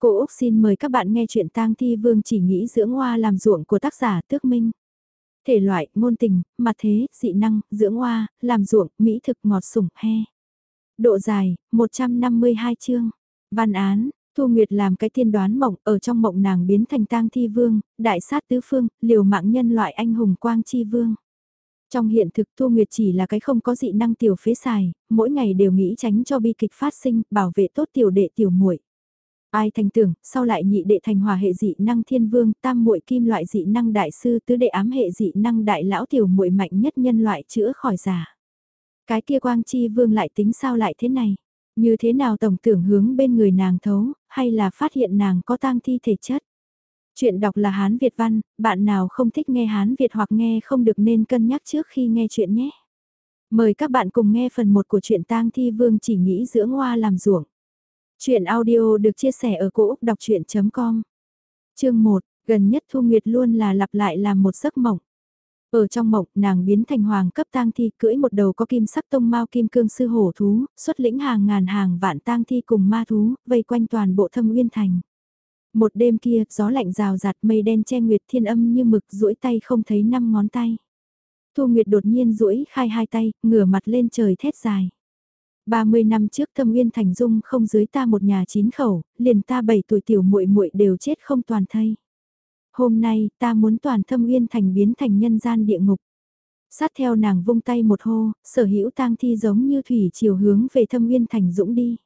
Cô Úc xin mời các bạn nghe chuyện tang thi vương chỉ nghĩ dưỡng hoa làm ruộng của tác giả Tước Minh. Thể loại, ngôn tình, mặt thế, dị năng, dưỡng hoa, làm ruộng, mỹ thực ngọt sủng, he. Độ dài, 152 chương. Văn án, Thu Nguyệt làm cái tiên đoán mộng, ở trong mộng nàng biến thành tang thi vương, đại sát tứ phương, liều mạng nhân loại anh hùng quang chi vương. Trong hiện thực Thu Nguyệt chỉ là cái không có dị năng tiểu phế xài, mỗi ngày đều nghĩ tránh cho bi kịch phát sinh, bảo vệ tốt tiểu đệ tiểu muội. Ai thành tưởng, sau lại nhị đệ thành hòa hệ dị năng thiên vương, tam muội kim loại dị năng đại sư, tứ đệ ám hệ dị năng đại lão tiểu muội mạnh nhất nhân loại chữa khỏi giả. Cái kia quang chi vương lại tính sao lại thế này? Như thế nào tổng tưởng hướng bên người nàng thấu, hay là phát hiện nàng có tang thi thể chất? Chuyện đọc là Hán Việt văn, bạn nào không thích nghe Hán Việt hoặc nghe không được nên cân nhắc trước khi nghe chuyện nhé. Mời các bạn cùng nghe phần 1 của truyện tang thi vương chỉ nghĩ dưỡng hoa làm ruộng. Chuyện audio được chia sẻ ở cỗ đọc chuyện.com Chương 1, gần nhất Thu Nguyệt luôn là lặp lại làm một giấc mộng. Ở trong mộng, nàng biến thành hoàng cấp tang thi, cưỡi một đầu có kim sắc tông mau kim cương sư hổ thú, xuất lĩnh hàng ngàn hàng vạn tang thi cùng ma thú, vây quanh toàn bộ thâm uyên thành. Một đêm kia, gió lạnh rào rạt mây đen che nguyệt thiên âm như mực duỗi tay không thấy năm ngón tay. Thu Nguyệt đột nhiên duỗi khai hai tay, ngửa mặt lên trời thét dài. 30 năm trước Thâm nguyên Thành Dung không dưới ta một nhà chín khẩu, liền ta bảy tuổi tiểu muội muội đều chết không toàn thây. Hôm nay, ta muốn toàn Thâm nguyên Thành biến thành nhân gian địa ngục. Sát theo nàng vung tay một hô, sở hữu tang thi giống như thủy chiều hướng về Thâm nguyên Thành dũng đi.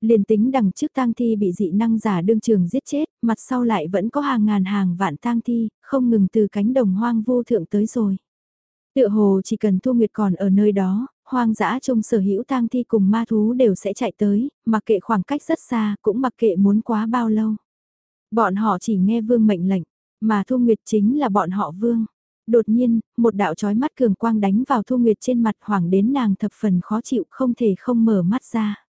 Liền tính đằng trước tang thi bị dị năng giả đương trường giết chết, mặt sau lại vẫn có hàng ngàn hàng vạn tang thi, không ngừng từ cánh đồng hoang vô thượng tới rồi. Tựa hồ chỉ cần Thu Nguyệt còn ở nơi đó, hoang dã trong sở hữu tang thi cùng ma thú đều sẽ chạy tới, mặc kệ khoảng cách rất xa, cũng mặc kệ muốn quá bao lâu. Bọn họ chỉ nghe vương mệnh lệnh, mà Thu Nguyệt chính là bọn họ vương. Đột nhiên, một đạo chói mắt cường quang đánh vào Thu Nguyệt trên mặt hoảng đến nàng thập phần khó chịu không thể không mở mắt ra.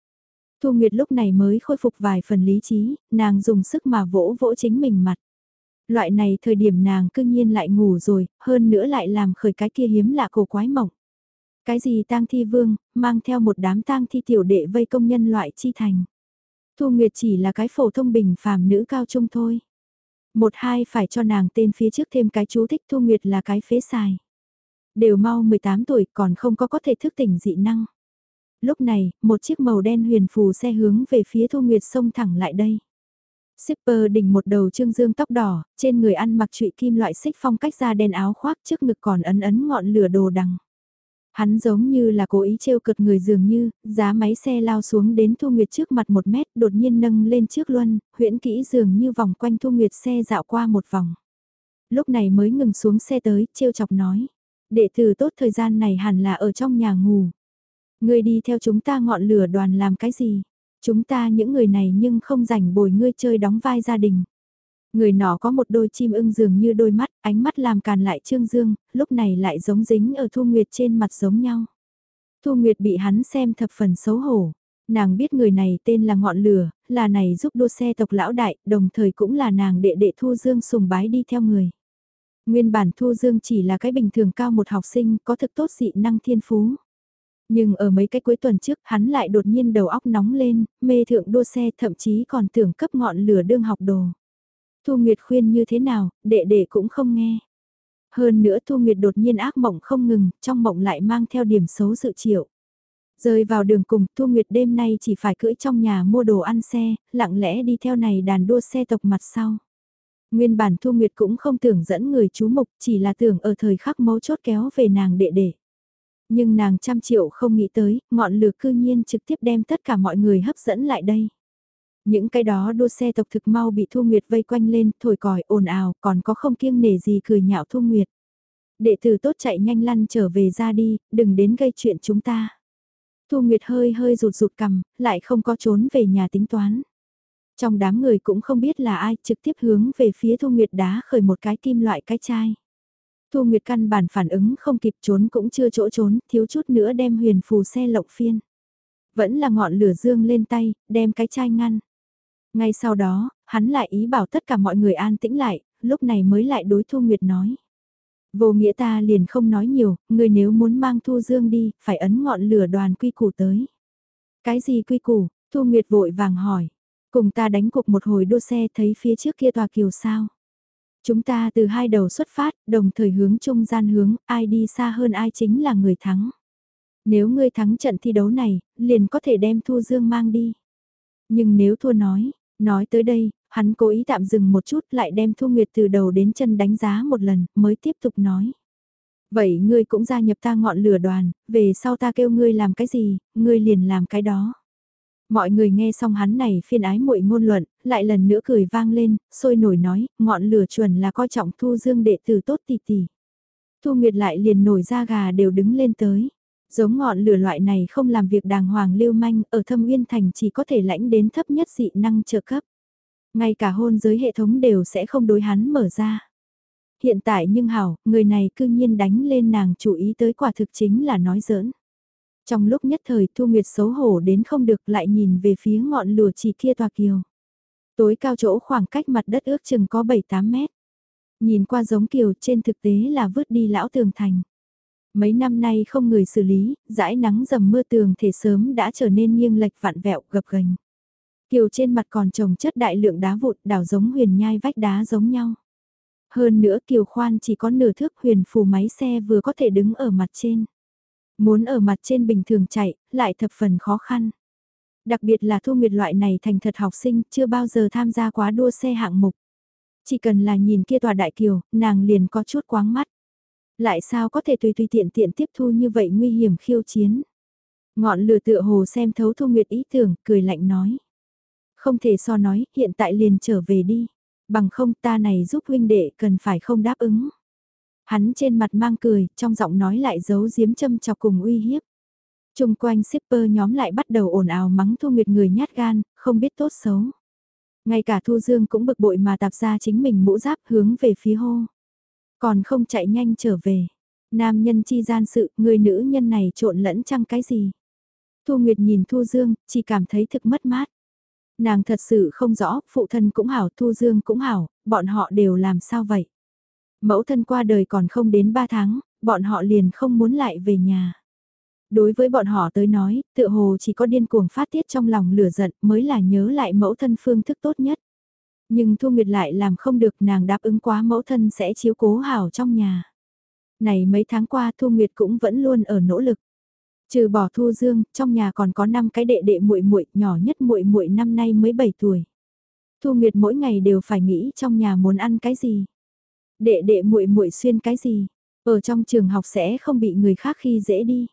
Thu Nguyệt lúc này mới khôi phục vài phần lý trí, nàng dùng sức mà vỗ vỗ chính mình mặt. Loại này thời điểm nàng cương nhiên lại ngủ rồi, hơn nữa lại làm khởi cái kia hiếm lạ cổ quái mộng. Cái gì tang thi vương, mang theo một đám tang thi tiểu đệ vây công nhân loại chi thành. Thu Nguyệt chỉ là cái phổ thông bình phàm nữ cao trung thôi. Một hai phải cho nàng tên phía trước thêm cái chú thích Thu Nguyệt là cái phế xài. Đều mau 18 tuổi còn không có có thể thức tỉnh dị năng. Lúc này, một chiếc màu đen huyền phù xe hướng về phía Thu Nguyệt xông thẳng lại đây. Shipper đỉnh một đầu trương dương tóc đỏ, trên người ăn mặc trụy kim loại xích phong cách da đen áo khoác trước ngực còn ấn ấn ngọn lửa đồ đằng. Hắn giống như là cố ý trêu cực người dường như, giá máy xe lao xuống đến Thu Nguyệt trước mặt một mét đột nhiên nâng lên trước luân, huyễn kỹ dường như vòng quanh Thu Nguyệt xe dạo qua một vòng. Lúc này mới ngừng xuống xe tới, trêu chọc nói. Đệ tử tốt thời gian này hẳn là ở trong nhà ngủ. Ngươi đi theo chúng ta ngọn lửa đoàn làm cái gì? Chúng ta những người này nhưng không rảnh bồi ngươi chơi đóng vai gia đình. Người nọ có một đôi chim ưng dường như đôi mắt, ánh mắt làm càn lại trương dương, lúc này lại giống dính ở Thu Nguyệt trên mặt giống nhau. Thu Nguyệt bị hắn xem thập phần xấu hổ. Nàng biết người này tên là Ngọn Lửa, là này giúp đua xe tộc lão đại, đồng thời cũng là nàng đệ đệ Thu Dương sùng bái đi theo người. Nguyên bản Thu Dương chỉ là cái bình thường cao một học sinh có thực tốt dị năng thiên phú. Nhưng ở mấy cái cuối tuần trước hắn lại đột nhiên đầu óc nóng lên, mê thượng đua xe thậm chí còn tưởng cấp ngọn lửa đương học đồ. Thu Nguyệt khuyên như thế nào, đệ đệ cũng không nghe. Hơn nữa Thu Nguyệt đột nhiên ác mộng không ngừng, trong mộng lại mang theo điểm xấu dự triệu. Rơi vào đường cùng, Thu Nguyệt đêm nay chỉ phải cưỡi trong nhà mua đồ ăn xe, lặng lẽ đi theo này đàn đua xe tộc mặt sau. Nguyên bản Thu Nguyệt cũng không tưởng dẫn người chú mục, chỉ là tưởng ở thời khắc mấu chốt kéo về nàng đệ đệ. Nhưng nàng trăm triệu không nghĩ tới, ngọn lửa cư nhiên trực tiếp đem tất cả mọi người hấp dẫn lại đây. Những cái đó đua xe tộc thực mau bị Thu Nguyệt vây quanh lên, thổi còi, ồn ào, còn có không kiêng nể gì cười nhạo Thu Nguyệt. Đệ tử tốt chạy nhanh lăn trở về ra đi, đừng đến gây chuyện chúng ta. Thu Nguyệt hơi hơi rụt rụt cầm, lại không có trốn về nhà tính toán. Trong đám người cũng không biết là ai trực tiếp hướng về phía Thu Nguyệt đá khởi một cái kim loại cái chai. Thu Nguyệt căn bản phản ứng không kịp trốn cũng chưa chỗ trốn, thiếu chút nữa đem huyền phù xe lộng phiên. Vẫn là ngọn lửa dương lên tay, đem cái chai ngăn. Ngay sau đó, hắn lại ý bảo tất cả mọi người an tĩnh lại, lúc này mới lại đối Thu Nguyệt nói. Vô nghĩa ta liền không nói nhiều, người nếu muốn mang Thu Dương đi, phải ấn ngọn lửa đoàn quy củ tới. Cái gì quy củ? Thu Nguyệt vội vàng hỏi. Cùng ta đánh cuộc một hồi đua xe thấy phía trước kia tòa kiều sao. Chúng ta từ hai đầu xuất phát, đồng thời hướng trung gian hướng, ai đi xa hơn ai chính là người thắng. Nếu ngươi thắng trận thi đấu này, liền có thể đem Thu Dương mang đi. Nhưng nếu thua nói, nói tới đây, hắn cố ý tạm dừng một chút lại đem Thu Nguyệt từ đầu đến chân đánh giá một lần, mới tiếp tục nói. Vậy ngươi cũng gia nhập ta ngọn lửa đoàn, về sau ta kêu ngươi làm cái gì, ngươi liền làm cái đó. Mọi người nghe xong hắn này phiên ái muội ngôn luận, lại lần nữa cười vang lên, sôi nổi nói, ngọn lửa chuẩn là coi trọng Thu Dương đệ tử tốt tỷ tỷ. Thu Nguyệt lại liền nổi ra gà đều đứng lên tới. Giống ngọn lửa loại này không làm việc đàng hoàng lưu manh, ở thâm uyên thành chỉ có thể lãnh đến thấp nhất dị năng trợ cấp. Ngay cả hôn giới hệ thống đều sẽ không đối hắn mở ra. Hiện tại nhưng hảo, người này cư nhiên đánh lên nàng chủ ý tới quả thực chính là nói giỡn. Trong lúc nhất thời Thu Nguyệt xấu hổ đến không được lại nhìn về phía ngọn lửa chỉ kia tòa kiều. Tối cao chỗ khoảng cách mặt đất ước chừng có 7-8 mét. Nhìn qua giống kiều trên thực tế là vứt đi lão tường thành. Mấy năm nay không người xử lý, dãi nắng dầm mưa tường thể sớm đã trở nên nghiêng lệch vạn vẹo gập ghềnh. Kiều trên mặt còn trồng chất đại lượng đá vụn đảo giống huyền nhai vách đá giống nhau. Hơn nữa kiều khoan chỉ có nửa thước huyền phù máy xe vừa có thể đứng ở mặt trên. Muốn ở mặt trên bình thường chạy, lại thập phần khó khăn. Đặc biệt là thu nguyệt loại này thành thật học sinh chưa bao giờ tham gia quá đua xe hạng mục. Chỉ cần là nhìn kia tòa đại kiều, nàng liền có chút quáng mắt. Lại sao có thể tùy tùy tiện tiện tiếp thu như vậy nguy hiểm khiêu chiến. Ngọn lửa tựa hồ xem thấu thu nguyệt ý tưởng, cười lạnh nói. Không thể so nói, hiện tại liền trở về đi. Bằng không ta này giúp huynh đệ cần phải không đáp ứng. Hắn trên mặt mang cười, trong giọng nói lại giấu giếm châm chọc cùng uy hiếp. Trung quanh shipper nhóm lại bắt đầu ồn ào mắng Thu Nguyệt người nhát gan, không biết tốt xấu. Ngay cả Thu Dương cũng bực bội mà tạp ra chính mình mũ giáp hướng về phía hô. Còn không chạy nhanh trở về. Nam nhân chi gian sự, người nữ nhân này trộn lẫn chăng cái gì? Thu Nguyệt nhìn Thu Dương, chỉ cảm thấy thực mất mát. Nàng thật sự không rõ, phụ thân cũng hảo, Thu Dương cũng hảo, bọn họ đều làm sao vậy? Mẫu thân qua đời còn không đến 3 tháng, bọn họ liền không muốn lại về nhà. Đối với bọn họ tới nói, tự hồ chỉ có điên cuồng phát tiết trong lòng lửa giận mới là nhớ lại mẫu thân phương thức tốt nhất. Nhưng Thu Nguyệt lại làm không được nàng đáp ứng quá mẫu thân sẽ chiếu cố hảo trong nhà. Này mấy tháng qua Thu Nguyệt cũng vẫn luôn ở nỗ lực. Trừ bỏ Thu Dương, trong nhà còn có 5 cái đệ đệ muội muội, nhỏ nhất muội muội năm nay mới 7 tuổi. Thu Nguyệt mỗi ngày đều phải nghĩ trong nhà muốn ăn cái gì. Đệ đệ muội muội xuyên cái gì, ở trong trường học sẽ không bị người khác khi dễ đi.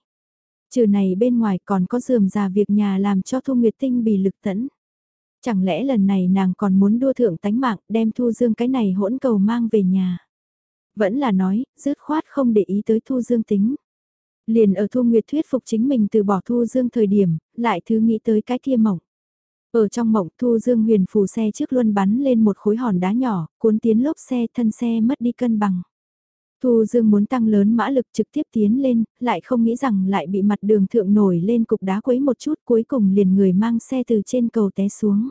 Trừ này bên ngoài còn có dườm già việc nhà làm cho Thu Nguyệt Tinh bị lực tẫn. Chẳng lẽ lần này nàng còn muốn đua thượng tánh mạng đem Thu Dương cái này hỗn cầu mang về nhà. Vẫn là nói, dứt khoát không để ý tới Thu Dương tính. Liền ở Thu Nguyệt thuyết phục chính mình từ bỏ Thu Dương thời điểm, lại thứ nghĩ tới cái kia mỏng. Ở trong mộng Thu Dương huyền phù xe trước luân bắn lên một khối hòn đá nhỏ, cuốn tiến lốp xe thân xe mất đi cân bằng. Thu Dương muốn tăng lớn mã lực trực tiếp tiến lên, lại không nghĩ rằng lại bị mặt đường thượng nổi lên cục đá quấy một chút cuối cùng liền người mang xe từ trên cầu té xuống.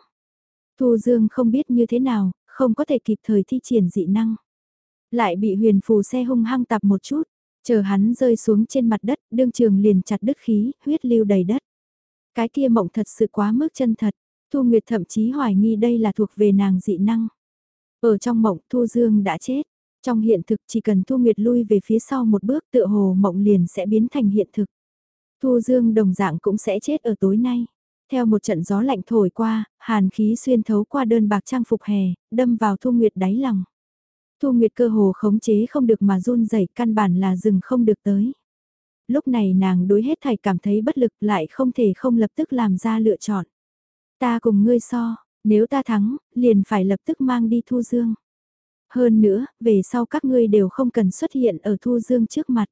Thu Dương không biết như thế nào, không có thể kịp thời thi triển dị năng. Lại bị huyền phù xe hung hăng tập một chút, chờ hắn rơi xuống trên mặt đất, đương trường liền chặt đứt khí, huyết lưu đầy đất. Cái kia mộng thật sự quá mức chân thật, Thu Nguyệt thậm chí hoài nghi đây là thuộc về nàng dị năng. Ở trong mộng Thu Dương đã chết. Trong hiện thực chỉ cần Thu Nguyệt lui về phía sau một bước tựa hồ mộng liền sẽ biến thành hiện thực. Thu Dương đồng dạng cũng sẽ chết ở tối nay. Theo một trận gió lạnh thổi qua, hàn khí xuyên thấu qua đơn bạc trang phục hè, đâm vào Thu Nguyệt đáy lòng. Thu Nguyệt cơ hồ khống chế không được mà run rẩy căn bản là dừng không được tới. Lúc này nàng đối hết thảy cảm thấy bất lực lại không thể không lập tức làm ra lựa chọn. Ta cùng ngươi so, nếu ta thắng, liền phải lập tức mang đi Thu Dương. Hơn nữa, về sau các ngươi đều không cần xuất hiện ở Thu Dương trước mặt.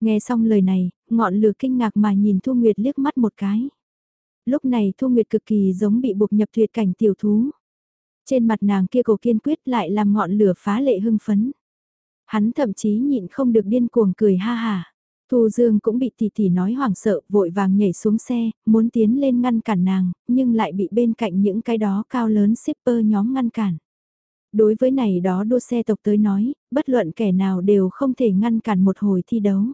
Nghe xong lời này, ngọn lửa kinh ngạc mà nhìn Thu Nguyệt liếc mắt một cái. Lúc này Thu Nguyệt cực kỳ giống bị buộc nhập tuyệt cảnh tiểu thú. Trên mặt nàng kia cổ kiên quyết lại làm ngọn lửa phá lệ hưng phấn. Hắn thậm chí nhịn không được điên cuồng cười ha hà. Thu Dương cũng bị tỷ tỷ nói hoảng sợ, vội vàng nhảy xuống xe, muốn tiến lên ngăn cản nàng, nhưng lại bị bên cạnh những cái đó cao lớn shipper nhóm ngăn cản. Đối với này đó đua xe tộc tới nói, bất luận kẻ nào đều không thể ngăn cản một hồi thi đấu.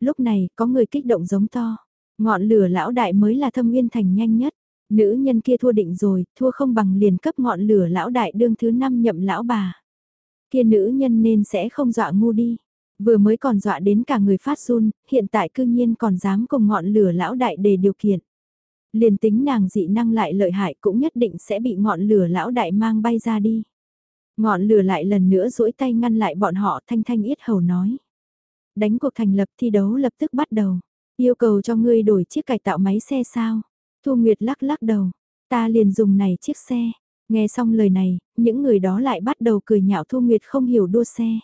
Lúc này, có người kích động giống to. Ngọn lửa lão đại mới là thâm nguyên thành nhanh nhất. Nữ nhân kia thua định rồi, thua không bằng liền cấp ngọn lửa lão đại đương thứ năm nhậm lão bà. Kia nữ nhân nên sẽ không dọa ngu đi. Vừa mới còn dọa đến cả người phát run, hiện tại cư nhiên còn dám cùng ngọn lửa lão đại đề điều kiện. Liền tính nàng dị năng lại lợi hại cũng nhất định sẽ bị ngọn lửa lão đại mang bay ra đi. Ngọn lửa lại lần nữa duỗi tay ngăn lại bọn họ thanh thanh yết hầu nói. Đánh cuộc thành lập thi đấu lập tức bắt đầu. Yêu cầu cho ngươi đổi chiếc cải tạo máy xe sao? Thu Nguyệt lắc lắc đầu. Ta liền dùng này chiếc xe. Nghe xong lời này, những người đó lại bắt đầu cười nhạo Thu Nguyệt không hiểu đua xe.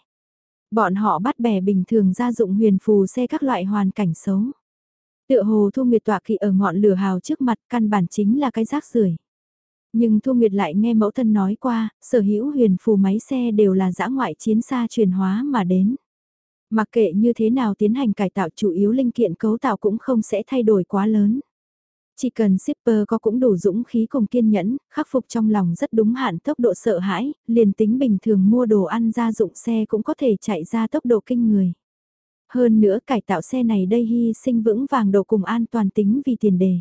Bọn họ bắt bẻ bình thường ra dụng huyền phù xe các loại hoàn cảnh xấu. Tựa hồ Thu Nguyệt tọa kỵ ở ngọn lửa hào trước mặt căn bản chính là cái rác rưởi. Nhưng Thu Nguyệt lại nghe mẫu thân nói qua, sở hữu huyền phù máy xe đều là dã ngoại chiến xa truyền hóa mà đến. Mặc kệ như thế nào tiến hành cải tạo chủ yếu linh kiện cấu tạo cũng không sẽ thay đổi quá lớn. Chỉ cần shipper có cũng đủ dũng khí cùng kiên nhẫn, khắc phục trong lòng rất đúng hạn tốc độ sợ hãi, liền tính bình thường mua đồ ăn gia dụng xe cũng có thể chạy ra tốc độ kinh người. Hơn nữa cải tạo xe này đây hy sinh vững vàng độ cùng an toàn tính vì tiền đề.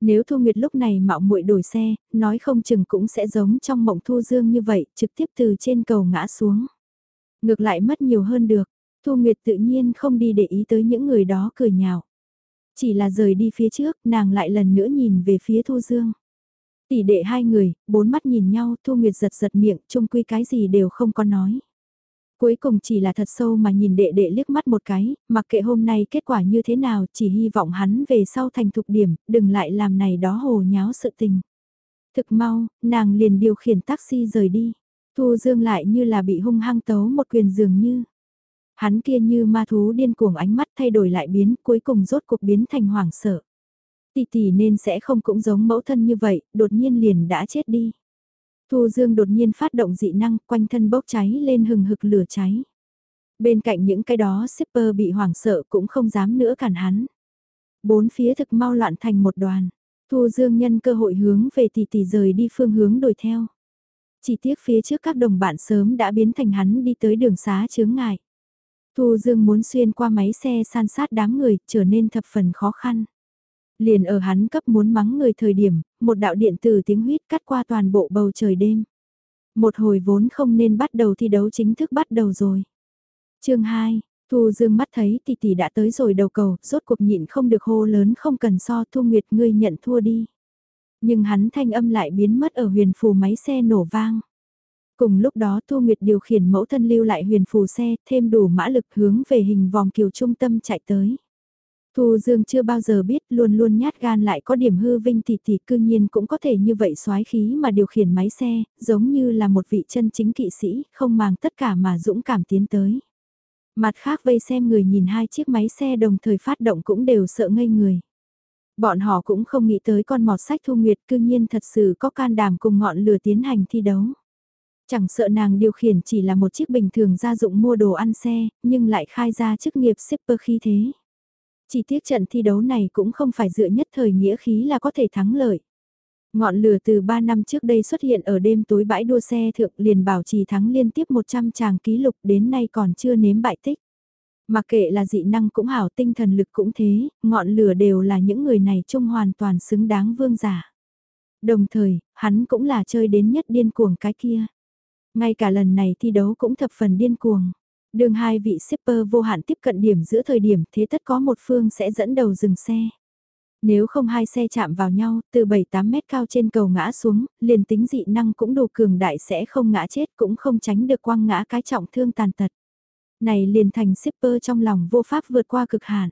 Nếu Thu Nguyệt lúc này mạo muội đổi xe, nói không chừng cũng sẽ giống trong mộng Thu Dương như vậy, trực tiếp từ trên cầu ngã xuống. Ngược lại mất nhiều hơn được, Thu Nguyệt tự nhiên không đi để ý tới những người đó cười nhạo. Chỉ là rời đi phía trước, nàng lại lần nữa nhìn về phía Thu Dương. Tỷ đệ hai người, bốn mắt nhìn nhau, Thu Nguyệt giật giật miệng, chung quy cái gì đều không có nói. Cuối cùng chỉ là thật sâu mà nhìn đệ đệ liếc mắt một cái, mặc kệ hôm nay kết quả như thế nào, chỉ hy vọng hắn về sau thành thục điểm, đừng lại làm này đó hồ nháo sự tình. Thực mau, nàng liền điều khiển taxi rời đi. Thu Dương lại như là bị hung hăng tấu một quyền dường như. Hắn kia như ma thú điên cuồng ánh mắt thay đổi lại biến, cuối cùng rốt cuộc biến thành hoảng sợ. Tỷ tỷ nên sẽ không cũng giống mẫu thân như vậy, đột nhiên liền đã chết đi. Thu Dương đột nhiên phát động dị năng, quanh thân bốc cháy lên hừng hực lửa cháy. Bên cạnh những cái đó shipper bị hoảng sợ cũng không dám nữa cản hắn. Bốn phía thực mau loạn thành một đoàn. Thu Dương nhân cơ hội hướng về tỷ tỷ rời đi phương hướng đuổi theo. Chỉ tiếc phía trước các đồng bạn sớm đã biến thành hắn đi tới đường xá chướng ngại. Thu Dương muốn xuyên qua máy xe san sát đám người, trở nên thập phần khó khăn. Liền ở hắn cấp muốn mắng người thời điểm, một đạo điện từ tiếng huyết cắt qua toàn bộ bầu trời đêm. Một hồi vốn không nên bắt đầu thi đấu chính thức bắt đầu rồi. chương 2, Thu Dương mắt thấy tỷ tỷ đã tới rồi đầu cầu, rốt cuộc nhịn không được hô lớn không cần so Thu Nguyệt ngươi nhận thua đi. Nhưng hắn thanh âm lại biến mất ở huyền phù máy xe nổ vang. Cùng lúc đó Thu Nguyệt điều khiển mẫu thân lưu lại huyền phù xe, thêm đủ mã lực hướng về hình vòng kiều trung tâm chạy tới. Thu Dương chưa bao giờ biết luôn luôn nhát gan lại có điểm hư vinh tỷ tỷ cư nhiên cũng có thể như vậy xoái khí mà điều khiển máy xe, giống như là một vị chân chính kỵ sĩ, không màng tất cả mà dũng cảm tiến tới. Mặt khác vây xem người nhìn hai chiếc máy xe đồng thời phát động cũng đều sợ ngây người. Bọn họ cũng không nghĩ tới con mọt sách Thu Nguyệt cư nhiên thật sự có can đảm cùng ngọn lửa tiến hành thi đấu. Chẳng sợ nàng điều khiển chỉ là một chiếc bình thường gia dụng mua đồ ăn xe, nhưng lại khai ra chức nghiệp shipper khi thế. Chỉ tiếc trận thi đấu này cũng không phải dựa nhất thời nghĩa khí là có thể thắng lợi. Ngọn lửa từ 3 năm trước đây xuất hiện ở đêm tối bãi đua xe thượng liền bảo trì thắng liên tiếp 100 tràng ký lục đến nay còn chưa nếm bại tích. Mặc kệ là dị năng cũng hảo tinh thần lực cũng thế, ngọn lửa đều là những người này trông hoàn toàn xứng đáng vương giả. Đồng thời, hắn cũng là chơi đến nhất điên cuồng cái kia. Ngay cả lần này thi đấu cũng thập phần điên cuồng. Đường hai vị shipper vô hạn tiếp cận điểm giữa thời điểm thế tất có một phương sẽ dẫn đầu dừng xe. Nếu không hai xe chạm vào nhau, từ 7-8 mét cao trên cầu ngã xuống, liền tính dị năng cũng đủ cường đại sẽ không ngã chết cũng không tránh được quăng ngã cái trọng thương tàn tật. Này liền thành shipper trong lòng vô pháp vượt qua cực hạn.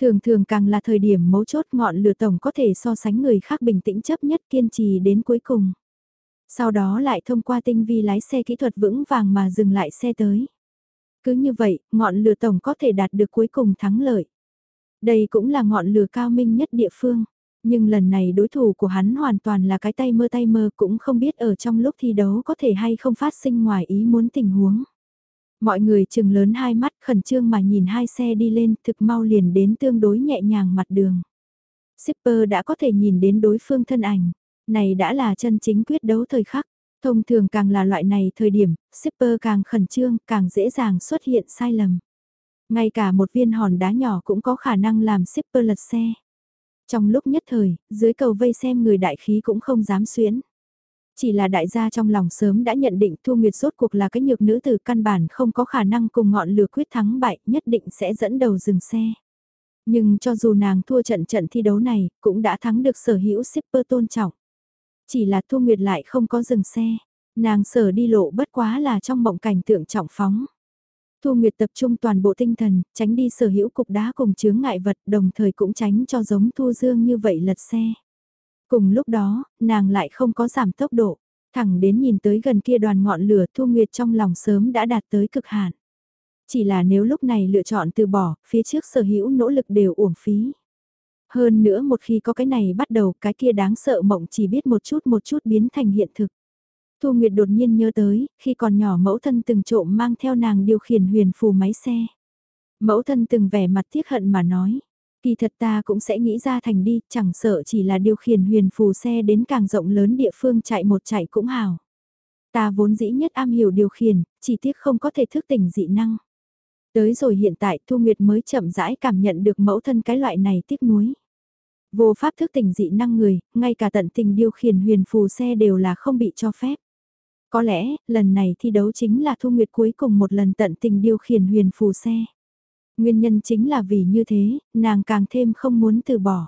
Thường thường càng là thời điểm mấu chốt ngọn lửa tổng có thể so sánh người khác bình tĩnh chấp nhất kiên trì đến cuối cùng. Sau đó lại thông qua tinh vi lái xe kỹ thuật vững vàng mà dừng lại xe tới. Cứ như vậy, ngọn lửa tổng có thể đạt được cuối cùng thắng lợi. Đây cũng là ngọn lửa cao minh nhất địa phương. Nhưng lần này đối thủ của hắn hoàn toàn là cái tay mơ tay mơ cũng không biết ở trong lúc thi đấu có thể hay không phát sinh ngoài ý muốn tình huống. Mọi người chừng lớn hai mắt khẩn trương mà nhìn hai xe đi lên thực mau liền đến tương đối nhẹ nhàng mặt đường. Shipper đã có thể nhìn đến đối phương thân ảnh. Này đã là chân chính quyết đấu thời khắc. Thông thường càng là loại này thời điểm, shipper càng khẩn trương, càng dễ dàng xuất hiện sai lầm. Ngay cả một viên hòn đá nhỏ cũng có khả năng làm shipper lật xe. Trong lúc nhất thời, dưới cầu vây xem người đại khí cũng không dám xuyến. Chỉ là đại gia trong lòng sớm đã nhận định Thu Nguyệt rốt cuộc là cái nhược nữ từ căn bản không có khả năng cùng ngọn lửa quyết thắng bại, nhất định sẽ dẫn đầu dừng xe. Nhưng cho dù nàng thua trận trận thi đấu này, cũng đã thắng được sở hữu shipper tôn trọng. Chỉ là Thu Nguyệt lại không có dừng xe. Nàng sở đi lộ bất quá là trong mộng cảnh tượng trọng phóng. Thu Nguyệt tập trung toàn bộ tinh thần, tránh đi sở hữu cục đá cùng chướng ngại vật đồng thời cũng tránh cho giống Thu Dương như vậy lật xe. Cùng lúc đó, nàng lại không có giảm tốc độ, thẳng đến nhìn tới gần kia đoàn ngọn lửa Thu Nguyệt trong lòng sớm đã đạt tới cực hạn. Chỉ là nếu lúc này lựa chọn từ bỏ, phía trước sở hữu nỗ lực đều uổng phí. Hơn nữa một khi có cái này bắt đầu cái kia đáng sợ mộng chỉ biết một chút một chút biến thành hiện thực. Thu Nguyệt đột nhiên nhớ tới, khi còn nhỏ mẫu thân từng trộm mang theo nàng điều khiển huyền phù máy xe. Mẫu thân từng vẻ mặt tiếc hận mà nói, kỳ thật ta cũng sẽ nghĩ ra thành đi, chẳng sợ chỉ là điều khiển huyền phù xe đến càng rộng lớn địa phương chạy một chạy cũng hào. Ta vốn dĩ nhất am hiểu điều khiển, chỉ tiếc không có thể thức tỉnh dị năng. Tới rồi hiện tại Thu Nguyệt mới chậm rãi cảm nhận được mẫu thân cái loại này tiếc nuối. Vô pháp thức tỉnh dị năng người, ngay cả tận tình điều khiển huyền phù xe đều là không bị cho phép. Có lẽ, lần này thi đấu chính là Thu Nguyệt cuối cùng một lần tận tình điều khiển huyền phù xe. Nguyên nhân chính là vì như thế, nàng càng thêm không muốn từ bỏ.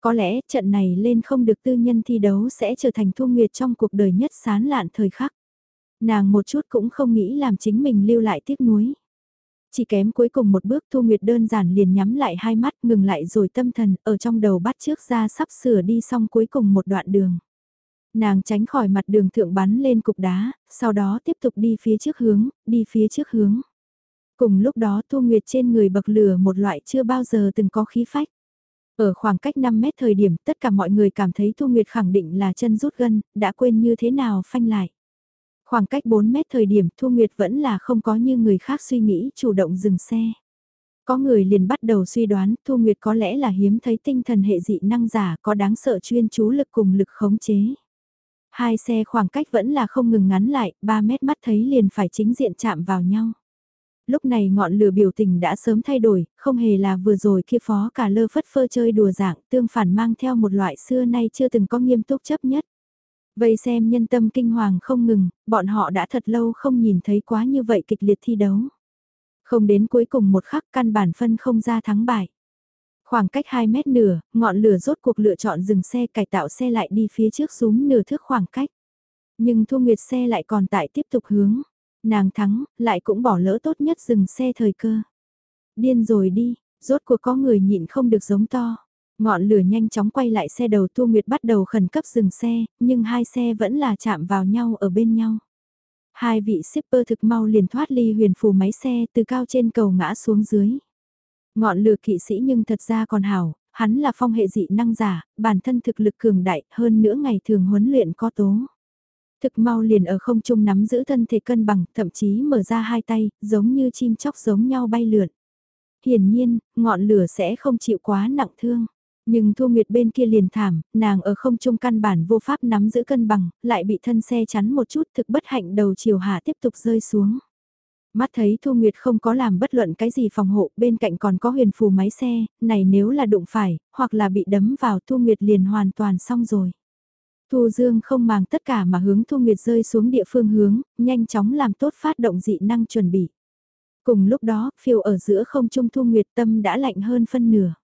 Có lẽ trận này lên không được tư nhân thi đấu sẽ trở thành Thu Nguyệt trong cuộc đời nhất sán lạn thời khắc. Nàng một chút cũng không nghĩ làm chính mình lưu lại tiếc nuối. Chỉ kém cuối cùng một bước Thu Nguyệt đơn giản liền nhắm lại hai mắt ngừng lại rồi tâm thần ở trong đầu bắt trước ra sắp sửa đi xong cuối cùng một đoạn đường. Nàng tránh khỏi mặt đường thượng bắn lên cục đá, sau đó tiếp tục đi phía trước hướng, đi phía trước hướng. Cùng lúc đó Thu Nguyệt trên người bậc lửa một loại chưa bao giờ từng có khí phách. Ở khoảng cách 5 mét thời điểm tất cả mọi người cảm thấy Thu Nguyệt khẳng định là chân rút gân, đã quên như thế nào phanh lại. Khoảng cách 4 mét thời điểm Thu Nguyệt vẫn là không có như người khác suy nghĩ chủ động dừng xe. Có người liền bắt đầu suy đoán Thu Nguyệt có lẽ là hiếm thấy tinh thần hệ dị năng giả có đáng sợ chuyên chú lực cùng lực khống chế. Hai xe khoảng cách vẫn là không ngừng ngắn lại, 3 mét mắt thấy liền phải chính diện chạm vào nhau. Lúc này ngọn lửa biểu tình đã sớm thay đổi, không hề là vừa rồi kia phó cả lơ phất phơ chơi đùa dạng tương phản mang theo một loại xưa nay chưa từng có nghiêm túc chấp nhất. Vây xem nhân tâm kinh hoàng không ngừng, bọn họ đã thật lâu không nhìn thấy quá như vậy kịch liệt thi đấu. Không đến cuối cùng một khắc căn bản phân không ra thắng bại. Khoảng cách 2 mét nửa, ngọn lửa rốt cuộc lựa chọn dừng xe cải tạo xe lại đi phía trước xuống nửa thước khoảng cách. Nhưng Thu Nguyệt xe lại còn tại tiếp tục hướng. Nàng thắng, lại cũng bỏ lỡ tốt nhất dừng xe thời cơ. Điên rồi đi, rốt cuộc có người nhịn không được giống to. Ngọn lửa nhanh chóng quay lại xe đầu Thu Nguyệt bắt đầu khẩn cấp dừng xe, nhưng hai xe vẫn là chạm vào nhau ở bên nhau. Hai vị shipper thực mau liền thoát ly huyền phù máy xe từ cao trên cầu ngã xuống dưới. Ngọn lửa kỵ sĩ nhưng thật ra còn hảo, hắn là phong hệ dị năng giả, bản thân thực lực cường đại hơn nữa ngày thường huấn luyện có tố. Thực mau liền ở không trung nắm giữ thân thể cân bằng, thậm chí mở ra hai tay, giống như chim chóc giống nhau bay lượn. Hiển nhiên, ngọn lửa sẽ không chịu quá nặng thương. Nhưng Thu Nguyệt bên kia liền thảm, nàng ở không trung căn bản vô pháp nắm giữ cân bằng, lại bị thân xe chắn một chút thực bất hạnh đầu chiều hạ tiếp tục rơi xuống. Mắt thấy Thu Nguyệt không có làm bất luận cái gì phòng hộ, bên cạnh còn có huyền phù máy xe, này nếu là đụng phải, hoặc là bị đấm vào Thu Nguyệt liền hoàn toàn xong rồi. Thu Dương không màng tất cả mà hướng Thu Nguyệt rơi xuống địa phương hướng, nhanh chóng làm tốt phát động dị năng chuẩn bị. Cùng lúc đó, phiêu ở giữa không trung Thu Nguyệt tâm đã lạnh hơn phân nửa.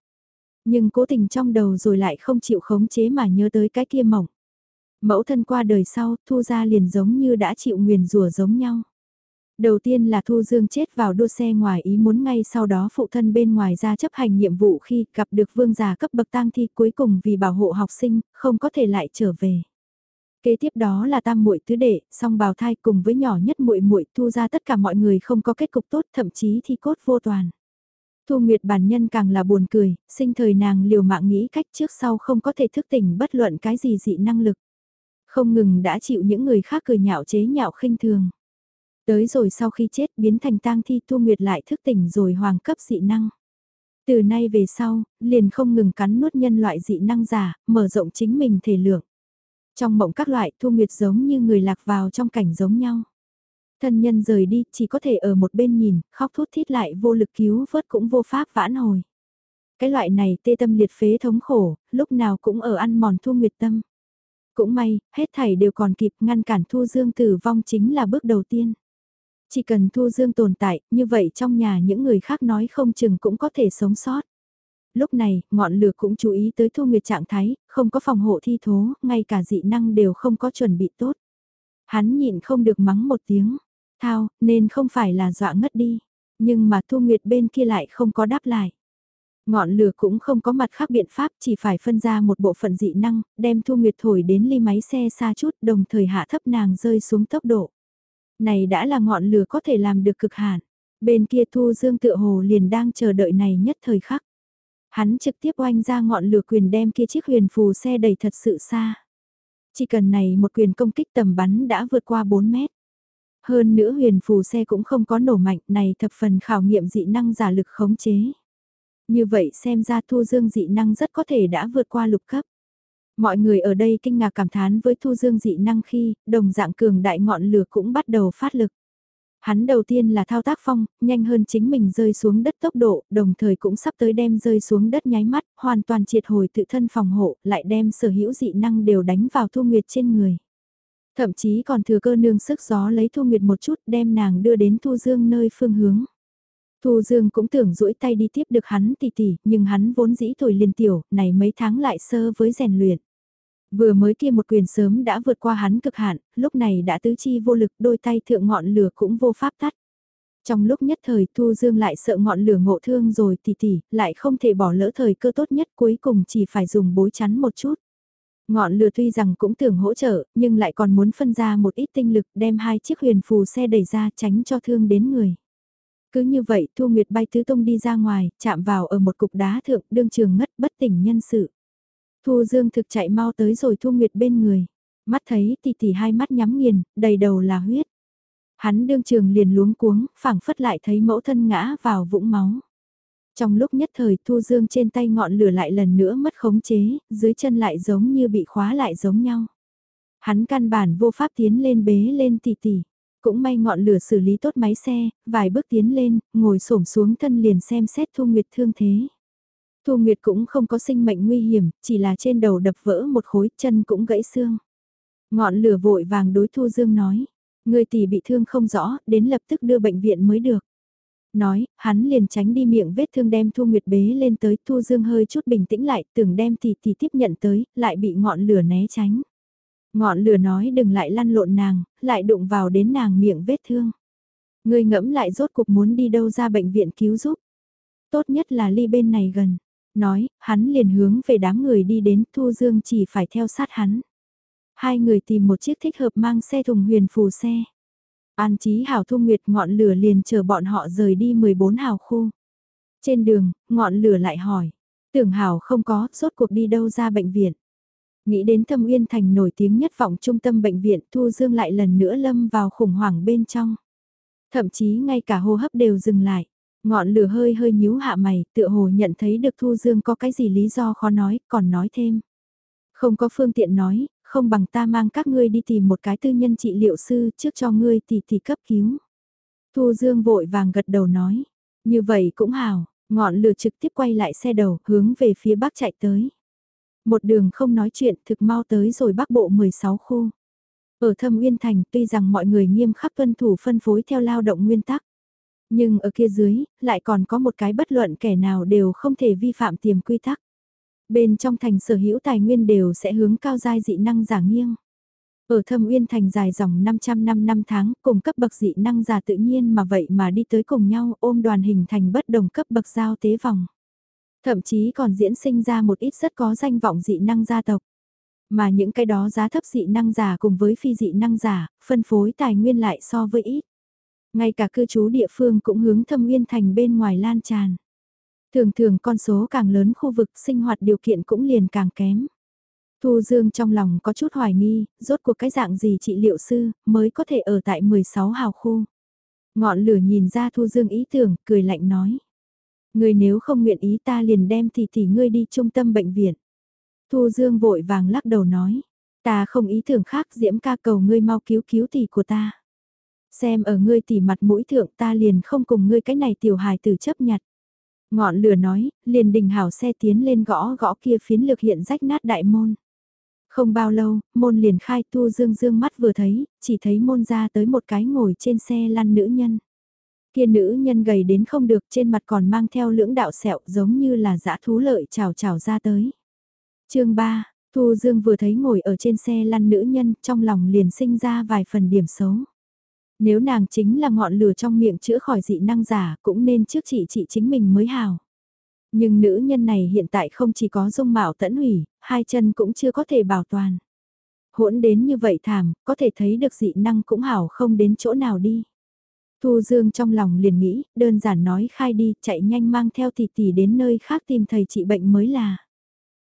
Nhưng cố tình trong đầu rồi lại không chịu khống chế mà nhớ tới cái kia mỏng. Mẫu thân qua đời sau, Thu ra liền giống như đã chịu nguyền rủa giống nhau. Đầu tiên là Thu Dương chết vào đua xe ngoài ý muốn ngay sau đó phụ thân bên ngoài ra chấp hành nhiệm vụ khi gặp được vương già cấp bậc tang thi cuối cùng vì bảo hộ học sinh, không có thể lại trở về. Kế tiếp đó là tam muội tứ đệ, song bào thai cùng với nhỏ nhất muội muội thu ra tất cả mọi người không có kết cục tốt thậm chí thi cốt vô toàn. Thu Nguyệt bản nhân càng là buồn cười, sinh thời nàng liều mạng nghĩ cách trước sau không có thể thức tỉnh bất luận cái gì dị năng lực. Không ngừng đã chịu những người khác cười nhạo chế nhạo khinh thường. Tới rồi sau khi chết biến thành tang thi Thu Nguyệt lại thức tỉnh rồi hoàng cấp dị năng. Từ nay về sau, liền không ngừng cắn nuốt nhân loại dị năng giả, mở rộng chính mình thể lượng. Trong mộng các loại Thu Nguyệt giống như người lạc vào trong cảnh giống nhau. Thân nhân rời đi, chỉ có thể ở một bên nhìn, khóc thút thít lại vô lực cứu vớt cũng vô pháp vãn hồi. Cái loại này tê tâm liệt phế thống khổ, lúc nào cũng ở ăn mòn Thu Nguyệt tâm. Cũng may, hết thảy đều còn kịp ngăn cản Thu Dương tử vong chính là bước đầu tiên. Chỉ cần Thu Dương tồn tại, như vậy trong nhà những người khác nói không chừng cũng có thể sống sót. Lúc này, ngọn lửa cũng chú ý tới Thu Nguyệt trạng thái, không có phòng hộ thi thố, ngay cả dị năng đều không có chuẩn bị tốt. Hắn nhịn không được mắng một tiếng, thao, nên không phải là dọa ngất đi. Nhưng mà Thu Nguyệt bên kia lại không có đáp lại. Ngọn lửa cũng không có mặt khác biện pháp chỉ phải phân ra một bộ phận dị năng, đem Thu Nguyệt thổi đến ly máy xe xa chút đồng thời hạ thấp nàng rơi xuống tốc độ. Này đã là ngọn lửa có thể làm được cực hạn. Bên kia Thu Dương tựa hồ liền đang chờ đợi này nhất thời khắc. Hắn trực tiếp oanh ra ngọn lửa quyền đem kia chiếc huyền phù xe đẩy thật sự xa. Chỉ cần này một quyền công kích tầm bắn đã vượt qua 4 mét. Hơn nữa huyền phù xe cũng không có nổ mạnh này thập phần khảo nghiệm dị năng giả lực khống chế. Như vậy xem ra Thu Dương dị năng rất có thể đã vượt qua lục cấp. Mọi người ở đây kinh ngạc cảm thán với Thu Dương dị năng khi, đồng dạng cường đại ngọn lửa cũng bắt đầu phát lực. Hắn đầu tiên là thao tác phong, nhanh hơn chính mình rơi xuống đất tốc độ, đồng thời cũng sắp tới đem rơi xuống đất nháy mắt, hoàn toàn triệt hồi tự thân phòng hộ, lại đem sở hữu dị năng đều đánh vào Thu Nguyệt trên người. Thậm chí còn thừa cơ nương sức gió lấy Thu Nguyệt một chút đem nàng đưa đến Thu Dương nơi phương hướng. Thu Dương cũng tưởng duỗi tay đi tiếp được hắn tỉ tỉ, nhưng hắn vốn dĩ thổi liền tiểu, này mấy tháng lại sơ với rèn luyện. Vừa mới kia một quyền sớm đã vượt qua hắn cực hạn, lúc này đã tứ chi vô lực đôi tay thượng ngọn lửa cũng vô pháp tắt. Trong lúc nhất thời Thu Dương lại sợ ngọn lửa ngộ thương rồi tỉ tỉ, lại không thể bỏ lỡ thời cơ tốt nhất cuối cùng chỉ phải dùng bối chắn một chút. Ngọn lửa tuy rằng cũng tưởng hỗ trợ, nhưng lại còn muốn phân ra một ít tinh lực đem hai chiếc huyền phù xe đẩy ra tránh cho thương đến người. Cứ như vậy Thu Nguyệt bay tứ tung đi ra ngoài, chạm vào ở một cục đá thượng đương trường ngất bất tỉnh nhân sự. Thu Dương thực chạy mau tới rồi Thu Nguyệt bên người. Mắt thấy tỷ tỷ hai mắt nhắm nghiền, đầy đầu là huyết. Hắn đương trường liền luống cuống, phảng phất lại thấy mẫu thân ngã vào vũng máu. Trong lúc nhất thời Thu Dương trên tay ngọn lửa lại lần nữa mất khống chế, dưới chân lại giống như bị khóa lại giống nhau. Hắn căn bản vô pháp tiến lên bế lên tỷ tỷ. Cũng may ngọn lửa xử lý tốt máy xe, vài bước tiến lên, ngồi xổm xuống thân liền xem xét Thu Nguyệt thương thế. Thu Nguyệt cũng không có sinh mệnh nguy hiểm, chỉ là trên đầu đập vỡ một khối chân cũng gãy xương. Ngọn lửa vội vàng đối Thu Dương nói, người tỷ bị thương không rõ, đến lập tức đưa bệnh viện mới được. Nói, hắn liền tránh đi miệng vết thương đem Thu Nguyệt bế lên tới Thu Dương hơi chút bình tĩnh lại, tưởng đem thì thì tiếp nhận tới, lại bị ngọn lửa né tránh. Ngọn lửa nói đừng lại lăn lộn nàng, lại đụng vào đến nàng miệng vết thương. Người ngẫm lại rốt cuộc muốn đi đâu ra bệnh viện cứu giúp. Tốt nhất là ly bên này gần. Nói, hắn liền hướng về đám người đi đến Thu Dương chỉ phải theo sát hắn. Hai người tìm một chiếc thích hợp mang xe thùng huyền phù xe. An Chí Hảo Thu Nguyệt ngọn lửa liền chờ bọn họ rời đi 14 hào khu. Trên đường, ngọn lửa lại hỏi. Tưởng Hảo không có, rốt cuộc đi đâu ra bệnh viện. Nghĩ đến Thâm Uyên Thành nổi tiếng nhất vọng trung tâm bệnh viện Thu Dương lại lần nữa lâm vào khủng hoảng bên trong. Thậm chí ngay cả hô hấp đều dừng lại. Ngọn lửa hơi hơi nhíu hạ mày, tựa hồ nhận thấy được Thu Dương có cái gì lý do khó nói, còn nói thêm. Không có phương tiện nói, không bằng ta mang các ngươi đi tìm một cái tư nhân trị liệu sư trước cho ngươi thì thì cấp cứu. Thu Dương vội vàng gật đầu nói, như vậy cũng hào, ngọn lửa trực tiếp quay lại xe đầu, hướng về phía bắc chạy tới. Một đường không nói chuyện thực mau tới rồi bắc bộ 16 khu. Ở thâm uyên thành tuy rằng mọi người nghiêm khắc tuân thủ phân phối theo lao động nguyên tắc. Nhưng ở kia dưới, lại còn có một cái bất luận kẻ nào đều không thể vi phạm tiềm quy tắc. Bên trong thành sở hữu tài nguyên đều sẽ hướng cao giai dị năng giả nghiêng. Ở thâm uyên thành dài dòng 500 năm năm tháng, cùng cấp bậc dị năng giả tự nhiên mà vậy mà đi tới cùng nhau ôm đoàn hình thành bất đồng cấp bậc giao tế vòng. Thậm chí còn diễn sinh ra một ít rất có danh vọng dị năng gia tộc. Mà những cái đó giá thấp dị năng giả cùng với phi dị năng giả, phân phối tài nguyên lại so với ít. Ngay cả cư trú địa phương cũng hướng thâm uyên thành bên ngoài lan tràn. Thường thường con số càng lớn khu vực sinh hoạt điều kiện cũng liền càng kém. Thu Dương trong lòng có chút hoài nghi, rốt cuộc cái dạng gì trị liệu sư mới có thể ở tại 16 hào khu. Ngọn lửa nhìn ra Thu Dương ý tưởng, cười lạnh nói. Người nếu không nguyện ý ta liền đem thì thì ngươi đi trung tâm bệnh viện. Thu Dương vội vàng lắc đầu nói. Ta không ý tưởng khác diễm ca cầu ngươi mau cứu cứu tỷ của ta. Xem ở ngươi tỷ mặt mũi thượng ta liền không cùng ngươi cái này tiểu hài tử chấp nhặt. Ngọn lửa nói, liền đình hảo xe tiến lên gõ gõ kia phiến lực hiện rách nát đại môn. Không bao lâu, môn liền khai tu dương dương mắt vừa thấy, chỉ thấy môn ra tới một cái ngồi trên xe lăn nữ nhân. Kia nữ nhân gầy đến không được trên mặt còn mang theo lưỡng đạo sẹo giống như là dã thú lợi chào chào ra tới. chương 3, Thu Dương vừa thấy ngồi ở trên xe lăn nữ nhân trong lòng liền sinh ra vài phần điểm xấu. Nếu nàng chính là ngọn lửa trong miệng chữa khỏi dị năng giả cũng nên trước chị chị chính mình mới hào. Nhưng nữ nhân này hiện tại không chỉ có dung mạo tẫn hủy, hai chân cũng chưa có thể bảo toàn. Hỗn đến như vậy thảm, có thể thấy được dị năng cũng hảo không đến chỗ nào đi. Thu Dương trong lòng liền nghĩ, đơn giản nói khai đi, chạy nhanh mang theo tỷ tỷ đến nơi khác tìm thầy trị bệnh mới là.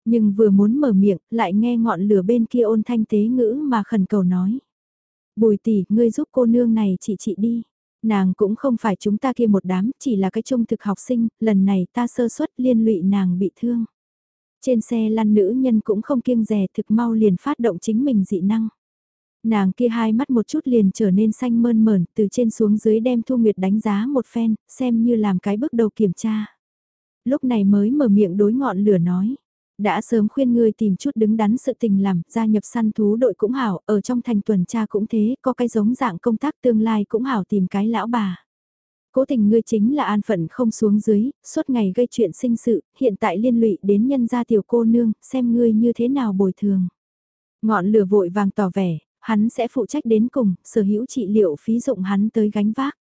Nhưng vừa muốn mở miệng, lại nghe ngọn lửa bên kia ôn thanh tế ngữ mà khẩn cầu nói. Bùi tỷ, ngươi giúp cô nương này chị chị đi. Nàng cũng không phải chúng ta kia một đám, chỉ là cái trung thực học sinh, lần này ta sơ suất liên lụy nàng bị thương. Trên xe lăn nữ nhân cũng không kiêng rè thực mau liền phát động chính mình dị năng. Nàng kia hai mắt một chút liền trở nên xanh mơn mởn, từ trên xuống dưới đem Thu Nguyệt đánh giá một phen, xem như làm cái bước đầu kiểm tra. Lúc này mới mở miệng đối ngọn lửa nói, đã sớm khuyên ngươi tìm chút đứng đắn sự tình làm, gia nhập săn thú đội cũng hảo, ở trong thành tuần tra cũng thế, có cái giống dạng công tác tương lai cũng hảo tìm cái lão bà. Cố tình ngươi chính là an phận không xuống dưới, suốt ngày gây chuyện sinh sự, hiện tại liên lụy đến nhân gia tiểu cô nương, xem ngươi như thế nào bồi thường. Ngọn lửa vội vàng tỏ vẻ, hắn sẽ phụ trách đến cùng, sở hữu trị liệu phí dụng hắn tới gánh vác.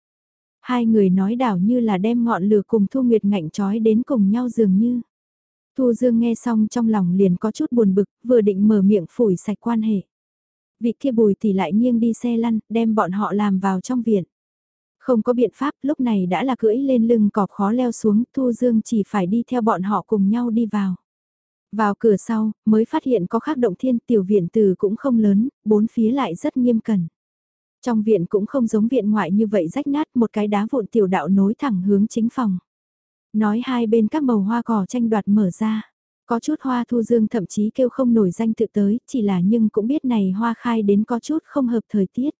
Hai người nói đảo như là đem ngọn lửa cùng Thu Nguyệt ngạnh trói đến cùng nhau dường như. Thu Dương nghe xong trong lòng liền có chút buồn bực, vừa định mở miệng phủi sạch quan hệ. Vị kia bùi thì lại nghiêng đi xe lăn, đem bọn họ làm vào trong viện. Không có biện pháp, lúc này đã là cưỡi lên lưng cọp khó leo xuống, Thu Dương chỉ phải đi theo bọn họ cùng nhau đi vào. Vào cửa sau, mới phát hiện có khác động thiên tiểu viện từ cũng không lớn, bốn phía lại rất nghiêm cẩn. Trong viện cũng không giống viện ngoại như vậy rách nát một cái đá vụn tiểu đạo nối thẳng hướng chính phòng. Nói hai bên các màu hoa cỏ tranh đoạt mở ra. Có chút hoa thu dương thậm chí kêu không nổi danh tự tới, chỉ là nhưng cũng biết này hoa khai đến có chút không hợp thời tiết.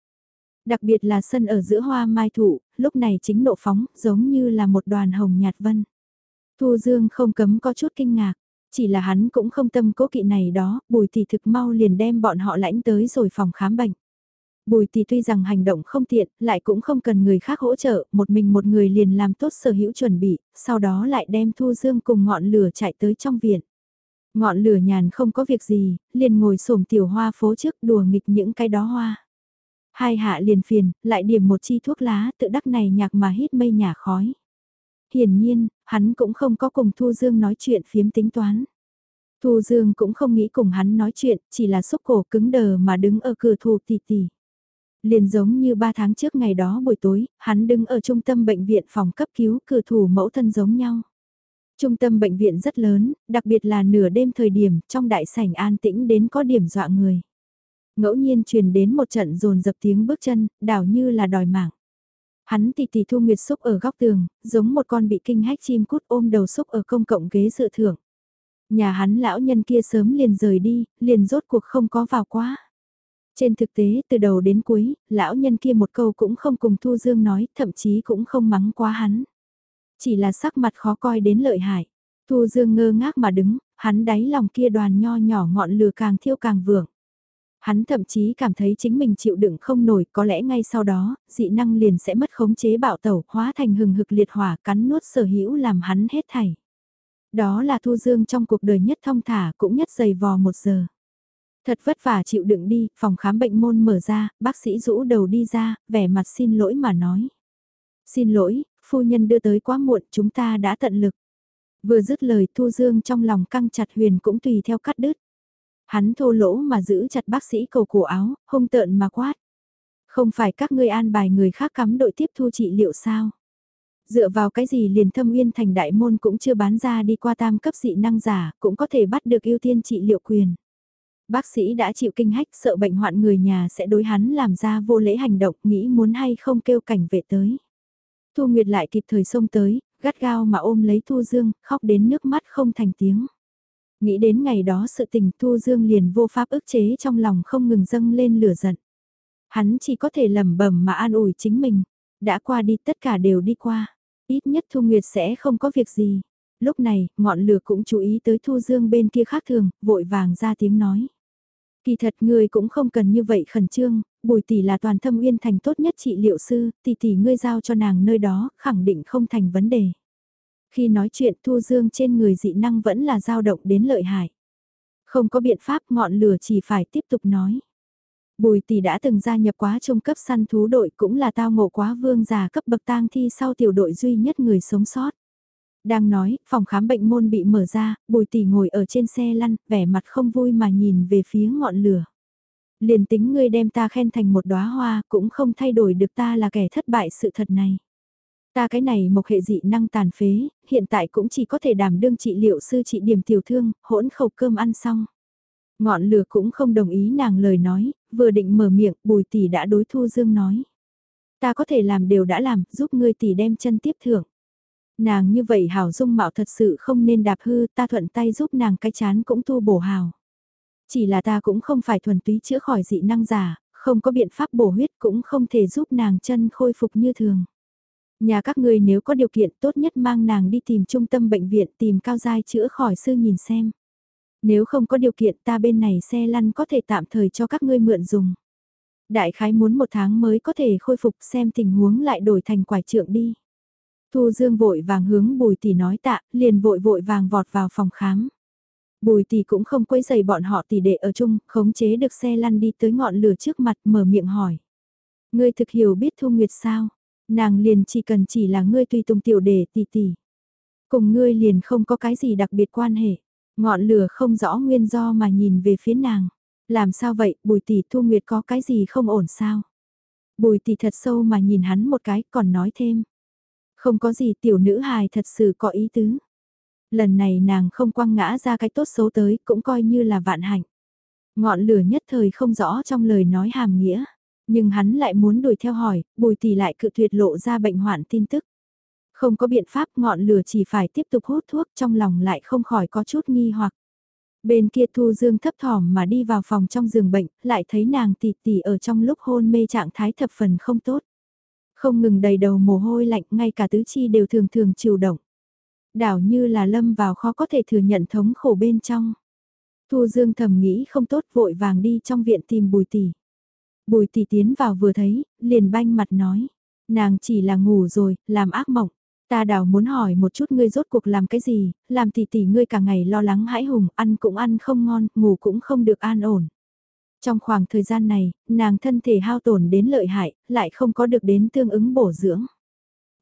Đặc biệt là sân ở giữa hoa mai thụ, lúc này chính nộ phóng, giống như là một đoàn hồng nhạt vân. Thu dương không cấm có chút kinh ngạc, chỉ là hắn cũng không tâm cố kỵ này đó, bùi thì thực mau liền đem bọn họ lãnh tới rồi phòng khám bệnh. Bùi tỷ tuy rằng hành động không tiện, lại cũng không cần người khác hỗ trợ, một mình một người liền làm tốt sở hữu chuẩn bị, sau đó lại đem Thu Dương cùng ngọn lửa chạy tới trong viện. Ngọn lửa nhàn không có việc gì, liền ngồi xổm tiểu hoa phố trước đùa nghịch những cái đó hoa. Hai hạ liền phiền, lại điểm một chi thuốc lá tự đắc này nhạc mà hít mây nhả khói. Hiển nhiên, hắn cũng không có cùng Thu Dương nói chuyện phiếm tính toán. Thu Dương cũng không nghĩ cùng hắn nói chuyện, chỉ là xúc cổ cứng đờ mà đứng ở cửa thủ tì tì. Liền giống như ba tháng trước ngày đó buổi tối, hắn đứng ở trung tâm bệnh viện phòng cấp cứu cửa thủ mẫu thân giống nhau. Trung tâm bệnh viện rất lớn, đặc biệt là nửa đêm thời điểm trong đại sảnh an tĩnh đến có điểm dọa người. Ngẫu nhiên truyền đến một trận rồn dập tiếng bước chân, đảo như là đòi mạng. Hắn tì tì thu nguyệt xúc ở góc tường, giống một con bị kinh hách chim cút ôm đầu xúc ở công cộng ghế dự thưởng. Nhà hắn lão nhân kia sớm liền rời đi, liền rốt cuộc không có vào quá. Trên thực tế từ đầu đến cuối, lão nhân kia một câu cũng không cùng Thu Dương nói, thậm chí cũng không mắng quá hắn. Chỉ là sắc mặt khó coi đến lợi hại. Thu Dương ngơ ngác mà đứng, hắn đáy lòng kia đoàn nho nhỏ ngọn lửa càng thiêu càng vượng. Hắn thậm chí cảm thấy chính mình chịu đựng không nổi, có lẽ ngay sau đó, dị năng liền sẽ mất khống chế bạo tẩu, hóa thành hừng hực liệt hỏa cắn nuốt sở hữu làm hắn hết thảy. Đó là Thu Dương trong cuộc đời nhất thông thả cũng nhất dày vò một giờ. Thật vất vả chịu đựng đi, phòng khám bệnh môn mở ra, bác sĩ rũ đầu đi ra, vẻ mặt xin lỗi mà nói. Xin lỗi, phu nhân đưa tới quá muộn, chúng ta đã tận lực. Vừa dứt lời Thu Dương trong lòng căng chặt huyền cũng tùy theo cắt đứt. Hắn thô lỗ mà giữ chặt bác sĩ cầu cổ áo, hung tợn mà quát. Không phải các ngươi an bài người khác cắm đội tiếp thu trị liệu sao? Dựa vào cái gì liền thâm uyên thành đại môn cũng chưa bán ra đi qua tam cấp dị năng giả, cũng có thể bắt được ưu tiên trị liệu quyền. Bác sĩ đã chịu kinh hách sợ bệnh hoạn người nhà sẽ đối hắn làm ra vô lễ hành động nghĩ muốn hay không kêu cảnh vệ tới. Thu Nguyệt lại kịp thời xông tới, gắt gao mà ôm lấy Thu Dương, khóc đến nước mắt không thành tiếng. Nghĩ đến ngày đó sự tình Thu Dương liền vô pháp ức chế trong lòng không ngừng dâng lên lửa giận. Hắn chỉ có thể lẩm bẩm mà an ủi chính mình. Đã qua đi tất cả đều đi qua. Ít nhất Thu Nguyệt sẽ không có việc gì. Lúc này, ngọn lửa cũng chú ý tới Thu Dương bên kia khác thường, vội vàng ra tiếng nói. Kỳ thật ngươi cũng không cần như vậy khẩn trương, bùi tỷ là toàn thâm uyên thành tốt nhất trị liệu sư, tỷ tỷ ngươi giao cho nàng nơi đó, khẳng định không thành vấn đề. Khi nói chuyện Thu Dương trên người dị năng vẫn là dao động đến lợi hại. Không có biện pháp ngọn lửa chỉ phải tiếp tục nói. Bùi tỷ đã từng gia nhập quá trung cấp săn thú đội cũng là tao ngộ quá vương già cấp bậc tang thi sau tiểu đội duy nhất người sống sót. Đang nói, phòng khám bệnh môn bị mở ra, bùi tỷ ngồi ở trên xe lăn, vẻ mặt không vui mà nhìn về phía ngọn lửa. Liền tính ngươi đem ta khen thành một đóa hoa, cũng không thay đổi được ta là kẻ thất bại sự thật này. Ta cái này một hệ dị năng tàn phế, hiện tại cũng chỉ có thể đảm đương trị liệu sư trị điểm tiểu thương, hỗn khẩu cơm ăn xong. Ngọn lửa cũng không đồng ý nàng lời nói, vừa định mở miệng, bùi tỷ đã đối Thu Dương nói. Ta có thể làm đều đã làm, giúp ngươi tỷ đem chân tiếp thưởng. Nàng như vậy hảo dung mạo thật sự không nên đạp hư, ta thuận tay giúp nàng cái chán cũng tu bổ hào. Chỉ là ta cũng không phải thuần túy chữa khỏi dị năng giả, không có biện pháp bổ huyết cũng không thể giúp nàng chân khôi phục như thường. Nhà các ngươi nếu có điều kiện tốt nhất mang nàng đi tìm trung tâm bệnh viện tìm cao giai chữa khỏi sư nhìn xem. Nếu không có điều kiện ta bên này xe lăn có thể tạm thời cho các ngươi mượn dùng. Đại khái muốn một tháng mới có thể khôi phục xem tình huống lại đổi thành quải trượng đi. Thu Dương vội vàng hướng bùi tỷ nói tạ, liền vội vội vàng vọt vào phòng khám. Bùi tỷ cũng không quấy giày bọn họ tỷ đệ ở chung, khống chế được xe lăn đi tới ngọn lửa trước mặt mở miệng hỏi. Ngươi thực hiểu biết Thu Nguyệt sao? Nàng liền chỉ cần chỉ là ngươi tùy tùng tiểu đề tỷ tỷ. Cùng ngươi liền không có cái gì đặc biệt quan hệ. Ngọn lửa không rõ nguyên do mà nhìn về phía nàng. Làm sao vậy, bùi tỷ Thu Nguyệt có cái gì không ổn sao? Bùi tỷ thật sâu mà nhìn hắn một cái còn nói thêm. Không có gì tiểu nữ hài thật sự có ý tứ. Lần này nàng không quăng ngã ra cái tốt xấu tới cũng coi như là vạn hạnh. Ngọn lửa nhất thời không rõ trong lời nói hàm nghĩa. Nhưng hắn lại muốn đuổi theo hỏi, bùi tỷ lại cự tuyệt lộ ra bệnh hoạn tin tức. Không có biện pháp ngọn lửa chỉ phải tiếp tục hút thuốc trong lòng lại không khỏi có chút nghi hoặc. Bên kia Thu Dương thấp thỏm mà đi vào phòng trong giường bệnh, lại thấy nàng tỷ tỷ ở trong lúc hôn mê trạng thái thập phần không tốt. Không ngừng đầy đầu mồ hôi lạnh ngay cả tứ chi đều thường thường chịu động. Đảo như là lâm vào khó có thể thừa nhận thống khổ bên trong. Thu Dương thầm nghĩ không tốt vội vàng đi trong viện tìm bùi tỷ. Bùi tỷ tiến vào vừa thấy, liền banh mặt nói. Nàng chỉ là ngủ rồi, làm ác mộng. Ta đảo muốn hỏi một chút ngươi rốt cuộc làm cái gì, làm tỷ tỷ ngươi cả ngày lo lắng hãi hùng, ăn cũng ăn không ngon, ngủ cũng không được an ổn. Trong khoảng thời gian này, nàng thân thể hao tổn đến lợi hại, lại không có được đến tương ứng bổ dưỡng.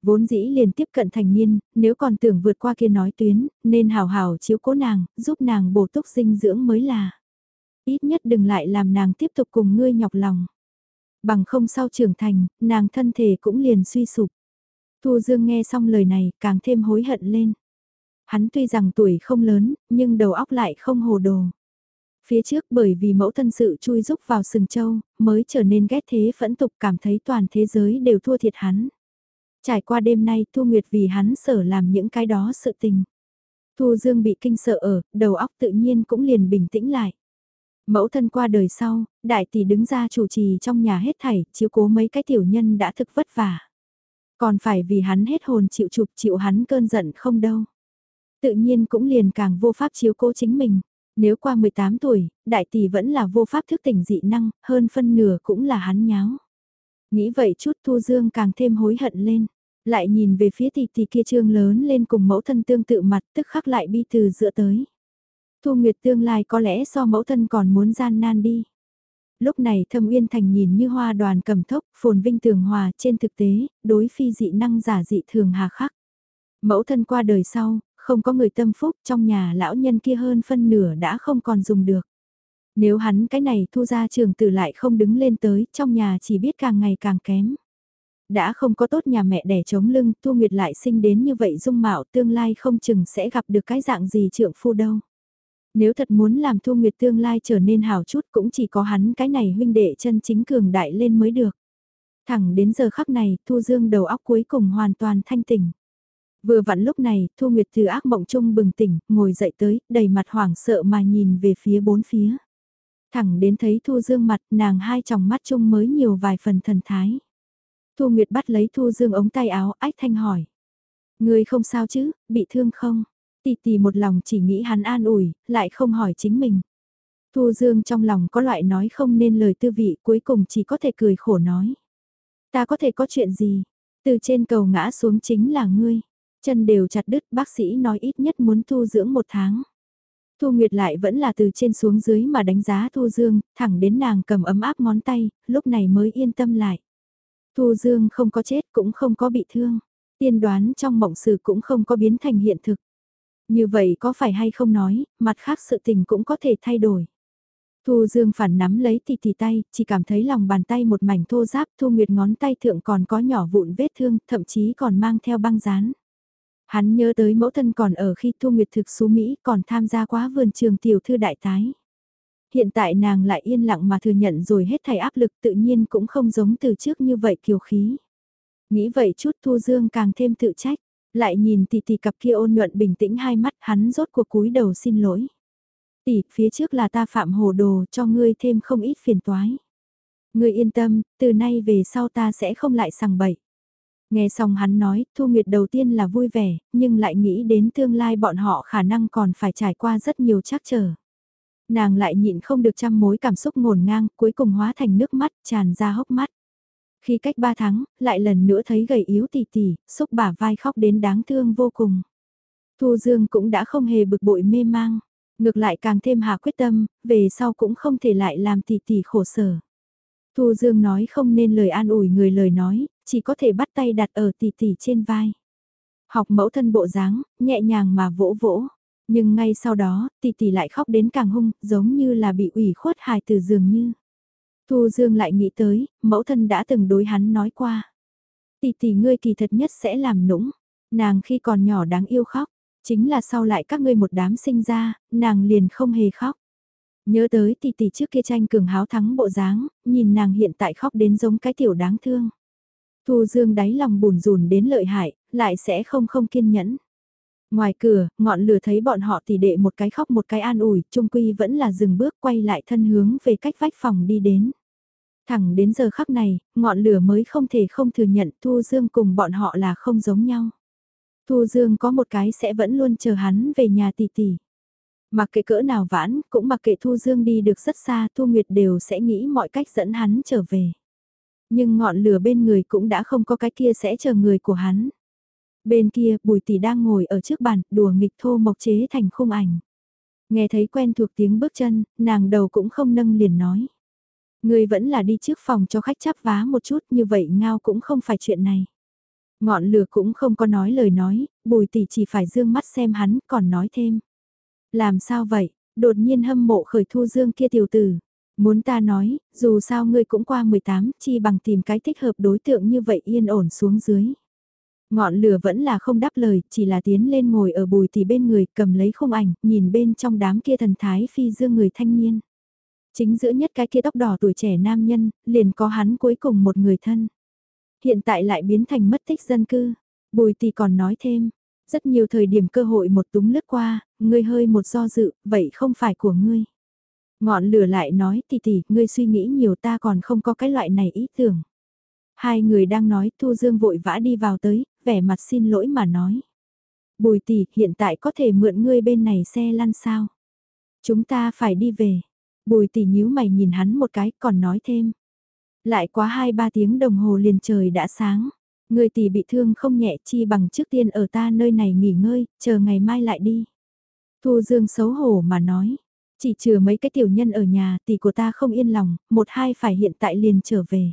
Vốn dĩ liền tiếp cận thành niên, nếu còn tưởng vượt qua kia nói tuyến, nên hào hào chiếu cố nàng, giúp nàng bổ túc dinh dưỡng mới là. Ít nhất đừng lại làm nàng tiếp tục cùng ngươi nhọc lòng. Bằng không sau trưởng thành, nàng thân thể cũng liền suy sụp. Thu Dương nghe xong lời này, càng thêm hối hận lên. Hắn tuy rằng tuổi không lớn, nhưng đầu óc lại không hồ đồ. Phía trước bởi vì mẫu thân sự chui rúc vào sừng châu, mới trở nên ghét thế phẫn tục cảm thấy toàn thế giới đều thua thiệt hắn. Trải qua đêm nay Thu Nguyệt vì hắn sở làm những cái đó sự tình. Thu Dương bị kinh sợ ở, đầu óc tự nhiên cũng liền bình tĩnh lại. Mẫu thân qua đời sau, đại tỷ đứng ra chủ trì trong nhà hết thảy, chiếu cố mấy cái tiểu nhân đã thực vất vả. Còn phải vì hắn hết hồn chịu chụp chịu hắn cơn giận không đâu. Tự nhiên cũng liền càng vô pháp chiếu cố chính mình. Nếu qua 18 tuổi, đại tỷ vẫn là vô pháp thức tỉnh dị năng, hơn phân nửa cũng là hắn nháo. Nghĩ vậy chút Thu Dương càng thêm hối hận lên. Lại nhìn về phía tỷ tỷ kia trương lớn lên cùng mẫu thân tương tự mặt tức khắc lại bi từ giữa tới. Thu Nguyệt tương lai có lẽ so mẫu thân còn muốn gian nan đi. Lúc này thâm uyên thành nhìn như hoa đoàn cầm thốc, phồn vinh tường hòa trên thực tế, đối phi dị năng giả dị thường hà khắc. Mẫu thân qua đời sau, không có người tâm phúc trong nhà lão nhân kia hơn phân nửa đã không còn dùng được. Nếu hắn cái này thu ra trường tử lại không đứng lên tới, trong nhà chỉ biết càng ngày càng kém. Đã không có tốt nhà mẹ đẻ chống lưng, Thu Nguyệt lại sinh đến như vậy dung mạo tương lai không chừng sẽ gặp được cái dạng gì trượng phu đâu. Nếu thật muốn làm Thu Nguyệt tương lai trở nên hào chút cũng chỉ có hắn cái này huynh đệ chân chính cường đại lên mới được. Thẳng đến giờ khắc này, Thu Dương đầu óc cuối cùng hoàn toàn thanh tỉnh. Vừa vặn lúc này, Thu Nguyệt từ ác mộng chung bừng tỉnh, ngồi dậy tới, đầy mặt hoảng sợ mà nhìn về phía bốn phía. Thẳng đến thấy Thu Dương mặt, nàng hai tròng mắt chung mới nhiều vài phần thần thái. Thu Nguyệt bắt lấy Thu Dương ống tay áo, ách thanh hỏi. Người không sao chứ, bị thương không? Tì tì một lòng chỉ nghĩ hắn an ủi, lại không hỏi chính mình. Thu Dương trong lòng có loại nói không nên lời tư vị cuối cùng chỉ có thể cười khổ nói. Ta có thể có chuyện gì? Từ trên cầu ngã xuống chính là ngươi. Chân đều chặt đứt bác sĩ nói ít nhất muốn thu dưỡng một tháng. Thu Nguyệt lại vẫn là từ trên xuống dưới mà đánh giá Thu Dương, thẳng đến nàng cầm ấm áp ngón tay, lúc này mới yên tâm lại. Thu Dương không có chết cũng không có bị thương. Tiên đoán trong mộng sự cũng không có biến thành hiện thực. Như vậy có phải hay không nói, mặt khác sự tình cũng có thể thay đổi. Thu Dương phản nắm lấy tì tì tay, chỉ cảm thấy lòng bàn tay một mảnh thô ráp, Thu Nguyệt ngón tay thượng còn có nhỏ vụn vết thương, thậm chí còn mang theo băng dán. Hắn nhớ tới mẫu thân còn ở khi Thu Nguyệt thực xú Mỹ còn tham gia quá vườn trường tiểu thư đại tái. Hiện tại nàng lại yên lặng mà thừa nhận rồi hết thảy áp lực tự nhiên cũng không giống từ trước như vậy kiều khí. Nghĩ vậy chút Thu Dương càng thêm tự trách, lại nhìn tỷ tỷ cặp kia ôn nhuận bình tĩnh hai mắt hắn rốt cuộc cúi đầu xin lỗi. Tỷ, phía trước là ta phạm hồ đồ cho ngươi thêm không ít phiền toái. Ngươi yên tâm, từ nay về sau ta sẽ không lại sằng bậy. Nghe xong hắn nói, Thu Nguyệt đầu tiên là vui vẻ, nhưng lại nghĩ đến tương lai bọn họ khả năng còn phải trải qua rất nhiều trắc trở. Nàng lại nhịn không được trăm mối cảm xúc ngổn ngang, cuối cùng hóa thành nước mắt, tràn ra hốc mắt. Khi cách ba tháng, lại lần nữa thấy gầy yếu tì tỉ, xúc bả vai khóc đến đáng thương vô cùng. Thu Dương cũng đã không hề bực bội mê mang, ngược lại càng thêm hạ quyết tâm, về sau cũng không thể lại làm tì tỉ khổ sở. Thu Dương nói không nên lời an ủi người lời nói, chỉ có thể bắt tay đặt ở tỷ tỷ trên vai. Học mẫu thân bộ dáng, nhẹ nhàng mà vỗ vỗ. Nhưng ngay sau đó, tỷ tỷ lại khóc đến càng hung, giống như là bị ủy khuất hài từ dường như. Thu Dương lại nghĩ tới, mẫu thân đã từng đối hắn nói qua. Tỷ tỷ ngươi kỳ thật nhất sẽ làm nũng, nàng khi còn nhỏ đáng yêu khóc, chính là sau lại các ngươi một đám sinh ra, nàng liền không hề khóc. Nhớ tới tỷ tỷ trước kia tranh cường háo thắng bộ dáng, nhìn nàng hiện tại khóc đến giống cái tiểu đáng thương. Thu Dương đáy lòng bùn rùn đến lợi hại, lại sẽ không không kiên nhẫn. Ngoài cửa, ngọn lửa thấy bọn họ thì đệ một cái khóc một cái an ủi, trung quy vẫn là dừng bước quay lại thân hướng về cách vách phòng đi đến. Thẳng đến giờ khắc này, ngọn lửa mới không thể không thừa nhận Thu Dương cùng bọn họ là không giống nhau. Thu Dương có một cái sẽ vẫn luôn chờ hắn về nhà tỷ tỷ. Mặc kệ cỡ nào vãn, cũng mặc kệ Thu Dương đi được rất xa, Thu Nguyệt đều sẽ nghĩ mọi cách dẫn hắn trở về. Nhưng ngọn lửa bên người cũng đã không có cái kia sẽ chờ người của hắn. Bên kia, Bùi Tỷ đang ngồi ở trước bàn, đùa nghịch thô mộc chế thành khung ảnh. Nghe thấy quen thuộc tiếng bước chân, nàng đầu cũng không nâng liền nói. Người vẫn là đi trước phòng cho khách chắp vá một chút như vậy ngao cũng không phải chuyện này. Ngọn lửa cũng không có nói lời nói, bùi tỷ chỉ phải dương mắt xem hắn còn nói thêm. Làm sao vậy, đột nhiên hâm mộ khởi thu dương kia tiểu tử. Muốn ta nói, dù sao ngươi cũng qua 18, chi bằng tìm cái thích hợp đối tượng như vậy yên ổn xuống dưới. Ngọn lửa vẫn là không đáp lời, chỉ là tiến lên ngồi ở bùi tỷ bên người, cầm lấy khung ảnh, nhìn bên trong đám kia thần thái phi dương người thanh niên. Chính giữa nhất cái kia tóc đỏ tuổi trẻ nam nhân, liền có hắn cuối cùng một người thân. Hiện tại lại biến thành mất tích dân cư. Bùi tỷ còn nói thêm, rất nhiều thời điểm cơ hội một túng lướt qua, ngươi hơi một do dự, vậy không phải của ngươi. Ngọn lửa lại nói tỷ tỷ, ngươi suy nghĩ nhiều ta còn không có cái loại này ý tưởng. Hai người đang nói Thu Dương vội vã đi vào tới, vẻ mặt xin lỗi mà nói. Bùi tỷ, hiện tại có thể mượn ngươi bên này xe lăn sao? Chúng ta phải đi về. Bùi tỷ nhíu mày nhìn hắn một cái còn nói thêm. Lại quá 2-3 tiếng đồng hồ liền trời đã sáng. Người tỷ bị thương không nhẹ chi bằng trước tiên ở ta nơi này nghỉ ngơi, chờ ngày mai lại đi. Thu Dương xấu hổ mà nói. Chỉ trừ mấy cái tiểu nhân ở nhà tỷ của ta không yên lòng, một hai phải hiện tại liền trở về.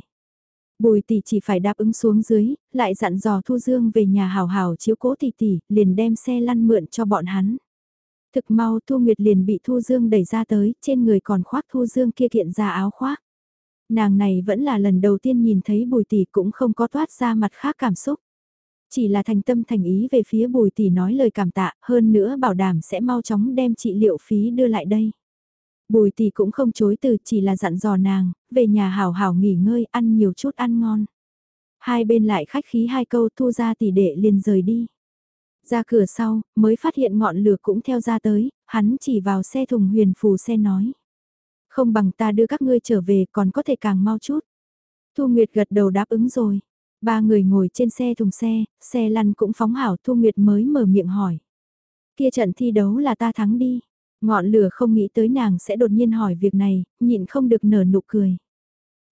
Bùi tỷ chỉ phải đáp ứng xuống dưới, lại dặn dò Thu Dương về nhà hào hào chiếu cố tỷ tỷ, liền đem xe lăn mượn cho bọn hắn. Thực mau Thu Nguyệt liền bị Thu Dương đẩy ra tới, trên người còn khoác Thu Dương kia kiện ra áo khoác. Nàng này vẫn là lần đầu tiên nhìn thấy bùi tỷ cũng không có toát ra mặt khác cảm xúc. Chỉ là thành tâm thành ý về phía bùi tỷ nói lời cảm tạ, hơn nữa bảo đảm sẽ mau chóng đem trị liệu phí đưa lại đây. Bùi tỷ cũng không chối từ chỉ là dặn dò nàng, về nhà hảo hảo nghỉ ngơi ăn nhiều chút ăn ngon. Hai bên lại khách khí hai câu thu ra tỷ đệ liền rời đi. Ra cửa sau, mới phát hiện ngọn lửa cũng theo ra tới, hắn chỉ vào xe thùng huyền phù xe nói. Không bằng ta đưa các ngươi trở về còn có thể càng mau chút. Thu Nguyệt gật đầu đáp ứng rồi. Ba người ngồi trên xe thùng xe, xe lăn cũng phóng hảo Thu Nguyệt mới mở miệng hỏi. Kia trận thi đấu là ta thắng đi. Ngọn lửa không nghĩ tới nàng sẽ đột nhiên hỏi việc này, nhịn không được nở nụ cười.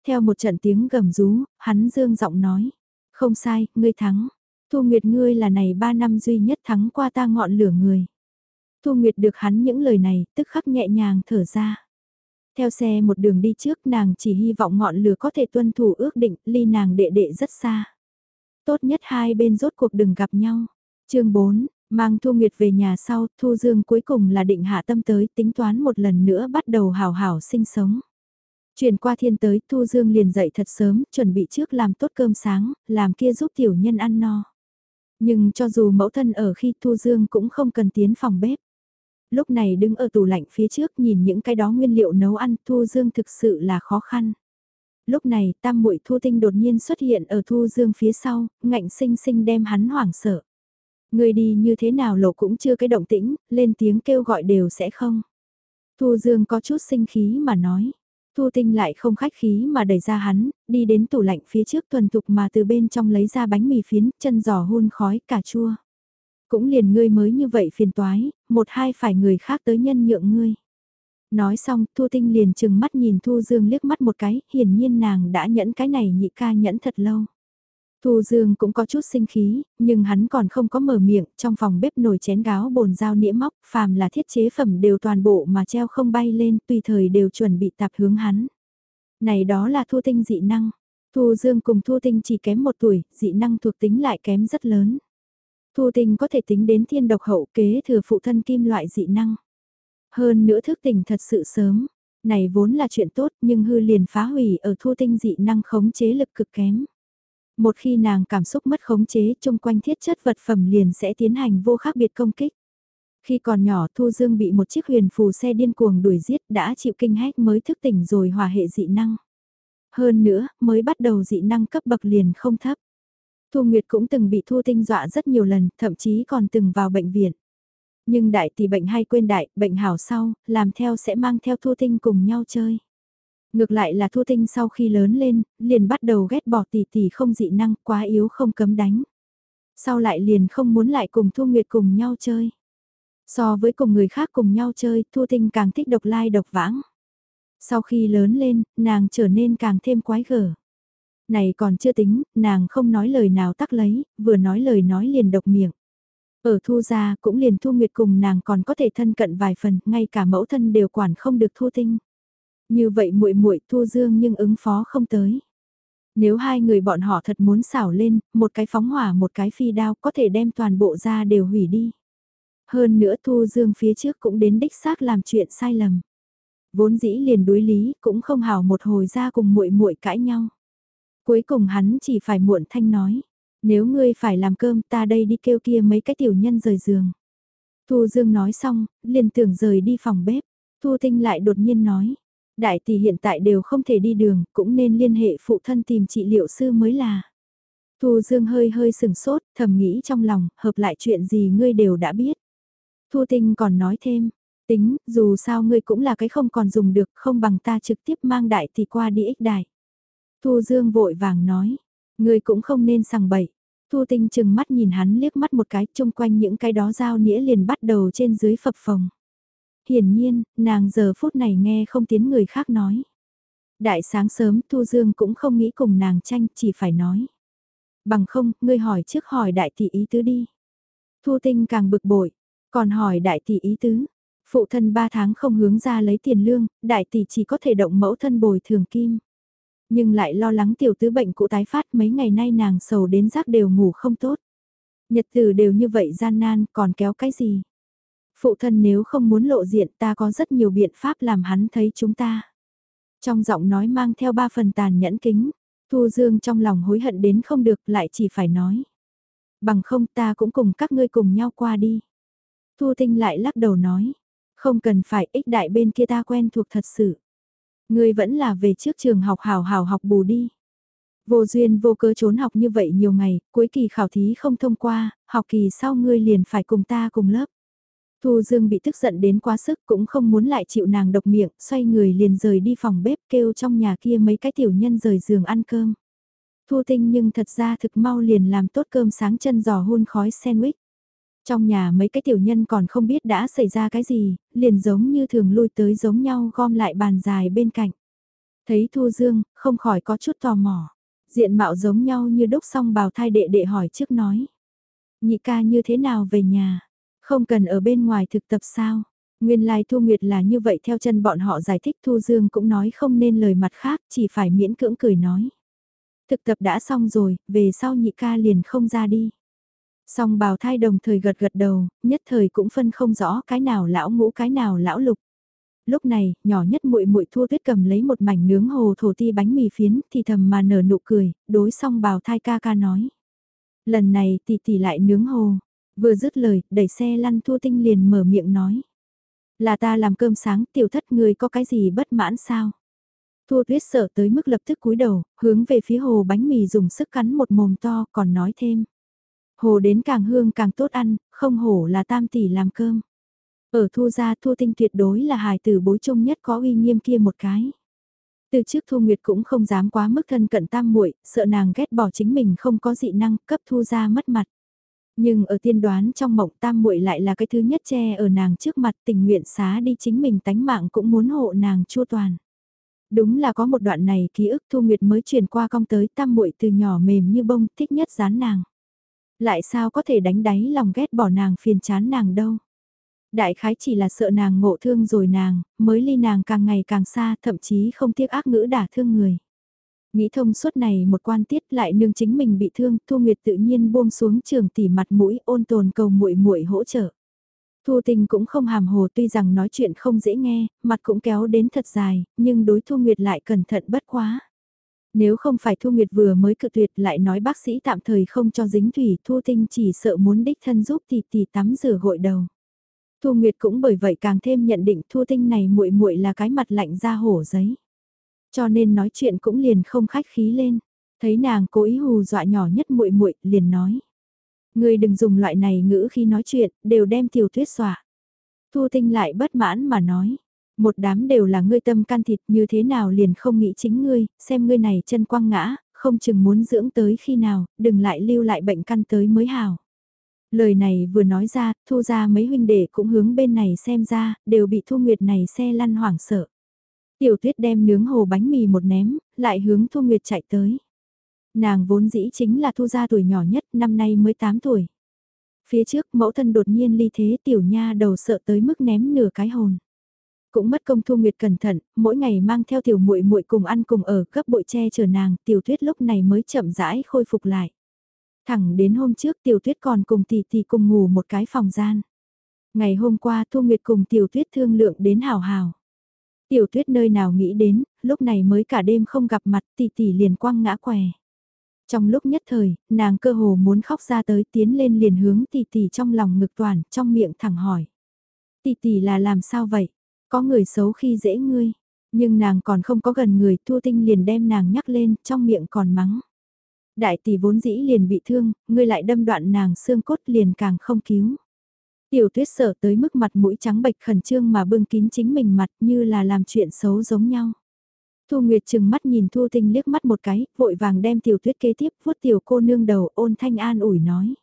Theo một trận tiếng gầm rú, hắn dương giọng nói. Không sai, ngươi thắng. Thu Nguyệt ngươi là này ba năm duy nhất thắng qua ta ngọn lửa người. Thu Nguyệt được hắn những lời này, tức khắc nhẹ nhàng thở ra. Theo xe một đường đi trước nàng chỉ hy vọng ngọn lửa có thể tuân thủ ước định, ly nàng đệ đệ rất xa. Tốt nhất hai bên rốt cuộc đừng gặp nhau. chương 4, mang Thu Nguyệt về nhà sau, Thu Dương cuối cùng là định hạ tâm tới tính toán một lần nữa bắt đầu hào hảo sinh sống. Chuyển qua thiên tới, Thu Dương liền dậy thật sớm, chuẩn bị trước làm tốt cơm sáng, làm kia giúp tiểu nhân ăn no. Nhưng cho dù mẫu thân ở khi Thu Dương cũng không cần tiến phòng bếp. Lúc này đứng ở tủ lạnh phía trước nhìn những cái đó nguyên liệu nấu ăn Thu Dương thực sự là khó khăn. Lúc này tam muội Thu Tinh đột nhiên xuất hiện ở Thu Dương phía sau, ngạnh sinh sinh đem hắn hoảng sợ. Người đi như thế nào lộ cũng chưa cái động tĩnh, lên tiếng kêu gọi đều sẽ không. Thu Dương có chút sinh khí mà nói. Thu Tinh lại không khách khí mà đẩy ra hắn, đi đến tủ lạnh phía trước thuần thục mà từ bên trong lấy ra bánh mì phiến, chân giò hun khói, cà chua. Cũng liền ngươi mới như vậy phiền toái, một hai phải người khác tới nhân nhượng ngươi. Nói xong, Thu Tinh liền chừng mắt nhìn Thu Dương liếc mắt một cái, hiển nhiên nàng đã nhẫn cái này nhị ca nhẫn thật lâu. Thu Dương cũng có chút sinh khí, nhưng hắn còn không có mở miệng, trong phòng bếp nồi chén gáo bồn dao nĩa móc, phàm là thiết chế phẩm đều toàn bộ mà treo không bay lên, tùy thời đều chuẩn bị tạp hướng hắn. Này đó là Thu Tinh dị năng. Thu Dương cùng Thu Tinh chỉ kém một tuổi, dị năng thuộc tính lại kém rất lớn. Thu Tinh có thể tính đến thiên độc hậu kế thừa phụ thân kim loại dị năng. Hơn nữa thức tỉnh thật sự sớm. Này vốn là chuyện tốt nhưng hư liền phá hủy ở Thu Tinh dị năng khống chế lực cực kém. Một khi nàng cảm xúc mất khống chế chung quanh thiết chất vật phẩm liền sẽ tiến hành vô khác biệt công kích. Khi còn nhỏ Thu Dương bị một chiếc huyền phù xe điên cuồng đuổi giết đã chịu kinh hách mới thức tỉnh rồi hòa hệ dị năng. Hơn nữa, mới bắt đầu dị năng cấp bậc liền không thấp. Thu Nguyệt cũng từng bị Thu Tinh dọa rất nhiều lần, thậm chí còn từng vào bệnh viện. Nhưng đại tỷ bệnh hay quên đại, bệnh hảo sau, làm theo sẽ mang theo Thu Tinh cùng nhau chơi. Ngược lại là Thu Tinh sau khi lớn lên, liền bắt đầu ghét bỏ tỷ tỷ không dị năng, quá yếu không cấm đánh. Sau lại liền không muốn lại cùng Thu Nguyệt cùng nhau chơi. So với cùng người khác cùng nhau chơi, Thu Tinh càng thích độc lai độc vãng. Sau khi lớn lên, nàng trở nên càng thêm quái gở. Này còn chưa tính, nàng không nói lời nào tắc lấy, vừa nói lời nói liền độc miệng. Ở thu gia cũng liền thu nguyệt cùng nàng còn có thể thân cận vài phần, ngay cả mẫu thân đều quản không được thu tinh. Như vậy muội muội thu dương nhưng ứng phó không tới. Nếu hai người bọn họ thật muốn xảo lên, một cái phóng hỏa một cái phi đao có thể đem toàn bộ ra đều hủy đi. Hơn nữa thu dương phía trước cũng đến đích xác làm chuyện sai lầm. Vốn dĩ liền đối lý cũng không hảo một hồi ra cùng muội muội cãi nhau. Cuối cùng hắn chỉ phải muộn thanh nói, nếu ngươi phải làm cơm ta đây đi kêu kia mấy cái tiểu nhân rời giường. Thu Dương nói xong, liền tưởng rời đi phòng bếp. Thu Tinh lại đột nhiên nói, đại tỷ hiện tại đều không thể đi đường, cũng nên liên hệ phụ thân tìm trị liệu sư mới là. Thu Dương hơi hơi sừng sốt, thầm nghĩ trong lòng, hợp lại chuyện gì ngươi đều đã biết. Thu Tinh còn nói thêm, tính, dù sao ngươi cũng là cái không còn dùng được, không bằng ta trực tiếp mang đại tỷ qua đi ích đại. Thu Dương vội vàng nói, người cũng không nên sằng bậy. Thu Tinh chừng mắt nhìn hắn liếc mắt một cái, chung quanh những cái đó dao nĩa liền bắt đầu trên dưới phập phồng. Hiển nhiên, nàng giờ phút này nghe không tiếng người khác nói. Đại sáng sớm Thu Dương cũng không nghĩ cùng nàng tranh, chỉ phải nói. Bằng không, ngươi hỏi trước hỏi đại tỷ ý tứ đi. Thu Tinh càng bực bội, còn hỏi đại tỷ ý tứ. Phụ thân ba tháng không hướng ra lấy tiền lương, đại tỷ chỉ có thể động mẫu thân bồi thường kim. Nhưng lại lo lắng tiểu tứ bệnh cũ tái phát mấy ngày nay nàng sầu đến giấc đều ngủ không tốt. Nhật tử đều như vậy gian nan còn kéo cái gì. Phụ thân nếu không muốn lộ diện ta có rất nhiều biện pháp làm hắn thấy chúng ta. Trong giọng nói mang theo ba phần tàn nhẫn kính, Thu Dương trong lòng hối hận đến không được lại chỉ phải nói. Bằng không ta cũng cùng các ngươi cùng nhau qua đi. Thu Tinh lại lắc đầu nói, không cần phải ích đại bên kia ta quen thuộc thật sự. Ngươi vẫn là về trước trường học hào hào học bù đi. Vô duyên vô cớ trốn học như vậy nhiều ngày, cuối kỳ khảo thí không thông qua, học kỳ sau ngươi liền phải cùng ta cùng lớp. Thu Dương bị tức giận đến quá sức cũng không muốn lại chịu nàng độc miệng, xoay người liền rời đi phòng bếp kêu trong nhà kia mấy cái tiểu nhân rời giường ăn cơm. Thu Tinh nhưng thật ra thực mau liền làm tốt cơm sáng chân giò hun khói sandwich. Trong nhà mấy cái tiểu nhân còn không biết đã xảy ra cái gì, liền giống như thường lui tới giống nhau gom lại bàn dài bên cạnh. Thấy Thu Dương, không khỏi có chút tò mò. Diện mạo giống nhau như đúc xong bào thai đệ đệ hỏi trước nói. Nhị ca như thế nào về nhà? Không cần ở bên ngoài thực tập sao? Nguyên lai Thu Nguyệt là như vậy theo chân bọn họ giải thích Thu Dương cũng nói không nên lời mặt khác, chỉ phải miễn cưỡng cười nói. Thực tập đã xong rồi, về sau nhị ca liền không ra đi. Song bào thai đồng thời gật gật đầu, nhất thời cũng phân không rõ cái nào lão ngũ cái nào lão lục. Lúc này, nhỏ nhất muội muội Thu Tuyết cầm lấy một mảnh nướng hồ thổ ti bánh mì phiến, thì thầm mà nở nụ cười, đối song bào thai ca ca nói. Lần này tỷ tỷ lại nướng hồ, vừa dứt lời, đẩy xe lăn Thu Tinh liền mở miệng nói. Là ta làm cơm sáng, tiểu thất người có cái gì bất mãn sao? Thu tuyết sợ tới mức lập tức cúi đầu, hướng về phía hồ bánh mì dùng sức cắn một mồm to, còn nói thêm. Hồ đến càng hương càng tốt ăn, không hổ là tam tỷ làm cơm. Ở thu gia thu tinh tuyệt đối là hài tử bối trông nhất có uy nghiêm kia một cái. Từ trước Thu Nguyệt cũng không dám quá mức thân cận tam muội, sợ nàng ghét bỏ chính mình không có dị năng, cấp thu gia mất mặt. Nhưng ở tiên đoán trong mộng tam muội lại là cái thứ nhất che ở nàng trước mặt tình nguyện xá đi chính mình tánh mạng cũng muốn hộ nàng chua toàn. Đúng là có một đoạn này ký ức Thu Nguyệt mới truyền qua cong tới tam muội từ nhỏ mềm như bông thích nhất dán nàng. Lại sao có thể đánh đáy lòng ghét bỏ nàng phiền chán nàng đâu. Đại khái chỉ là sợ nàng ngộ thương rồi nàng, mới ly nàng càng ngày càng xa thậm chí không tiếc ác ngữ đả thương người. Nghĩ thông suốt này một quan tiết lại nương chính mình bị thương, Thu Nguyệt tự nhiên buông xuống trường tỉ mặt mũi ôn tồn cầu muội muội hỗ trợ. Thu Tình cũng không hàm hồ tuy rằng nói chuyện không dễ nghe, mặt cũng kéo đến thật dài, nhưng đối Thu Nguyệt lại cẩn thận bất quá. Nếu không phải Thu Nguyệt vừa mới cự tuyệt lại nói bác sĩ tạm thời không cho dính thủy, Thu Tinh chỉ sợ muốn đích thân giúp tỷ tỷ tắm rửa gội đầu. Thu Nguyệt cũng bởi vậy càng thêm nhận định Thu Tinh này muội muội là cái mặt lạnh ra hổ giấy. Cho nên nói chuyện cũng liền không khách khí lên, thấy nàng cố ý hù dọa nhỏ nhất muội muội, liền nói: "Ngươi đừng dùng loại này ngữ khi nói chuyện, đều đem Tiểu Tuyết xòa." Thu Tinh lại bất mãn mà nói: "Một đám đều là ngươi tâm can thịt, như thế nào liền không nghĩ chính ngươi, xem ngươi này chân quăng ngã, không chừng muốn dưỡng tới khi nào, đừng lại lưu lại bệnh căn tới mới hào." Lời này vừa nói ra, thu ra mấy huynh đệ cũng hướng bên này xem ra, đều bị thu nguyệt này xe lăn hoảng sợ. Tiểu tuyết đem nướng hồ bánh mì một ném, lại hướng thu nguyệt chạy tới. Nàng vốn dĩ chính là thu gia tuổi nhỏ nhất, năm nay mới 8 tuổi. Phía trước mẫu thân đột nhiên ly thế tiểu nha đầu sợ tới mức ném nửa cái hồn. Cũng mất công thu nguyệt cẩn thận, mỗi ngày mang theo tiểu muội muội cùng ăn cùng ở gấp bội che chở nàng, tiểu tuyết lúc này mới chậm rãi khôi phục lại. Thẳng đến hôm trước tiểu tuyết còn cùng tỷ tỷ cùng ngủ một cái phòng gian. Ngày hôm qua Thu Nguyệt cùng tiểu tuyết thương lượng đến hào hào. Tiểu tuyết nơi nào nghĩ đến, lúc này mới cả đêm không gặp mặt tỷ tỷ liền quăng ngã què. Trong lúc nhất thời, nàng cơ hồ muốn khóc ra tới tiến lên liền hướng tỷ tỷ trong lòng ngực toàn, trong miệng thẳng hỏi. Tỷ tỷ là làm sao vậy? Có người xấu khi dễ ngươi. Nhưng nàng còn không có gần người, Thu Tinh liền đem nàng nhắc lên, trong miệng còn mắng. Đại tỷ vốn dĩ liền bị thương, ngươi lại đâm đoạn nàng xương cốt liền càng không cứu. Tiểu tuyết sợ tới mức mặt mũi trắng bệch khẩn trương mà bưng kín chính mình mặt như là làm chuyện xấu giống nhau. Thu Nguyệt chừng mắt nhìn Thu Tinh liếc mắt một cái, vội vàng đem tiểu tuyết kế tiếp vuốt tiểu cô nương đầu ôn thanh an ủi nói.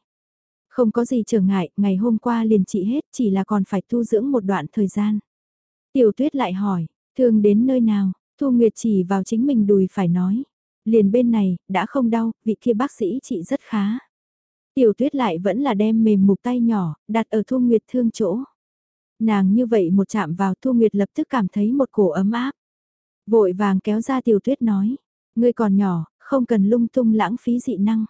Không có gì trở ngại, ngày hôm qua liền trị hết chỉ là còn phải tu dưỡng một đoạn thời gian. Tiểu tuyết lại hỏi, thương đến nơi nào, Thu Nguyệt chỉ vào chính mình đùi phải nói. Liền bên này, đã không đau, vị kia bác sĩ chị rất khá. Tiểu tuyết lại vẫn là đem mềm mục tay nhỏ, đặt ở Thu Nguyệt thương chỗ. Nàng như vậy một chạm vào Thu Nguyệt lập tức cảm thấy một cổ ấm áp. Vội vàng kéo ra tiểu tuyết nói, ngươi còn nhỏ, không cần lung tung lãng phí dị năng.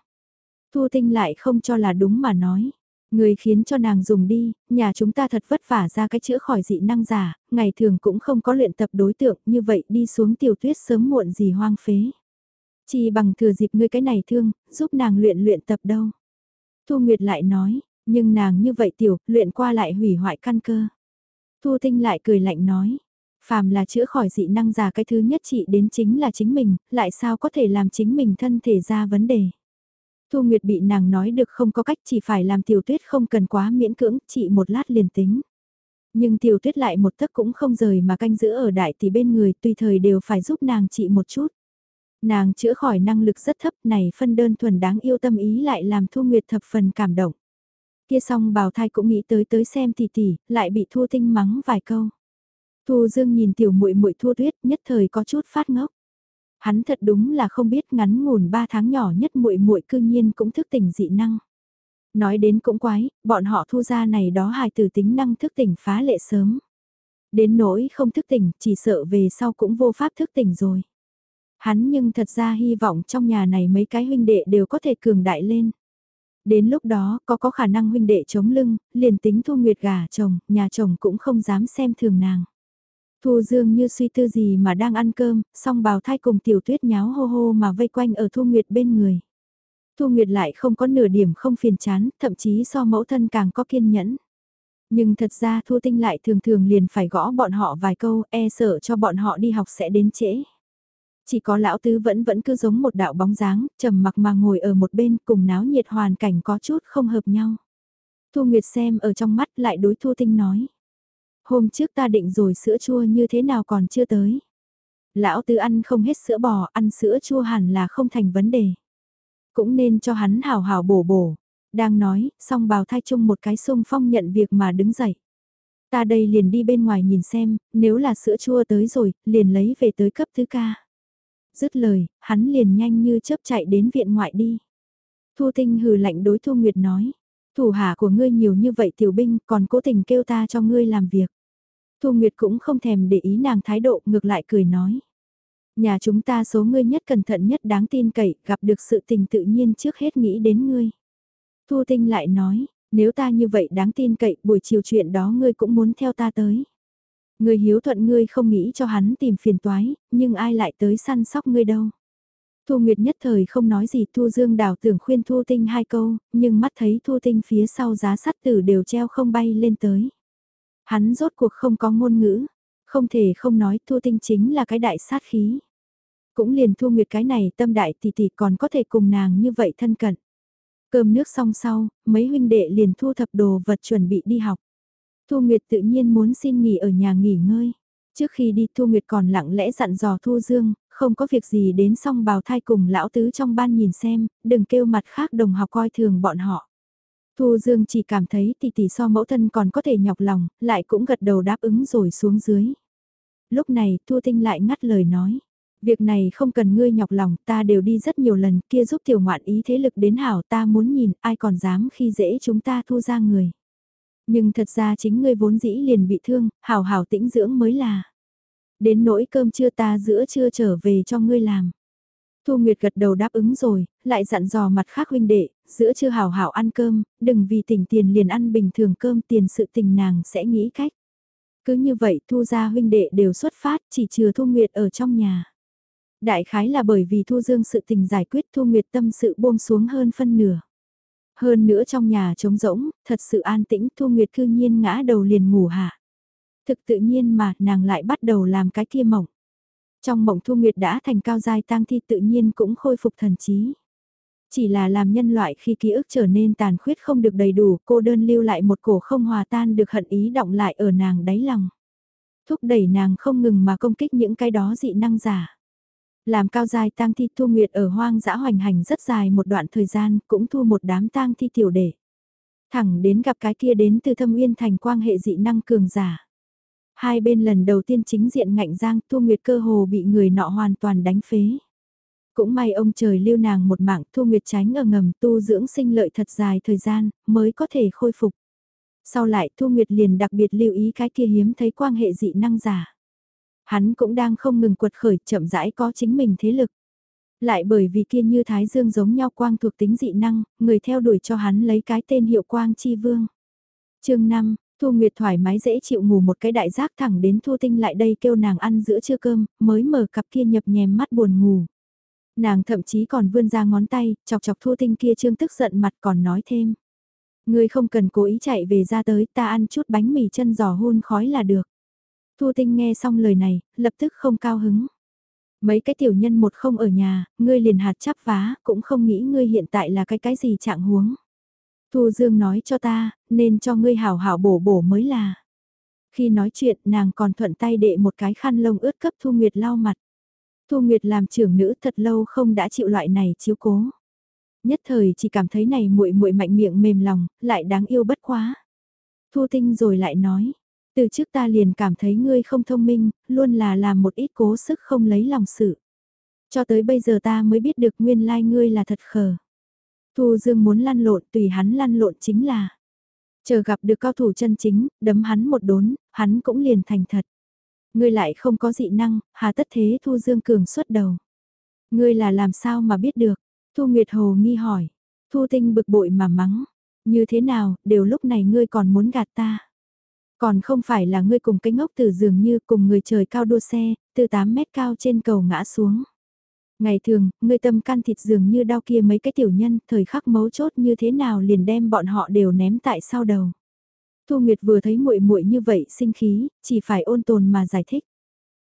Thu tinh lại không cho là đúng mà nói. Người khiến cho nàng dùng đi, nhà chúng ta thật vất vả ra cái chữa khỏi dị năng giả, ngày thường cũng không có luyện tập đối tượng như vậy đi xuống tiểu tuyết sớm muộn gì hoang phế. Chỉ bằng thừa dịp ngươi cái này thương, giúp nàng luyện luyện tập đâu. Thu Nguyệt lại nói, nhưng nàng như vậy tiểu, luyện qua lại hủy hoại căn cơ. Thu Tinh lại cười lạnh nói, phàm là chữa khỏi dị năng già cái thứ nhất chị đến chính là chính mình, lại sao có thể làm chính mình thân thể ra vấn đề. Thu Nguyệt bị nàng nói được không có cách chỉ phải làm tiểu tuyết không cần quá miễn cưỡng, chị một lát liền tính. Nhưng tiểu tuyết lại một tấc cũng không rời mà canh giữ ở đại tỷ bên người tùy thời đều phải giúp nàng chị một chút. Nàng chữa khỏi năng lực rất thấp này phân đơn thuần đáng yêu tâm ý lại làm Thu Nguyệt thập phần cảm động. Kia xong bào thai cũng nghĩ tới tới xem tỷ tỷ, lại bị Thu Tinh mắng vài câu. Thu Dương nhìn tiểu muội muội Thu Tuyết, nhất thời có chút phát ngốc. Hắn thật đúng là không biết ngắn ngủn 3 tháng nhỏ nhất muội muội cư nhiên cũng thức tỉnh dị năng. Nói đến cũng quái, bọn họ thu ra này đó hài từ tính năng thức tỉnh phá lệ sớm. Đến nỗi không thức tỉnh, chỉ sợ về sau cũng vô pháp thức tỉnh rồi. Hắn nhưng thật ra hy vọng trong nhà này mấy cái huynh đệ đều có thể cường đại lên. Đến lúc đó có có khả năng huynh đệ chống lưng, liền tính thu nguyệt gà chồng, nhà chồng cũng không dám xem thường nàng. Thu Dương như suy tư gì mà đang ăn cơm, song bào thai cùng tiểu tuyết nháo hô hô mà vây quanh ở Thu Nguyệt bên người. Thu Nguyệt lại không có nửa điểm không phiền chán, thậm chí so mẫu thân càng có kiên nhẫn. Nhưng thật ra Thu Tinh lại thường thường liền phải gõ bọn họ vài câu, e sợ cho bọn họ đi học sẽ đến trễ. Chỉ có lão tứ vẫn vẫn cứ giống một đạo bóng dáng, trầm mặc mà ngồi ở một bên cùng náo nhiệt hoàn cảnh có chút không hợp nhau. Thu Nguyệt xem ở trong mắt lại đối Thu Tinh nói. Hôm trước ta định rồi sữa chua như thế nào còn chưa tới. Lão tứ ăn không hết sữa bò, ăn sữa chua hẳn là không thành vấn đề. Cũng nên cho hắn hào hào bổ bổ. Đang nói, xong bào thai chung một cái sung phong nhận việc mà đứng dậy. Ta đây liền đi bên ngoài nhìn xem, nếu là sữa chua tới rồi, liền lấy về tới cấp thứ ca. Dứt lời, hắn liền nhanh như chớp chạy đến viện ngoại đi. Thu Tinh hừ lạnh đối Thu Nguyệt nói, thủ hạ của ngươi nhiều như vậy tiểu binh còn cố tình kêu ta cho ngươi làm việc. Thu Nguyệt cũng không thèm để ý nàng thái độ ngược lại cười nói. Nhà chúng ta số ngươi nhất cẩn thận nhất đáng tin cậy, gặp được sự tình tự nhiên trước hết nghĩ đến ngươi. Thu Tinh lại nói, nếu ta như vậy đáng tin cậy, buổi chiều chuyện đó ngươi cũng muốn theo ta tới. Ngươi hiếu thuận ngươi không nghĩ cho hắn tìm phiền toái, nhưng ai lại tới săn sóc ngươi đâu. Thu Nguyệt nhất thời không nói gì Thu Dương đào tưởng khuyên Thu Tinh hai câu, nhưng mắt thấy Thu Tinh phía sau giá sắt tử đều treo không bay lên tới. Hắn rốt cuộc không có ngôn ngữ, không thể không nói Thu Tinh chính là cái đại sát khí. Cũng liền Thu Nguyệt cái này tâm đại tỷ tỷ còn có thể cùng nàng như vậy thân cận. Cơm nước xong sau, mấy huynh đệ liền thu thập đồ vật chuẩn bị đi học. Thu Nguyệt tự nhiên muốn xin nghỉ ở nhà nghỉ ngơi. Trước khi đi Thu Nguyệt còn lặng lẽ dặn dò Thu Dương, không có việc gì đến xong bào thai cùng lão tứ trong ban nhìn xem, đừng kêu mặt khác đồng học coi thường bọn họ. Thu Dương chỉ cảm thấy tỷ tỷ so mẫu thân còn có thể nhọc lòng, lại cũng gật đầu đáp ứng rồi xuống dưới. Lúc này Thu Tinh lại ngắt lời nói. Việc này không cần ngươi nhọc lòng, ta đều đi rất nhiều lần, kia giúp tiểu ngoạn ý thế lực đến hảo ta muốn nhìn, ai còn dám khi dễ chúng ta thu ra người. Nhưng thật ra chính ngươi vốn dĩ liền bị thương, hảo hảo tĩnh dưỡng mới là. Đến nỗi cơm trưa ta giữa trưa trở về cho ngươi làm. Thu Nguyệt gật đầu đáp ứng rồi, lại dặn dò mặt khác huynh đệ, giữa chưa hào hảo ăn cơm, đừng vì tỉnh tiền liền ăn bình thường cơm tiền sự tình nàng sẽ nghĩ cách. Cứ như vậy Thu gia huynh đệ đều xuất phát, chỉ trừ Thu Nguyệt ở trong nhà. Đại khái là bởi vì Thu Dương sự tình giải quyết Thu Nguyệt tâm sự buông xuống hơn phân nửa. Hơn nữa trong nhà trống rỗng, thật sự an tĩnh Thu Nguyệt cư nhiên ngã đầu liền ngủ hạ. Thực tự nhiên mà nàng lại bắt đầu làm cái kia mộng. Trong mộng Thu Nguyệt đã thành cao giai tang thi tự nhiên cũng khôi phục thần trí. Chỉ là làm nhân loại khi ký ức trở nên tàn khuyết không được đầy đủ, cô đơn lưu lại một cổ không hòa tan được hận ý động lại ở nàng đáy lòng. Thúc đẩy nàng không ngừng mà công kích những cái đó dị năng giả. Làm cao dài tang thi thu nguyệt ở hoang dã hoành hành rất dài một đoạn thời gian, cũng thu một đám tang thi tiểu để. Thẳng đến gặp cái kia đến từ thâm uyên thành quang hệ dị năng cường giả. Hai bên lần đầu tiên chính diện ngạnh giang thu nguyệt cơ hồ bị người nọ hoàn toàn đánh phế. Cũng may ông trời lưu nàng một mạng thu nguyệt tránh ở ngầm tu dưỡng sinh lợi thật dài thời gian, mới có thể khôi phục. Sau lại thu nguyệt liền đặc biệt lưu ý cái kia hiếm thấy quan hệ dị năng giả. Hắn cũng đang không ngừng quật khởi chậm rãi có chính mình thế lực. Lại bởi vì kia như Thái Dương giống nhau quang thuộc tính dị năng, người theo đuổi cho hắn lấy cái tên hiệu quang chi vương. chương 5, Thu Nguyệt thoải mái dễ chịu ngủ một cái đại giác thẳng đến Thu Tinh lại đây kêu nàng ăn giữa trưa cơm, mới mở cặp kia nhập nhèm mắt buồn ngủ. Nàng thậm chí còn vươn ra ngón tay, chọc chọc Thu Tinh kia trương tức giận mặt còn nói thêm. Ngươi không cần cố ý chạy về ra tới, ta ăn chút bánh mì chân giò hôn khói là được. Thu Tinh nghe xong lời này, lập tức không cao hứng. Mấy cái tiểu nhân một không ở nhà, ngươi liền hạt chắp vá, cũng không nghĩ ngươi hiện tại là cái cái gì trạng huống. Thu Dương nói cho ta, nên cho ngươi hảo hảo bổ bổ mới là. Khi nói chuyện nàng còn thuận tay đệ một cái khăn lông ướt cấp Thu Nguyệt lau mặt. Thu Nguyệt làm trưởng nữ thật lâu không đã chịu loại này chiếu cố. Nhất thời chỉ cảm thấy này muội muội mạnh miệng mềm lòng, lại đáng yêu bất quá. Thu Tinh rồi lại nói, từ trước ta liền cảm thấy ngươi không thông minh, luôn là làm một ít cố sức không lấy lòng sự. Cho tới bây giờ ta mới biết được nguyên lai like ngươi là thật khờ. Thu Dương muốn lăn lộn tùy hắn lăn lộn chính là. Chờ gặp được cao thủ chân chính, đấm hắn một đốn, hắn cũng liền thành thật. Ngươi lại không có dị năng, hà tất thế Thu Dương cường xuất đầu. Ngươi là làm sao mà biết được? Thu Nguyệt Hồ nghi hỏi. Thu Tinh bực bội mà mắng. Như thế nào, đều lúc này ngươi còn muốn gạt ta. Còn không phải là ngươi cùng cái ngốc từ dường như cùng người trời cao đua xe, từ 8 mét cao trên cầu ngã xuống. Ngày thường, ngươi tâm can thịt dường như đau kia mấy cái tiểu nhân, thời khắc mấu chốt như thế nào liền đem bọn họ đều ném tại sau đầu. Thu Nguyệt vừa thấy muội muội như vậy sinh khí, chỉ phải ôn tồn mà giải thích.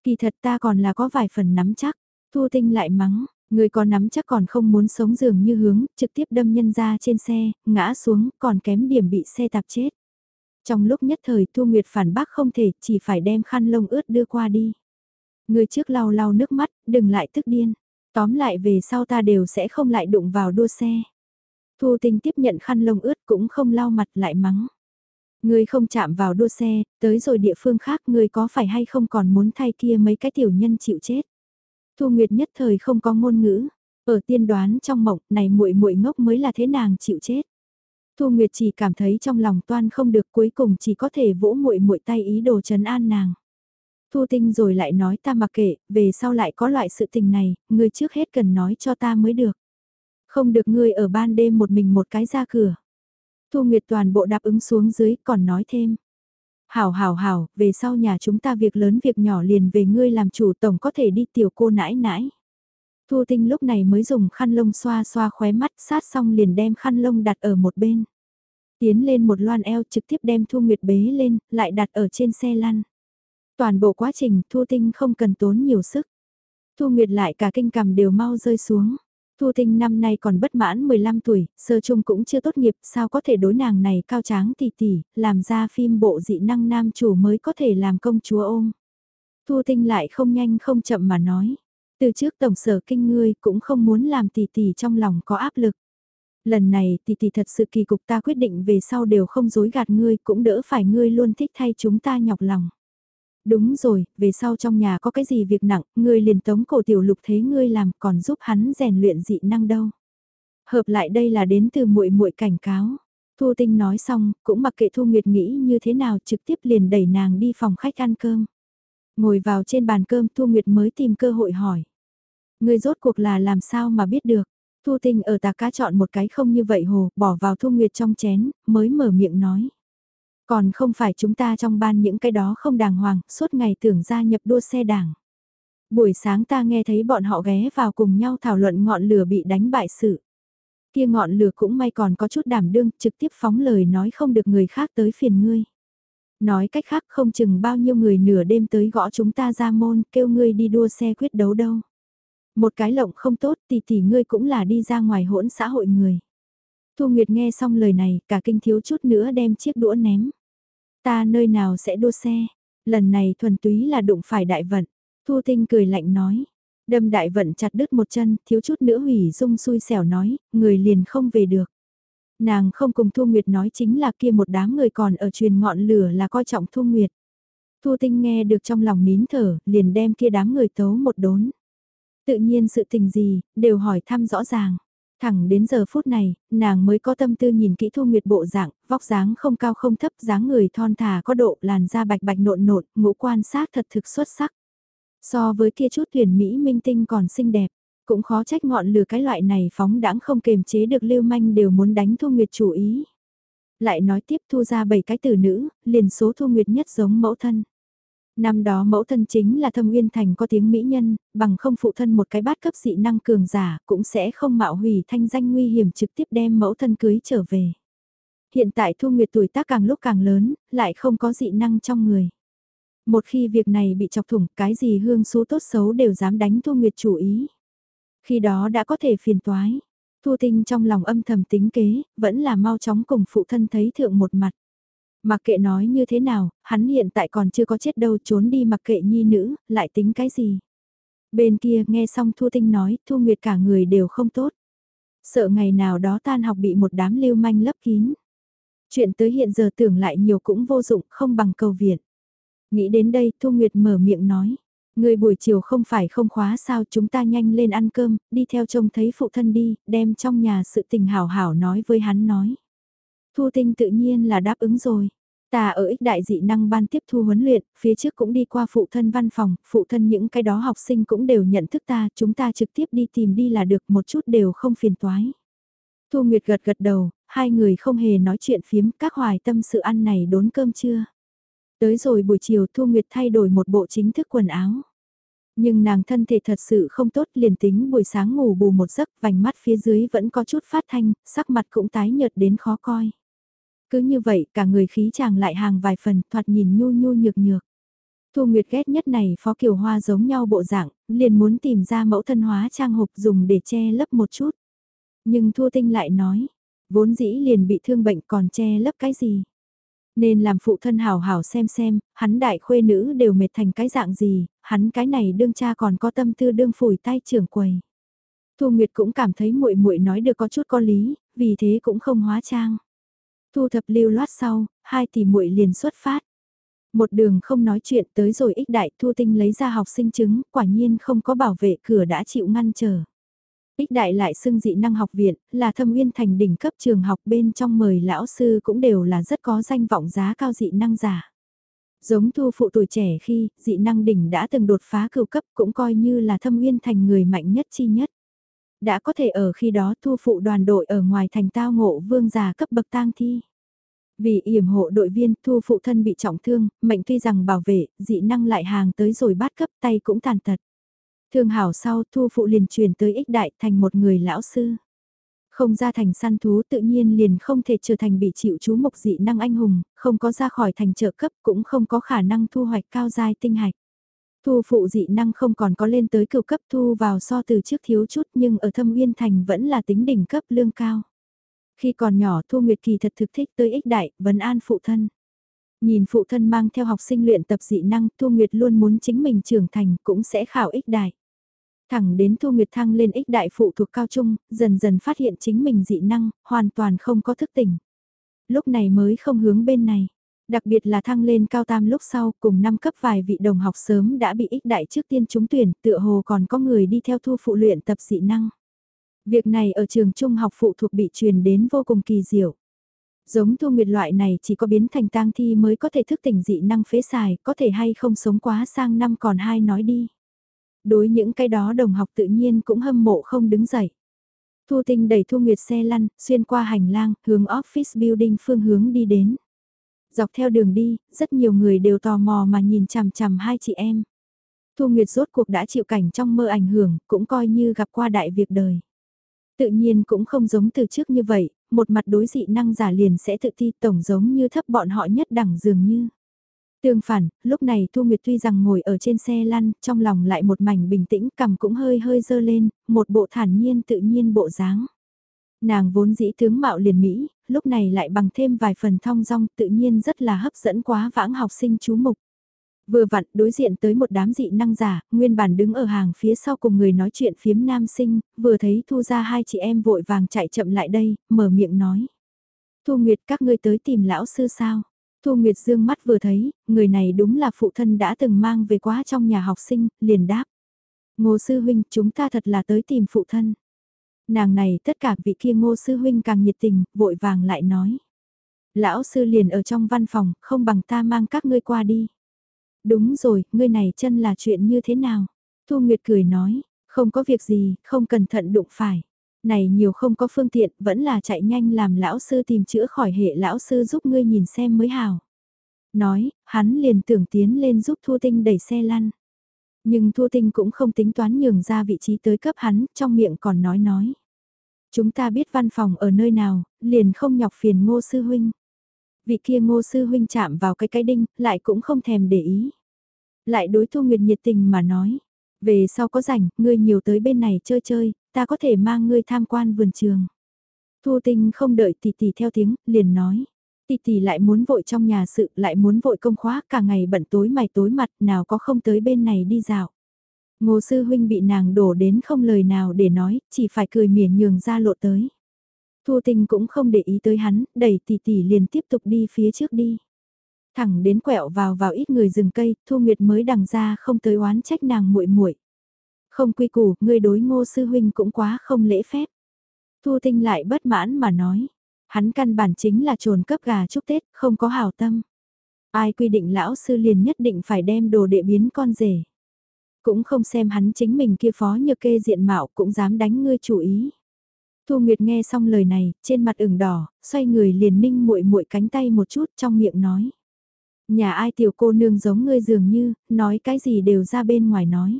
Kỳ thật ta còn là có vài phần nắm chắc. Thu Tinh lại mắng, người có nắm chắc còn không muốn sống dường như hướng, trực tiếp đâm nhân ra trên xe, ngã xuống, còn kém điểm bị xe tạp chết. Trong lúc nhất thời Thu Nguyệt phản bác không thể, chỉ phải đem khăn lông ướt đưa qua đi. Người trước lau lau nước mắt, đừng lại tức điên. Tóm lại về sau ta đều sẽ không lại đụng vào đua xe. Thu Tinh tiếp nhận khăn lông ướt cũng không lau mặt lại mắng. Người không chạm vào đua xe, tới rồi địa phương khác người có phải hay không còn muốn thay kia mấy cái tiểu nhân chịu chết. Thu Nguyệt nhất thời không có ngôn ngữ, ở tiên đoán trong mộng này muội muội ngốc mới là thế nàng chịu chết. Thu Nguyệt chỉ cảm thấy trong lòng toan không được cuối cùng chỉ có thể vỗ muội muội tay ý đồ trấn an nàng. Thu Tinh rồi lại nói ta mặc kệ, về sau lại có loại sự tình này, ngươi trước hết cần nói cho ta mới được. Không được ngươi ở ban đêm một mình một cái ra cửa. Thu Nguyệt toàn bộ đáp ứng xuống dưới còn nói thêm. Hảo hảo hảo, về sau nhà chúng ta việc lớn việc nhỏ liền về ngươi làm chủ tổng có thể đi tiểu cô nãi nãi. Thu Tinh lúc này mới dùng khăn lông xoa xoa khóe mắt sát xong liền đem khăn lông đặt ở một bên. Tiến lên một loan eo trực tiếp đem Thu Nguyệt bế lên, lại đặt ở trên xe lăn. Toàn bộ quá trình Thu Tinh không cần tốn nhiều sức. Thu Nguyệt lại cả kinh cầm đều mau rơi xuống. Thu Tinh năm nay còn bất mãn 15 tuổi, sơ trung cũng chưa tốt nghiệp, sao có thể đối nàng này cao tráng tỷ tỷ, làm ra phim bộ dị năng nam chủ mới có thể làm công chúa ôm. Thu Tinh lại không nhanh không chậm mà nói, từ trước tổng sở kinh ngươi cũng không muốn làm tỷ tỷ trong lòng có áp lực. Lần này tỷ tỷ thật sự kỳ cục ta quyết định về sau đều không dối gạt ngươi cũng đỡ phải ngươi luôn thích thay chúng ta nhọc lòng. Đúng rồi, về sau trong nhà có cái gì việc nặng, ngươi liền tống cổ tiểu lục thế ngươi làm còn giúp hắn rèn luyện dị năng đâu. Hợp lại đây là đến từ muội muội cảnh cáo. Thu Tinh nói xong, cũng mặc kệ Thu Nguyệt nghĩ như thế nào trực tiếp liền đẩy nàng đi phòng khách ăn cơm. Ngồi vào trên bàn cơm Thu Nguyệt mới tìm cơ hội hỏi. Người rốt cuộc là làm sao mà biết được. Thu Tinh ở tà cá chọn một cái không như vậy hồ, bỏ vào Thu Nguyệt trong chén, mới mở miệng nói. Còn không phải chúng ta trong ban những cái đó không đàng hoàng, suốt ngày tưởng gia nhập đua xe đảng. Buổi sáng ta nghe thấy bọn họ ghé vào cùng nhau thảo luận ngọn lửa bị đánh bại sự. Kia ngọn lửa cũng may còn có chút đảm đương, trực tiếp phóng lời nói không được người khác tới phiền ngươi. Nói cách khác không chừng bao nhiêu người nửa đêm tới gõ chúng ta ra môn, kêu ngươi đi đua xe quyết đấu đâu. Một cái lộng không tốt thì thì ngươi cũng là đi ra ngoài hỗn xã hội người. Thu Nguyệt nghe xong lời này, cả kinh thiếu chút nữa đem chiếc đũa ném. Ta nơi nào sẽ đua xe, lần này thuần túy là đụng phải đại vận. Thu Tinh cười lạnh nói, đâm đại vận chặt đứt một chân, thiếu chút nữa hủy dung xui xẻo nói, người liền không về được. Nàng không cùng Thu Nguyệt nói chính là kia một đám người còn ở truyền ngọn lửa là coi trọng Thu Nguyệt. Thu Tinh nghe được trong lòng nín thở, liền đem kia đám người tấu một đốn. Tự nhiên sự tình gì, đều hỏi thăm rõ ràng. Thẳng đến giờ phút này, nàng mới có tâm tư nhìn kỹ Thu Nguyệt bộ dạng, vóc dáng không cao không thấp, dáng người thon thả có độ, làn da bạch bạch nộn nộn, ngũ quan sát thật thực xuất sắc. So với kia chút tuyển Mỹ minh tinh còn xinh đẹp, cũng khó trách ngọn lửa cái loại này phóng đãng không kềm chế được lưu manh đều muốn đánh Thu Nguyệt chủ ý. Lại nói tiếp thu ra bảy cái tử nữ, liền số Thu Nguyệt nhất giống mẫu thân. Năm đó mẫu thân chính là thâm uyên thành có tiếng mỹ nhân, bằng không phụ thân một cái bát cấp dị năng cường giả cũng sẽ không mạo hủy thanh danh nguy hiểm trực tiếp đem mẫu thân cưới trở về. Hiện tại Thu Nguyệt tuổi tác càng lúc càng lớn, lại không có dị năng trong người. Một khi việc này bị chọc thủng, cái gì hương số tốt xấu đều dám đánh Thu Nguyệt chủ ý. Khi đó đã có thể phiền toái. Thu Tinh trong lòng âm thầm tính kế, vẫn là mau chóng cùng phụ thân thấy thượng một mặt. Mặc kệ nói như thế nào, hắn hiện tại còn chưa có chết đâu trốn đi mặc kệ nhi nữ, lại tính cái gì. Bên kia nghe xong Thu Tinh nói, Thu Nguyệt cả người đều không tốt. Sợ ngày nào đó tan học bị một đám lưu manh lấp kín. Chuyện tới hiện giờ tưởng lại nhiều cũng vô dụng không bằng cầu viện. Nghĩ đến đây Thu Nguyệt mở miệng nói. Người buổi chiều không phải không khóa sao chúng ta nhanh lên ăn cơm, đi theo trông thấy phụ thân đi, đem trong nhà sự tình hảo hảo nói với hắn nói. Thu tinh tự nhiên là đáp ứng rồi. Ta ở ích đại dị năng ban tiếp thu huấn luyện, phía trước cũng đi qua phụ thân văn phòng, phụ thân những cái đó học sinh cũng đều nhận thức ta, chúng ta trực tiếp đi tìm đi là được một chút đều không phiền toái. Thu Nguyệt gật gật đầu, hai người không hề nói chuyện phiếm, các hoài tâm sự ăn này đốn cơm chưa. Tới rồi buổi chiều Thu Nguyệt thay đổi một bộ chính thức quần áo. Nhưng nàng thân thể thật sự không tốt liền tính buổi sáng ngủ bù một giấc vành mắt phía dưới vẫn có chút phát thanh, sắc mặt cũng tái nhợt đến khó coi. Cứ như vậy cả người khí chàng lại hàng vài phần thoạt nhìn nhu nhu nhược nhược. Thu Nguyệt ghét nhất này Phó Kiều Hoa giống nhau bộ dạng, liền muốn tìm ra mẫu thân hóa trang hộp dùng để che lấp một chút. Nhưng Thu Tinh lại nói, vốn dĩ liền bị thương bệnh còn che lấp cái gì. Nên làm phụ thân hào hào xem xem, hắn đại khuê nữ đều mệt thành cái dạng gì, hắn cái này đương cha còn có tâm tư đương phủi tay trưởng quầy. Thu Nguyệt cũng cảm thấy muội muội nói được có chút có lý, vì thế cũng không hóa trang. Thu thập lưu loát sau, hai tỷ muội liền xuất phát. Một đường không nói chuyện tới rồi ích đại Thu Tinh lấy ra học sinh chứng, quả nhiên không có bảo vệ cửa đã chịu ngăn trở. Ích đại lại xưng dị năng học viện, là thâm uyên thành đỉnh cấp trường học bên trong mời lão sư cũng đều là rất có danh vọng giá cao dị năng giả. Giống thu phụ tuổi trẻ khi, dị năng đỉnh đã từng đột phá cựu cấp cũng coi như là thâm uyên thành người mạnh nhất chi nhất. Đã có thể ở khi đó thu phụ đoàn đội ở ngoài thành tao ngộ vương già cấp bậc tang thi. Vì yểm hộ đội viên thu phụ thân bị trọng thương, mệnh tuy rằng bảo vệ, dị năng lại hàng tới rồi bát cấp tay cũng tàn tật. Thương hảo sau thu phụ liền truyền tới ích đại thành một người lão sư. Không ra thành săn thú tự nhiên liền không thể trở thành bị chịu chú mục dị năng anh hùng, không có ra khỏi thành trợ cấp cũng không có khả năng thu hoạch cao giai tinh hạch. Thu phụ dị năng không còn có lên tới cựu cấp thu vào so từ trước thiếu chút nhưng ở thâm uyên thành vẫn là tính đỉnh cấp lương cao. Khi còn nhỏ Thu Nguyệt Kỳ thật thực thích tới ích đại, vấn an phụ thân. Nhìn phụ thân mang theo học sinh luyện tập dị năng, Thu Nguyệt luôn muốn chính mình trưởng thành cũng sẽ khảo ích đại. Thẳng đến Thu Nguyệt thăng lên ích đại phụ thuộc cao trung, dần dần phát hiện chính mình dị năng, hoàn toàn không có thức tỉnh. Lúc này mới không hướng bên này. Đặc biệt là thăng lên cao tam lúc sau, cùng năm cấp vài vị đồng học sớm đã bị ích đại trước tiên trúng tuyển, tựa hồ còn có người đi theo thu phụ luyện tập dị năng. Việc này ở trường trung học phụ thuộc bị truyền đến vô cùng kỳ diệu. Giống thu nguyệt loại này chỉ có biến thành tang thi mới có thể thức tỉnh dị năng phế xài, có thể hay không sống quá sang năm còn hai nói đi. Đối những cái đó đồng học tự nhiên cũng hâm mộ không đứng dậy. Thu tinh đẩy thu nguyệt xe lăn, xuyên qua hành lang, hướng office building phương hướng đi đến. Dọc theo đường đi, rất nhiều người đều tò mò mà nhìn chằm chằm hai chị em. Thu Nguyệt rốt cuộc đã chịu cảnh trong mơ ảnh hưởng, cũng coi như gặp qua đại việc đời. Tự nhiên cũng không giống từ trước như vậy, một mặt đối dị năng giả liền sẽ tự thi tổng giống như thấp bọn họ nhất đẳng dường như. Tương phản, lúc này Thu Nguyệt tuy rằng ngồi ở trên xe lăn, trong lòng lại một mảnh bình tĩnh cầm cũng hơi hơi dơ lên, một bộ thản nhiên tự nhiên bộ dáng. Nàng vốn dĩ tướng mạo liền Mỹ, lúc này lại bằng thêm vài phần thong dong tự nhiên rất là hấp dẫn quá vãng học sinh chú mục. Vừa vặn đối diện tới một đám dị năng giả, nguyên bản đứng ở hàng phía sau cùng người nói chuyện phiếm nam sinh, vừa thấy thu ra hai chị em vội vàng chạy chậm lại đây, mở miệng nói. Thu Nguyệt các ngươi tới tìm lão sư sao? Thu Nguyệt dương mắt vừa thấy, người này đúng là phụ thân đã từng mang về quá trong nhà học sinh, liền đáp. Ngô sư huynh, chúng ta thật là tới tìm phụ thân. Nàng này tất cả vị kia ngô sư huynh càng nhiệt tình, vội vàng lại nói. Lão sư liền ở trong văn phòng, không bằng ta mang các ngươi qua đi. Đúng rồi, ngươi này chân là chuyện như thế nào? Thu Nguyệt cười nói, không có việc gì, không cẩn thận đụng phải. Này nhiều không có phương tiện, vẫn là chạy nhanh làm lão sư tìm chữa khỏi hệ lão sư giúp ngươi nhìn xem mới hào. Nói, hắn liền tưởng tiến lên giúp Thu Tinh đẩy xe lăn. Nhưng Thu Tinh cũng không tính toán nhường ra vị trí tới cấp hắn, trong miệng còn nói nói. Chúng ta biết văn phòng ở nơi nào, liền không nhọc phiền ngô sư huynh. Vị kia ngô sư huynh chạm vào cái cái đinh, lại cũng không thèm để ý. Lại đối Thu Nguyệt nhiệt tình mà nói. Về sau có rảnh, ngươi nhiều tới bên này chơi chơi, ta có thể mang ngươi tham quan vườn trường. Thu Tinh không đợi tỷ tỷ theo tiếng, liền nói. Tỷ tỷ lại muốn vội trong nhà sự, lại muốn vội công khóa, cả ngày bận tối mày tối mặt, nào có không tới bên này đi dạo. Ngô sư huynh bị nàng đổ đến không lời nào để nói, chỉ phải cười mỉa nhường ra lộ tới. Thu Tinh cũng không để ý tới hắn, đẩy tỷ tỷ liền tiếp tục đi phía trước đi. Thẳng đến quẹo vào vào ít người rừng cây, Thu Nguyệt mới đằng ra không tới oán trách nàng muội muội. Không quy củ, người đối ngô sư huynh cũng quá không lễ phép. Thu Tinh lại bất mãn mà nói, hắn căn bản chính là trồn cấp gà chúc Tết, không có hảo tâm. Ai quy định lão sư liền nhất định phải đem đồ đệ biến con rể. Cũng không xem hắn chính mình kia phó nhược kê diện mạo cũng dám đánh ngươi chủ ý. Thu Nguyệt nghe xong lời này, trên mặt ửng đỏ, xoay người liền ninh muội muội cánh tay một chút trong miệng nói. Nhà ai tiểu cô nương giống ngươi dường như, nói cái gì đều ra bên ngoài nói.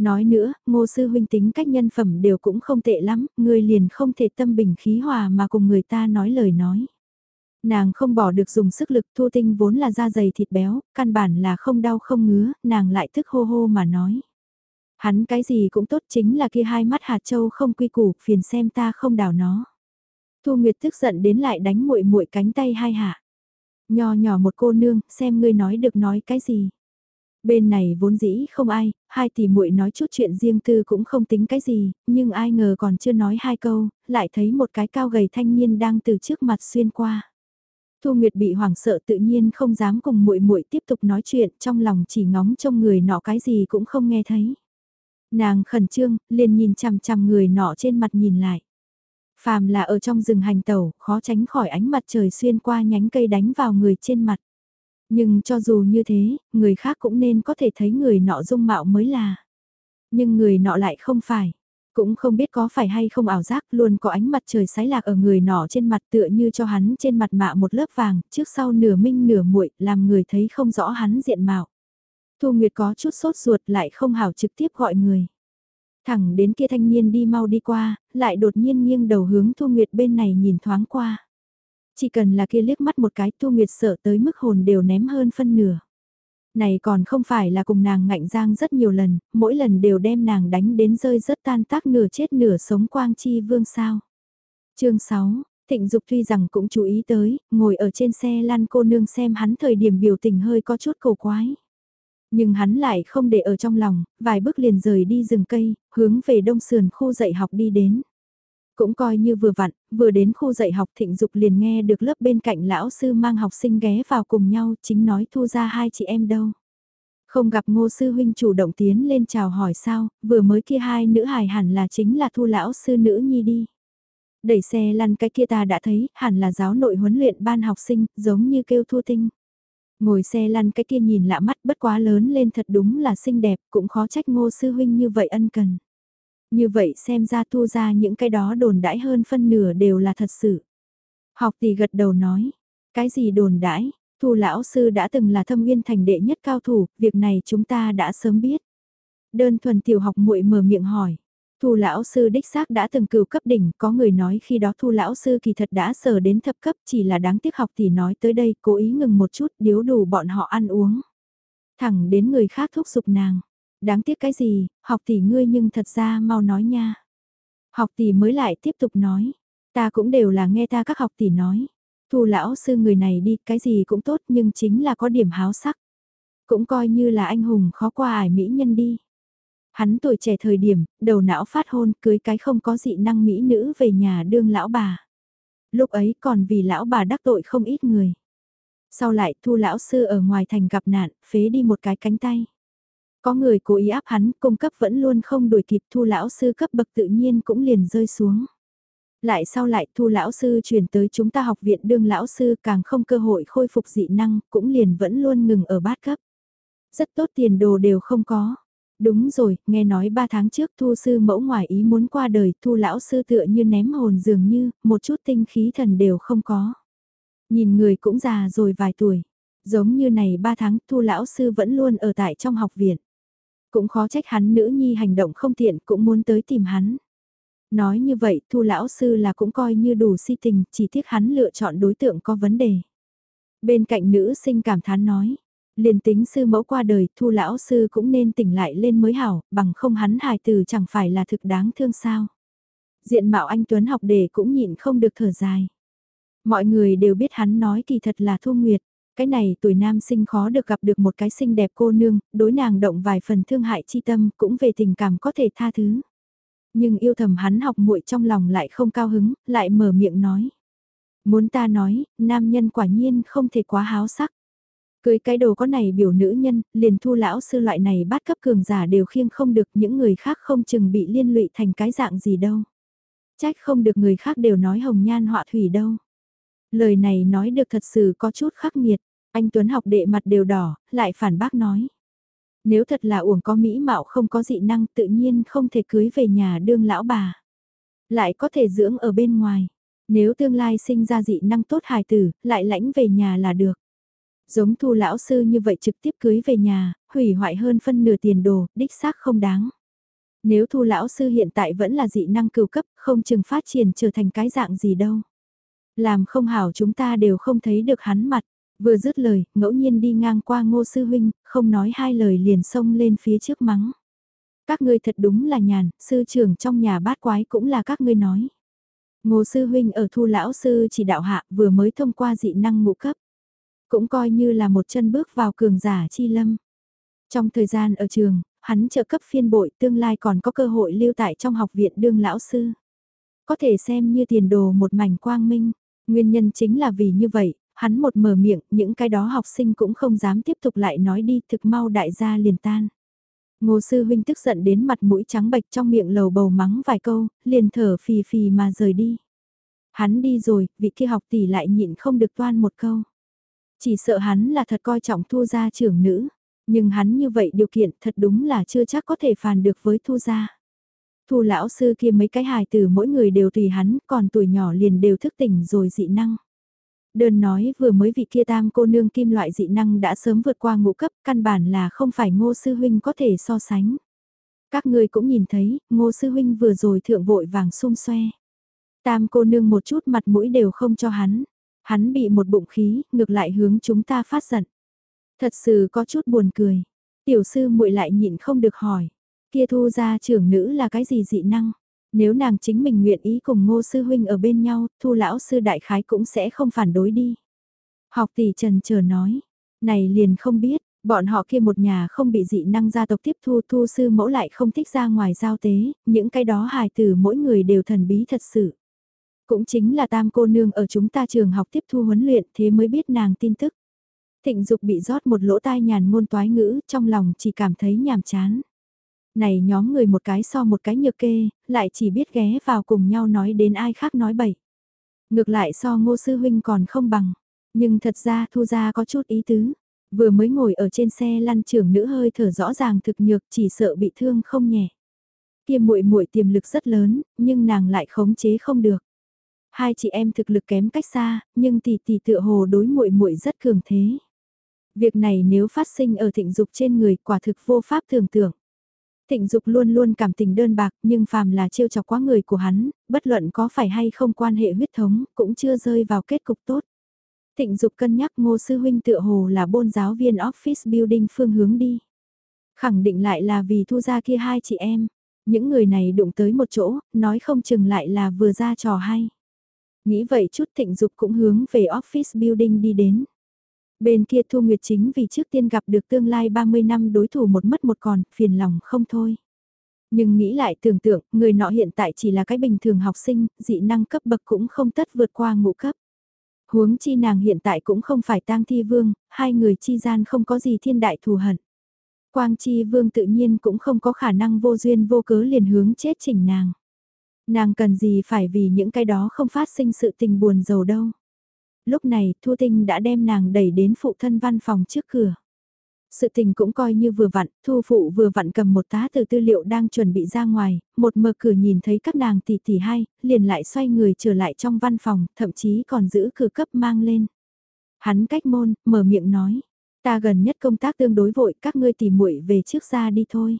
Nói nữa, ngô sư huynh tính cách nhân phẩm đều cũng không tệ lắm, ngươi liền không thể tâm bình khí hòa mà cùng người ta nói lời nói. Nàng không bỏ được dùng sức lực thu tinh vốn là da dày thịt béo, căn bản là không đau không ngứa, nàng lại thức hô hô mà nói. Hắn cái gì cũng tốt chính là kia hai mắt hạt châu không quy củ, phiền xem ta không đào nó. Thu Nguyệt tức giận đến lại đánh muội muội cánh tay hai hạ. Nho nhỏ một cô nương, xem ngươi nói được nói cái gì. Bên này vốn dĩ không ai, hai tỷ muội nói chút chuyện riêng tư cũng không tính cái gì, nhưng ai ngờ còn chưa nói hai câu, lại thấy một cái cao gầy thanh niên đang từ trước mặt xuyên qua. Thu Nguyệt bị hoảng sợ tự nhiên không dám cùng muội muội tiếp tục nói chuyện, trong lòng chỉ ngóng trông người nọ cái gì cũng không nghe thấy. Nàng khẩn trương, liền nhìn chằm chằm người nọ trên mặt nhìn lại. Phàm là ở trong rừng hành tẩu, khó tránh khỏi ánh mặt trời xuyên qua nhánh cây đánh vào người trên mặt. Nhưng cho dù như thế, người khác cũng nên có thể thấy người nọ dung mạo mới là. Nhưng người nọ lại không phải. Cũng không biết có phải hay không ảo giác luôn có ánh mặt trời sái lạc ở người nọ trên mặt tựa như cho hắn trên mặt mạ một lớp vàng, trước sau nửa minh nửa muội làm người thấy không rõ hắn diện mạo. Thu Nguyệt có chút sốt ruột lại không hảo trực tiếp gọi người. Thẳng đến kia thanh niên đi mau đi qua, lại đột nhiên nghiêng đầu hướng Thu Nguyệt bên này nhìn thoáng qua. Chỉ cần là kia liếc mắt một cái Thu Nguyệt sợ tới mức hồn đều ném hơn phân nửa. Này còn không phải là cùng nàng ngạnh giang rất nhiều lần, mỗi lần đều đem nàng đánh đến rơi rất tan tác nửa chết nửa sống quang chi vương sao. chương 6, Thịnh Dục tuy rằng cũng chú ý tới, ngồi ở trên xe lăn cô nương xem hắn thời điểm biểu tình hơi có chút cầu quái. Nhưng hắn lại không để ở trong lòng, vài bước liền rời đi rừng cây, hướng về đông sườn khu dạy học đi đến. Cũng coi như vừa vặn, vừa đến khu dạy học thịnh dục liền nghe được lớp bên cạnh lão sư mang học sinh ghé vào cùng nhau chính nói thu ra hai chị em đâu. Không gặp ngô sư huynh chủ động tiến lên chào hỏi sao, vừa mới kia hai nữ hài hẳn là chính là thu lão sư nữ nhi đi. Đẩy xe lăn cái kia ta đã thấy, hẳn là giáo nội huấn luyện ban học sinh, giống như kêu thu tinh. Ngồi xe lăn cái kia nhìn lạ mắt bất quá lớn lên thật đúng là xinh đẹp, cũng khó trách ngô sư huynh như vậy ân cần. Như vậy xem ra thu ra những cái đó đồn đãi hơn phân nửa đều là thật sự. Học tỷ gật đầu nói, cái gì đồn đãi, thu lão sư đã từng là thâm nguyên thành đệ nhất cao thủ, việc này chúng ta đã sớm biết. Đơn thuần tiểu học muội mở miệng hỏi, Thu lão sư đích xác đã từng cửu cấp đỉnh, có người nói khi đó thu lão sư kỳ thật đã sờ đến thập cấp chỉ là đáng tiếc học thì nói tới đây cố ý ngừng một chút điếu đủ bọn họ ăn uống. Thẳng đến người khác thúc giục nàng. Đáng tiếc cái gì, học tỷ ngươi nhưng thật ra mau nói nha. Học tỷ mới lại tiếp tục nói. Ta cũng đều là nghe ta các học tỷ nói. Thu lão sư người này đi cái gì cũng tốt nhưng chính là có điểm háo sắc. Cũng coi như là anh hùng khó qua ải mỹ nhân đi. Hắn tuổi trẻ thời điểm, đầu não phát hôn cưới cái không có dị năng mỹ nữ về nhà đương lão bà. Lúc ấy còn vì lão bà đắc tội không ít người. Sau lại thu lão sư ở ngoài thành gặp nạn, phế đi một cái cánh tay. Có người cố ý áp hắn, cung cấp vẫn luôn không đuổi kịp thu lão sư cấp bậc tự nhiên cũng liền rơi xuống. Lại sau lại thu lão sư chuyển tới chúng ta học viện đương lão sư càng không cơ hội khôi phục dị năng, cũng liền vẫn luôn ngừng ở bát cấp. Rất tốt tiền đồ đều không có. Đúng rồi, nghe nói 3 tháng trước thu sư mẫu ngoài ý muốn qua đời, thu lão sư tựa như ném hồn dường như, một chút tinh khí thần đều không có. Nhìn người cũng già rồi vài tuổi, giống như này 3 tháng thu lão sư vẫn luôn ở tại trong học viện. Cũng khó trách hắn nữ nhi hành động không tiện cũng muốn tới tìm hắn. Nói như vậy thu lão sư là cũng coi như đủ si tình, chỉ tiếc hắn lựa chọn đối tượng có vấn đề. Bên cạnh nữ sinh cảm thán nói, Liền tính sư mẫu qua đời, thu lão sư cũng nên tỉnh lại lên mới hảo, bằng không hắn hài từ chẳng phải là thực đáng thương sao. Diện mạo anh Tuấn học đề cũng nhịn không được thở dài. Mọi người đều biết hắn nói kỳ thật là thu nguyệt, cái này tuổi nam sinh khó được gặp được một cái xinh đẹp cô nương, đối nàng động vài phần thương hại chi tâm cũng về tình cảm có thể tha thứ. Nhưng yêu thầm hắn học muội trong lòng lại không cao hứng, lại mở miệng nói. Muốn ta nói, nam nhân quả nhiên không thể quá háo sắc. Cưới cái đồ có này biểu nữ nhân, liền thu lão sư loại này bắt cấp cường giả đều khiêng không được những người khác không chừng bị liên lụy thành cái dạng gì đâu. Trách không được người khác đều nói hồng nhan họa thủy đâu. Lời này nói được thật sự có chút khắc nghiệt, anh Tuấn học đệ mặt đều đỏ, lại phản bác nói. Nếu thật là uổng có mỹ mạo không có dị năng tự nhiên không thể cưới về nhà đương lão bà. Lại có thể dưỡng ở bên ngoài. Nếu tương lai sinh ra dị năng tốt hài tử, lại lãnh về nhà là được. Giống thu lão sư như vậy trực tiếp cưới về nhà, hủy hoại hơn phân nửa tiền đồ, đích xác không đáng. Nếu thu lão sư hiện tại vẫn là dị năng cưu cấp, không chừng phát triển trở thành cái dạng gì đâu. Làm không hảo chúng ta đều không thấy được hắn mặt. Vừa dứt lời, ngẫu nhiên đi ngang qua ngô sư huynh, không nói hai lời liền xông lên phía trước mắng. Các ngươi thật đúng là nhàn, sư trưởng trong nhà bát quái cũng là các ngươi nói. Ngô sư huynh ở thu lão sư chỉ đạo hạ vừa mới thông qua dị năng ngũ cấp. Cũng coi như là một chân bước vào cường giả chi lâm. Trong thời gian ở trường, hắn trợ cấp phiên bội tương lai còn có cơ hội lưu tại trong học viện đương lão sư. Có thể xem như tiền đồ một mảnh quang minh. Nguyên nhân chính là vì như vậy, hắn một mở miệng, những cái đó học sinh cũng không dám tiếp tục lại nói đi thực mau đại gia liền tan. Ngô sư huynh tức giận đến mặt mũi trắng bệch trong miệng lầu bầu mắng vài câu, liền thở phì phì mà rời đi. Hắn đi rồi, vị kia học tỷ lại nhịn không được toan một câu. Chỉ sợ hắn là thật coi trọng thu gia trưởng nữ, nhưng hắn như vậy điều kiện thật đúng là chưa chắc có thể phàn được với thu gia. Thu lão sư kia mấy cái hài từ mỗi người đều tùy hắn, còn tuổi nhỏ liền đều thức tỉnh rồi dị năng. Đơn nói vừa mới vị kia tam cô nương kim loại dị năng đã sớm vượt qua ngũ cấp, căn bản là không phải ngô sư huynh có thể so sánh. Các người cũng nhìn thấy, ngô sư huynh vừa rồi thượng vội vàng xung xoe. Tam cô nương một chút mặt mũi đều không cho hắn. Hắn bị một bụng khí, ngược lại hướng chúng ta phát giận. Thật sự có chút buồn cười. Tiểu sư muội lại nhịn không được hỏi. Kia thu ra trưởng nữ là cái gì dị năng? Nếu nàng chính mình nguyện ý cùng ngô sư huynh ở bên nhau, thu lão sư đại khái cũng sẽ không phản đối đi. Học tỷ trần chờ nói, này liền không biết, bọn họ kia một nhà không bị dị năng gia tộc tiếp thu thu sư mẫu lại không thích ra ngoài giao tế, những cái đó hài từ mỗi người đều thần bí thật sự. Cũng chính là tam cô nương ở chúng ta trường học tiếp thu huấn luyện thế mới biết nàng tin tức. Thịnh dục bị rót một lỗ tai nhàn ngôn toái ngữ, trong lòng chỉ cảm thấy nhàm chán. Này nhóm người một cái so một cái nhược kê, lại chỉ biết ghé vào cùng nhau nói đến ai khác nói bậy. Ngược lại so ngô sư huynh còn không bằng. Nhưng thật ra thu ra có chút ý tứ. Vừa mới ngồi ở trên xe lăn trưởng nữ hơi thở rõ ràng thực nhược chỉ sợ bị thương không nhẹ. Kia muội muội tiềm lực rất lớn, nhưng nàng lại khống chế không được. Hai chị em thực lực kém cách xa, nhưng tỷ tỷ tựa hồ đối muội muội rất cường thế. Việc này nếu phát sinh ở thịnh dục trên người quả thực vô pháp tưởng tượng. Thịnh Dục luôn luôn cảm tình đơn bạc nhưng phàm là trêu chọc quá người của hắn, bất luận có phải hay không quan hệ huyết thống, cũng chưa rơi vào kết cục tốt. Thịnh Dục cân nhắc ngô sư huynh tựa hồ là bôn giáo viên office building phương hướng đi. Khẳng định lại là vì thu ra kia hai chị em. Những người này đụng tới một chỗ, nói không chừng lại là vừa ra trò hay. Nghĩ vậy chút thịnh dục cũng hướng về office building đi đến. Bên kia Thu Nguyệt chính vì trước tiên gặp được tương lai 30 năm đối thủ một mất một còn, phiền lòng không thôi. Nhưng nghĩ lại tưởng tượng, người nọ hiện tại chỉ là cái bình thường học sinh, dị năng cấp bậc cũng không tất vượt qua ngũ cấp. Huống chi nàng hiện tại cũng không phải tang thi vương, hai người chi gian không có gì thiên đại thù hận. Quang chi vương tự nhiên cũng không có khả năng vô duyên vô cớ liền hướng chết chỉnh nàng. Nàng cần gì phải vì những cái đó không phát sinh sự tình buồn giàu đâu. Lúc này, Thu Tinh đã đem nàng đẩy đến phụ thân văn phòng trước cửa. Sự tình cũng coi như vừa vặn, Thu Phụ vừa vặn cầm một tá từ tư liệu đang chuẩn bị ra ngoài, một mở cửa nhìn thấy các nàng tỷ tỷ hai, liền lại xoay người trở lại trong văn phòng, thậm chí còn giữ cửa cấp mang lên. Hắn cách môn, mở miệng nói, ta gần nhất công tác tương đối vội, các ngươi tỉ muội về trước ra đi thôi.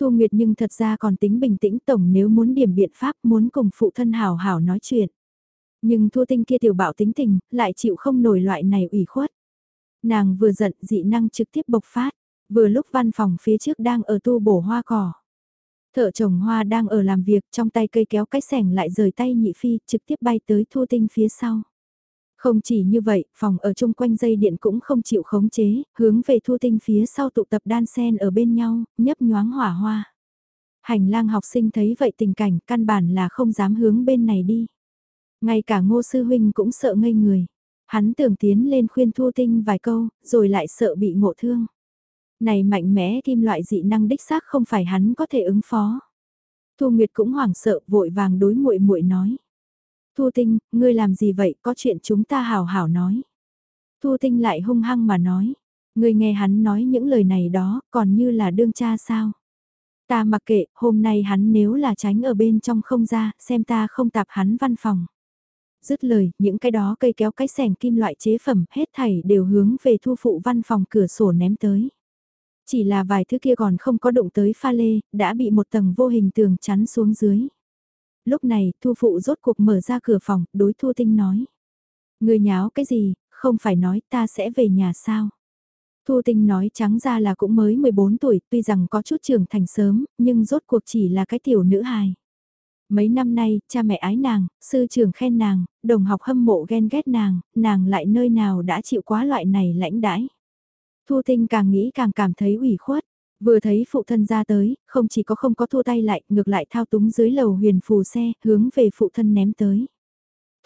Thu Nguyệt nhưng thật ra còn tính bình tĩnh tổng nếu muốn điểm biện pháp muốn cùng phụ thân hào hào nói chuyện. Nhưng Thu Tinh kia tiểu bảo tính tình, lại chịu không nổi loại này ủy khuất. Nàng vừa giận dị năng trực tiếp bộc phát, vừa lúc văn phòng phía trước đang ở tu bổ hoa cỏ. Thợ trồng hoa đang ở làm việc trong tay cây kéo cái sẻng lại rời tay nhị phi trực tiếp bay tới Thu Tinh phía sau. Không chỉ như vậy, phòng ở chung quanh dây điện cũng không chịu khống chế, hướng về thu tinh phía sau tụ tập đan sen ở bên nhau, nhấp nhoáng hỏa hoa. Hành lang học sinh thấy vậy tình cảnh căn bản là không dám hướng bên này đi. Ngay cả ngô sư huynh cũng sợ ngây người. Hắn tưởng tiến lên khuyên thu tinh vài câu, rồi lại sợ bị ngộ thương. Này mạnh mẽ kim loại dị năng đích xác không phải hắn có thể ứng phó. Thu Nguyệt cũng hoảng sợ vội vàng đối muội muội nói. Thu Tinh, ngươi làm gì vậy, có chuyện chúng ta hào hảo nói. Thu Tinh lại hung hăng mà nói. Ngươi nghe hắn nói những lời này đó, còn như là đương cha sao. Ta mặc kệ, hôm nay hắn nếu là tránh ở bên trong không ra, xem ta không tạp hắn văn phòng. Dứt lời, những cái đó cây kéo cái sẻng kim loại chế phẩm hết thảy đều hướng về thu phụ văn phòng cửa sổ ném tới. Chỉ là vài thứ kia còn không có động tới pha lê, đã bị một tầng vô hình tường chắn xuống dưới. Lúc này, thu phụ rốt cuộc mở ra cửa phòng, đối thu tinh nói. Người nháo cái gì, không phải nói ta sẽ về nhà sao? Thu Tinh nói trắng ra là cũng mới 14 tuổi, tuy rằng có chút trưởng thành sớm, nhưng rốt cuộc chỉ là cái tiểu nữ hài. Mấy năm nay, cha mẹ ái nàng, sư trưởng khen nàng, đồng học hâm mộ ghen ghét nàng, nàng lại nơi nào đã chịu quá loại này lãnh đãi. Thu Tinh càng nghĩ càng cảm thấy ủy khuất. Vừa thấy phụ thân ra tới, không chỉ có không có thua tay lại, ngược lại thao túng dưới lầu huyền phù xe, hướng về phụ thân ném tới.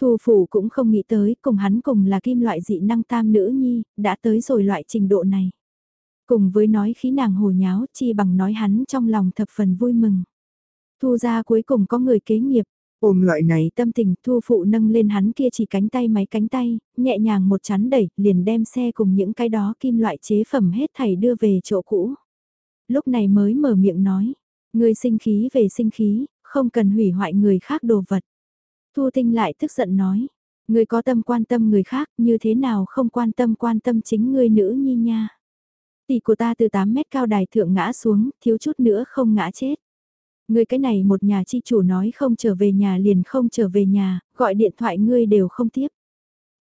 Thu phủ cũng không nghĩ tới, cùng hắn cùng là kim loại dị năng tam nữ nhi, đã tới rồi loại trình độ này. Cùng với nói khí nàng hồ nháo, chi bằng nói hắn trong lòng thập phần vui mừng. Thu ra cuối cùng có người kế nghiệp, ôm loại này tâm tình thu phụ nâng lên hắn kia chỉ cánh tay máy cánh tay, nhẹ nhàng một chắn đẩy, liền đem xe cùng những cái đó kim loại chế phẩm hết thảy đưa về chỗ cũ. Lúc này mới mở miệng nói, người sinh khí về sinh khí, không cần hủy hoại người khác đồ vật. Thu Tinh lại tức giận nói, người có tâm quan tâm người khác như thế nào không quan tâm quan tâm chính người nữ nhi nha. Tỷ của ta từ 8 mét cao đài thượng ngã xuống, thiếu chút nữa không ngã chết ngươi cái này một nhà chi chủ nói không trở về nhà liền không trở về nhà, gọi điện thoại ngươi đều không tiếp.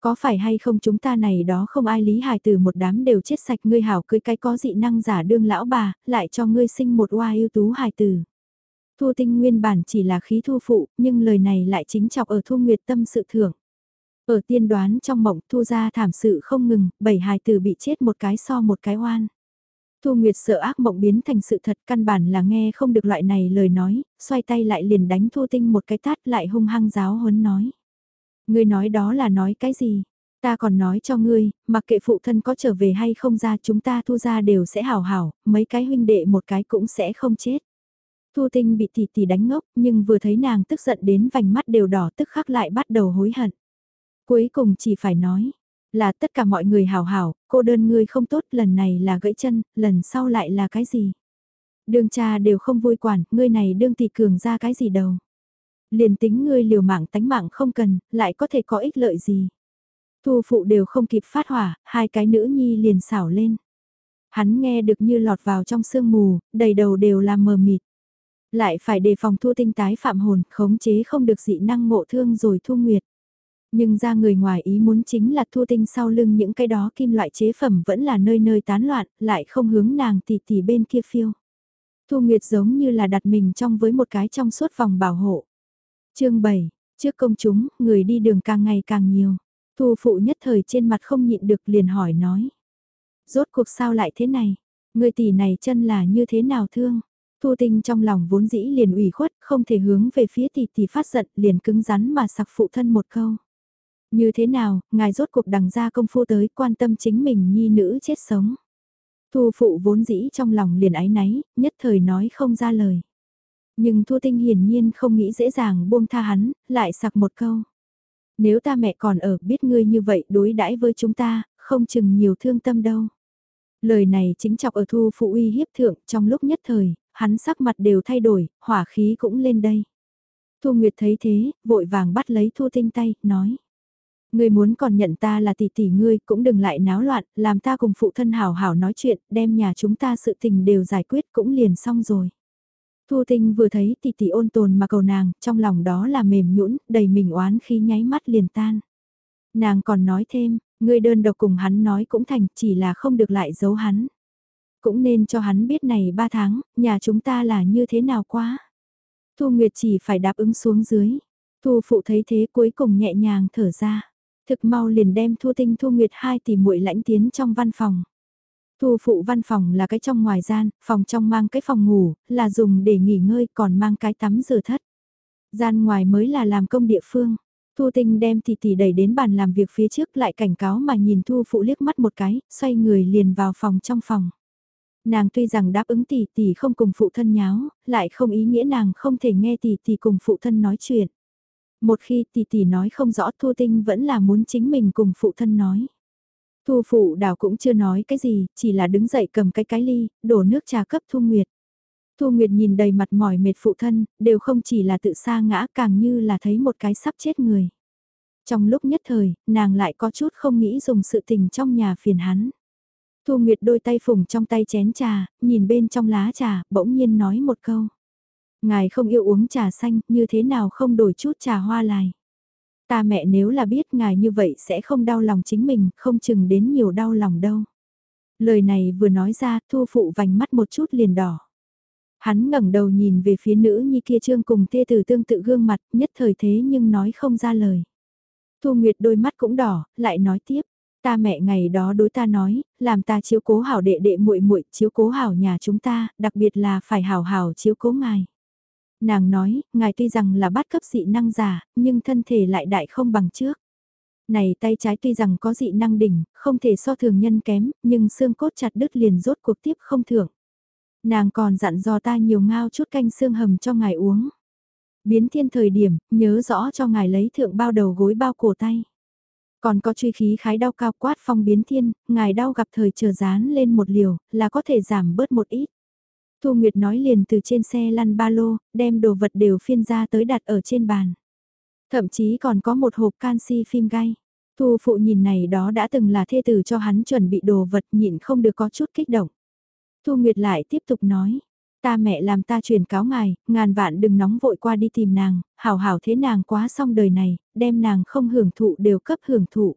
Có phải hay không chúng ta này đó không ai lý hài từ một đám đều chết sạch ngươi hảo cưới cái có dị năng giả đương lão bà, lại cho ngươi sinh một oa ưu tú hài tử. Thu tinh nguyên bản chỉ là khí thu phụ, nhưng lời này lại chính chọc ở thu nguyệt tâm sự thưởng. Ở tiên đoán trong mộng thu ra thảm sự không ngừng, bảy hài tử bị chết một cái so một cái oan. Thu Nguyệt sợ ác mộng biến thành sự thật căn bản là nghe không được loại này lời nói, xoay tay lại liền đánh Thu Tinh một cái tát lại hung hăng giáo huấn nói. Ngươi nói đó là nói cái gì? Ta còn nói cho ngươi, mặc kệ phụ thân có trở về hay không ra chúng ta thu ra đều sẽ hảo hảo, mấy cái huynh đệ một cái cũng sẽ không chết. Thu Tinh bị tỷ tỷ đánh ngốc nhưng vừa thấy nàng tức giận đến vành mắt đều đỏ tức khắc lại bắt đầu hối hận. Cuối cùng chỉ phải nói, là tất cả mọi người hảo hảo, cô đơn ngươi không tốt, lần này là gãy chân, lần sau lại là cái gì? Đường cha đều không vui quản, ngươi này đương tỷ cường ra cái gì đâu. Liền tính ngươi liều mạng tánh mạng không cần, lại có thể có ích lợi gì. Thu phụ đều không kịp phát hỏa, hai cái nữ nhi liền xảo lên. Hắn nghe được như lọt vào trong sương mù, đầy đầu đều là mờ mịt. Lại phải đề phòng thu tinh tái phạm hồn, khống chế không được dị năng ngộ thương rồi thu nguyệt. Nhưng ra người ngoài ý muốn chính là thu tinh sau lưng những cái đó kim loại chế phẩm vẫn là nơi nơi tán loạn, lại không hướng nàng tỷ tỷ bên kia phiêu. Thu Nguyệt giống như là đặt mình trong với một cái trong suốt vòng bảo hộ. chương 7, trước công chúng, người đi đường càng ngày càng nhiều. Thu phụ nhất thời trên mặt không nhịn được liền hỏi nói. Rốt cuộc sao lại thế này? Người tỷ này chân là như thế nào thương? Thu tinh trong lòng vốn dĩ liền ủy khuất, không thể hướng về phía tỷ tỷ phát giận, liền cứng rắn mà sặc phụ thân một câu. Như thế nào, ngài rốt cuộc đằng ra công phu tới quan tâm chính mình nhi nữ chết sống. Thu phụ vốn dĩ trong lòng liền ái náy, nhất thời nói không ra lời. Nhưng Thu Tinh hiển nhiên không nghĩ dễ dàng buông tha hắn, lại sặc một câu. Nếu ta mẹ còn ở biết ngươi như vậy đối đãi với chúng ta, không chừng nhiều thương tâm đâu. Lời này chính chọc ở Thu phụ uy hiếp thượng trong lúc nhất thời, hắn sắc mặt đều thay đổi, hỏa khí cũng lên đây. Thu Nguyệt thấy thế, vội vàng bắt lấy Thu Tinh tay, nói. Ngươi muốn còn nhận ta là tỷ tỷ ngươi cũng đừng lại náo loạn, làm ta cùng phụ thân hảo hảo nói chuyện, đem nhà chúng ta sự tình đều giải quyết cũng liền xong rồi. Thu Tinh vừa thấy tỷ tỷ ôn tồn mà cầu nàng, trong lòng đó là mềm nhũn, đầy mình oán khi nháy mắt liền tan. Nàng còn nói thêm, ngươi đơn độc cùng hắn nói cũng thành, chỉ là không được lại giấu hắn. Cũng nên cho hắn biết này ba tháng, nhà chúng ta là như thế nào quá. Thu Nguyệt chỉ phải đáp ứng xuống dưới. Thu phụ thấy thế cuối cùng nhẹ nhàng thở ra. Thực mau liền đem Thu Tinh Thu Nguyệt hai tỷ muội lãnh tiến trong văn phòng. Thu phụ văn phòng là cái trong ngoài gian, phòng trong mang cái phòng ngủ, là dùng để nghỉ ngơi còn mang cái tắm rửa thất. Gian ngoài mới là làm công địa phương. Thu Tinh đem tỷ tỷ đẩy đến bàn làm việc phía trước lại cảnh cáo mà nhìn Thu phụ liếc mắt một cái, xoay người liền vào phòng trong phòng. Nàng tuy rằng đáp ứng tỷ tỷ không cùng phụ thân nháo, lại không ý nghĩa nàng không thể nghe tỷ tỷ cùng phụ thân nói chuyện. Một khi tỷ tỷ nói không rõ Thu Tinh vẫn là muốn chính mình cùng phụ thân nói. Thu phụ đào cũng chưa nói cái gì, chỉ là đứng dậy cầm cái cái ly, đổ nước trà cấp Thu Nguyệt. Thu Nguyệt nhìn đầy mặt mỏi mệt phụ thân, đều không chỉ là tự sa ngã càng như là thấy một cái sắp chết người. Trong lúc nhất thời, nàng lại có chút không nghĩ dùng sự tình trong nhà phiền hắn. Thu Nguyệt đôi tay phủng trong tay chén trà, nhìn bên trong lá trà, bỗng nhiên nói một câu. Ngài không yêu uống trà xanh, như thế nào không đổi chút trà hoa lại. Ta mẹ nếu là biết ngài như vậy sẽ không đau lòng chính mình, không chừng đến nhiều đau lòng đâu. Lời này vừa nói ra, thu phụ vành mắt một chút liền đỏ. Hắn ngẩng đầu nhìn về phía nữ nhi kia trương cùng tê tử tương tự gương mặt, nhất thời thế nhưng nói không ra lời. Thu Nguyệt đôi mắt cũng đỏ, lại nói tiếp. Ta mẹ ngày đó đối ta nói, làm ta chiếu cố hảo đệ đệ muội muội, chiếu cố hảo nhà chúng ta, đặc biệt là phải hảo hảo chiếu cố ngài. Nàng nói, ngài tuy rằng là bắt cấp dị năng giả, nhưng thân thể lại đại không bằng trước. Này tay trái tuy rằng có dị năng đỉnh, không thể so thường nhân kém, nhưng xương cốt chặt đứt liền rốt cuộc tiếp không thưởng. Nàng còn dặn dò ta nhiều ngao chút canh xương hầm cho ngài uống. Biến thiên thời điểm, nhớ rõ cho ngài lấy thượng bao đầu gối bao cổ tay. Còn có truy khí khái đau cao quát phong biến thiên, ngài đau gặp thời chờ dán lên một liều, là có thể giảm bớt một ít. Thu Nguyệt nói liền từ trên xe lăn ba lô, đem đồ vật đều phiên ra tới đặt ở trên bàn. Thậm chí còn có một hộp canxi phim gai. Thu phụ nhìn này đó đã từng là thê tử cho hắn chuẩn bị đồ vật nhịn không được có chút kích động. Thu Nguyệt lại tiếp tục nói, ta mẹ làm ta truyền cáo ngài, ngàn vạn đừng nóng vội qua đi tìm nàng, hảo hảo thế nàng quá xong đời này, đem nàng không hưởng thụ đều cấp hưởng thụ.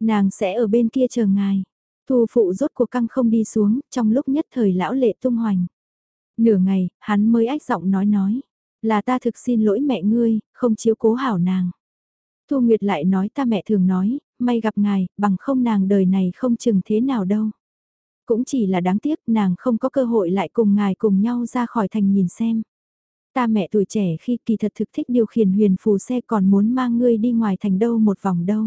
Nàng sẽ ở bên kia chờ ngài. Thu phụ rốt cuộc căng không đi xuống, trong lúc nhất thời lão lệ tung hoành. Nửa ngày, hắn mới ách giọng nói nói, là ta thực xin lỗi mẹ ngươi, không chiếu cố hảo nàng. Thu Nguyệt lại nói ta mẹ thường nói, may gặp ngài, bằng không nàng đời này không chừng thế nào đâu. Cũng chỉ là đáng tiếc nàng không có cơ hội lại cùng ngài cùng nhau ra khỏi thành nhìn xem. Ta mẹ tuổi trẻ khi kỳ thật thực thích điều khiển huyền phù xe còn muốn mang ngươi đi ngoài thành đâu một vòng đâu.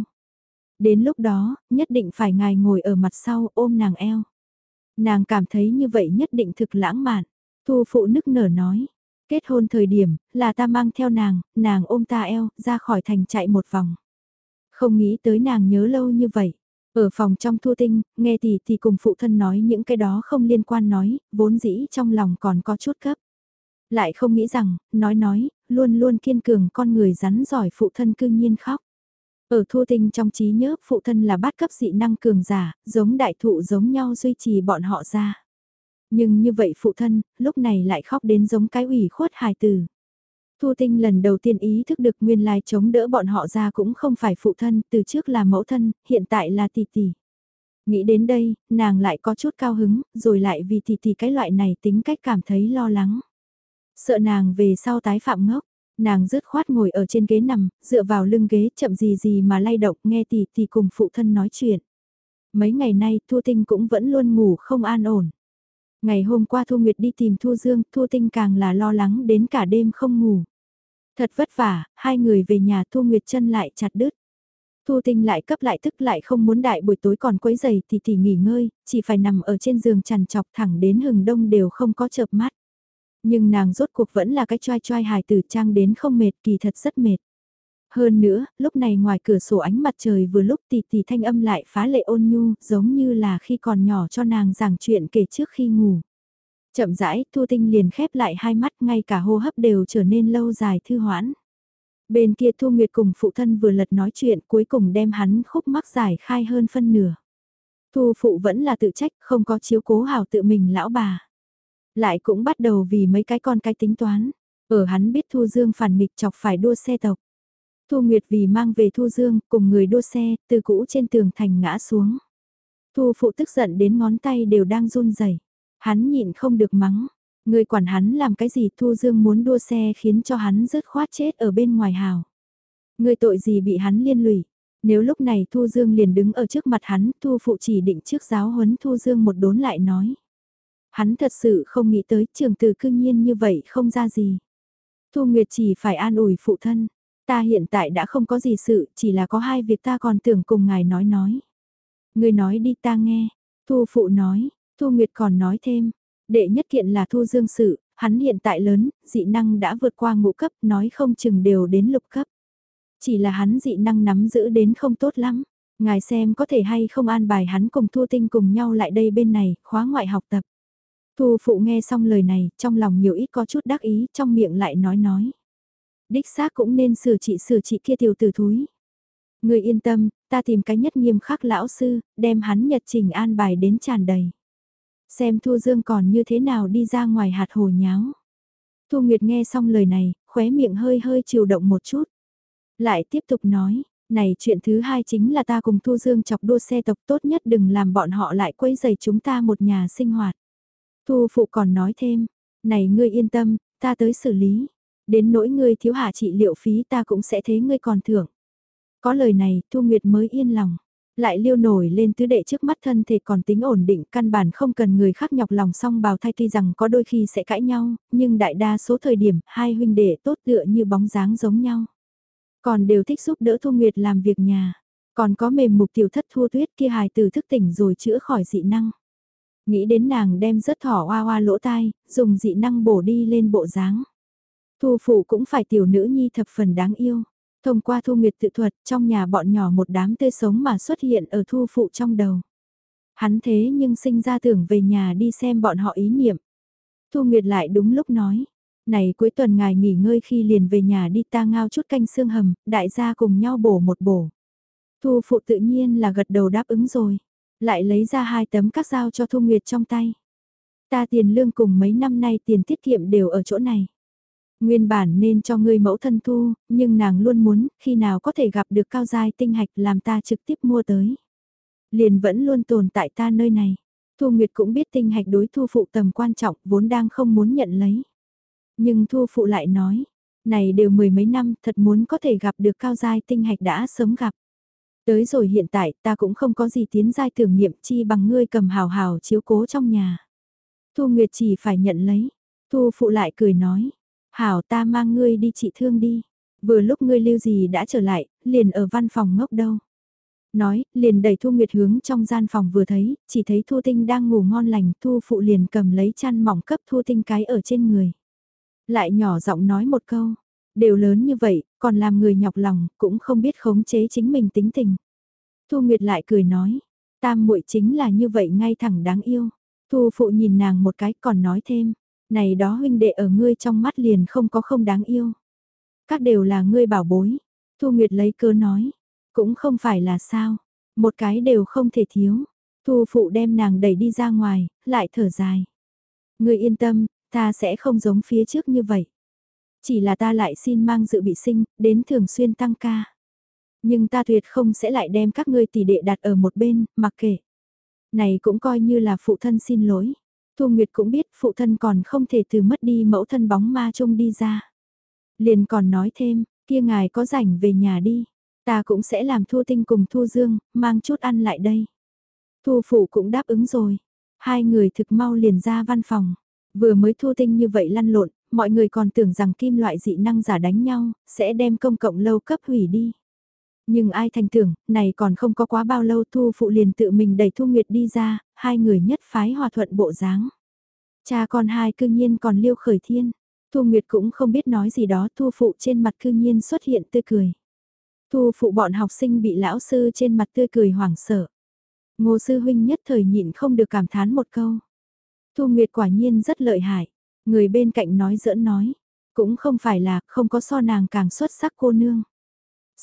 Đến lúc đó, nhất định phải ngài ngồi ở mặt sau ôm nàng eo. Nàng cảm thấy như vậy nhất định thực lãng mạn. Thu phụ nức nở nói, kết hôn thời điểm, là ta mang theo nàng, nàng ôm ta eo, ra khỏi thành chạy một vòng. Không nghĩ tới nàng nhớ lâu như vậy. Ở phòng trong thu tinh, nghe tỷ thì cùng phụ thân nói những cái đó không liên quan nói, vốn dĩ trong lòng còn có chút cấp. Lại không nghĩ rằng, nói nói, luôn luôn kiên cường con người rắn giỏi phụ thân cương nhiên khóc. Ở thu tinh trong trí nhớ phụ thân là bát cấp dị năng cường giả, giống đại thụ giống nhau duy trì bọn họ ra. Nhưng như vậy phụ thân, lúc này lại khóc đến giống cái ủy khuất hài tử. Thu Tinh lần đầu tiên ý thức được nguyên lai chống đỡ bọn họ ra cũng không phải phụ thân, từ trước là mẫu thân, hiện tại là tỷ tỷ. Nghĩ đến đây, nàng lại có chút cao hứng, rồi lại vì tỷ tỷ cái loại này tính cách cảm thấy lo lắng. Sợ nàng về sau tái phạm ngốc, nàng rứt khoát ngồi ở trên ghế nằm, dựa vào lưng ghế chậm gì gì mà lay động nghe tỷ tỷ cùng phụ thân nói chuyện. Mấy ngày nay Thu Tinh cũng vẫn luôn ngủ không an ổn. Ngày hôm qua Thu Nguyệt đi tìm Thu Dương, Thu Tinh càng là lo lắng đến cả đêm không ngủ. Thật vất vả, hai người về nhà Thu Nguyệt chân lại chặt đứt. Thu Tinh lại cấp lại tức lại không muốn đại buổi tối còn quấy giày thì thì nghỉ ngơi, chỉ phải nằm ở trên giường chằn chọc thẳng đến hừng đông đều không có chợp mắt. Nhưng nàng rốt cuộc vẫn là cái choai choai hài tử trang đến không mệt kỳ thật rất mệt. Hơn nữa, lúc này ngoài cửa sổ ánh mặt trời vừa lúc tì tì thanh âm lại phá lệ ôn nhu, giống như là khi còn nhỏ cho nàng giảng chuyện kể trước khi ngủ. Chậm rãi, Thu Tinh liền khép lại hai mắt ngay cả hô hấp đều trở nên lâu dài thư hoãn. Bên kia Thu Nguyệt cùng phụ thân vừa lật nói chuyện cuối cùng đem hắn khúc mắc giải khai hơn phân nửa. Thu phụ vẫn là tự trách không có chiếu cố hảo tự mình lão bà. Lại cũng bắt đầu vì mấy cái con cái tính toán. Ở hắn biết Thu Dương phản nghịch chọc phải đua xe tộc. Thu Nguyệt vì mang về Thu Dương, cùng người đua xe, từ cũ trên tường thành ngã xuống. Thu phụ tức giận đến ngón tay đều đang run rẩy. Hắn nhịn không được mắng. Người quản hắn làm cái gì Thu Dương muốn đua xe khiến cho hắn rớt khoát chết ở bên ngoài hào. Người tội gì bị hắn liên lụy. Nếu lúc này Thu Dương liền đứng ở trước mặt hắn, Thu Phụ chỉ định trước giáo huấn Thu Dương một đốn lại nói. Hắn thật sự không nghĩ tới trường từ cương nhiên như vậy không ra gì. Thu Nguyệt chỉ phải an ủi phụ thân. Ta hiện tại đã không có gì sự, chỉ là có hai việc ta còn tưởng cùng ngài nói nói. Người nói đi ta nghe. Thu Phụ nói, Thu Nguyệt còn nói thêm. Đệ nhất kiện là Thu Dương sự, hắn hiện tại lớn, dị năng đã vượt qua ngũ cấp, nói không chừng đều đến lục cấp. Chỉ là hắn dị năng nắm giữ đến không tốt lắm. Ngài xem có thể hay không an bài hắn cùng Thu Tinh cùng nhau lại đây bên này, khóa ngoại học tập. Thu phụ nghe xong lời này, trong lòng nhiều ít có chút đắc ý, trong miệng lại nói nói. Đích xác cũng nên sửa trị sửa trị kia tiểu tử thúi. Người yên tâm, ta tìm cái nhất nghiêm khắc lão sư, đem hắn nhật trình an bài đến tràn đầy. Xem Thu Dương còn như thế nào đi ra ngoài hạt hồ nháo. Thu Nguyệt nghe xong lời này, khóe miệng hơi hơi chiều động một chút. Lại tiếp tục nói, này chuyện thứ hai chính là ta cùng Thu Dương chọc đua xe tộc tốt nhất đừng làm bọn họ lại quấy rầy chúng ta một nhà sinh hoạt. Thu phụ còn nói thêm, này ngươi yên tâm, ta tới xử lý. Đến nỗi ngươi thiếu hạ trị liệu phí ta cũng sẽ thế ngươi còn thưởng. Có lời này, Thu Nguyệt mới yên lòng. Lại liêu nổi lên tứ đệ trước mắt thân thể còn tính ổn định, căn bản không cần người khác nhọc lòng song bào thai tuy rằng có đôi khi sẽ cãi nhau, nhưng đại đa số thời điểm, hai huynh đệ tốt tựa như bóng dáng giống nhau. Còn đều thích giúp đỡ Thu Nguyệt làm việc nhà. Còn có mềm mục tiểu thất thua tuyết kia hài từ thức tỉnh rồi chữa khỏi dị năng. Nghĩ đến nàng đem rất thỏ hoa hoa lỗ tai, dùng dị năng bổ đi lên bộ dáng. Thu phụ cũng phải tiểu nữ nhi thập phần đáng yêu. Thông qua thu nguyệt tự thuật trong nhà bọn nhỏ một đám tươi sống mà xuất hiện ở thu phụ trong đầu. Hắn thế nhưng sinh ra tưởng về nhà đi xem bọn họ ý niệm. Thu Nguyệt lại đúng lúc nói. Này cuối tuần ngài nghỉ ngơi khi liền về nhà đi ta ngao chút canh xương hầm, đại gia cùng nhau bổ một bổ. Thu phụ tự nhiên là gật đầu đáp ứng rồi lại lấy ra hai tấm các dao cho Thu Nguyệt trong tay. Ta tiền lương cùng mấy năm nay tiền tiết kiệm đều ở chỗ này. Nguyên bản nên cho ngươi mẫu thân thu, nhưng nàng luôn muốn, khi nào có thể gặp được cao giai tinh hạch làm ta trực tiếp mua tới. Liền vẫn luôn tồn tại ta nơi này. Thu Nguyệt cũng biết tinh hạch đối thu phụ tầm quan trọng vốn đang không muốn nhận lấy. Nhưng thu phụ lại nói, này đều mười mấy năm thật muốn có thể gặp được cao giai tinh hạch đã sớm gặp. Tới rồi hiện tại ta cũng không có gì tiến giai tưởng niệm chi bằng ngươi cầm hào hào chiếu cố trong nhà. Thu Nguyệt chỉ phải nhận lấy. Thu phụ lại cười nói. Hảo ta mang ngươi đi trị thương đi. Vừa lúc ngươi lưu gì đã trở lại, liền ở văn phòng ngốc đâu. Nói, liền đẩy Thu Nguyệt hướng trong gian phòng vừa thấy, chỉ thấy Thu Tinh đang ngủ ngon lành, Thu Phụ liền cầm lấy chăn mỏng cấp Thu Tinh cái ở trên người. Lại nhỏ giọng nói một câu, Đều lớn như vậy, còn làm người nhọc lòng, cũng không biết khống chế chính mình tính tình. Thu Nguyệt lại cười nói, tam muội chính là như vậy ngay thẳng đáng yêu. Thu phụ nhìn nàng một cái còn nói thêm, này đó huynh đệ ở ngươi trong mắt liền không có không đáng yêu. Các đều là ngươi bảo bối. Thu Nguyệt lấy cớ nói, cũng không phải là sao, một cái đều không thể thiếu. Thu phụ đem nàng đẩy đi ra ngoài, lại thở dài. Ngươi yên tâm, ta sẽ không giống phía trước như vậy. Chỉ là ta lại xin mang dự bị sinh, đến thường xuyên tăng ca. Nhưng ta tuyệt không sẽ lại đem các ngươi tỷ đệ đặt ở một bên, mặc kệ. Này cũng coi như là phụ thân xin lỗi. Thu Nguyệt cũng biết phụ thân còn không thể từ mất đi mẫu thân bóng ma trông đi ra. Liền còn nói thêm, kia ngài có rảnh về nhà đi. Ta cũng sẽ làm Thu Tinh cùng Thu Dương, mang chút ăn lại đây. Thu Phụ cũng đáp ứng rồi. Hai người thực mau liền ra văn phòng. Vừa mới Thu Tinh như vậy lăn lộn, mọi người còn tưởng rằng kim loại dị năng giả đánh nhau, sẽ đem công cộng lâu cấp hủy đi. Nhưng ai thành tưởng, này còn không có quá bao lâu Thu Phụ liền tự mình đẩy Thu Nguyệt đi ra, hai người nhất phái hòa thuận bộ dáng. Cha con hai cư nhiên còn liêu khởi thiên. Thu Nguyệt cũng không biết nói gì đó Thu Phụ trên mặt cư nhiên xuất hiện tươi cười. Thu Phụ bọn học sinh bị lão sư trên mặt tươi cười hoảng sợ. Ngô sư huynh nhất thời nhịn không được cảm thán một câu. Thu Nguyệt quả nhiên rất lợi hại. Người bên cạnh nói giỡn nói, cũng không phải là không có so nàng càng xuất sắc cô nương.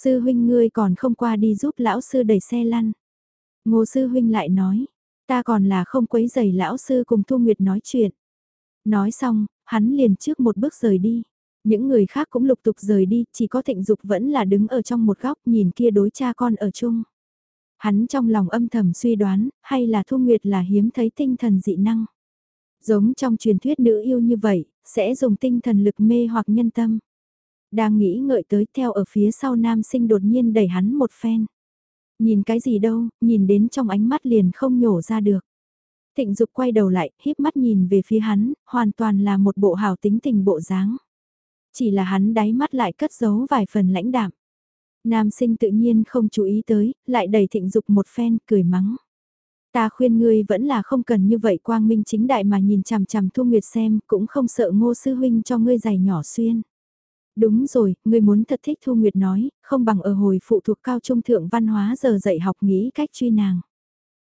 Sư huynh ngươi còn không qua đi giúp lão sư đẩy xe lăn. Ngô sư huynh lại nói, ta còn là không quấy giày lão sư cùng Thu Nguyệt nói chuyện. Nói xong, hắn liền trước một bước rời đi. Những người khác cũng lục tục rời đi, chỉ có thịnh dục vẫn là đứng ở trong một góc nhìn kia đối cha con ở chung. Hắn trong lòng âm thầm suy đoán, hay là Thu Nguyệt là hiếm thấy tinh thần dị năng. Giống trong truyền thuyết nữ yêu như vậy, sẽ dùng tinh thần lực mê hoặc nhân tâm. Đang nghĩ ngợi tới theo ở phía sau nam sinh đột nhiên đẩy hắn một phen. Nhìn cái gì đâu, nhìn đến trong ánh mắt liền không nhổ ra được. Thịnh Dục quay đầu lại, híp mắt nhìn về phía hắn, hoàn toàn là một bộ hào tính tình bộ dáng. Chỉ là hắn đáy mắt lại cất giấu vài phần lãnh đạm. Nam sinh tự nhiên không chú ý tới, lại đẩy Thịnh Dục một phen, cười mắng. Ta khuyên ngươi vẫn là không cần như vậy quang minh chính đại mà nhìn chằm chằm Thu Nguyệt xem, cũng không sợ ngô sư huynh cho ngươi giày nhỏ xuyên. Đúng rồi, ngươi muốn thật thích Thu Nguyệt nói, không bằng ở hồi phụ thuộc cao trung thượng văn hóa giờ dạy học nghĩ cách truy nàng.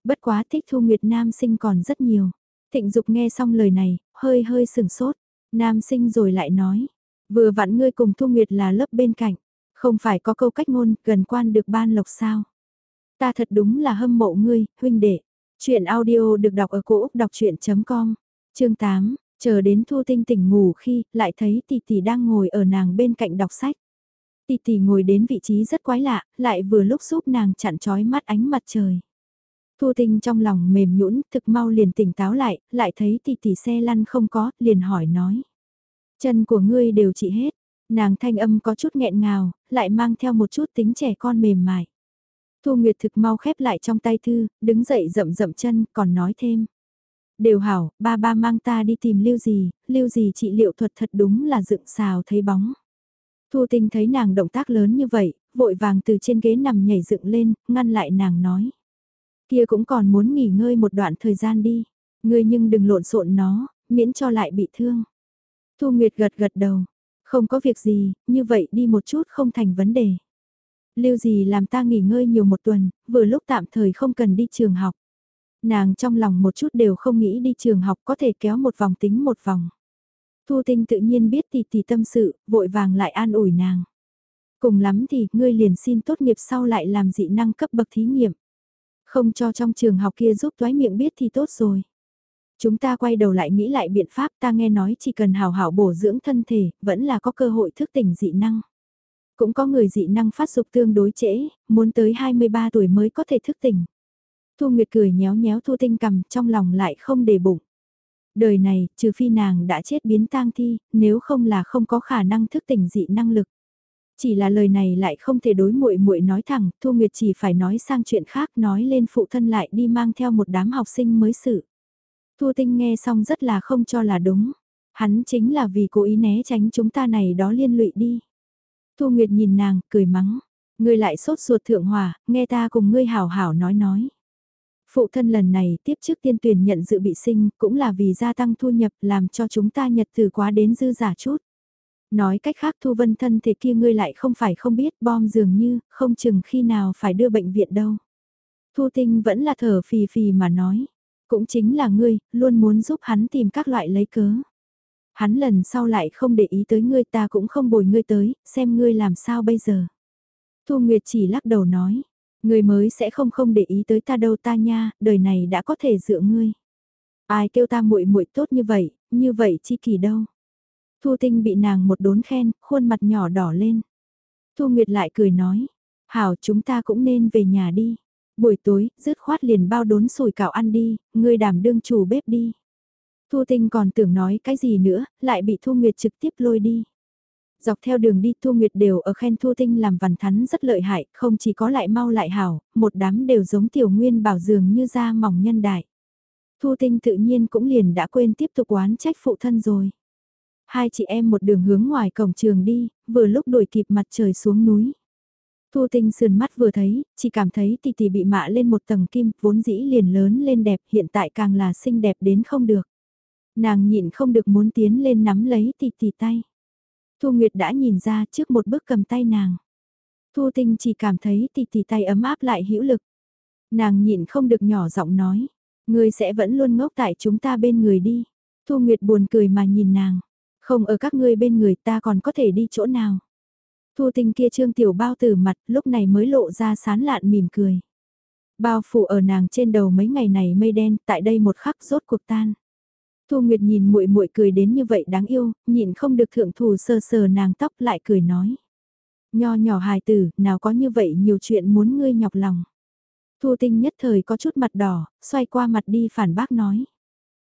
Bất quá thích Thu Nguyệt nam sinh còn rất nhiều. Thịnh Dục nghe xong lời này, hơi hơi sừng sốt. Nam sinh rồi lại nói, vừa vặn ngươi cùng Thu Nguyệt là lớp bên cạnh, không phải có câu cách ngôn gần quan được ban lộc sao. Ta thật đúng là hâm mộ ngươi, huynh đệ. Chuyện audio được đọc ở cổ Úc đọc chuyện.com, chương 8, chờ đến Thu Tinh tỉnh ngủ khi lại thấy tỷ tỷ đang ngồi ở nàng bên cạnh đọc sách. Tỷ tỷ ngồi đến vị trí rất quái lạ, lại vừa lúc giúp nàng chặn trói mắt ánh mặt trời. Thu Tinh trong lòng mềm nhũn, thực mau liền tỉnh táo lại, lại thấy tỷ tỷ xe lăn không có, liền hỏi nói. Chân của ngươi đều trị hết, nàng thanh âm có chút nghẹn ngào, lại mang theo một chút tính trẻ con mềm mại. Thu Nguyệt thực mau khép lại trong tay thư, đứng dậy rậm rậm chân, còn nói thêm. Đều hảo, ba ba mang ta đi tìm lưu gì, lưu gì trị liệu thuật thật đúng là dựng xào thấy bóng. Thu Tinh thấy nàng động tác lớn như vậy, vội vàng từ trên ghế nằm nhảy dựng lên, ngăn lại nàng nói. Kia cũng còn muốn nghỉ ngơi một đoạn thời gian đi, ngươi nhưng đừng lộn xộn nó, miễn cho lại bị thương. Thu Nguyệt gật gật đầu, không có việc gì, như vậy đi một chút không thành vấn đề. Lưu gì làm ta nghỉ ngơi nhiều một tuần, vừa lúc tạm thời không cần đi trường học. Nàng trong lòng một chút đều không nghĩ đi trường học có thể kéo một vòng tính một vòng. Thu Tinh tự nhiên biết tỷ tỷ tâm sự, vội vàng lại an ủi nàng. Cùng lắm thì, ngươi liền xin tốt nghiệp sau lại làm dị năng cấp bậc thí nghiệm. Không cho trong trường học kia giúp toái miệng biết thì tốt rồi. Chúng ta quay đầu lại nghĩ lại biện pháp ta nghe nói chỉ cần hào hảo bổ dưỡng thân thể, vẫn là có cơ hội thức tỉnh dị năng. Cũng có người dị năng phát dục tương đối trễ, muốn tới 23 tuổi mới có thể thức tỉnh. Thu Nguyệt cười nhéo nhéo Thu Tinh cầm trong lòng lại không để bụng. Đời này, trừ phi nàng đã chết biến tang thi, nếu không là không có khả năng thức tỉnh dị năng lực. Chỉ là lời này lại không thể đối muội muội nói thẳng, Thu Nguyệt chỉ phải nói sang chuyện khác nói lên phụ thân lại đi mang theo một đám học sinh mới sự. Thu Tinh nghe xong rất là không cho là đúng. Hắn chính là vì cố ý né tránh chúng ta này đó liên lụy đi. Thu Nguyệt nhìn nàng, cười mắng. Ngươi lại sốt ruột thượng hòa, nghe ta cùng ngươi hảo hảo nói nói. Phụ thân lần này tiếp trước tiên tuyển nhận dự bị sinh cũng là vì gia tăng thu nhập làm cho chúng ta nhật từ quá đến dư giả chút. Nói cách khác thu vân thân thể kia ngươi lại không phải không biết bom dường như, không chừng khi nào phải đưa bệnh viện đâu. Thu tinh vẫn là thở phì phì mà nói. Cũng chính là ngươi, luôn muốn giúp hắn tìm các loại lấy cớ. Hắn lần sau lại không để ý tới ngươi ta cũng không bồi ngươi tới, xem ngươi làm sao bây giờ. Thu Nguyệt chỉ lắc đầu nói, người mới sẽ không không để ý tới ta đâu ta nha, đời này đã có thể dựa ngươi. Ai kêu ta muội muội tốt như vậy, như vậy chi kỳ đâu. Thu Tinh bị nàng một đốn khen, khuôn mặt nhỏ đỏ lên. Thu Nguyệt lại cười nói, hảo chúng ta cũng nên về nhà đi. Buổi tối, dứt khoát liền bao đốn sủi cảo ăn đi, ngươi đảm đương chủ bếp đi. Thu Tinh còn tưởng nói cái gì nữa, lại bị Thu Nguyệt trực tiếp lôi đi. Dọc theo đường đi Thu Nguyệt đều ở khen Thu Tinh làm vằn thắn rất lợi hại, không chỉ có lại mau lại hảo, một đám đều giống tiểu nguyên bảo dường như da mỏng nhân đại. Thu Tinh tự nhiên cũng liền đã quên tiếp tục oán trách phụ thân rồi. Hai chị em một đường hướng ngoài cổng trường đi, vừa lúc đuổi kịp mặt trời xuống núi. Thu tinh sườn mắt vừa thấy, chỉ cảm thấy tỷ tỷ bị mạ lên một tầng kim, vốn dĩ liền lớn lên đẹp, hiện tại càng là xinh đẹp đến không được. Nàng nhịn không được muốn tiến lên nắm lấy tỷ tỷ tay. Thu Nguyệt đã nhìn ra trước một bước cầm tay nàng. Thu tinh chỉ cảm thấy tỷ tỷ tay ấm áp lại hữu lực. Nàng nhịn không được nhỏ giọng nói, ngươi sẽ vẫn luôn ngốc tại chúng ta bên người đi. Thu Nguyệt buồn cười mà nhìn nàng, không ở các ngươi bên người ta còn có thể đi chỗ nào. Thu tinh kia trương tiểu bao tử mặt lúc này mới lộ ra sán lạn mỉm cười. Bao phủ ở nàng trên đầu mấy ngày này mây đen, tại đây một khắc rốt cuộc tan. Thu Nguyệt nhìn muội muội cười đến như vậy đáng yêu, nhịn không được thượng thủ sờ sờ nàng tóc lại cười nói. Nho nhỏ hài tử, nào có như vậy nhiều chuyện muốn ngươi nhọc lòng. Thu Tinh nhất thời có chút mặt đỏ, xoay qua mặt đi phản bác nói.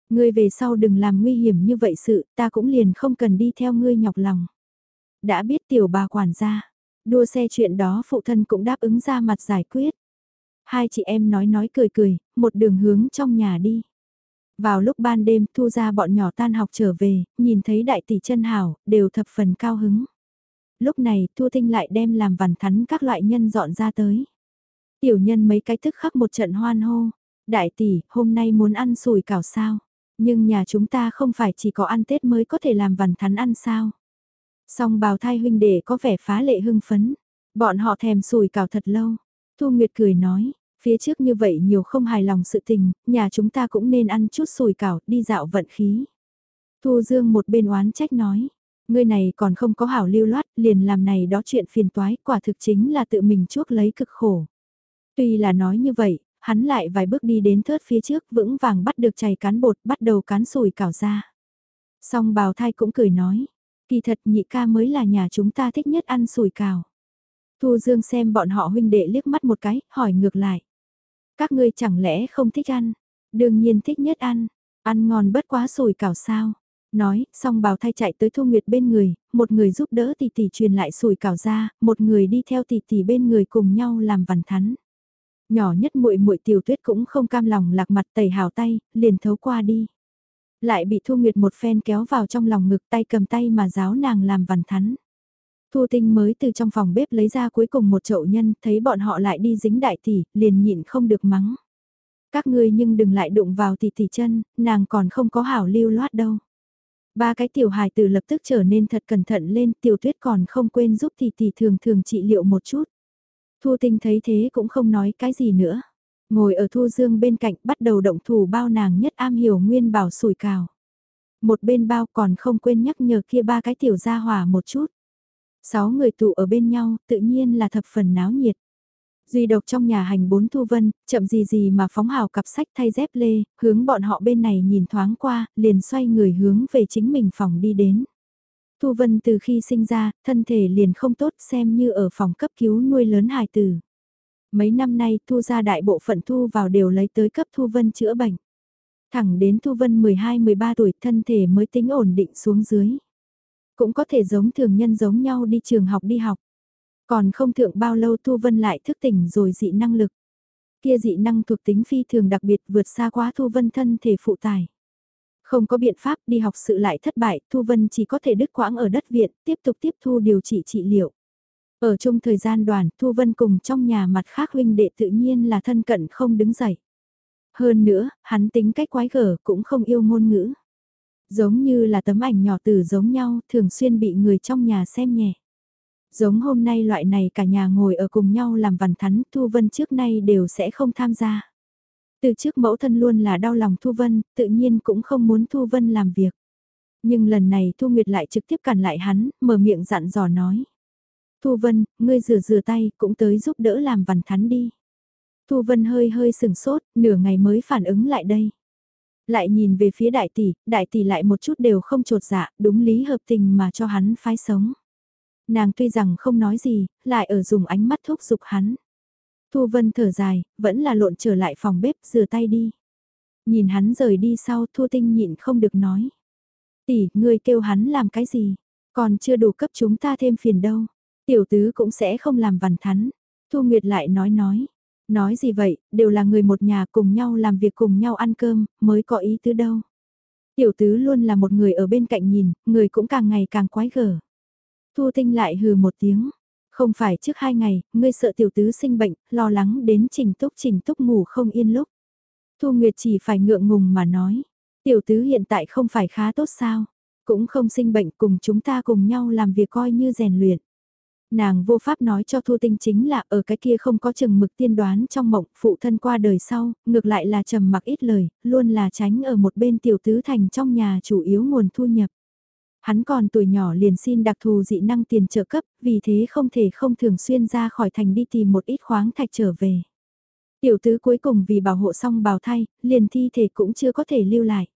Ngươi về sau đừng làm nguy hiểm như vậy sự, ta cũng liền không cần đi theo ngươi nhọc lòng. Đã biết tiểu bà quản gia, đua xe chuyện đó phụ thân cũng đáp ứng ra mặt giải quyết. Hai chị em nói nói cười cười, một đường hướng trong nhà đi. Vào lúc ban đêm thu ra bọn nhỏ tan học trở về, nhìn thấy đại tỷ chân hảo, đều thập phần cao hứng. Lúc này Thu Tinh lại đem làm vằn thắn các loại nhân dọn ra tới. Tiểu nhân mấy cái thức khắc một trận hoan hô. Đại tỷ, hôm nay muốn ăn sủi cảo sao? Nhưng nhà chúng ta không phải chỉ có ăn Tết mới có thể làm vằn thắn ăn sao? Song bào thai huynh đệ có vẻ phá lệ hưng phấn. Bọn họ thèm sủi cảo thật lâu. Thu Nguyệt cười nói, phía trước như vậy nhiều không hài lòng sự tình, nhà chúng ta cũng nên ăn chút sùi cảo, đi dạo vận khí. Thu Dương một bên oán trách nói, ngươi này còn không có hảo lưu loát, liền làm này đó chuyện phiền toái, quả thực chính là tự mình chuốc lấy cực khổ. Tuy là nói như vậy, hắn lại vài bước đi đến thớt phía trước vững vàng bắt được chày cán bột bắt đầu cán sùi cảo ra. Song bào thai cũng cười nói, kỳ thật nhị ca mới là nhà chúng ta thích nhất ăn sùi cảo. Thu Dương xem bọn họ huynh đệ liếc mắt một cái, hỏi ngược lại. Các ngươi chẳng lẽ không thích ăn? Đương nhiên thích nhất ăn. Ăn ngon bất quá sồi cảo sao? Nói, xong bào thay chạy tới Thu Nguyệt bên người, một người giúp đỡ tỷ tỷ truyền lại sùi cảo ra, một người đi theo tỷ tỷ bên người cùng nhau làm vằn thắn. Nhỏ nhất muội muội tiểu tuyết cũng không cam lòng lạc mặt tẩy hào tay, liền thấu qua đi. Lại bị Thu Nguyệt một phen kéo vào trong lòng ngực tay cầm tay mà giáo nàng làm vằn thắn. Thu Tinh mới từ trong phòng bếp lấy ra cuối cùng một chậu nhân, thấy bọn họ lại đi dính đại tỷ, liền nhịn không được mắng. Các ngươi nhưng đừng lại đụng vào tỷ tỷ chân, nàng còn không có hảo lưu loát đâu. Ba cái tiểu hài tử lập tức trở nên thật cẩn thận lên, tiểu tuyết còn không quên giúp tỷ tỷ thường thường trị liệu một chút. Thu Tinh thấy thế cũng không nói cái gì nữa. Ngồi ở Thu Dương bên cạnh bắt đầu động thủ bao nàng nhất am hiểu nguyên bảo sủi cào. Một bên bao còn không quên nhắc nhở kia ba cái tiểu gia hỏa một chút. Sáu người tụ ở bên nhau, tự nhiên là thập phần náo nhiệt. Duy độc trong nhà hành bốn thu vân, chậm gì gì mà phóng hào cặp sách thay dép lê, hướng bọn họ bên này nhìn thoáng qua, liền xoay người hướng về chính mình phòng đi đến. Thu Vân từ khi sinh ra, thân thể liền không tốt xem như ở phòng cấp cứu nuôi lớn hài tử. Mấy năm nay Thu ra đại bộ phận Thu vào đều lấy tới cấp Thu Vân chữa bệnh. Thẳng đến Thu Vân 12-13 tuổi thân thể mới tính ổn định xuống dưới. Cũng có thể giống thường nhân giống nhau đi trường học đi học. Còn không thượng bao lâu Thu Vân lại thức tỉnh rồi dị năng lực. Kia dị năng thuộc tính phi thường đặc biệt vượt xa quá Thu Vân thân thể phụ tải. Không có biện pháp đi học sự lại thất bại, Thu Vân chỉ có thể đứt quãng ở đất viện, tiếp tục tiếp thu điều trị trị liệu. Ở chung thời gian đoàn, Thu Vân cùng trong nhà mặt khác huynh đệ tự nhiên là thân cận không đứng dậy. Hơn nữa, hắn tính cách quái gở cũng không yêu ngôn ngữ. Giống như là tấm ảnh nhỏ từ giống nhau, thường xuyên bị người trong nhà xem nhẹ. Giống hôm nay loại này cả nhà ngồi ở cùng nhau làm vằn thắn, Thu Vân trước nay đều sẽ không tham gia. Từ trước mẫu thân luôn là đau lòng Thu Vân, tự nhiên cũng không muốn Thu Vân làm việc. Nhưng lần này Thu Nguyệt lại trực tiếp cản lại hắn, mở miệng dặn dò nói. Thu Vân, ngươi rửa rửa tay, cũng tới giúp đỡ làm vằn thắn đi. Thu Vân hơi hơi sừng sốt, nửa ngày mới phản ứng lại đây. Lại nhìn về phía đại tỷ, đại tỷ lại một chút đều không trột dạ, đúng lý hợp tình mà cho hắn phái sống. Nàng tuy rằng không nói gì, lại ở dùng ánh mắt thúc giục hắn. Thu Vân thở dài, vẫn là lộn trở lại phòng bếp rửa tay đi. Nhìn hắn rời đi sau Thu Tinh nhịn không được nói. Tỷ, ngươi kêu hắn làm cái gì? Còn chưa đủ cấp chúng ta thêm phiền đâu. Tiểu tứ cũng sẽ không làm vằn thắn. Thu Nguyệt lại nói nói. Nói gì vậy, đều là người một nhà cùng nhau làm việc cùng nhau ăn cơm, mới có ý tứ đâu. Tiểu tứ luôn là một người ở bên cạnh nhìn, người cũng càng ngày càng quái gở. Thu Tinh lại hừ một tiếng, không phải trước hai ngày, ngươi sợ tiểu tứ sinh bệnh, lo lắng đến trình túc trình túc ngủ không yên lúc. Thu Nguyệt chỉ phải ngượng ngùng mà nói, tiểu tứ hiện tại không phải khá tốt sao, cũng không sinh bệnh cùng chúng ta cùng nhau làm việc coi như rèn luyện. Nàng vô pháp nói cho Thu Tinh chính là ở cái kia không có chừng mực tiên đoán trong mộng phụ thân qua đời sau, ngược lại là trầm mặc ít lời, luôn là tránh ở một bên tiểu tứ thành trong nhà chủ yếu nguồn thu nhập. Hắn còn tuổi nhỏ liền xin đặc thù dị năng tiền trợ cấp, vì thế không thể không thường xuyên ra khỏi thành đi tìm một ít khoáng thạch trở về. Tiểu tứ cuối cùng vì bảo hộ xong bào thai, liền thi thể cũng chưa có thể lưu lại.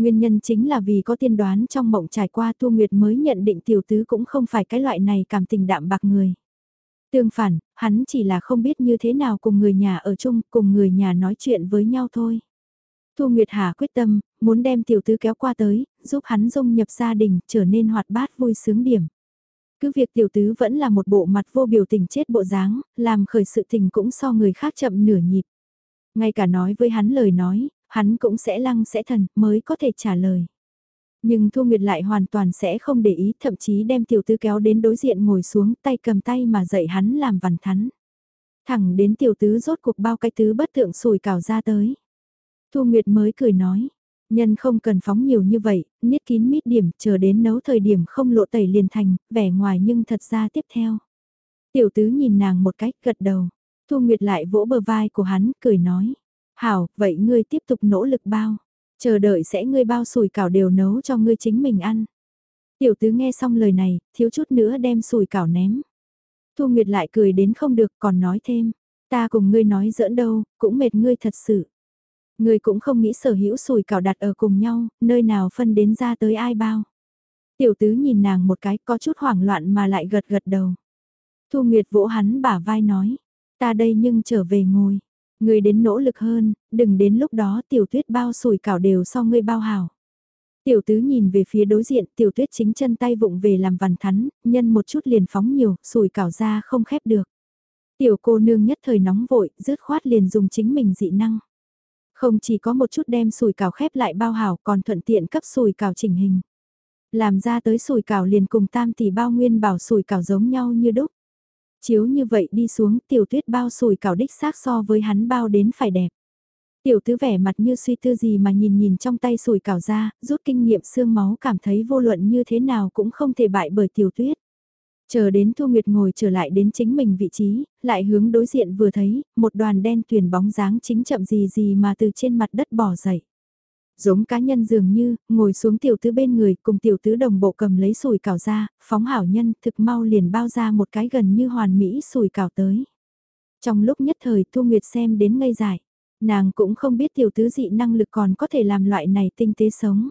Nguyên nhân chính là vì có tiên đoán trong mộng trải qua Thu Nguyệt mới nhận định tiểu tứ cũng không phải cái loại này cảm tình đạm bạc người. Tương phản, hắn chỉ là không biết như thế nào cùng người nhà ở chung, cùng người nhà nói chuyện với nhau thôi. Thu Nguyệt Hà quyết tâm, muốn đem tiểu tứ kéo qua tới, giúp hắn dung nhập gia đình, trở nên hoạt bát vui sướng điểm. Cứ việc tiểu tứ vẫn là một bộ mặt vô biểu tình chết bộ dáng, làm khởi sự tình cũng so người khác chậm nửa nhịp. Ngay cả nói với hắn lời nói, hắn cũng sẽ lăng sẽ thần mới có thể trả lời. Nhưng Thu Nguyệt lại hoàn toàn sẽ không để ý, thậm chí đem tiểu tứ kéo đến đối diện ngồi xuống, tay cầm tay mà dạy hắn làm vằn thắn. Thẳng đến tiểu tứ rốt cuộc bao cái tứ bất tượng sùi cào ra tới. Thu Nguyệt mới cười nói, nhân không cần phóng nhiều như vậy, niết kín mít điểm, chờ đến nấu thời điểm không lộ tẩy liền thành, vẻ ngoài nhưng thật ra tiếp theo. Tiểu tứ nhìn nàng một cách gật đầu, Thu Nguyệt lại vỗ bờ vai của hắn, cười nói, hảo, vậy ngươi tiếp tục nỗ lực bao. Chờ đợi sẽ ngươi bao sủi cảo đều nấu cho ngươi chính mình ăn. Tiểu tứ nghe xong lời này, thiếu chút nữa đem sủi cảo ném. Thu Nguyệt lại cười đến không được còn nói thêm. Ta cùng ngươi nói giỡn đâu, cũng mệt ngươi thật sự. Ngươi cũng không nghĩ sở hữu sủi cảo đặt ở cùng nhau, nơi nào phân đến ra tới ai bao. Tiểu tứ nhìn nàng một cái có chút hoảng loạn mà lại gật gật đầu. Thu Nguyệt vỗ hắn bả vai nói. Ta đây nhưng trở về ngồi người đến nỗ lực hơn, đừng đến lúc đó tiểu tuyết bao sủi cảo đều so ngươi bao hảo. Tiểu tứ nhìn về phía đối diện, tiểu tuyết chính chân tay vụng về làm vằn thắn, nhân một chút liền phóng nhiều, sủi cảo ra không khép được. Tiểu cô nương nhất thời nóng vội, rứt khoát liền dùng chính mình dị năng. Không chỉ có một chút đem sủi cảo khép lại bao hảo còn thuận tiện cấp sủi cảo chỉnh hình. Làm ra tới sủi cảo liền cùng tam tỷ bao nguyên bảo sủi cảo giống nhau như đúc. Chiếu như vậy đi xuống tiểu tuyết bao sùi cảo đích xác so với hắn bao đến phải đẹp. Tiểu tứ vẻ mặt như suy tư gì mà nhìn nhìn trong tay sùi cảo ra, rút kinh nghiệm xương máu cảm thấy vô luận như thế nào cũng không thể bại bởi tiểu tuyết. Chờ đến Thu Nguyệt ngồi trở lại đến chính mình vị trí, lại hướng đối diện vừa thấy, một đoàn đen tuyển bóng dáng chính chậm gì gì mà từ trên mặt đất bỏ dậy giống cá nhân dường như, ngồi xuống tiểu tứ bên người cùng tiểu tứ đồng bộ cầm lấy sùi cảo ra, phóng hảo nhân thực mau liền bao ra một cái gần như hoàn mỹ sùi cảo tới. Trong lúc nhất thời Thu Nguyệt xem đến ngây dại, nàng cũng không biết tiểu tứ dị năng lực còn có thể làm loại này tinh tế sống.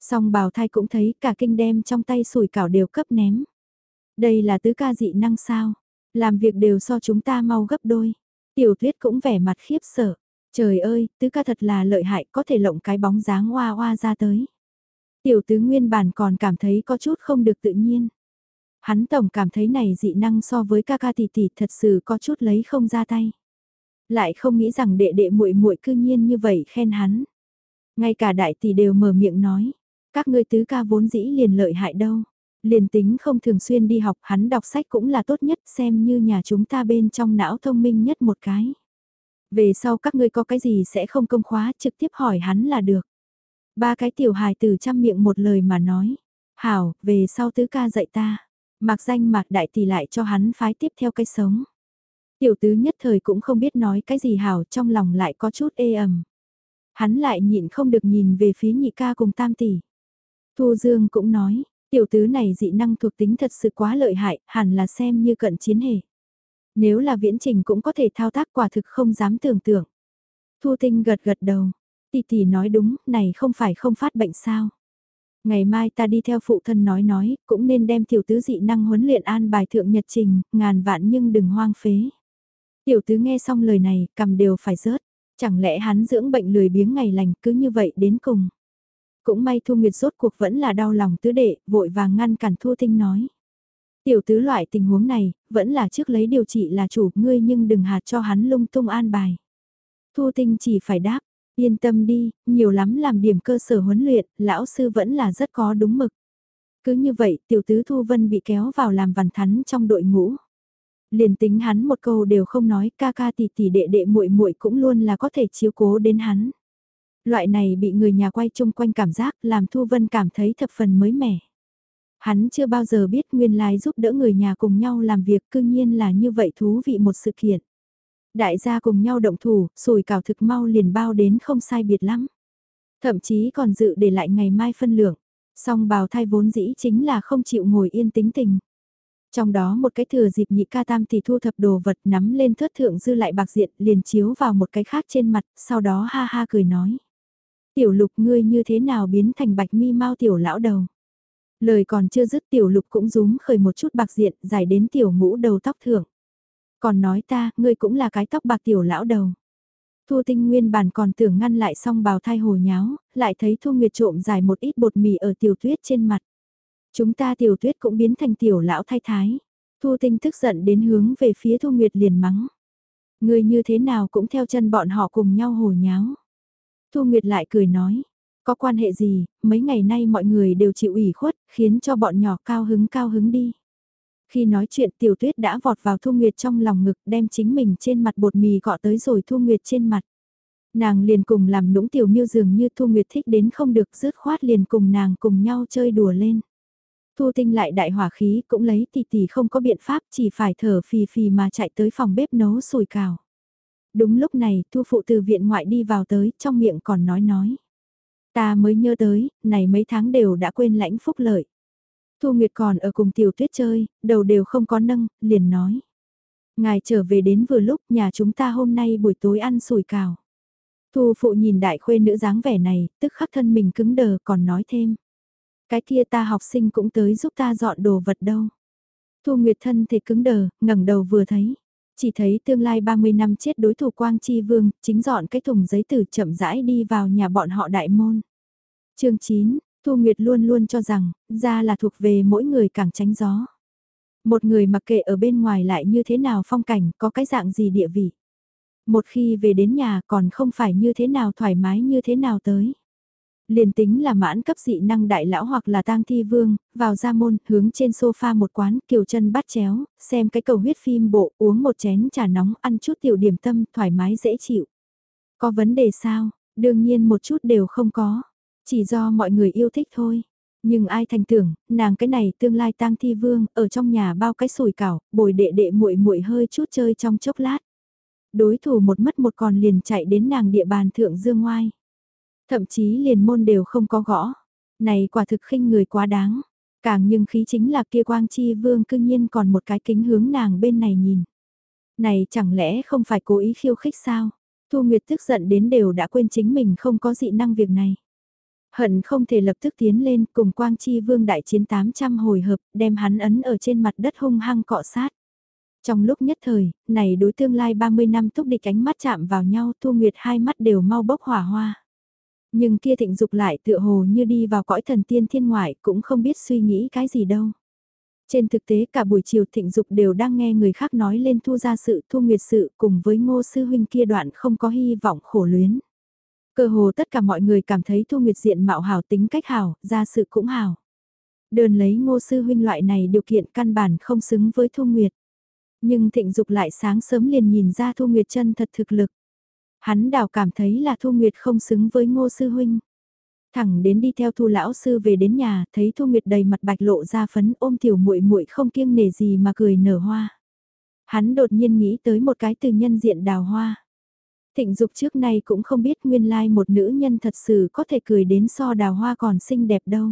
Song bào thai cũng thấy cả kinh đem trong tay sùi cảo đều cấp ném. Đây là tứ ca dị năng sao, làm việc đều so chúng ta mau gấp đôi. Tiểu tuyết cũng vẻ mặt khiếp sợ. Trời ơi, tứ ca thật là lợi hại có thể lộng cái bóng dáng hoa hoa ra tới. Tiểu tứ nguyên bản còn cảm thấy có chút không được tự nhiên. Hắn tổng cảm thấy này dị năng so với ca ca tỷ tỷ thật sự có chút lấy không ra tay. Lại không nghĩ rằng đệ đệ muội muội cư nhiên như vậy khen hắn. Ngay cả đại tỷ đều mở miệng nói, các ngươi tứ ca vốn dĩ liền lợi hại đâu. Liền tính không thường xuyên đi học hắn đọc sách cũng là tốt nhất xem như nhà chúng ta bên trong não thông minh nhất một cái. Về sau các ngươi có cái gì sẽ không công khóa trực tiếp hỏi hắn là được. Ba cái tiểu hài từ trăm miệng một lời mà nói. Hảo, về sau tứ ca dạy ta. Mặc danh mạc đại tỷ lại cho hắn phái tiếp theo cái sống. Tiểu tứ nhất thời cũng không biết nói cái gì hảo trong lòng lại có chút ê ẩm. Hắn lại nhịn không được nhìn về phía nhị ca cùng tam tỷ. Thu Dương cũng nói, tiểu tứ này dị năng thuộc tính thật sự quá lợi hại, hẳn là xem như cận chiến hề. Nếu là viễn trình cũng có thể thao tác quả thực không dám tưởng tượng. Thu Tinh gật gật đầu. Tỷ tỷ nói đúng, này không phải không phát bệnh sao. Ngày mai ta đi theo phụ thân nói nói, cũng nên đem tiểu tứ dị năng huấn luyện an bài thượng nhật trình, ngàn vạn nhưng đừng hoang phế. Tiểu tứ nghe xong lời này, cầm đều phải rớt. Chẳng lẽ hắn dưỡng bệnh lười biếng ngày lành cứ như vậy đến cùng. Cũng may Thu Nguyệt rốt cuộc vẫn là đau lòng tứ đệ, vội vàng ngăn cản Thu Tinh nói. Tiểu tứ loại tình huống này, vẫn là trước lấy điều trị là chủ ngươi nhưng đừng hạt cho hắn lung tung an bài. Thu tinh chỉ phải đáp, yên tâm đi, nhiều lắm làm điểm cơ sở huấn luyện, lão sư vẫn là rất có đúng mực. Cứ như vậy, tiểu tứ Thu Vân bị kéo vào làm vằn thắn trong đội ngũ. Liền tính hắn một câu đều không nói, ca ca tỷ tỷ đệ đệ muội muội cũng luôn là có thể chiếu cố đến hắn. Loại này bị người nhà quay chung quanh cảm giác làm Thu Vân cảm thấy thập phần mới mẻ. Hắn chưa bao giờ biết nguyên lai giúp đỡ người nhà cùng nhau làm việc cương nhiên là như vậy thú vị một sự kiện. Đại gia cùng nhau động thủ, sùi cào thực mau liền bao đến không sai biệt lắm. Thậm chí còn dự để lại ngày mai phân lượng. Song bào thai vốn dĩ chính là không chịu ngồi yên tính tình. Trong đó một cái thừa dịp nhị ca tam thì thu thập đồ vật nắm lên thớt thượng dư lại bạc diện liền chiếu vào một cái khác trên mặt, sau đó ha ha cười nói. Tiểu lục ngươi như thế nào biến thành bạch mi mau tiểu lão đầu. Lời còn chưa dứt tiểu lục cũng rúm khởi một chút bạc diện, dài đến tiểu ngũ đầu tóc thưởng. Còn nói ta, ngươi cũng là cái tóc bạc tiểu lão đầu. Thu tinh nguyên bản còn tưởng ngăn lại xong bào thai hồ nháo, lại thấy Thu Nguyệt trộm dài một ít bột mì ở tiểu tuyết trên mặt. Chúng ta tiểu tuyết cũng biến thành tiểu lão thay thái. Thu tinh tức giận đến hướng về phía Thu Nguyệt liền mắng. Người như thế nào cũng theo chân bọn họ cùng nhau hồ nháo. Thu Nguyệt lại cười nói, có quan hệ gì, mấy ngày nay mọi người đều chịu ủy khuất, khiến cho bọn nhỏ cao hứng cao hứng đi. Khi nói chuyện tiểu tuyết đã vọt vào Thu Nguyệt trong lòng ngực, đem chính mình trên mặt bột mì gọ tới rồi Thu Nguyệt trên mặt. Nàng liền cùng làm nũng tiểu miêu dường như Thu Nguyệt thích đến không được, rứt khoát liền cùng nàng cùng nhau chơi đùa lên. Thu tinh lại đại hỏa khí, cũng lấy tỷ tỷ không có biện pháp, chỉ phải thở phì phì mà chạy tới phòng bếp nấu sùi cào. Đúng lúc này, thu phụ từ viện ngoại đi vào tới, trong miệng còn nói nói. Ta mới nhớ tới, này mấy tháng đều đã quên lãnh phúc lợi. Thu Nguyệt còn ở cùng tiểu tuyết chơi, đầu đều không có nâng, liền nói. Ngài trở về đến vừa lúc nhà chúng ta hôm nay buổi tối ăn sủi cào. Thu phụ nhìn đại khuê nữ dáng vẻ này, tức khắc thân mình cứng đờ còn nói thêm. Cái kia ta học sinh cũng tới giúp ta dọn đồ vật đâu. Thu Nguyệt thân thể cứng đờ, ngẩng đầu vừa thấy. Chỉ thấy tương lai 30 năm chết đối thủ Quang Chi Vương, chính dọn cái thùng giấy từ chậm rãi đi vào nhà bọn họ đại môn. chương 9, Thu Nguyệt luôn luôn cho rằng, ra là thuộc về mỗi người càng tránh gió. Một người mặc kệ ở bên ngoài lại như thế nào phong cảnh, có cái dạng gì địa vị. Một khi về đến nhà còn không phải như thế nào thoải mái như thế nào tới liền tính là mãn cấp dị năng đại lão hoặc là tang thi vương, vào ra môn, hướng trên sofa một quán, kiều chân bắt chéo, xem cái cầu huyết phim bộ, uống một chén trà nóng, ăn chút tiểu điểm tâm, thoải mái dễ chịu. Có vấn đề sao? Đương nhiên một chút đều không có. Chỉ do mọi người yêu thích thôi. Nhưng ai thành tưởng, nàng cái này tương lai tang thi vương, ở trong nhà bao cái sủi cảo, bồi đệ đệ muội muội hơi chút chơi trong chốc lát. Đối thủ một mất một còn liền chạy đến nàng địa bàn thượng dương ngoai. Thậm chí liền môn đều không có gõ. Này quả thực khinh người quá đáng. Càng nhưng khí chính là kia quang chi vương cư nhiên còn một cái kính hướng nàng bên này nhìn. Này chẳng lẽ không phải cố ý khiêu khích sao? Thu Nguyệt tức giận đến đều đã quên chính mình không có dị năng việc này. Hận không thể lập tức tiến lên cùng Quang Chi Vương đại chiến 800 hồi hợp, đem hắn ấn ở trên mặt đất hung hăng cọ sát. Trong lúc nhất thời, này đối tương lai 30 năm thúc địch ánh mắt chạm vào nhau Thu Nguyệt hai mắt đều mau bốc hỏa hoa. Nhưng kia thịnh dục lại tựa hồ như đi vào cõi thần tiên thiên ngoại cũng không biết suy nghĩ cái gì đâu. Trên thực tế cả buổi chiều thịnh dục đều đang nghe người khác nói lên thu ra sự thu nguyệt sự cùng với ngô sư huynh kia đoạn không có hy vọng khổ luyến. Cơ hồ tất cả mọi người cảm thấy thu nguyệt diện mạo hảo tính cách hảo, ra sự cũng hảo. Đơn lấy ngô sư huynh loại này điều kiện căn bản không xứng với thu nguyệt. Nhưng thịnh dục lại sáng sớm liền nhìn ra thu nguyệt chân thật thực lực. Hắn đào cảm thấy là Thu Nguyệt không xứng với ngô sư huynh. Thẳng đến đi theo Thu lão sư về đến nhà, thấy Thu Nguyệt đầy mặt bạch lộ ra phấn ôm tiểu muội muội không kiêng nể gì mà cười nở hoa. Hắn đột nhiên nghĩ tới một cái từ nhân diện đào hoa. Thịnh dục trước nay cũng không biết nguyên lai một nữ nhân thật sự có thể cười đến so đào hoa còn xinh đẹp đâu.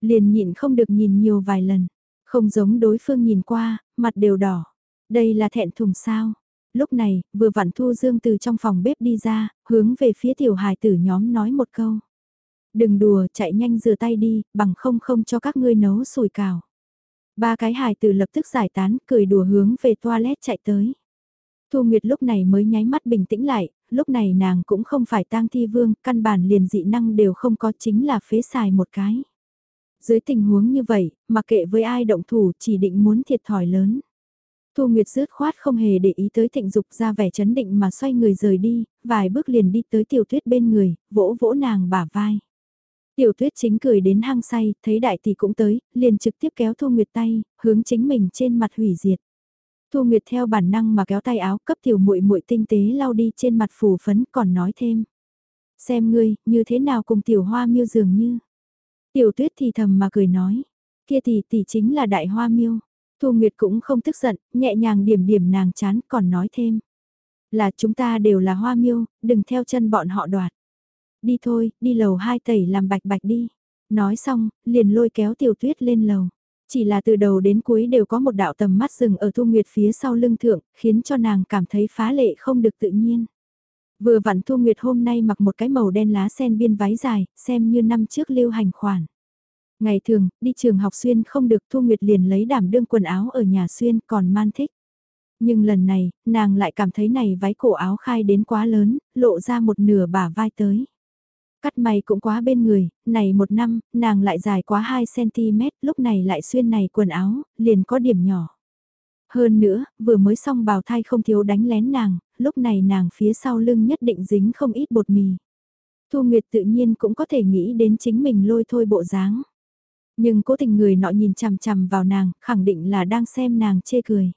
Liền nhịn không được nhìn nhiều vài lần, không giống đối phương nhìn qua, mặt đều đỏ. Đây là thẹn thùng sao, Lúc này, vừa vặn Thu Dương từ trong phòng bếp đi ra, hướng về phía tiểu hài tử nhóm nói một câu. Đừng đùa, chạy nhanh rửa tay đi, bằng không không cho các ngươi nấu sùi cào. Ba cái hài tử lập tức giải tán, cười đùa hướng về toilet chạy tới. Thu Nguyệt lúc này mới nháy mắt bình tĩnh lại, lúc này nàng cũng không phải tang thi vương, căn bản liền dị năng đều không có chính là phế xài một cái. Dưới tình huống như vậy, mặc kệ với ai động thủ chỉ định muốn thiệt thòi lớn. Thu Nguyệt rứt khoát không hề để ý tới thịnh dục ra vẻ chấn định mà xoay người rời đi, vài bước liền đi tới tiểu tuyết bên người, vỗ vỗ nàng bả vai. Tiểu tuyết chính cười đến hang say, thấy đại tỷ cũng tới, liền trực tiếp kéo Thu Nguyệt tay, hướng chính mình trên mặt hủy diệt. Thu Nguyệt theo bản năng mà kéo tay áo cấp tiểu muội muội tinh tế lau đi trên mặt phủ phấn còn nói thêm. Xem ngươi, như thế nào cùng tiểu hoa miêu dường như. Tiểu tuyết thì thầm mà cười nói, kia tỷ tỷ chính là đại hoa miêu. Thu Nguyệt cũng không tức giận, nhẹ nhàng điểm điểm nàng chán còn nói thêm. Là chúng ta đều là hoa miêu, đừng theo chân bọn họ đoạt. Đi thôi, đi lầu hai tẩy làm bạch bạch đi. Nói xong, liền lôi kéo tiểu tuyết lên lầu. Chỉ là từ đầu đến cuối đều có một đạo tầm mắt rừng ở Thu Nguyệt phía sau lưng thượng, khiến cho nàng cảm thấy phá lệ không được tự nhiên. Vừa vặn Thu Nguyệt hôm nay mặc một cái màu đen lá sen biên váy dài, xem như năm trước lưu hành khoản. Ngày thường, đi trường học xuyên không được Thu Nguyệt liền lấy đảm đương quần áo ở nhà xuyên còn man thích. Nhưng lần này, nàng lại cảm thấy này váy cổ áo khai đến quá lớn, lộ ra một nửa bả vai tới. Cắt may cũng quá bên người, này một năm, nàng lại dài quá 2cm, lúc này lại xuyên này quần áo, liền có điểm nhỏ. Hơn nữa, vừa mới xong bào thai không thiếu đánh lén nàng, lúc này nàng phía sau lưng nhất định dính không ít bột mì. Thu Nguyệt tự nhiên cũng có thể nghĩ đến chính mình lôi thôi bộ dáng. Nhưng cố tình người nọ nhìn chằm chằm vào nàng, khẳng định là đang xem nàng chê cười.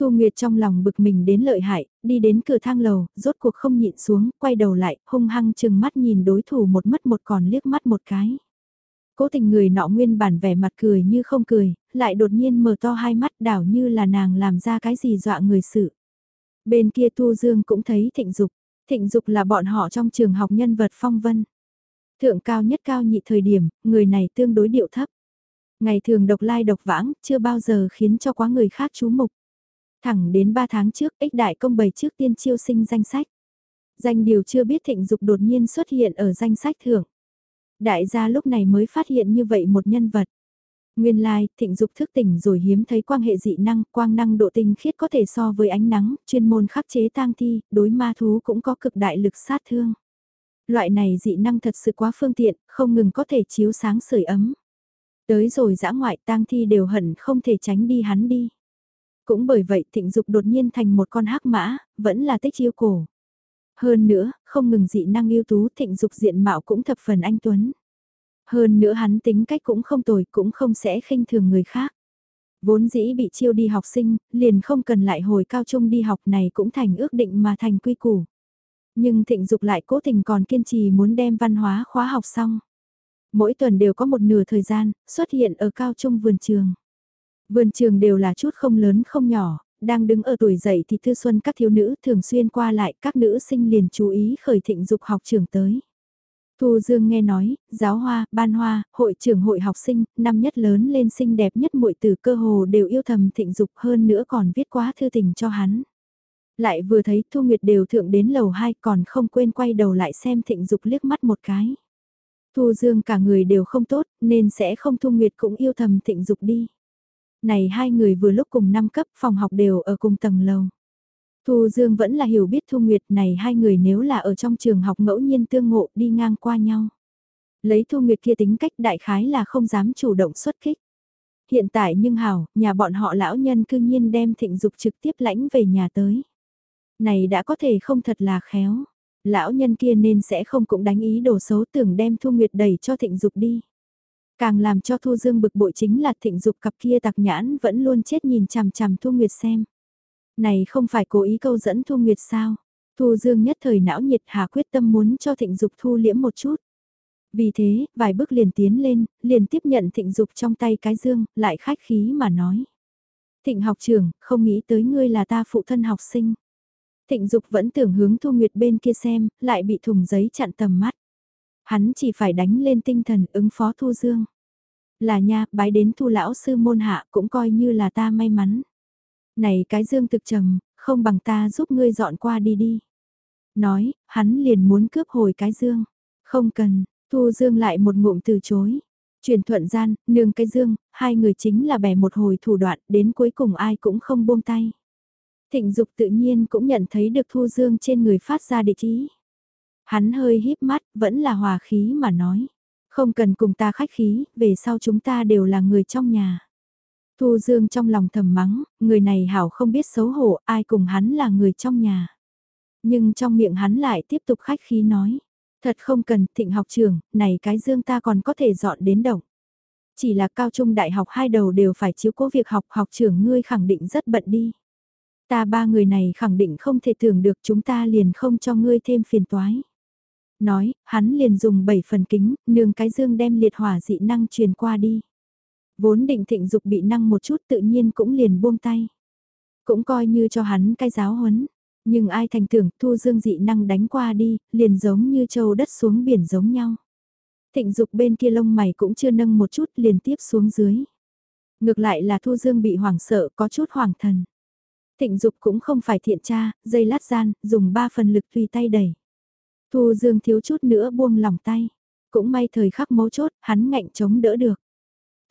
Thu Nguyệt trong lòng bực mình đến lợi hại, đi đến cửa thang lầu, rốt cuộc không nhịn xuống, quay đầu lại, hung hăng chừng mắt nhìn đối thủ một mất một còn liếc mắt một cái. Cố tình người nọ nguyên bản vẻ mặt cười như không cười, lại đột nhiên mở to hai mắt đảo như là nàng làm ra cái gì dọa người sự. Bên kia Thu Dương cũng thấy thịnh dục, thịnh dục là bọn họ trong trường học nhân vật phong vân. Thượng cao nhất cao nhị thời điểm, người này tương đối điệu thấp. Ngày thường độc lai độc vãng, chưa bao giờ khiến cho quá người khác chú mục. Thẳng đến 3 tháng trước, ích đại công bày trước tiên chiêu sinh danh sách. Danh điều chưa biết thịnh dục đột nhiên xuất hiện ở danh sách thưởng. Đại gia lúc này mới phát hiện như vậy một nhân vật. Nguyên lai, thịnh dục thức tỉnh rồi hiếm thấy quang hệ dị năng, quang năng độ tinh khiết có thể so với ánh nắng, chuyên môn khắc chế tang thi, đối ma thú cũng có cực đại lực sát thương. Loại này dị năng thật sự quá phương tiện, không ngừng có thể chiếu sáng sưởi ấm. Tới rồi dã ngoại tang thi đều hận không thể tránh đi hắn đi. Cũng bởi vậy thịnh dục đột nhiên thành một con hắc mã, vẫn là tích yêu cổ. Hơn nữa, không ngừng dị năng yêu tú thịnh dục diện mạo cũng thập phần anh Tuấn. Hơn nữa hắn tính cách cũng không tồi cũng không sẽ khinh thường người khác. Vốn dĩ bị chiêu đi học sinh, liền không cần lại hồi cao trung đi học này cũng thành ước định mà thành quy củ. Nhưng thịnh dục lại cố tình còn kiên trì muốn đem văn hóa khóa học xong. Mỗi tuần đều có một nửa thời gian, xuất hiện ở cao trung vườn trường. Vườn trường đều là chút không lớn không nhỏ, đang đứng ở tuổi dậy thì thư xuân các thiếu nữ thường xuyên qua lại các nữ sinh liền chú ý khởi thịnh dục học trường tới. Thu Dương nghe nói, giáo hoa, ban hoa, hội trưởng hội học sinh, năm nhất lớn lên xinh đẹp nhất muội từ cơ hồ đều yêu thầm thịnh dục hơn nữa còn viết quá thư tình cho hắn. Lại vừa thấy Thu Nguyệt đều thượng đến lầu 2 còn không quên quay đầu lại xem thịnh dục liếc mắt một cái. Thu Dương cả người đều không tốt nên sẽ không Thu Nguyệt cũng yêu thầm thịnh dục đi. Này hai người vừa lúc cùng năm cấp phòng học đều ở cùng tầng lầu. Thu Dương vẫn là hiểu biết Thu Nguyệt này hai người nếu là ở trong trường học ngẫu nhiên tương ngộ đi ngang qua nhau. Lấy Thu Nguyệt kia tính cách đại khái là không dám chủ động xuất kích. Hiện tại nhưng hảo, nhà bọn họ lão nhân cư nhiên đem thịnh dục trực tiếp lãnh về nhà tới. Này đã có thể không thật là khéo. Lão nhân kia nên sẽ không cũng đánh ý đồ xấu tưởng đem Thu Nguyệt đẩy cho thịnh dục đi. Càng làm cho Thu Dương bực bội chính là thịnh dục cặp kia tặc nhãn vẫn luôn chết nhìn chằm chằm Thu Nguyệt xem. Này không phải cố ý câu dẫn Thu Nguyệt sao? Thu Dương nhất thời não nhiệt hà quyết tâm muốn cho thịnh dục thu liễm một chút. Vì thế, vài bước liền tiến lên, liền tiếp nhận thịnh dục trong tay cái dương, lại khách khí mà nói. Thịnh học trưởng, không nghĩ tới ngươi là ta phụ thân học sinh. Thịnh dục vẫn tưởng hướng Thu Nguyệt bên kia xem, lại bị thùng giấy chặn tầm mắt. Hắn chỉ phải đánh lên tinh thần ứng phó Thu Dương. Là nha, bái đến Thu lão sư môn hạ cũng coi như là ta may mắn. Này cái Dương thực trầm, không bằng ta giúp ngươi dọn qua đi đi. Nói, hắn liền muốn cướp hồi cái Dương. Không cần, Thu Dương lại một ngụm từ chối. Truyền thuận gian, nương cái Dương, hai người chính là bè một hồi thủ đoạn, đến cuối cùng ai cũng không buông tay. Thịnh Dục tự nhiên cũng nhận thấy được Thu Dương trên người phát ra địch ý. Hắn hơi híp mắt, vẫn là hòa khí mà nói. Không cần cùng ta khách khí, về sau chúng ta đều là người trong nhà. Thu Dương trong lòng thầm mắng, người này hảo không biết xấu hổ, ai cùng hắn là người trong nhà. Nhưng trong miệng hắn lại tiếp tục khách khí nói. Thật không cần, thịnh học trường, này cái Dương ta còn có thể dọn đến động. Chỉ là cao trung đại học hai đầu đều phải chiếu cố việc học, học trưởng ngươi khẳng định rất bận đi. Ta ba người này khẳng định không thể tưởng được chúng ta liền không cho ngươi thêm phiền toái. Nói, hắn liền dùng bảy phần kính, nương cái dương đem liệt hỏa dị năng truyền qua đi. Vốn định thịnh dục bị năng một chút tự nhiên cũng liền buông tay. Cũng coi như cho hắn cái giáo huấn. Nhưng ai thành tưởng thu dương dị năng đánh qua đi, liền giống như châu đất xuống biển giống nhau. Thịnh dục bên kia lông mày cũng chưa nâng một chút liền tiếp xuống dưới. Ngược lại là thu dương bị hoảng sợ có chút hoảng thần. Thịnh dục cũng không phải thiện tra, dây lát gian, dùng ba phần lực tùy tay đẩy. Thu Dương thiếu chút nữa buông lòng tay. Cũng may thời khắc mấu chốt, hắn ngạnh chống đỡ được.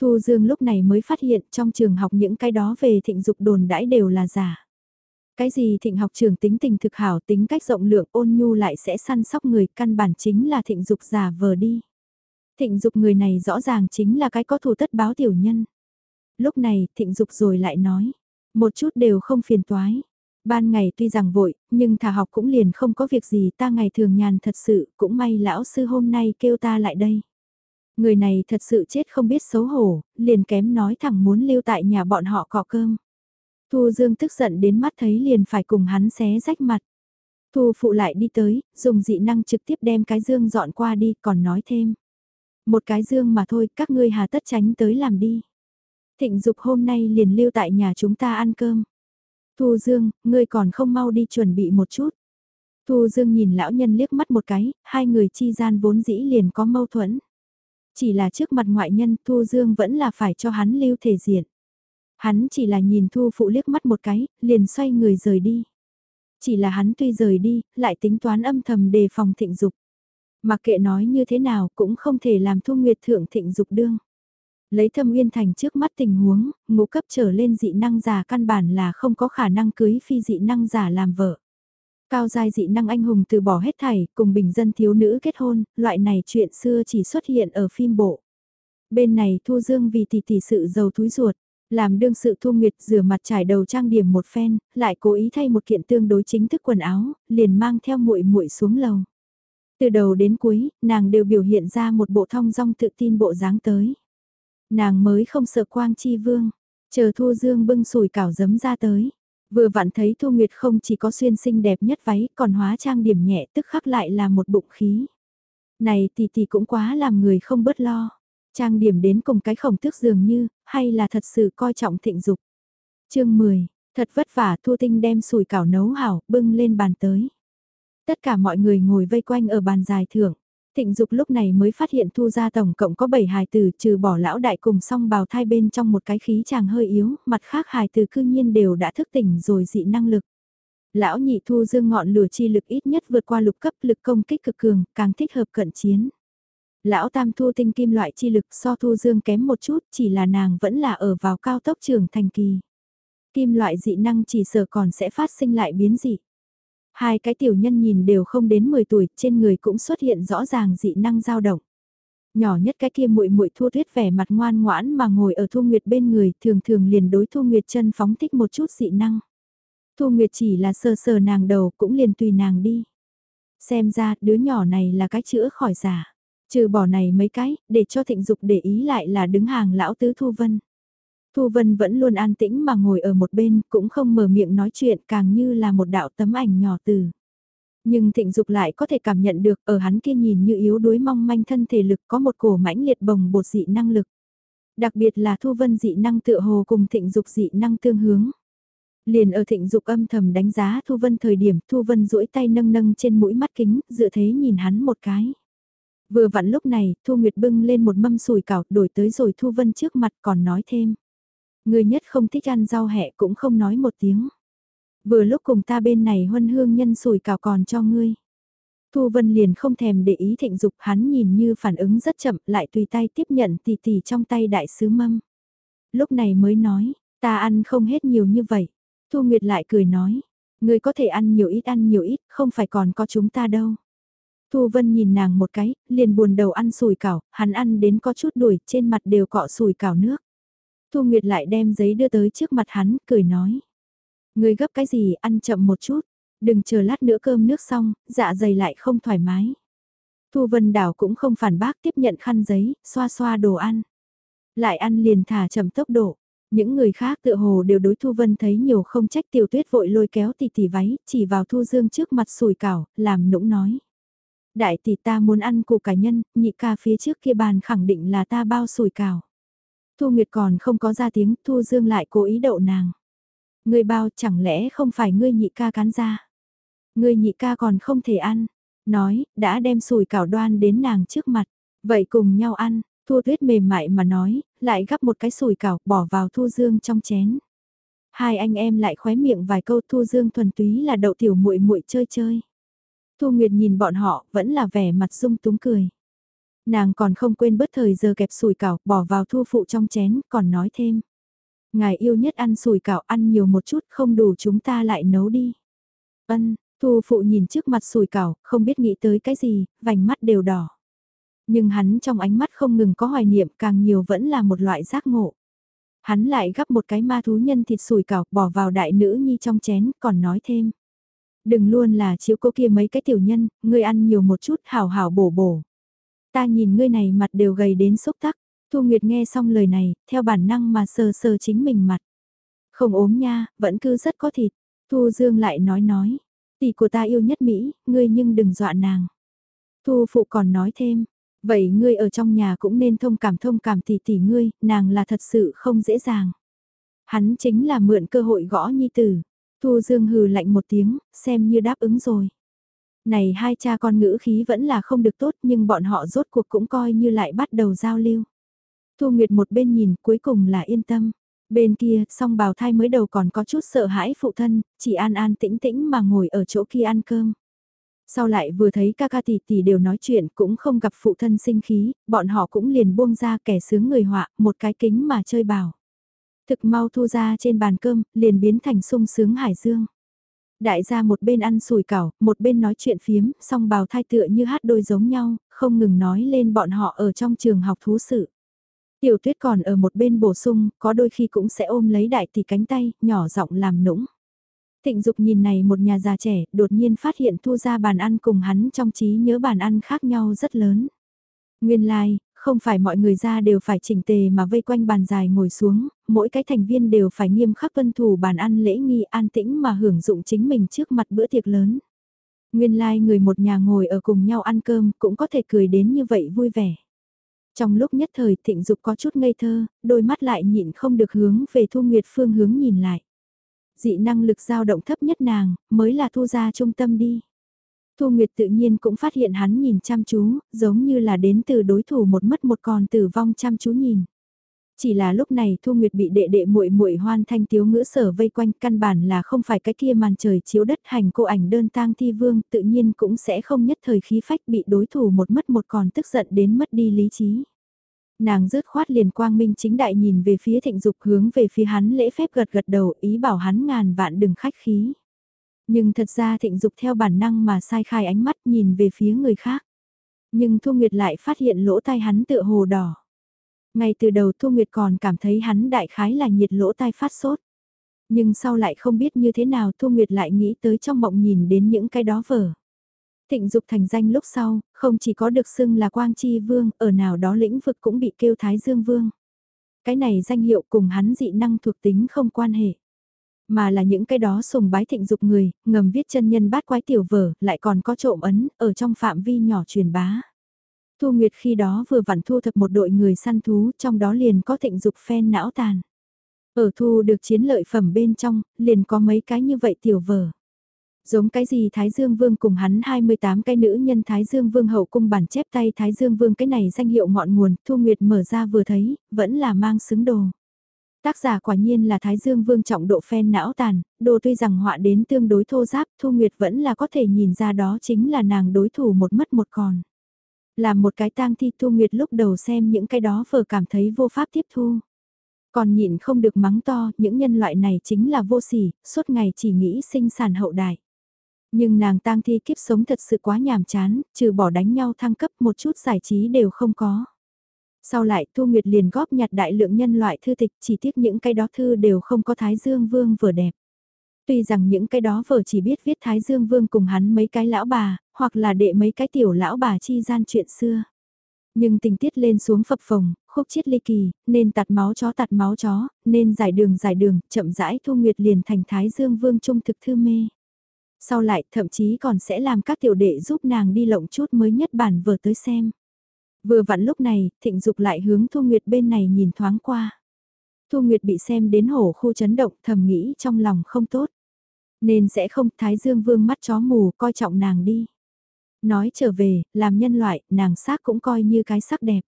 Thu Dương lúc này mới phát hiện trong trường học những cái đó về thịnh dục đồn đãi đều là giả. Cái gì thịnh học trường tính tình thực hảo tính cách rộng lượng ôn nhu lại sẽ săn sóc người căn bản chính là thịnh dục giả vờ đi. Thịnh dục người này rõ ràng chính là cái có thù tất báo tiểu nhân. Lúc này thịnh dục rồi lại nói, một chút đều không phiền toái. Ban ngày tuy rằng vội, nhưng thả học cũng liền không có việc gì ta ngày thường nhàn thật sự, cũng may lão sư hôm nay kêu ta lại đây. Người này thật sự chết không biết xấu hổ, liền kém nói thẳng muốn lưu tại nhà bọn họ cọ cơm. Thu Dương tức giận đến mắt thấy liền phải cùng hắn xé rách mặt. Thu phụ lại đi tới, dùng dị năng trực tiếp đem cái dương dọn qua đi còn nói thêm. Một cái dương mà thôi, các ngươi hà tất tránh tới làm đi. Thịnh dục hôm nay liền lưu tại nhà chúng ta ăn cơm. Thu Dương, ngươi còn không mau đi chuẩn bị một chút. Thu Dương nhìn lão nhân liếc mắt một cái, hai người chi gian vốn dĩ liền có mâu thuẫn. Chỉ là trước mặt ngoại nhân Thu Dương vẫn là phải cho hắn lưu thể diện. Hắn chỉ là nhìn Thu Phụ liếc mắt một cái, liền xoay người rời đi. Chỉ là hắn tuy rời đi, lại tính toán âm thầm đề phòng thịnh dục. Mặc kệ nói như thế nào cũng không thể làm Thu Nguyệt thượng thịnh dục đương. Lấy thâm uyên thành trước mắt tình huống, ngũ cấp trở lên dị năng giả căn bản là không có khả năng cưới phi dị năng giả làm vợ. Cao giai dị năng anh hùng từ bỏ hết thảy, cùng bình dân thiếu nữ kết hôn, loại này chuyện xưa chỉ xuất hiện ở phim bộ. Bên này Thu Dương vì tỷ tỷ sự giàu túi ruột, làm đương sự Thu Nguyệt rửa mặt trải đầu trang điểm một phen, lại cố ý thay một kiện tương đối chính thức quần áo, liền mang theo muội muội xuống lầu. Từ đầu đến cuối, nàng đều biểu hiện ra một bộ thong dong tự tin bộ dáng tới. Nàng mới không sợ quang chi vương, chờ Thu Dương bưng sùi cảo giấm ra tới. Vừa vặn thấy Thu Nguyệt không chỉ có xuyên xinh đẹp nhất váy còn hóa trang điểm nhẹ tức khắc lại là một bụng khí. Này tỷ tỷ cũng quá làm người không bớt lo. Trang điểm đến cùng cái khổng tước dường như, hay là thật sự coi trọng thịnh dục. chương 10, thật vất vả Thu Tinh đem sùi cảo nấu hảo, bưng lên bàn tới. Tất cả mọi người ngồi vây quanh ở bàn dài thưởng. Thịnh Dục lúc này mới phát hiện thu ra tổng cộng có 7 hài tử trừ bỏ lão đại cùng song bào thai bên trong một cái khí chàng hơi yếu, mặt khác hài tử cư nhiên đều đã thức tỉnh rồi dị năng lực. Lão nhị thu dương ngọn lửa chi lực ít nhất vượt qua lục cấp lực công kích cực cường, càng thích hợp cận chiến. Lão tam thu tinh kim loại chi lực so thu dương kém một chút chỉ là nàng vẫn là ở vào cao tốc trường thành kỳ. Kim loại dị năng chỉ sợ còn sẽ phát sinh lại biến dị. Hai cái tiểu nhân nhìn đều không đến 10 tuổi, trên người cũng xuất hiện rõ ràng dị năng dao động. Nhỏ nhất cái kia muội muội Thu Tuyết vẻ mặt ngoan ngoãn mà ngồi ở Thu Nguyệt bên người, thường thường liền đối Thu Nguyệt chân phóng thích một chút dị năng. Thu Nguyệt chỉ là sờ sờ nàng đầu cũng liền tùy nàng đi. Xem ra đứa nhỏ này là cái chữa khỏi giả. Trừ bỏ này mấy cái, để cho thịnh dục để ý lại là đứng hàng lão tứ Thu Vân. Thu Vân vẫn luôn an tĩnh mà ngồi ở một bên, cũng không mở miệng nói chuyện càng như là một đạo tấm ảnh nhỏ từ. Nhưng thịnh dục lại có thể cảm nhận được ở hắn kia nhìn như yếu đuối mong manh thân thể lực có một cổ mãnh liệt bồng bột dị năng lực. Đặc biệt là Thu Vân dị năng tựa hồ cùng thịnh dục dị năng tương hướng. Liền ở thịnh dục âm thầm đánh giá Thu Vân thời điểm Thu Vân duỗi tay nâng nâng trên mũi mắt kính, dựa thế nhìn hắn một cái. Vừa vặn lúc này, Thu Nguyệt bưng lên một mâm sùi cảo đổi tới rồi Thu Vân trước mặt còn nói thêm. Người nhất không thích ăn rau hẹ cũng không nói một tiếng. Vừa lúc cùng ta bên này huân hương nhân sùi cào còn cho ngươi. Thu Vân liền không thèm để ý thịnh dục hắn nhìn như phản ứng rất chậm lại tùy tay tiếp nhận tì tì trong tay đại sứ mâm. Lúc này mới nói, ta ăn không hết nhiều như vậy. Thu Nguyệt lại cười nói, ngươi có thể ăn nhiều ít ăn nhiều ít, không phải còn có chúng ta đâu. Thu Vân nhìn nàng một cái, liền buồn đầu ăn sùi cảo, hắn ăn đến có chút đuổi, trên mặt đều cọ sùi cảo nước. Thu Nguyệt lại đem giấy đưa tới trước mặt hắn, cười nói. Người gấp cái gì, ăn chậm một chút, đừng chờ lát nữa cơm nước xong, dạ dày lại không thoải mái. Thu Vân Đảo cũng không phản bác tiếp nhận khăn giấy, xoa xoa đồ ăn. Lại ăn liền thả chậm tốc độ. Những người khác tự hồ đều đối Thu Vân thấy nhiều không trách tiểu tuyết vội lôi kéo tỷ tỷ váy, chỉ vào Thu Dương trước mặt sùi cảo, làm nũng nói. Đại tỷ ta muốn ăn củ cải nhân, nhị ca phía trước kia bàn khẳng định là ta bao sùi cảo. Thu Nguyệt còn không có ra tiếng, Thu Dương lại cố ý đậu nàng. Ngươi bao chẳng lẽ không phải ngươi nhị ca cán ra. Ngươi nhị ca còn không thể ăn. Nói, đã đem sùi cảo đoan đến nàng trước mặt. Vậy cùng nhau ăn, Thu Tuyết mềm mại mà nói, lại gắp một cái sùi cảo bỏ vào Thu Dương trong chén. Hai anh em lại khóe miệng vài câu Thu Dương thuần túy là đậu tiểu muội muội chơi chơi. Thu Nguyệt nhìn bọn họ vẫn là vẻ mặt sung túng cười. Nàng còn không quên bớt thời giờ kẹp sùi cảo, bỏ vào thu phụ trong chén, còn nói thêm. Ngài yêu nhất ăn sủi cảo ăn nhiều một chút không đủ chúng ta lại nấu đi. Ân, thu phụ nhìn trước mặt sủi cảo, không biết nghĩ tới cái gì, vành mắt đều đỏ. Nhưng hắn trong ánh mắt không ngừng có hoài niệm càng nhiều vẫn là một loại giác ngộ. Hắn lại gắp một cái ma thú nhân thịt sủi cảo bỏ vào đại nữ nhi trong chén còn nói thêm. Đừng luôn là chiếu cố kia mấy cái tiểu nhân, ngươi ăn nhiều một chút hảo hảo bổ bổ. Ta nhìn ngươi này mặt đều gầy đến xúc tắc. Thu Nguyệt nghe xong lời này, theo bản năng mà sờ sờ chính mình mặt. Không ốm nha, vẫn cứ rất có thịt. Thu Dương lại nói nói, tỷ của ta yêu nhất Mỹ, ngươi nhưng đừng dọa nàng. Thu Phụ còn nói thêm, vậy ngươi ở trong nhà cũng nên thông cảm thông cảm tỷ tỷ ngươi, nàng là thật sự không dễ dàng. Hắn chính là mượn cơ hội gõ nhi tử. Thu Dương hừ lạnh một tiếng, xem như đáp ứng rồi. Này hai cha con ngữ khí vẫn là không được tốt nhưng bọn họ rốt cuộc cũng coi như lại bắt đầu giao lưu. Thu Nguyệt một bên nhìn cuối cùng là yên tâm. Bên kia, song bào thai mới đầu còn có chút sợ hãi phụ thân, chỉ an an tĩnh tĩnh mà ngồi ở chỗ kia ăn cơm. Sau lại vừa thấy ca ca tỷ tỷ đều nói chuyện cũng không gặp phụ thân sinh khí, bọn họ cũng liền buông ra kẻ sướng người họa, một cái kính mà chơi bảo. Thực mau thu ra trên bàn cơm, liền biến thành sung sướng hải dương. Đại gia một bên ăn sùi cảo, một bên nói chuyện phiếm, song bào thai tựa như hát đôi giống nhau, không ngừng nói lên bọn họ ở trong trường học thú sự. Tiểu tuyết còn ở một bên bổ sung, có đôi khi cũng sẽ ôm lấy đại tỷ cánh tay, nhỏ giọng làm nũng. Thịnh dục nhìn này một nhà già trẻ, đột nhiên phát hiện thu ra bàn ăn cùng hắn trong trí nhớ bàn ăn khác nhau rất lớn. Nguyên lai, like, không phải mọi người ra đều phải chỉnh tề mà vây quanh bàn dài ngồi xuống, mỗi cái thành viên đều phải nghiêm khắc tuân thủ bàn ăn lễ nghi an tĩnh mà hưởng dụng chính mình trước mặt bữa tiệc lớn. Nguyên lai like người một nhà ngồi ở cùng nhau ăn cơm cũng có thể cười đến như vậy vui vẻ. Trong lúc nhất thời thịnh dục có chút ngây thơ, đôi mắt lại nhịn không được hướng về Thu Nguyệt phương hướng nhìn lại. Dị năng lực dao động thấp nhất nàng, mới là thu ra trung tâm đi. Thu Nguyệt tự nhiên cũng phát hiện hắn nhìn chăm chú, giống như là đến từ đối thủ một mất một còn tử vong chăm chú nhìn. Chỉ là lúc này Thu Nguyệt bị đệ đệ muội muội hoan thanh tiếu ngữ sở vây quanh căn bản là không phải cái kia màn trời chiếu đất hành cô ảnh đơn tang thi vương tự nhiên cũng sẽ không nhất thời khí phách bị đối thủ một mất một còn tức giận đến mất đi lý trí. Nàng rớt khoát liền quang minh chính đại nhìn về phía thịnh dục hướng về phía hắn lễ phép gật gật đầu ý bảo hắn ngàn vạn đừng khách khí. Nhưng thật ra thịnh dục theo bản năng mà sai khai ánh mắt nhìn về phía người khác. Nhưng Thu Nguyệt lại phát hiện lỗ tai hắn tựa hồ đỏ. Ngay từ đầu Thu Nguyệt còn cảm thấy hắn đại khái là nhiệt lỗ tai phát sốt. Nhưng sau lại không biết như thế nào Thu Nguyệt lại nghĩ tới trong mộng nhìn đến những cái đó vở. Thịnh dục thành danh lúc sau, không chỉ có được xưng là Quang Chi Vương, ở nào đó lĩnh vực cũng bị kêu Thái Dương Vương. Cái này danh hiệu cùng hắn dị năng thuộc tính không quan hệ. Mà là những cái đó sùng bái thịnh dục người, ngầm viết chân nhân bát quái tiểu vở, lại còn có trộm ấn, ở trong phạm vi nhỏ truyền bá. Thu Nguyệt khi đó vừa vặn thu thập một đội người săn thú, trong đó liền có thịnh dục phen não tàn. Ở thu được chiến lợi phẩm bên trong, liền có mấy cái như vậy tiểu vở. Giống cái gì Thái Dương Vương cùng hắn 28 cái nữ nhân Thái Dương Vương hậu cung bản chép tay Thái Dương Vương cái này danh hiệu ngọn nguồn, Thu Nguyệt mở ra vừa thấy, vẫn là mang xứng đồ. Tác giả quả nhiên là Thái Dương Vương trọng độ phen não tàn, đồ tuy rằng họa đến tương đối thô giáp, Thu Nguyệt vẫn là có thể nhìn ra đó chính là nàng đối thủ một mất một còn. Làm một cái tang thi Thu Nguyệt lúc đầu xem những cái đó vừa cảm thấy vô pháp tiếp thu. Còn nhịn không được mắng to, những nhân loại này chính là vô sỉ, suốt ngày chỉ nghĩ sinh sản hậu đại. Nhưng nàng tang thi kiếp sống thật sự quá nhàm chán, trừ bỏ đánh nhau thăng cấp một chút giải trí đều không có. Sau lại Thu Nguyệt liền góp nhặt đại lượng nhân loại thư tịch chỉ tiếc những cái đó thư đều không có Thái Dương Vương vừa đẹp. Tuy rằng những cái đó vợ chỉ biết viết Thái Dương Vương cùng hắn mấy cái lão bà, hoặc là đệ mấy cái tiểu lão bà chi gian chuyện xưa. Nhưng tình tiết lên xuống phập phồng, khúc chiết ly kỳ, nên tạt máu chó tạt máu chó, nên giải đường giải đường, chậm rãi Thu Nguyệt liền thành Thái Dương Vương trung thực thư mê. Sau lại thậm chí còn sẽ làm các tiểu đệ giúp nàng đi lộng chút mới nhất bản vừa tới xem. Vừa vặn lúc này, thịnh dục lại hướng Thu Nguyệt bên này nhìn thoáng qua. Thu Nguyệt bị xem đến hổ khu chấn động thầm nghĩ trong lòng không tốt. Nên sẽ không Thái Dương Vương mắt chó mù coi trọng nàng đi. Nói trở về, làm nhân loại, nàng xác cũng coi như cái sắc đẹp.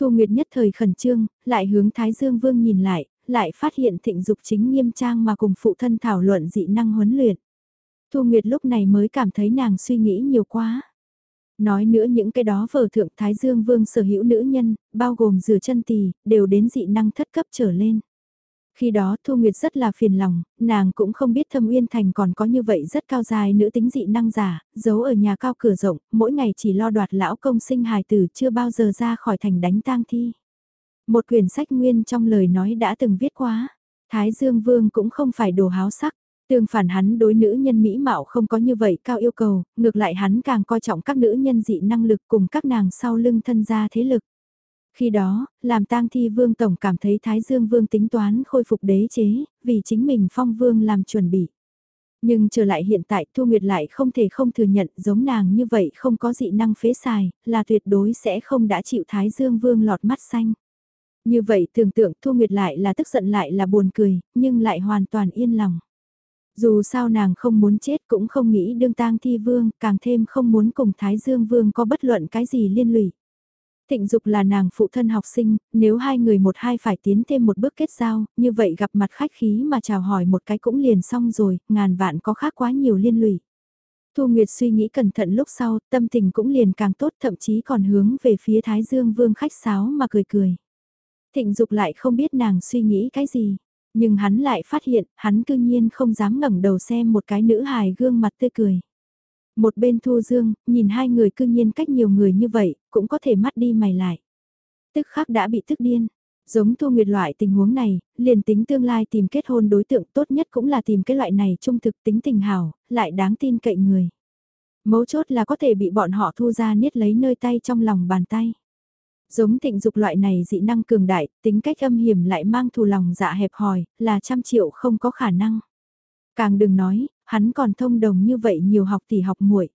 Thu Nguyệt nhất thời khẩn trương, lại hướng Thái Dương Vương nhìn lại, lại phát hiện thịnh dục chính nghiêm trang mà cùng phụ thân thảo luận dị năng huấn luyện. Thu Nguyệt lúc này mới cảm thấy nàng suy nghĩ nhiều quá. Nói nữa những cái đó vở thượng Thái Dương Vương sở hữu nữ nhân, bao gồm rửa chân tỳ, đều đến dị năng thất cấp trở lên. Khi đó Thu Nguyệt rất là phiền lòng, nàng cũng không biết Thâm Uyên Thành còn có như vậy rất cao dài nữ tính dị năng giả, giấu ở nhà cao cửa rộng, mỗi ngày chỉ lo đoạt lão công sinh hài tử chưa bao giờ ra khỏi thành đánh tang thi. Một quyển sách nguyên trong lời nói đã từng viết quá, Thái Dương Vương cũng không phải đồ háo sắc, Tương phản hắn đối nữ nhân mỹ mạo không có như vậy cao yêu cầu, ngược lại hắn càng coi trọng các nữ nhân dị năng lực cùng các nàng sau lưng thân gia thế lực. Khi đó, làm tang thi vương tổng cảm thấy Thái Dương vương tính toán khôi phục đế chế, vì chính mình phong vương làm chuẩn bị. Nhưng trở lại hiện tại Thu Nguyệt lại không thể không thừa nhận giống nàng như vậy không có dị năng phế xài, là tuyệt đối sẽ không đã chịu Thái Dương vương lọt mắt xanh. Như vậy tưởng tượng Thu Nguyệt lại là tức giận lại là buồn cười, nhưng lại hoàn toàn yên lòng. Dù sao nàng không muốn chết cũng không nghĩ đương tang thi vương, càng thêm không muốn cùng Thái Dương vương có bất luận cái gì liên lụy. Thịnh Dục là nàng phụ thân học sinh, nếu hai người một hai phải tiến thêm một bước kết giao, như vậy gặp mặt khách khí mà chào hỏi một cái cũng liền xong rồi, ngàn vạn có khác quá nhiều liên lụy. Thu Nguyệt suy nghĩ cẩn thận lúc sau, tâm tình cũng liền càng tốt thậm chí còn hướng về phía Thái Dương Vương khách sáo mà cười cười. Thịnh Dục lại không biết nàng suy nghĩ cái gì, nhưng hắn lại phát hiện, hắn cư nhiên không dám ngẩng đầu xem một cái nữ hài gương mặt tươi cười. Một bên Thu Dương, nhìn hai người cư nhiên cách nhiều người như vậy, cũng có thể mắt đi mày lại. Tức khắc đã bị tức điên. Giống Thu Nguyệt loại tình huống này, liền tính tương lai tìm kết hôn đối tượng tốt nhất cũng là tìm cái loại này trung thực tính tình hảo, lại đáng tin cậy người. Mấu chốt là có thể bị bọn họ thu ra niết lấy nơi tay trong lòng bàn tay. Giống thịnh dục loại này dị năng cường đại, tính cách âm hiểm lại mang thù lòng dạ hẹp hòi, là trăm triệu không có khả năng. Càng đừng nói, hắn còn thông đồng như vậy nhiều học tỷ học muội.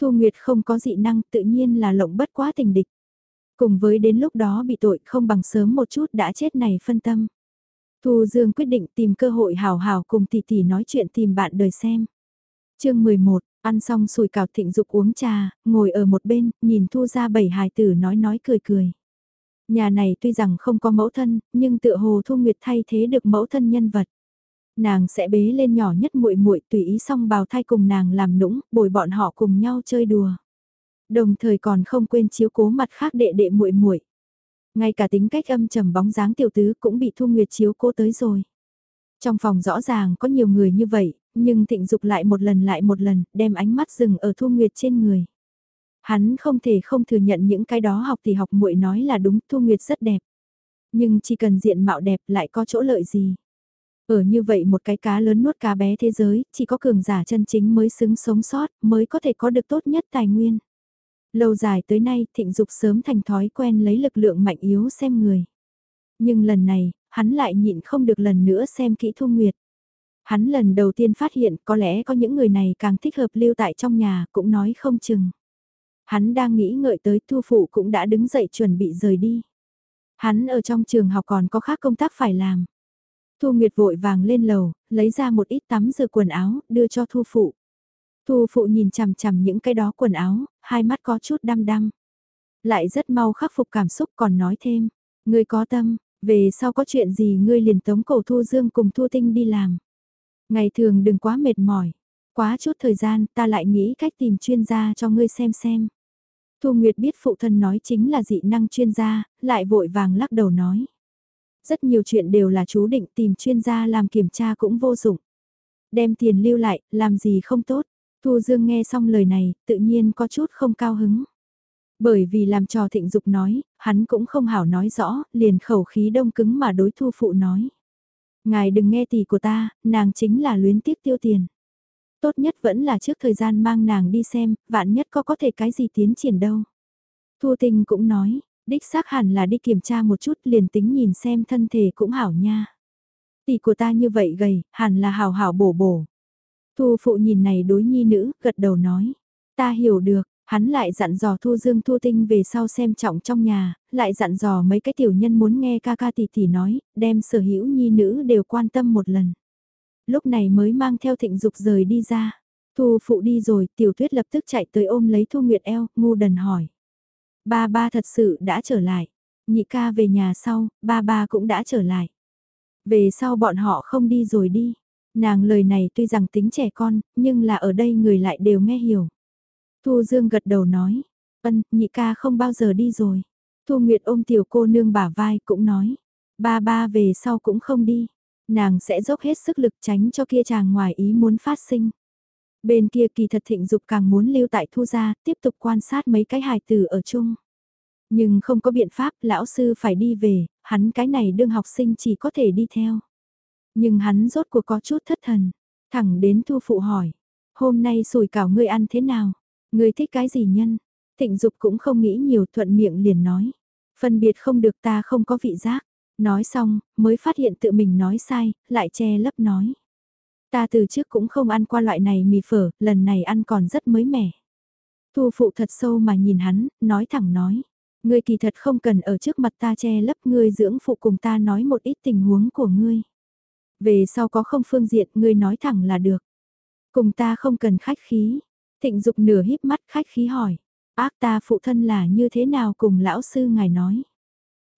Thu Nguyệt không có dị năng tự nhiên là lộng bất quá tình địch. Cùng với đến lúc đó bị tội không bằng sớm một chút đã chết này phân tâm. Thu Dương quyết định tìm cơ hội hào hào cùng tỷ tỷ nói chuyện tìm bạn đời xem. chương 11, ăn xong sùi cào thịnh dục uống trà, ngồi ở một bên, nhìn Thu ra bảy hài tử nói nói cười cười. Nhà này tuy rằng không có mẫu thân, nhưng tựa hồ Thu Nguyệt thay thế được mẫu thân nhân vật nàng sẽ bế lên nhỏ nhất muội muội tùy ý xong bào thai cùng nàng làm nũng, bồi bọn họ cùng nhau chơi đùa. Đồng thời còn không quên chiếu cố mặt khác đệ đệ muội muội. Ngay cả tính cách âm trầm bóng dáng tiểu tứ cũng bị Thu Nguyệt chiếu cố tới rồi. Trong phòng rõ ràng có nhiều người như vậy, nhưng thịnh dục lại một lần lại một lần, đem ánh mắt dừng ở Thu Nguyệt trên người. Hắn không thể không thừa nhận những cái đó học thì học muội nói là đúng Thu Nguyệt rất đẹp. Nhưng chỉ cần diện mạo đẹp lại có chỗ lợi gì. Ở như vậy một cái cá lớn nuốt cá bé thế giới, chỉ có cường giả chân chính mới xứng sống sót, mới có thể có được tốt nhất tài nguyên. Lâu dài tới nay, thịnh dục sớm thành thói quen lấy lực lượng mạnh yếu xem người. Nhưng lần này, hắn lại nhịn không được lần nữa xem kỹ Thu Nguyệt. Hắn lần đầu tiên phát hiện có lẽ có những người này càng thích hợp lưu tại trong nhà, cũng nói không chừng. Hắn đang nghĩ ngợi tới Thu Phụ cũng đã đứng dậy chuẩn bị rời đi. Hắn ở trong trường học còn có khác công tác phải làm. Thu Nguyệt vội vàng lên lầu, lấy ra một ít tắm rửa quần áo, đưa cho Thu Phụ. Thu Phụ nhìn chằm chằm những cái đó quần áo, hai mắt có chút đăm đăm. Lại rất mau khắc phục cảm xúc còn nói thêm, ngươi có tâm, về sau có chuyện gì ngươi liền tống cổ Thu Dương cùng Thu Tinh đi làm. Ngày thường đừng quá mệt mỏi, quá chút thời gian ta lại nghĩ cách tìm chuyên gia cho ngươi xem xem. Thu Nguyệt biết phụ thân nói chính là dị năng chuyên gia, lại vội vàng lắc đầu nói. Rất nhiều chuyện đều là chú định tìm chuyên gia làm kiểm tra cũng vô dụng. Đem tiền lưu lại, làm gì không tốt. Thu Dương nghe xong lời này, tự nhiên có chút không cao hứng. Bởi vì làm trò thịnh dục nói, hắn cũng không hảo nói rõ, liền khẩu khí đông cứng mà đối thu phụ nói. Ngài đừng nghe tỷ của ta, nàng chính là luyến tiếc tiêu tiền. Tốt nhất vẫn là trước thời gian mang nàng đi xem, vạn nhất có có thể cái gì tiến triển đâu. Thu tình cũng nói, Đích xác hẳn là đi kiểm tra một chút liền tính nhìn xem thân thể cũng hảo nha. Tỷ của ta như vậy gầy, hẳn là hảo hảo bổ bổ. Thu phụ nhìn này đối nhi nữ, gật đầu nói. Ta hiểu được, hắn lại dặn dò Thu Dương Thu Tinh về sau xem trọng trong nhà, lại dặn dò mấy cái tiểu nhân muốn nghe ca ca tỷ tỷ nói, đem sở hữu nhi nữ đều quan tâm một lần. Lúc này mới mang theo thịnh dục rời đi ra. Thu phụ đi rồi, tiểu tuyết lập tức chạy tới ôm lấy Thu Nguyệt eo, ngu đần hỏi. Ba ba thật sự đã trở lại. Nhị ca về nhà sau, ba ba cũng đã trở lại. Về sau bọn họ không đi rồi đi. Nàng lời này tuy rằng tính trẻ con, nhưng là ở đây người lại đều nghe hiểu. Thu Dương gật đầu nói, ân, nhị ca không bao giờ đi rồi. Thu Nguyệt ôm tiểu cô nương bả vai cũng nói, ba ba về sau cũng không đi. Nàng sẽ dốc hết sức lực tránh cho kia chàng ngoài ý muốn phát sinh. Bên kia kỳ thật thịnh dục càng muốn lưu tại thu gia, tiếp tục quan sát mấy cái hài tử ở chung. Nhưng không có biện pháp, lão sư phải đi về, hắn cái này đương học sinh chỉ có thể đi theo. Nhưng hắn rốt cuộc có chút thất thần, thẳng đến thu phụ hỏi. Hôm nay sủi cảo ngươi ăn thế nào? Người thích cái gì nhân? Thịnh dục cũng không nghĩ nhiều thuận miệng liền nói. Phân biệt không được ta không có vị giác. Nói xong, mới phát hiện tự mình nói sai, lại che lấp nói. Ta từ trước cũng không ăn qua loại này mì phở, lần này ăn còn rất mới mẻ. Thu phụ thật sâu mà nhìn hắn, nói thẳng nói. Ngươi kỳ thật không cần ở trước mặt ta che lấp ngươi dưỡng phụ cùng ta nói một ít tình huống của ngươi. Về sau có không phương diện ngươi nói thẳng là được. Cùng ta không cần khách khí. Thịnh dục nửa híp mắt khách khí hỏi. Ác ta phụ thân là như thế nào cùng lão sư ngài nói.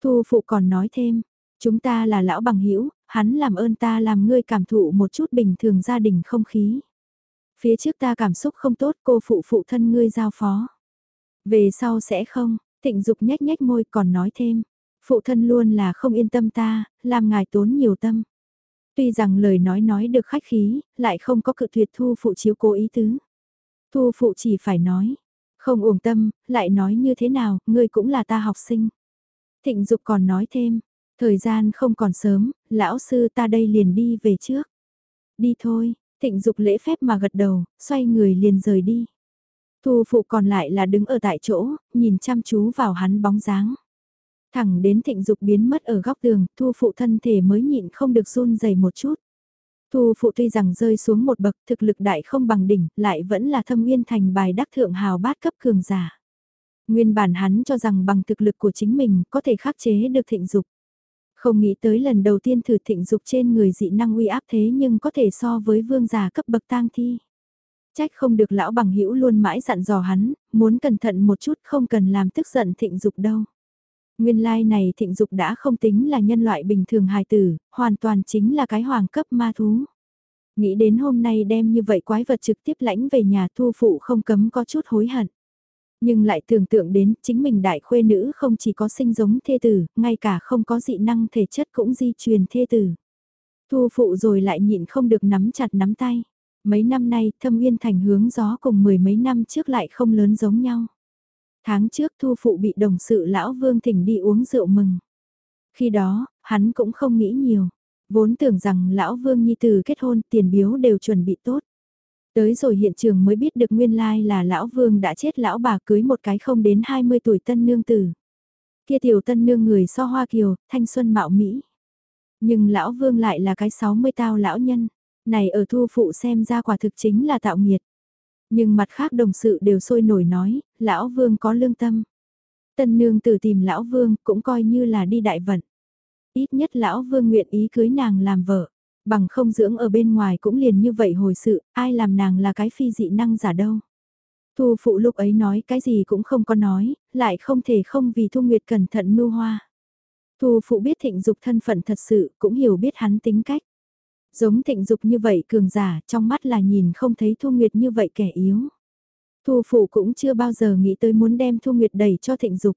Thu phụ còn nói thêm. Chúng ta là lão bằng hữu hắn làm ơn ta làm ngươi cảm thụ một chút bình thường gia đình không khí. Phía trước ta cảm xúc không tốt cô phụ phụ thân ngươi giao phó. Về sau sẽ không, thịnh dục nhếch nhếch môi còn nói thêm. Phụ thân luôn là không yên tâm ta, làm ngài tốn nhiều tâm. Tuy rằng lời nói nói được khách khí, lại không có cự tuyệt thu phụ chiếu cố ý tứ. Thu phụ chỉ phải nói, không uổng tâm, lại nói như thế nào, ngươi cũng là ta học sinh. Thịnh dục còn nói thêm, thời gian không còn sớm, lão sư ta đây liền đi về trước. Đi thôi, thịnh dục lễ phép mà gật đầu, xoay người liền rời đi. Thu phụ còn lại là đứng ở tại chỗ, nhìn chăm chú vào hắn bóng dáng. Thẳng đến thịnh dục biến mất ở góc tường, thu phụ thân thể mới nhịn không được run dày một chút. Thu phụ tuy rằng rơi xuống một bậc thực lực đại không bằng đỉnh, lại vẫn là thâm nguyên thành bài đắc thượng hào bát cấp cường giả. Nguyên bản hắn cho rằng bằng thực lực của chính mình có thể khắc chế được thịnh dục. Không nghĩ tới lần đầu tiên thử thịnh dục trên người dị năng uy áp thế nhưng có thể so với vương giả cấp bậc tang thi. Trách không được lão bằng hữu luôn mãi dặn dò hắn, muốn cẩn thận một chút không cần làm tức giận thịnh dục đâu. Nguyên lai này thịnh dục đã không tính là nhân loại bình thường hài tử, hoàn toàn chính là cái hoàng cấp ma thú. Nghĩ đến hôm nay đem như vậy quái vật trực tiếp lãnh về nhà thu phụ không cấm có chút hối hận. Nhưng lại tưởng tượng đến chính mình đại khuê nữ không chỉ có sinh giống thê tử, ngay cả không có dị năng thể chất cũng di truyền thê tử. Thu phụ rồi lại nhịn không được nắm chặt nắm tay. Mấy năm nay thâm uyên thành hướng gió cùng mười mấy năm trước lại không lớn giống nhau. Tháng trước thu phụ bị đồng sự lão vương thỉnh đi uống rượu mừng. Khi đó, hắn cũng không nghĩ nhiều. Vốn tưởng rằng lão vương nhi tử kết hôn tiền biếu đều chuẩn bị tốt. Tới rồi hiện trường mới biết được nguyên lai là lão vương đã chết lão bà cưới một cái không đến 20 tuổi tân nương tử. Kia tiểu tân nương người so hoa kiều, thanh xuân mạo Mỹ. Nhưng lão vương lại là cái 60 tao lão nhân. Này ở thu phụ xem ra quả thực chính là tạo nghiệt. Nhưng mặt khác đồng sự đều sôi nổi nói, lão vương có lương tâm. Tân nương tử tìm lão vương cũng coi như là đi đại vận. Ít nhất lão vương nguyện ý cưới nàng làm vợ. Bằng không dưỡng ở bên ngoài cũng liền như vậy hồi sự, ai làm nàng là cái phi dị năng giả đâu. Thu phụ lúc ấy nói cái gì cũng không có nói, lại không thể không vì Thu Nguyệt cẩn thận mưu hoa. Thu phụ biết thịnh dục thân phận thật sự, cũng hiểu biết hắn tính cách. Giống thịnh dục như vậy cường giả, trong mắt là nhìn không thấy Thu Nguyệt như vậy kẻ yếu. Thu phụ cũng chưa bao giờ nghĩ tới muốn đem Thu Nguyệt đẩy cho thịnh dục.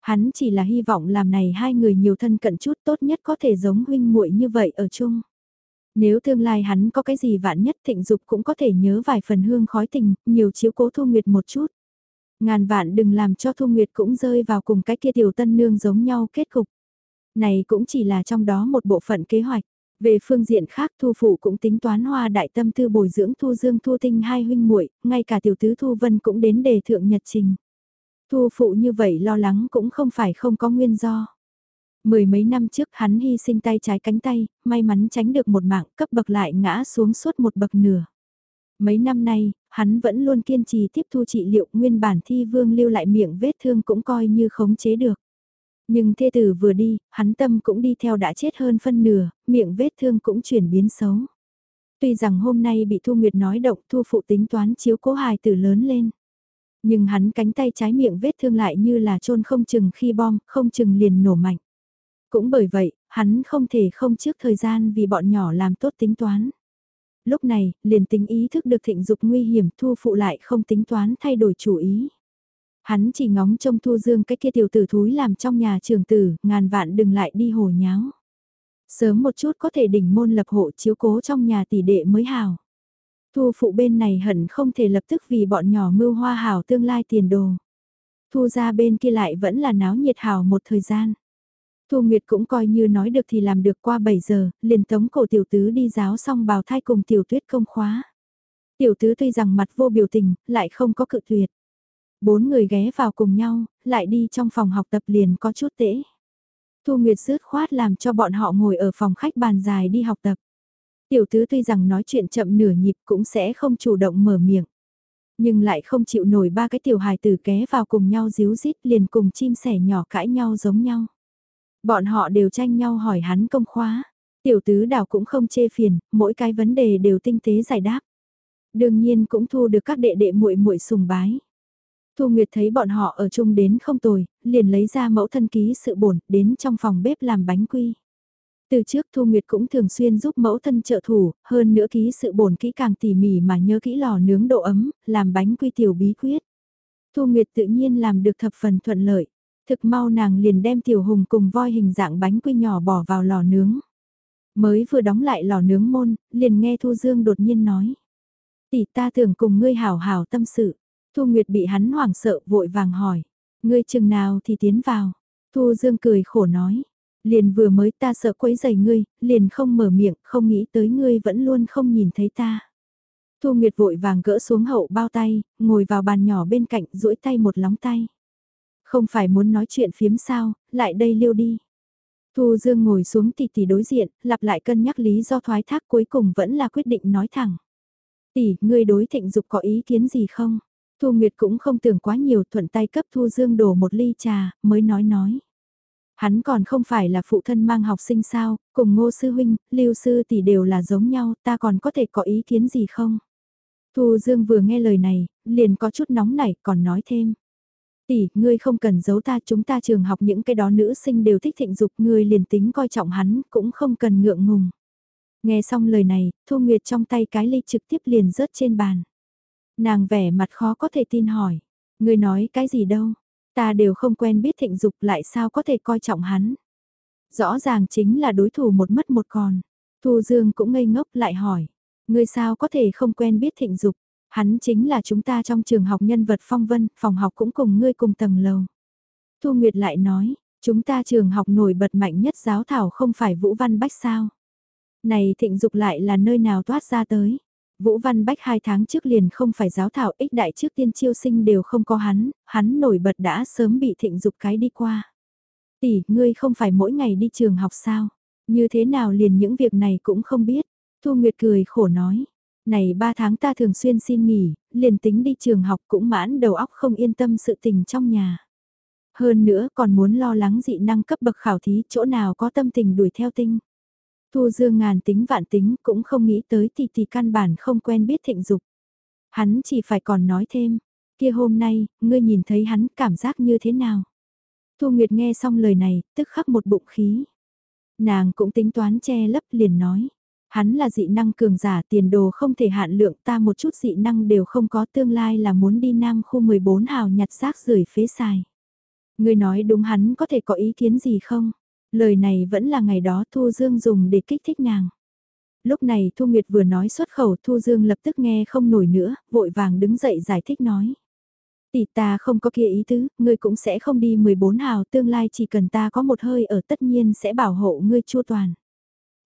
Hắn chỉ là hy vọng làm này hai người nhiều thân cận chút tốt nhất có thể giống huynh muội như vậy ở chung. Nếu tương lai hắn có cái gì vạn nhất thịnh dục cũng có thể nhớ vài phần hương khói tình, nhiều chiếu cố Thu Nguyệt một chút. Ngàn vạn đừng làm cho Thu Nguyệt cũng rơi vào cùng cái kia tiểu tân nương giống nhau kết cục. Này cũng chỉ là trong đó một bộ phận kế hoạch. Về phương diện khác Thu Phụ cũng tính toán hoa đại tâm tư bồi dưỡng Thu Dương Thu Tinh hai huynh muội ngay cả tiểu tứ Thu Vân cũng đến đề thượng nhật trình. Thu Phụ như vậy lo lắng cũng không phải không có nguyên do. Mười mấy năm trước hắn hy sinh tay trái cánh tay, may mắn tránh được một mạng cấp bậc lại ngã xuống suốt một bậc nửa. Mấy năm nay, hắn vẫn luôn kiên trì tiếp thu trị liệu nguyên bản thi vương lưu lại miệng vết thương cũng coi như khống chế được. Nhưng thê tử vừa đi, hắn tâm cũng đi theo đã chết hơn phân nửa, miệng vết thương cũng chuyển biến xấu. Tuy rằng hôm nay bị Thu Nguyệt nói động Thu Phụ tính toán chiếu cố hài tử lớn lên. Nhưng hắn cánh tay trái miệng vết thương lại như là trôn không chừng khi bom, không chừng liền nổ mạnh. Cũng bởi vậy, hắn không thể không trước thời gian vì bọn nhỏ làm tốt tính toán. Lúc này, liền tính ý thức được thịnh dục nguy hiểm thu phụ lại không tính toán thay đổi chủ ý. Hắn chỉ ngóng trông thu dương cái kia tiểu tử thúi làm trong nhà trường tử, ngàn vạn đừng lại đi hồ nháo. Sớm một chút có thể đỉnh môn lập hộ chiếu cố trong nhà tỷ đệ mới hào. Thu phụ bên này hận không thể lập tức vì bọn nhỏ mưu hoa hảo tương lai tiền đồ. Thu ra bên kia lại vẫn là náo nhiệt hảo một thời gian. Thu Nguyệt cũng coi như nói được thì làm được qua 7 giờ, liền tống cổ tiểu tứ đi giáo xong bào thai cùng tiểu tuyết công khóa. Tiểu tứ tuy rằng mặt vô biểu tình, lại không có cự tuyệt. Bốn người ghé vào cùng nhau, lại đi trong phòng học tập liền có chút tễ. Thu Nguyệt rứt khoát làm cho bọn họ ngồi ở phòng khách bàn dài đi học tập. Tiểu tứ tuy rằng nói chuyện chậm nửa nhịp cũng sẽ không chủ động mở miệng. Nhưng lại không chịu nổi ba cái tiểu hài tử ké vào cùng nhau díu dít liền cùng chim sẻ nhỏ cãi nhau giống nhau. Bọn họ đều tranh nhau hỏi hắn công khóa. Tiểu tứ đào cũng không chê phiền, mỗi cái vấn đề đều tinh tế giải đáp. Đương nhiên cũng thu được các đệ đệ muội muội sùng bái. Thu Nguyệt thấy bọn họ ở chung đến không tồi, liền lấy ra mẫu thân ký sự bổn, đến trong phòng bếp làm bánh quy. Từ trước Thu Nguyệt cũng thường xuyên giúp mẫu thân trợ thủ, hơn nữa ký sự bổn kỹ càng tỉ mỉ mà nhớ kỹ lò nướng độ ấm, làm bánh quy tiểu bí quyết. Thu Nguyệt tự nhiên làm được thập phần thuận lợi. Thực mau nàng liền đem tiểu hùng cùng voi hình dạng bánh quy nhỏ bỏ vào lò nướng. Mới vừa đóng lại lò nướng môn, liền nghe Thu Dương đột nhiên nói. Tỷ ta tưởng cùng ngươi hảo hảo tâm sự. Thu Nguyệt bị hắn hoảng sợ vội vàng hỏi. Ngươi chừng nào thì tiến vào. Thu Dương cười khổ nói. Liền vừa mới ta sợ quấy giày ngươi, liền không mở miệng, không nghĩ tới ngươi vẫn luôn không nhìn thấy ta. Thu Nguyệt vội vàng gỡ xuống hậu bao tay, ngồi vào bàn nhỏ bên cạnh duỗi tay một lóng tay. Không phải muốn nói chuyện phiếm sao, lại đây liêu đi. Thu Dương ngồi xuống tỷ tỷ đối diện, lặp lại cân nhắc lý do thoái thác cuối cùng vẫn là quyết định nói thẳng. Tỷ, ngươi đối thịnh dục có ý kiến gì không? Thu Nguyệt cũng không tưởng quá nhiều thuận tay cấp Thu Dương đổ một ly trà, mới nói nói. Hắn còn không phải là phụ thân mang học sinh sao, cùng ngô sư huynh, lưu sư tỷ đều là giống nhau, ta còn có thể có ý kiến gì không? Thu Dương vừa nghe lời này, liền có chút nóng nảy, còn nói thêm. Tỷ, ngươi không cần giấu ta, chúng ta trường học những cái đó nữ sinh đều thích thịnh dục, ngươi liền tính coi trọng hắn, cũng không cần ngượng ngùng. Nghe xong lời này, Thu Nguyệt trong tay cái ly trực tiếp liền rớt trên bàn. Nàng vẻ mặt khó có thể tin hỏi, người nói cái gì đâu, Ta đều không quen biết thịnh dục lại sao có thể coi trọng hắn. Rõ ràng chính là đối thủ một mất một còn. Thu Dương cũng ngây ngốc lại hỏi. người sao có thể không quen biết thịnh dục Hắn chính là chúng ta trong trường học nhân vật phong vân, phòng học cũng cùng ngươi cùng tầng lầu. Thu Nguyệt lại nói, chúng ta trường học nổi bật mạnh nhất giáo thảo không phải Vũ Văn Bách sao. Này thịnh dục lại là nơi nào toát ra tới. Vũ Văn Bách hai tháng trước liền không phải giáo thảo ích đại trước tiên chiêu sinh đều không có hắn, hắn nổi bật đã sớm bị thịnh dục cái đi qua. Tỷ, ngươi không phải mỗi ngày đi trường học sao? Như thế nào liền những việc này cũng không biết? Thu Nguyệt cười khổ nói. Này ba tháng ta thường xuyên xin nghỉ, liền tính đi trường học cũng mãn đầu óc không yên tâm sự tình trong nhà. Hơn nữa còn muốn lo lắng dị năng cấp bậc khảo thí chỗ nào có tâm tình đuổi theo tinh. Thu Dương ngàn tính vạn tính cũng không nghĩ tới thì thì căn bản không quen biết thịnh dục. Hắn chỉ phải còn nói thêm, kia hôm nay, ngươi nhìn thấy hắn cảm giác như thế nào? Thu Nguyệt nghe xong lời này, tức khắc một bụng khí. Nàng cũng tính toán che lấp liền nói. Hắn là dị năng cường giả tiền đồ không thể hạn lượng ta một chút dị năng đều không có tương lai là muốn đi nam khu 14 hào nhặt xác rưởi phế xài. Ngươi nói đúng hắn có thể có ý kiến gì không? Lời này vẫn là ngày đó Thu Dương dùng để kích thích nàng. Lúc này Thu Nguyệt vừa nói xuất khẩu Thu Dương lập tức nghe không nổi nữa, vội vàng đứng dậy giải thích nói. Tỷ ta không có kia ý tứ, ngươi cũng sẽ không đi 14 hào, tương lai chỉ cần ta có một hơi ở tất nhiên sẽ bảo hộ ngươi chua toàn.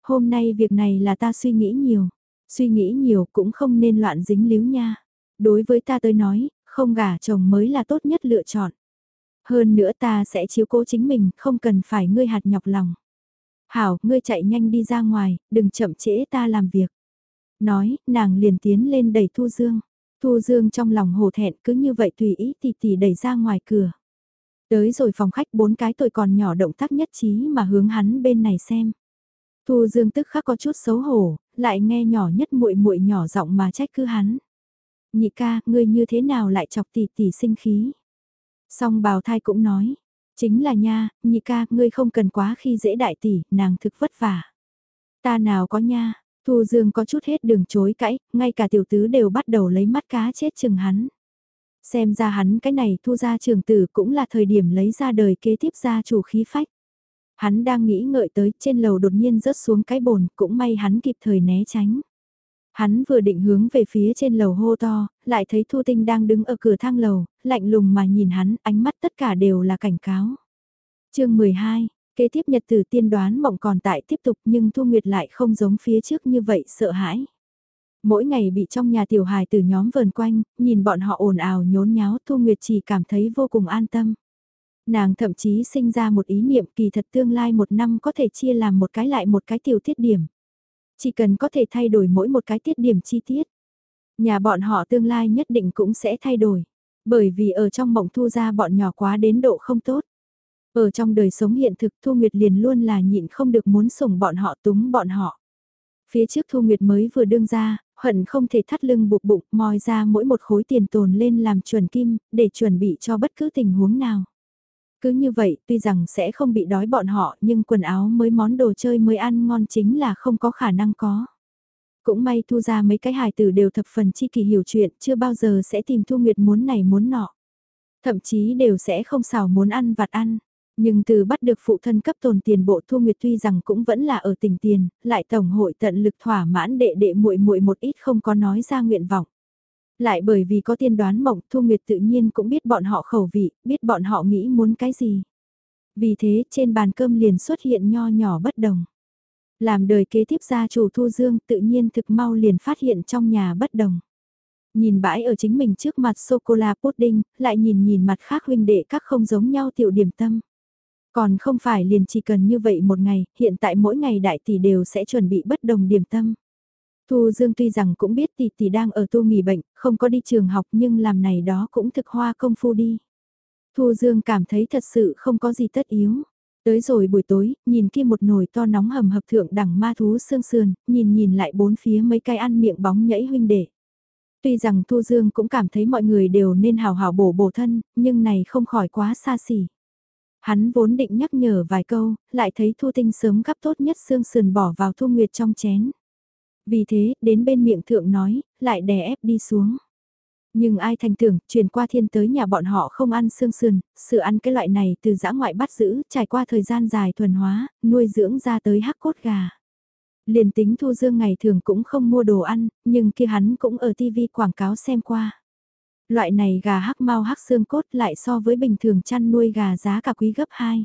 Hôm nay việc này là ta suy nghĩ nhiều, suy nghĩ nhiều cũng không nên loạn dính líu nha. Đối với ta tới nói, không gả chồng mới là tốt nhất lựa chọn. Hơn nữa ta sẽ chiếu cố chính mình, không cần phải ngươi hạt nhọc lòng. Hảo, ngươi chạy nhanh đi ra ngoài, đừng chậm trễ ta làm việc. Nói, nàng liền tiến lên đẩy Thu Dương. Thu Dương trong lòng hổ thẹn cứ như vậy tùy ý tì tì đẩy ra ngoài cửa. Tới rồi phòng khách bốn cái tuổi còn nhỏ động tác nhất trí mà hướng hắn bên này xem. Thu Dương tức khắc có chút xấu hổ, lại nghe nhỏ nhất muội muội nhỏ giọng mà trách cứ hắn. Nhị ca, ngươi như thế nào lại chọc tỷ tỷ sinh khí? Song bào thai cũng nói, chính là nha, nhị ca, ngươi không cần quá khi dễ đại tỷ, nàng thực vất vả. Ta nào có nha, Thu Dương có chút hết đường chối cãi, ngay cả tiểu tứ đều bắt đầu lấy mắt cá chết chừng hắn. Xem ra hắn cái này thu ra trường tử cũng là thời điểm lấy ra đời kế tiếp ra chủ khí phách. Hắn đang nghĩ ngợi tới, trên lầu đột nhiên rớt xuống cái bồn, cũng may hắn kịp thời né tránh. Hắn vừa định hướng về phía trên lầu hô to, lại thấy Thu Tinh đang đứng ở cửa thang lầu, lạnh lùng mà nhìn hắn, ánh mắt tất cả đều là cảnh cáo. chương 12, kế tiếp nhật tử tiên đoán mộng còn tại tiếp tục nhưng Thu Nguyệt lại không giống phía trước như vậy sợ hãi. Mỗi ngày bị trong nhà tiểu hài từ nhóm vờn quanh, nhìn bọn họ ồn ào nhốn nháo Thu Nguyệt chỉ cảm thấy vô cùng an tâm. Nàng thậm chí sinh ra một ý niệm kỳ thật tương lai một năm có thể chia làm một cái lại một cái tiểu tiết điểm. Chỉ cần có thể thay đổi mỗi một cái tiết điểm chi tiết. Nhà bọn họ tương lai nhất định cũng sẽ thay đổi. Bởi vì ở trong mộng thu ra bọn nhỏ quá đến độ không tốt. Ở trong đời sống hiện thực Thu Nguyệt liền luôn là nhịn không được muốn sủng bọn họ túng bọn họ. Phía trước Thu Nguyệt mới vừa đương ra, hận không thể thắt lưng buộc bụng, moi ra mỗi một khối tiền tồn lên làm chuẩn kim, để chuẩn bị cho bất cứ tình huống nào. Cứ như vậy, tuy rằng sẽ không bị đói bọn họ, nhưng quần áo mới món đồ chơi mới ăn ngon chính là không có khả năng có. Cũng may thu ra mấy cái hài tử đều thập phần chi kỳ hiểu chuyện, chưa bao giờ sẽ tìm Thu Nguyệt muốn này muốn nọ. Thậm chí đều sẽ không xào muốn ăn vặt ăn. Nhưng từ bắt được phụ thân cấp tồn tiền bộ Thu Nguyệt tuy rằng cũng vẫn là ở tỉnh tiền, lại tổng hội tận lực thỏa mãn đệ đệ muội muội một ít không có nói ra nguyện vọng. Lại bởi vì có tiên đoán mộng Thu Nguyệt tự nhiên cũng biết bọn họ khẩu vị, biết bọn họ nghĩ muốn cái gì. Vì thế trên bàn cơm liền xuất hiện nho nhỏ bất đồng. Làm đời kế tiếp gia chủ Thu Dương tự nhiên thực mau liền phát hiện trong nhà bất đồng. Nhìn bãi ở chính mình trước mặt sô-cô-la pudding, lại nhìn nhìn mặt khác huynh đệ các không giống nhau tiểu điểm tâm. Còn không phải liền chỉ cần như vậy một ngày, hiện tại mỗi ngày đại tỷ đều sẽ chuẩn bị bất đồng điểm tâm. Thu Dương tuy rằng cũng biết tỷ tỷ đang ở tu nghỉ bệnh, không có đi trường học nhưng làm này đó cũng thực hoa công phu đi. Thu Dương cảm thấy thật sự không có gì tất yếu. Tới rồi buổi tối, nhìn kia một nồi to nóng hầm hập thượng đẳng ma thú xương sườn, nhìn nhìn lại bốn phía mấy cái ăn miệng bóng nhảy huynh đệ. Tuy rằng Thu Dương cũng cảm thấy mọi người đều nên hào hào bổ bổ thân, nhưng này không khỏi quá xa xỉ. Hắn vốn định nhắc nhở vài câu, lại thấy Thu Tinh sớm gắp tốt nhất xương sườn bỏ vào Thu Nguyệt trong chén. Vì thế, đến bên miệng thượng nói, lại đè ép đi xuống. Nhưng ai thành tưởng, truyền qua thiên tới nhà bọn họ không ăn xương sườn, sự ăn cái loại này từ giã ngoại bắt giữ, trải qua thời gian dài thuần hóa, nuôi dưỡng ra tới hắc cốt gà. Liền tính Thu Dương ngày thường cũng không mua đồ ăn, nhưng kia hắn cũng ở TV quảng cáo xem qua. Loại này gà hắc mau hắc xương cốt lại so với bình thường chăn nuôi gà giá cả quý gấp 2.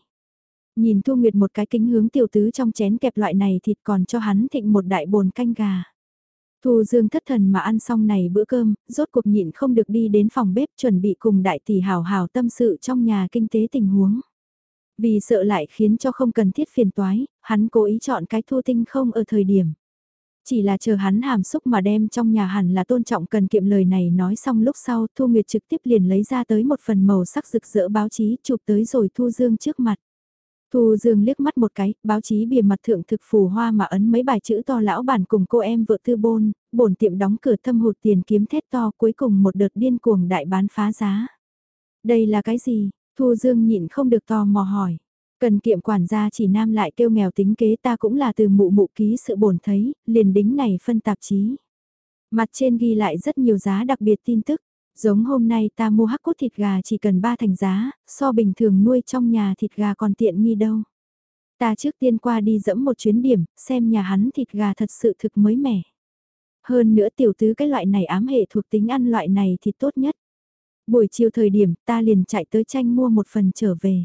Nhìn Thu Nguyệt một cái kính hướng tiểu tứ trong chén kẹp loại này thịt còn cho hắn thịnh một đại bồn canh gà. Thu Dương thất thần mà ăn xong này bữa cơm, rốt cuộc nhịn không được đi đến phòng bếp chuẩn bị cùng đại tỷ hào hào tâm sự trong nhà kinh tế tình huống. Vì sợ lại khiến cho không cần thiết phiền toái, hắn cố ý chọn cái thu tinh không ở thời điểm. Chỉ là chờ hắn hàm xúc mà đem trong nhà hẳn là tôn trọng cần kiệm lời này nói xong lúc sau Thu Nguyệt trực tiếp liền lấy ra tới một phần màu sắc rực rỡ báo chí chụp tới rồi Thu Dương trước mặt. Thu Dương liếc mắt một cái, báo chí bìa mặt thượng thực phù hoa mà ấn mấy bài chữ to lão bản cùng cô em vợ tư bôn, bổn tiệm đóng cửa thâm hụt tiền kiếm thét to cuối cùng một đợt điên cuồng đại bán phá giá. Đây là cái gì? Thu Dương nhịn không được to mò hỏi. Cần kiệm quản gia chỉ nam lại kêu nghèo tính kế ta cũng là từ mụ mụ ký sự bổn thấy, liền đính này phân tạp chí. Mặt trên ghi lại rất nhiều giá đặc biệt tin tức. Giống hôm nay ta mua hắc cốt thịt gà chỉ cần ba thành giá, so bình thường nuôi trong nhà thịt gà còn tiện nghi đâu. Ta trước tiên qua đi dẫm một chuyến điểm, xem nhà hắn thịt gà thật sự thực mới mẻ. Hơn nữa tiểu tứ cái loại này ám hệ thuộc tính ăn loại này thì tốt nhất. Buổi chiều thời điểm ta liền chạy tới tranh mua một phần trở về.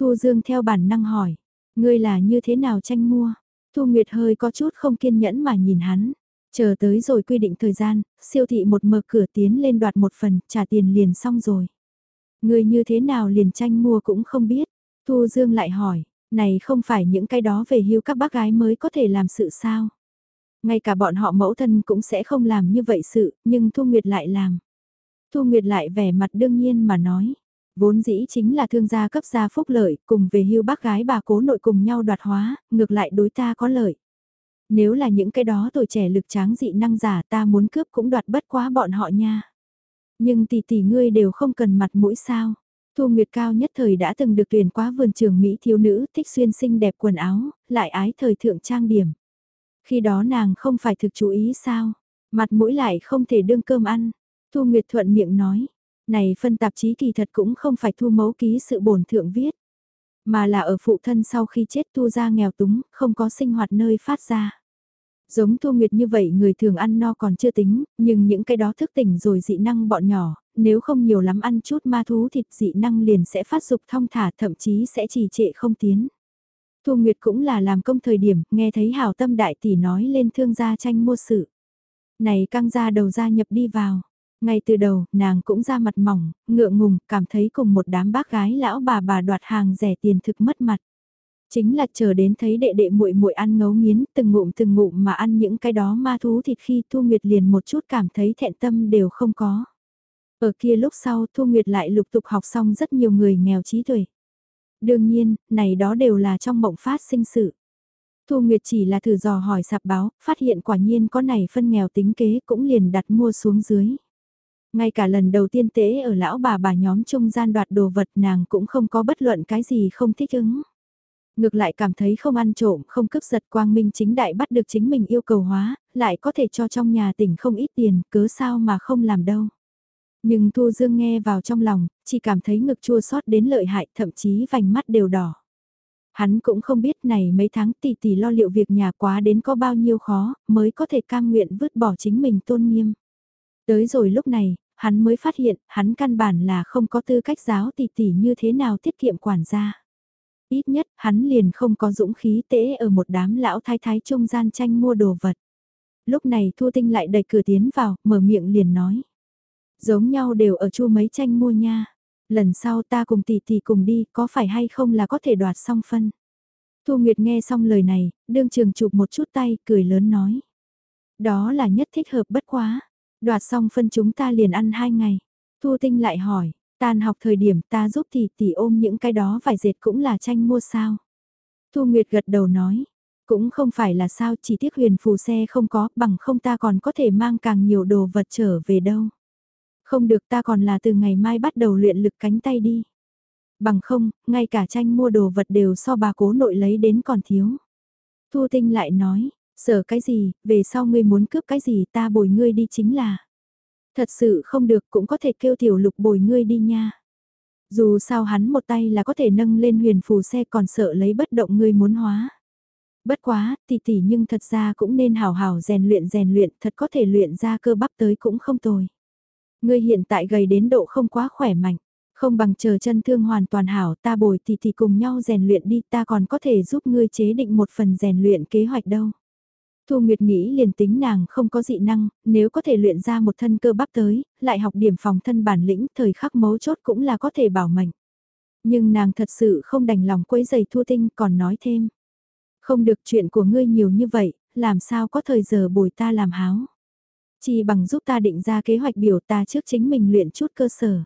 Thu Dương theo bản năng hỏi, ngươi là như thế nào tranh mua? Thu Nguyệt hơi có chút không kiên nhẫn mà nhìn hắn. Chờ tới rồi quy định thời gian, siêu thị một mở cửa tiến lên đoạt một phần, trả tiền liền xong rồi. Người như thế nào liền tranh mua cũng không biết. Thu Dương lại hỏi, này không phải những cái đó về hưu các bác gái mới có thể làm sự sao? Ngay cả bọn họ mẫu thân cũng sẽ không làm như vậy sự, nhưng Thu Nguyệt lại làm. Thu Nguyệt lại vẻ mặt đương nhiên mà nói. Vốn dĩ chính là thương gia cấp gia phúc lợi, cùng về hưu bác gái bà cố nội cùng nhau đoạt hóa, ngược lại đối ta có lợi. Nếu là những cái đó tuổi trẻ lực tráng dị năng giả ta muốn cướp cũng đoạt bất quá bọn họ nha. Nhưng tỷ tỷ ngươi đều không cần mặt mũi sao. Thu Nguyệt Cao nhất thời đã từng được tuyển qua vườn trường Mỹ thiếu nữ thích xuyên xinh đẹp quần áo, lại ái thời thượng trang điểm. Khi đó nàng không phải thực chú ý sao, mặt mũi lại không thể đương cơm ăn. Thu Nguyệt thuận miệng nói, này phân tạp chí kỳ thật cũng không phải thu mấu ký sự bổn thượng viết. Mà là ở phụ thân sau khi chết Thu ra nghèo túng, không có sinh hoạt nơi phát ra. Giống Thu Nguyệt như vậy người thường ăn no còn chưa tính, nhưng những cái đó thức tỉnh rồi dị năng bọn nhỏ, nếu không nhiều lắm ăn chút ma thú thịt dị năng liền sẽ phát dục thong thả thậm chí sẽ trì trệ không tiến. Thu Nguyệt cũng là làm công thời điểm, nghe thấy hảo tâm đại tỷ nói lên thương gia tranh mua sự. Này căng ra đầu ra nhập đi vào. Ngay từ đầu, nàng cũng ra mặt mỏng, ngượng ngùng, cảm thấy cùng một đám bác gái lão bà bà đoạt hàng rẻ tiền thực mất mặt. Chính là chờ đến thấy đệ đệ muội muội ăn ngấu nghiến, từng ngụm từng ngụm mà ăn những cái đó ma thú thịt khi Thu Nguyệt liền một chút cảm thấy thẹn tâm đều không có. Ở kia lúc sau Thu Nguyệt lại lục tục học xong rất nhiều người nghèo trí tuệ. Đương nhiên, này đó đều là trong mộng phát sinh sự. Thu Nguyệt chỉ là thử dò hỏi sạp báo, phát hiện quả nhiên có này phân nghèo tính kế cũng liền đặt mua xuống dưới. Ngay cả lần đầu tiên tế ở lão bà bà nhóm trung gian đoạt đồ vật nàng cũng không có bất luận cái gì không thích ứng. Ngược lại cảm thấy không ăn trộm, không cướp giật quang minh chính đại bắt được chính mình yêu cầu hóa, lại có thể cho trong nhà tỉnh không ít tiền, cớ sao mà không làm đâu. Nhưng Thu Dương nghe vào trong lòng, chỉ cảm thấy ngực chua xót đến lợi hại, thậm chí vành mắt đều đỏ. Hắn cũng không biết này mấy tháng tỷ tỷ lo liệu việc nhà quá đến có bao nhiêu khó, mới có thể cam nguyện vứt bỏ chính mình tôn nghiêm. Tới rồi lúc này, hắn mới phát hiện, hắn căn bản là không có tư cách giáo tỷ tỷ như thế nào tiết kiệm quản gia. Ít nhất, hắn liền không có dũng khí tễ ở một đám lão thái thái trung gian tranh mua đồ vật. Lúc này Thu Tinh lại đẩy cửa tiến vào, mở miệng liền nói. Giống nhau đều ở chu mấy tranh mua nha. Lần sau ta cùng tỷ tỷ cùng đi, có phải hay không là có thể đoạt xong phân. Thu Nguyệt nghe xong lời này, đương trường chụp một chút tay, cười lớn nói. Đó là nhất thích hợp bất quá. Đoạt xong phân chúng ta liền ăn hai ngày. Thu Tinh lại hỏi, tan học thời điểm ta giúp tỷ tỷ ôm những cái đó vải dệt cũng là tranh mua sao. Thu Nguyệt gật đầu nói, cũng không phải là sao chỉ tiếc huyền phù xe không có bằng không ta còn có thể mang càng nhiều đồ vật trở về đâu. Không được ta còn là từ ngày mai bắt đầu luyện lực cánh tay đi. Bằng không, ngay cả tranh mua đồ vật đều so bà cố nội lấy đến còn thiếu. Thu Tinh lại nói, sợ cái gì, về sau ngươi muốn cướp cái gì ta bồi ngươi đi chính là. Thật sự không được cũng có thể kêu tiểu lục bồi ngươi đi nha. Dù sao hắn một tay là có thể nâng lên huyền phù xe còn sợ lấy bất động ngươi muốn hóa. Bất quá, tỷ tỷ nhưng thật ra cũng nên hào hào rèn luyện rèn luyện thật có thể luyện ra cơ bắp tới cũng không tồi. Ngươi hiện tại gầy đến độ không quá khỏe mạnh, không bằng chờ chân thương hoàn toàn hảo ta bồi tỷ tỷ cùng nhau rèn luyện đi ta còn có thể giúp ngươi chế định một phần rèn luyện kế hoạch đâu. Thu Nguyệt nghĩ liền tính nàng không có dị năng, nếu có thể luyện ra một thân cơ bắp tới, lại học điểm phòng thân bản lĩnh thời khắc mấu chốt cũng là có thể bảo mệnh. Nhưng nàng thật sự không đành lòng quấy giày Thu Tinh còn nói thêm. Không được chuyện của ngươi nhiều như vậy, làm sao có thời giờ bồi ta làm háo. Chỉ bằng giúp ta định ra kế hoạch biểu ta trước chính mình luyện chút cơ sở.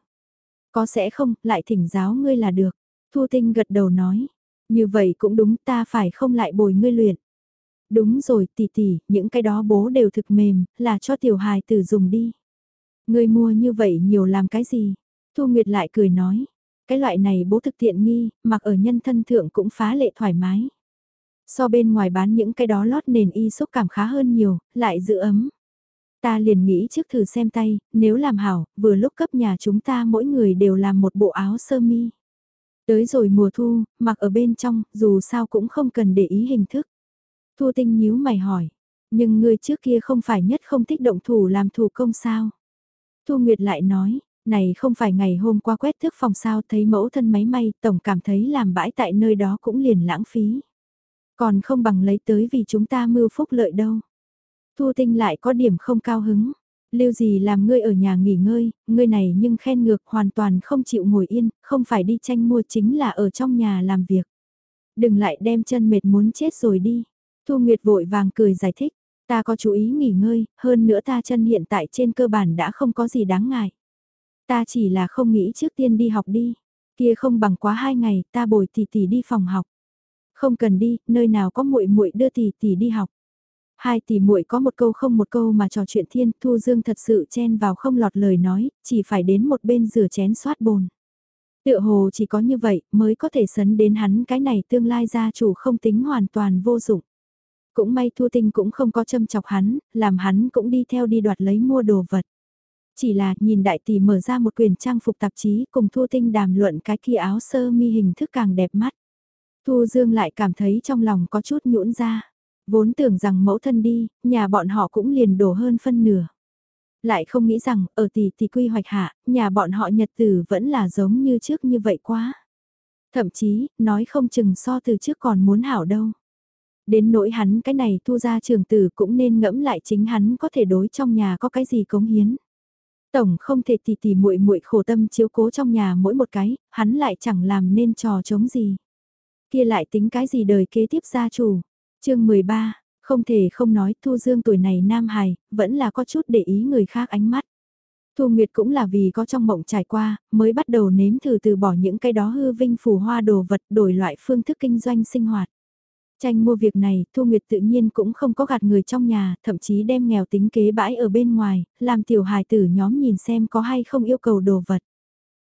Có sẽ không, lại thỉnh giáo ngươi là được. Thu Tinh gật đầu nói. Như vậy cũng đúng ta phải không lại bồi ngươi luyện. Đúng rồi tỷ tỷ, những cái đó bố đều thực mềm, là cho tiểu hài tử dùng đi. Ngươi mua như vậy nhiều làm cái gì? Thu Nguyệt lại cười nói. Cái loại này bố thực tiện nghi, mặc ở nhân thân thượng cũng phá lệ thoải mái. So bên ngoài bán những cái đó lót nền y xúc cảm khá hơn nhiều, lại giữ ấm. Ta liền nghĩ trước thử xem tay, nếu làm hảo, vừa lúc cấp nhà chúng ta mỗi người đều làm một bộ áo sơ mi. Tới rồi mùa thu, mặc ở bên trong, dù sao cũng không cần để ý hình thức. Thu tinh nhíu mày hỏi, nhưng người trước kia không phải nhất không thích động thủ làm thủ công sao? Thu Nguyệt lại nói, này không phải ngày hôm qua quét thước phòng sao thấy mẫu thân máy may, tổng cảm thấy làm bãi tại nơi đó cũng liền lãng phí. Còn không bằng lấy tới vì chúng ta mưu phúc lợi đâu. Thu Tinh lại có điểm không cao hứng. Lưu gì làm ngươi ở nhà nghỉ ngơi, ngươi này nhưng khen ngược hoàn toàn không chịu ngồi yên, không phải đi tranh mua chính là ở trong nhà làm việc. Đừng lại đem chân mệt muốn chết rồi đi. Thu Nguyệt vội vàng cười giải thích, ta có chú ý nghỉ ngơi, hơn nữa ta chân hiện tại trên cơ bản đã không có gì đáng ngại. Ta chỉ là không nghĩ trước tiên đi học đi, kia không bằng quá hai ngày, ta bồi tỷ tỷ đi phòng học. Không cần đi, nơi nào có muội muội đưa tỷ tỷ đi học. Hai tỷ muội có một câu không một câu mà trò chuyện thiên, Thu Dương thật sự chen vào không lọt lời nói, chỉ phải đến một bên rửa chén xoát bồn. Tựa hồ chỉ có như vậy mới có thể sấn đến hắn cái này tương lai gia chủ không tính hoàn toàn vô dụng. Cũng may Thu Tinh cũng không có châm chọc hắn, làm hắn cũng đi theo đi đoạt lấy mua đồ vật. Chỉ là nhìn đại tỷ mở ra một quyền trang phục tạp chí cùng Thu Tinh đàm luận cái kia áo sơ mi hình thức càng đẹp mắt. Thu Dương lại cảm thấy trong lòng có chút nhũn ra. Vốn tưởng rằng mẫu thân đi, nhà bọn họ cũng liền đổ hơn phân nửa. Lại không nghĩ rằng, ở tỷ tỷ quy hoạch hạ, nhà bọn họ nhật tử vẫn là giống như trước như vậy quá. Thậm chí, nói không chừng so từ trước còn muốn hảo đâu. Đến nỗi hắn cái này thu ra trường tử cũng nên ngẫm lại chính hắn có thể đối trong nhà có cái gì cống hiến. Tổng không thể tỉ tỉ muội muội khổ tâm chiếu cố trong nhà mỗi một cái, hắn lại chẳng làm nên trò chống gì. Kia lại tính cái gì đời kế tiếp gia chủ. chương 13, không thể không nói Thu Dương tuổi này nam hài, vẫn là có chút để ý người khác ánh mắt. Thu Nguyệt cũng là vì có trong mộng trải qua, mới bắt đầu nếm thử từ bỏ những cái đó hư vinh phù hoa đồ vật đổi loại phương thức kinh doanh sinh hoạt. Tranh mua việc này, Thu Nguyệt tự nhiên cũng không có gạt người trong nhà, thậm chí đem nghèo tính kế bãi ở bên ngoài, làm tiểu hài tử nhóm nhìn xem có hay không yêu cầu đồ vật.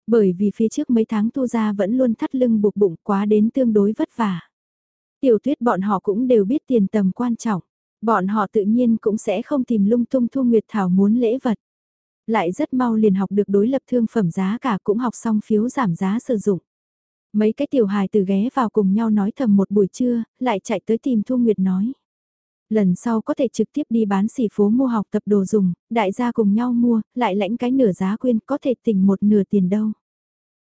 Bởi vì phía trước mấy tháng Thu ra vẫn luôn thắt lưng buộc bụng quá đến tương đối vất vả. Tiểu tuyết bọn họ cũng đều biết tiền tầm quan trọng, bọn họ tự nhiên cũng sẽ không tìm lung tung Thu Nguyệt Thảo muốn lễ vật. Lại rất mau liền học được đối lập thương phẩm giá cả cũng học xong phiếu giảm giá sử dụng. Mấy cái tiểu hài từ ghé vào cùng nhau nói thầm một buổi trưa, lại chạy tới tìm Thu Nguyệt nói. Lần sau có thể trực tiếp đi bán xỉ phố mua học tập đồ dùng, đại gia cùng nhau mua, lại lãnh cái nửa giá quyên có thể tỉnh một nửa tiền đâu.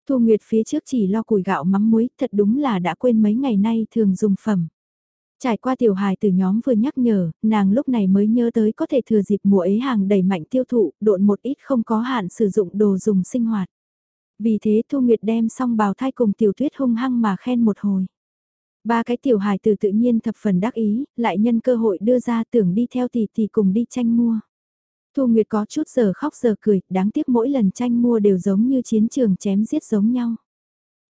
Thu Nguyệt phía trước chỉ lo củi gạo mắm muối, thật đúng là đã quên mấy ngày nay thường dùng phẩm. Trải qua tiểu hài từ nhóm vừa nhắc nhở, nàng lúc này mới nhớ tới có thể thừa dịp mùa ấy hàng đầy mạnh tiêu thụ, độn một ít không có hạn sử dụng đồ dùng sinh hoạt. Vì thế Thu Nguyệt đem xong bào thai cùng tiểu tuyết hung hăng mà khen một hồi. Ba cái tiểu hài từ tự nhiên thập phần đắc ý, lại nhân cơ hội đưa ra tưởng đi theo tỷ tỷ cùng đi tranh mua. Thu Nguyệt có chút giờ khóc giờ cười, đáng tiếc mỗi lần tranh mua đều giống như chiến trường chém giết giống nhau.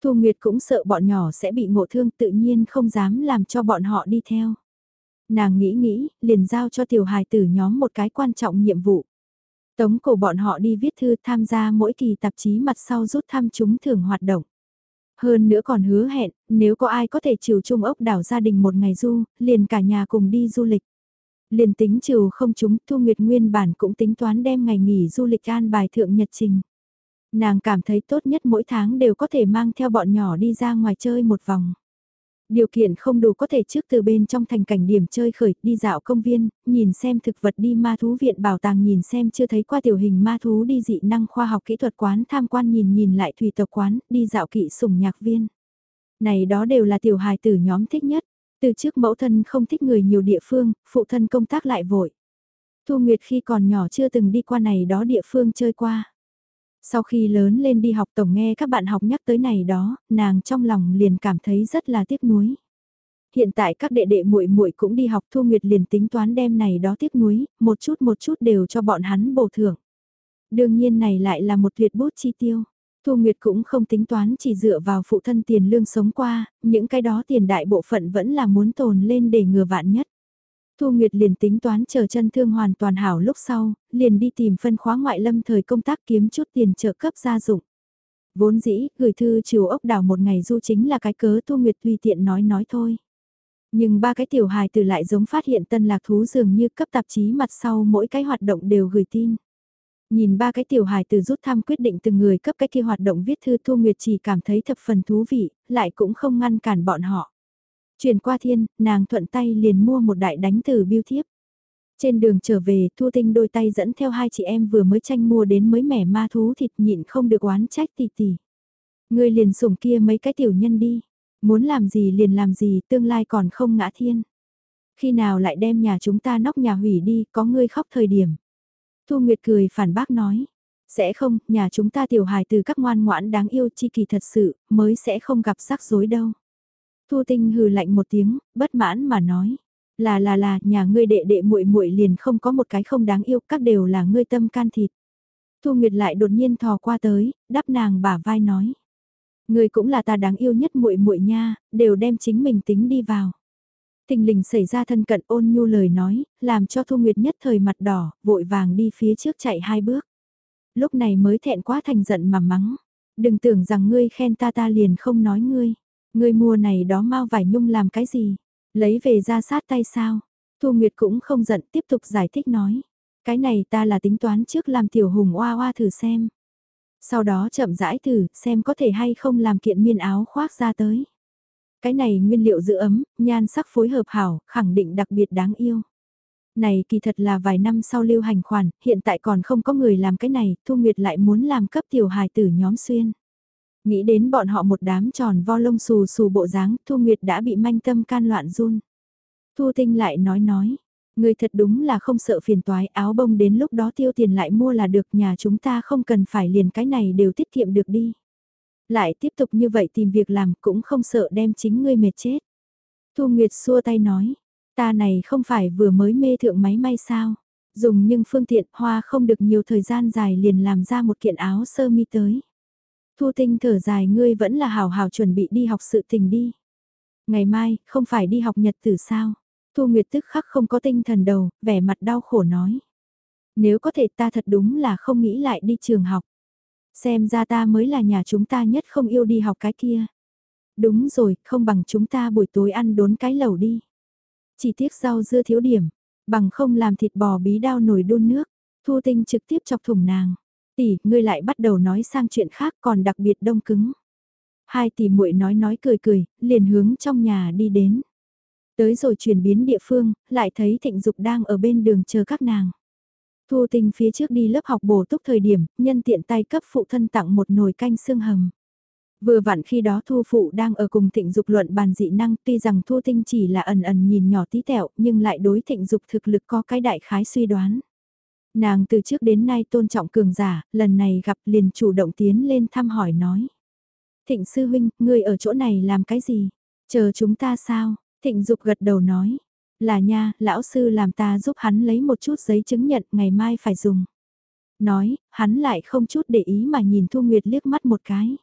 Thu Nguyệt cũng sợ bọn nhỏ sẽ bị ngộ thương tự nhiên không dám làm cho bọn họ đi theo. Nàng nghĩ nghĩ, liền giao cho tiểu hài tử nhóm một cái quan trọng nhiệm vụ. Tống cổ bọn họ đi viết thư tham gia mỗi kỳ tạp chí mặt sau rút thăm chúng thường hoạt động. Hơn nữa còn hứa hẹn, nếu có ai có thể chiều chung ốc đảo gia đình một ngày du, liền cả nhà cùng đi du lịch. Liền tính chiều không chúng, Thu Nguyệt nguyên bản cũng tính toán đem ngày nghỉ du lịch an bài thượng nhật trình. Nàng cảm thấy tốt nhất mỗi tháng đều có thể mang theo bọn nhỏ đi ra ngoài chơi một vòng. Điều kiện không đủ có thể trước từ bên trong thành cảnh điểm chơi khởi, đi dạo công viên, nhìn xem thực vật đi ma thú viện bảo tàng nhìn xem chưa thấy qua tiểu hình ma thú đi dị năng khoa học kỹ thuật quán tham quan nhìn nhìn lại thủy tộc quán, đi dạo kỵ sùng nhạc viên. Này đó đều là tiểu hài tử nhóm thích nhất, từ trước mẫu thân không thích người nhiều địa phương, phụ thân công tác lại vội. Thu Nguyệt khi còn nhỏ chưa từng đi qua này đó địa phương chơi qua. Sau khi lớn lên đi học tổng nghe các bạn học nhắc tới này đó, nàng trong lòng liền cảm thấy rất là tiếc nuối. Hiện tại các đệ đệ muội muội cũng đi học Thu Nguyệt liền tính toán đem này đó tiếc nuối, một chút một chút đều cho bọn hắn bổ thưởng. Đương nhiên này lại là một tuyệt bút chi tiêu. Thu Nguyệt cũng không tính toán chỉ dựa vào phụ thân tiền lương sống qua, những cái đó tiền đại bộ phận vẫn là muốn tồn lên để ngừa vạn nhất. Thu Nguyệt liền tính toán chờ chân thương hoàn toàn hảo lúc sau, liền đi tìm phân khóa ngoại lâm thời công tác kiếm chút tiền trợ cấp gia dụng. Vốn dĩ, gửi thư chiều ốc đảo một ngày du chính là cái cớ Thu Nguyệt tùy tiện nói nói thôi. Nhưng ba cái tiểu hài từ lại giống phát hiện tân lạc thú dường như cấp tạp chí mặt sau mỗi cái hoạt động đều gửi tin. Nhìn ba cái tiểu hài từ rút thăm quyết định từng người cấp cái kia hoạt động viết thư Thu Nguyệt chỉ cảm thấy thập phần thú vị, lại cũng không ngăn cản bọn họ. Chuyển qua thiên, nàng thuận tay liền mua một đại đánh từ biêu thiếp. Trên đường trở về, Thu Tinh đôi tay dẫn theo hai chị em vừa mới tranh mua đến mới mẻ ma thú thịt nhịn không được oán trách tỷ tỷ. Người liền sủng kia mấy cái tiểu nhân đi, muốn làm gì liền làm gì, tương lai còn không ngã thiên. Khi nào lại đem nhà chúng ta nóc nhà hủy đi, có ngươi khóc thời điểm. Thu Nguyệt cười phản bác nói, sẽ không, nhà chúng ta tiểu hài từ các ngoan ngoãn đáng yêu chi kỳ thật sự, mới sẽ không gặp rắc rối đâu. Thu Tinh hừ lạnh một tiếng, bất mãn mà nói. Là là là, nhà ngươi đệ đệ muội muội liền không có một cái không đáng yêu, các đều là ngươi tâm can thịt. Thu Nguyệt lại đột nhiên thò qua tới, đáp nàng bả vai nói. Ngươi cũng là ta đáng yêu nhất muội muội nha, đều đem chính mình tính đi vào. Tình lình xảy ra thân cận ôn nhu lời nói, làm cho Thu Nguyệt nhất thời mặt đỏ, vội vàng đi phía trước chạy hai bước. Lúc này mới thẹn quá thành giận mà mắng. Đừng tưởng rằng ngươi khen ta ta liền không nói ngươi. Ngươi mua này đó mau vải nhung làm cái gì? Lấy về ra sát tay sao? Thu Nguyệt cũng không giận tiếp tục giải thích nói. Cái này ta là tính toán trước làm tiểu hùng oa oa thử xem. Sau đó chậm rãi thử xem có thể hay không làm kiện miên áo khoác ra tới. Cái này nguyên liệu giữ ấm, nhan sắc phối hợp hảo, khẳng định đặc biệt đáng yêu. Này kỳ thật là vài năm sau lưu hành khoản, hiện tại còn không có người làm cái này, Thu Nguyệt lại muốn làm cấp tiểu hài tử nhóm xuyên. Nghĩ đến bọn họ một đám tròn vo lông xù xù bộ dáng, Thu Nguyệt đã bị manh tâm can loạn run. Thu Tinh lại nói nói, người thật đúng là không sợ phiền toái áo bông đến lúc đó tiêu tiền lại mua là được nhà chúng ta không cần phải liền cái này đều tiết kiệm được đi. Lại tiếp tục như vậy tìm việc làm cũng không sợ đem chính ngươi mệt chết. Thu Nguyệt xua tay nói, ta này không phải vừa mới mê thượng máy may sao, dùng nhưng phương tiện hoa không được nhiều thời gian dài liền làm ra một kiện áo sơ mi tới. Thu tinh thở dài ngươi vẫn là hào hào chuẩn bị đi học sự tình đi. Ngày mai, không phải đi học nhật tử sao? Thu Nguyệt tức khắc không có tinh thần đầu, vẻ mặt đau khổ nói. Nếu có thể ta thật đúng là không nghĩ lại đi trường học. Xem ra ta mới là nhà chúng ta nhất không yêu đi học cái kia. Đúng rồi, không bằng chúng ta buổi tối ăn đốn cái lẩu đi. Chỉ tiếc rau dưa thiếu điểm, bằng không làm thịt bò bí đao nổi đun nước. Thu tinh trực tiếp chọc thủng nàng. Tỷ, ngươi lại bắt đầu nói sang chuyện khác còn đặc biệt đông cứng. Hai tỷ muội nói nói cười cười, liền hướng trong nhà đi đến. Tới rồi chuyển biến địa phương, lại thấy thịnh dục đang ở bên đường chờ các nàng. Thu tinh phía trước đi lớp học bổ túc thời điểm, nhân tiện tay cấp phụ thân tặng một nồi canh xương hầm. Vừa vặn khi đó Thu Phụ đang ở cùng thịnh dục luận bàn dị năng tuy rằng Thu Tinh chỉ là ẩn ẩn nhìn nhỏ tí tẹo nhưng lại đối thịnh dục thực lực có cái đại khái suy đoán. Nàng từ trước đến nay tôn trọng cường giả, lần này gặp liền chủ động tiến lên thăm hỏi nói. Thịnh sư huynh, ngươi ở chỗ này làm cái gì? Chờ chúng ta sao? Thịnh dục gật đầu nói. Là nha, lão sư làm ta giúp hắn lấy một chút giấy chứng nhận ngày mai phải dùng. Nói, hắn lại không chút để ý mà nhìn Thu Nguyệt liếc mắt một cái.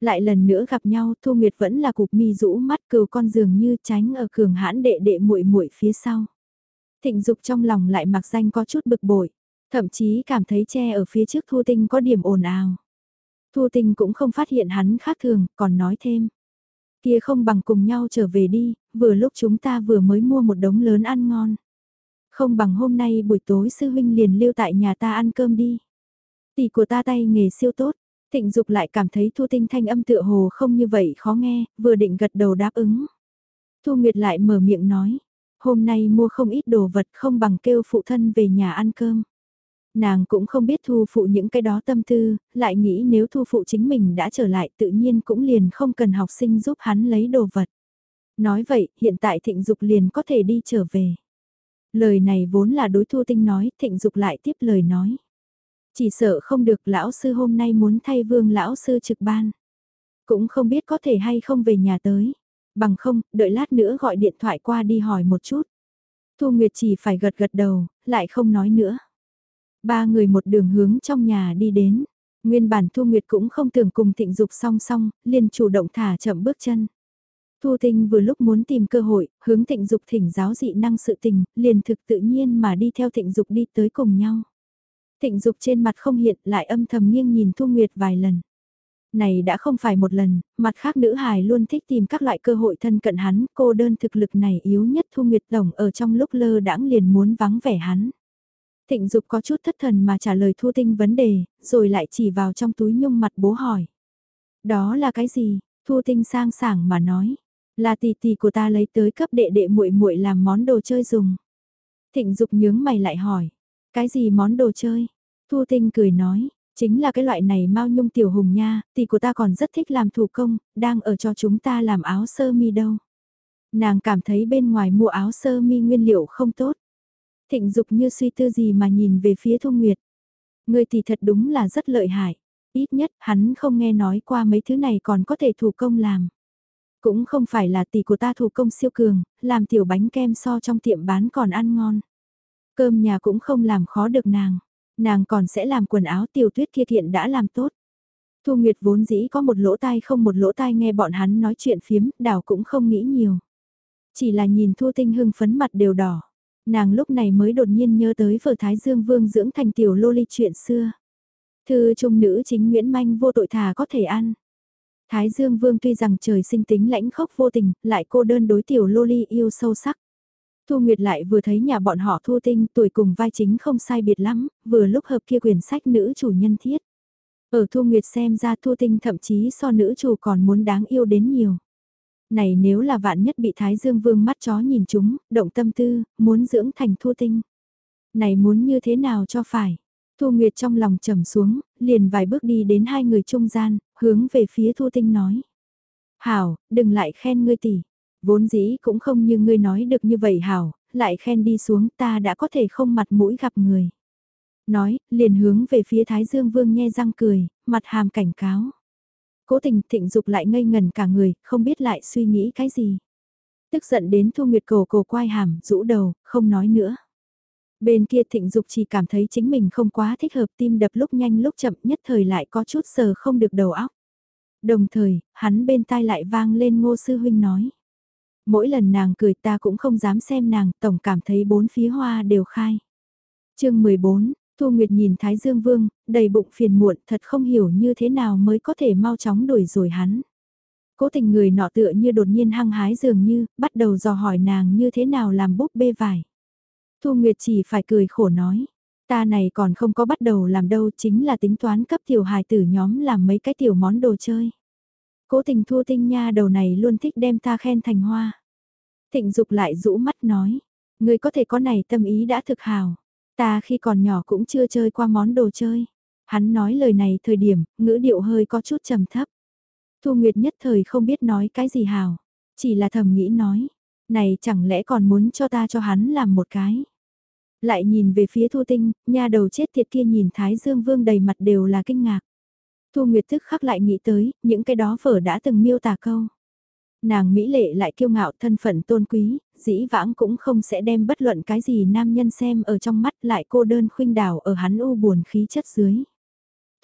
Lại lần nữa gặp nhau, Thu Nguyệt vẫn là cục mi rũ mắt cừu con dường như tránh ở cường hãn đệ đệ muội muội phía sau. Thịnh dục trong lòng lại mặc danh có chút bực bội, thậm chí cảm thấy che ở phía trước Thu Tinh có điểm ồn ào. Thu Tinh cũng không phát hiện hắn khác thường, còn nói thêm. Kia không bằng cùng nhau trở về đi, vừa lúc chúng ta vừa mới mua một đống lớn ăn ngon. Không bằng hôm nay buổi tối sư huynh liền lưu tại nhà ta ăn cơm đi. Tỷ của ta tay nghề siêu tốt, thịnh dục lại cảm thấy Thu Tinh thanh âm tựa hồ không như vậy khó nghe, vừa định gật đầu đáp ứng. Thu Nguyệt lại mở miệng nói, hôm nay mua không ít đồ vật không bằng kêu phụ thân về nhà ăn cơm. Nàng cũng không biết thu phụ những cái đó tâm tư, lại nghĩ nếu thu phụ chính mình đã trở lại tự nhiên cũng liền không cần học sinh giúp hắn lấy đồ vật. Nói vậy, hiện tại thịnh dục liền có thể đi trở về. Lời này vốn là đối thu tinh nói, thịnh dục lại tiếp lời nói. Chỉ sợ không được lão sư hôm nay muốn thay vương lão sư trực ban. Cũng không biết có thể hay không về nhà tới. Bằng không, đợi lát nữa gọi điện thoại qua đi hỏi một chút. Thu Nguyệt chỉ phải gật gật đầu, lại không nói nữa. Ba người một đường hướng trong nhà đi đến. Nguyên bản Thu Nguyệt cũng không tưởng cùng thịnh dục song song, liền chủ động thả chậm bước chân. Thu Tinh vừa lúc muốn tìm cơ hội, hướng thịnh dục thỉnh giáo dị năng sự tình, liền thực tự nhiên mà đi theo thịnh dục đi tới cùng nhau. Thịnh dục trên mặt không hiện lại âm thầm nghiêng nhìn Thu Nguyệt vài lần. Này đã không phải một lần, mặt khác nữ hài luôn thích tìm các loại cơ hội thân cận hắn, cô đơn thực lực này yếu nhất Thu Nguyệt Tổng ở trong lúc lơ đãng liền muốn vắng vẻ hắn. Thịnh Dục có chút thất thần mà trả lời Thu Tinh vấn đề, rồi lại chỉ vào trong túi nhung mặt bố hỏi. Đó là cái gì? Thu Tinh sang sảng mà nói. Là tỷ tỷ của ta lấy tới cấp đệ đệ muội muội làm món đồ chơi dùng. Thịnh Dục nhướng mày lại hỏi. Cái gì món đồ chơi? Thu Tinh cười nói. Chính là cái loại này mau nhung tiểu hùng nha, tỷ của ta còn rất thích làm thủ công, đang ở cho chúng ta làm áo sơ mi đâu. Nàng cảm thấy bên ngoài mua áo sơ mi nguyên liệu không tốt. Thịnh dục như suy tư gì mà nhìn về phía Thu Nguyệt. Người tỷ thật đúng là rất lợi hại. Ít nhất hắn không nghe nói qua mấy thứ này còn có thể thủ công làm. Cũng không phải là tỷ của ta thủ công siêu cường, làm tiểu bánh kem so trong tiệm bán còn ăn ngon. Cơm nhà cũng không làm khó được nàng. Nàng còn sẽ làm quần áo tiểu tuyết kia thiện đã làm tốt. Thu Nguyệt vốn dĩ có một lỗ tai không một lỗ tai nghe bọn hắn nói chuyện phiếm, đảo cũng không nghĩ nhiều. Chỉ là nhìn Thu Tinh hưng phấn mặt đều đỏ. Nàng lúc này mới đột nhiên nhớ tới vở Thái Dương Vương dưỡng thành tiểu lô ly chuyện xưa. Thư trung nữ chính Nguyễn Manh vô tội thà có thể ăn. Thái Dương Vương tuy rằng trời sinh tính lãnh khốc vô tình, lại cô đơn đối tiểu lô ly yêu sâu sắc. Thu Nguyệt lại vừa thấy nhà bọn họ Thu Tinh tuổi cùng vai chính không sai biệt lắm, vừa lúc hợp kia quyển sách nữ chủ nhân thiết. Ở Thu Nguyệt xem ra Thu Tinh thậm chí so nữ chủ còn muốn đáng yêu đến nhiều. Này nếu là vạn nhất bị Thái Dương Vương mắt chó nhìn chúng, động tâm tư, muốn dưỡng thành Thu Tinh. Này muốn như thế nào cho phải? Thu Nguyệt trong lòng trầm xuống, liền vài bước đi đến hai người trung gian, hướng về phía Thu Tinh nói. Hảo, đừng lại khen ngươi tỷ. Vốn dĩ cũng không như ngươi nói được như vậy Hảo, lại khen đi xuống ta đã có thể không mặt mũi gặp người. Nói, liền hướng về phía Thái Dương Vương nhe răng cười, mặt hàm cảnh cáo. Cố tình thịnh dục lại ngây ngần cả người, không biết lại suy nghĩ cái gì. Tức giận đến Thu Nguyệt cổ cổ quai hàm, rũ đầu, không nói nữa. Bên kia thịnh dục chỉ cảm thấy chính mình không quá thích hợp tim đập lúc nhanh lúc chậm nhất thời lại có chút sờ không được đầu óc. Đồng thời, hắn bên tai lại vang lên ngô sư huynh nói. Mỗi lần nàng cười ta cũng không dám xem nàng, tổng cảm thấy bốn phía hoa đều khai. chương 14, Thu Nguyệt nhìn Thái Dương Vương, đầy bụng phiền muộn thật không hiểu như thế nào mới có thể mau chóng đuổi rồi hắn. Cố tình người nọ tựa như đột nhiên hăng hái dường như, bắt đầu dò hỏi nàng như thế nào làm búp bê vải. Thu Nguyệt chỉ phải cười khổ nói, ta này còn không có bắt đầu làm đâu chính là tính toán cấp tiểu hài tử nhóm làm mấy cái tiểu món đồ chơi. Cố tình thua tinh nha đầu này luôn thích đem ta khen thành hoa. Thịnh dục lại rũ mắt nói, người có thể có này tâm ý đã thực hào. Ta khi còn nhỏ cũng chưa chơi qua món đồ chơi. Hắn nói lời này thời điểm, ngữ điệu hơi có chút trầm thấp. Thu Nguyệt nhất thời không biết nói cái gì hào. Chỉ là thầm nghĩ nói, này chẳng lẽ còn muốn cho ta cho hắn làm một cái. Lại nhìn về phía Thu Tinh, nha đầu chết thiệt kia nhìn Thái Dương Vương đầy mặt đều là kinh ngạc. Thu Nguyệt thức khắc lại nghĩ tới, những cái đó phở đã từng miêu tả câu. Nàng Mỹ lệ lại kiêu ngạo thân phận tôn quý, dĩ vãng cũng không sẽ đem bất luận cái gì nam nhân xem ở trong mắt lại cô đơn khuynh đảo ở hắn u buồn khí chất dưới.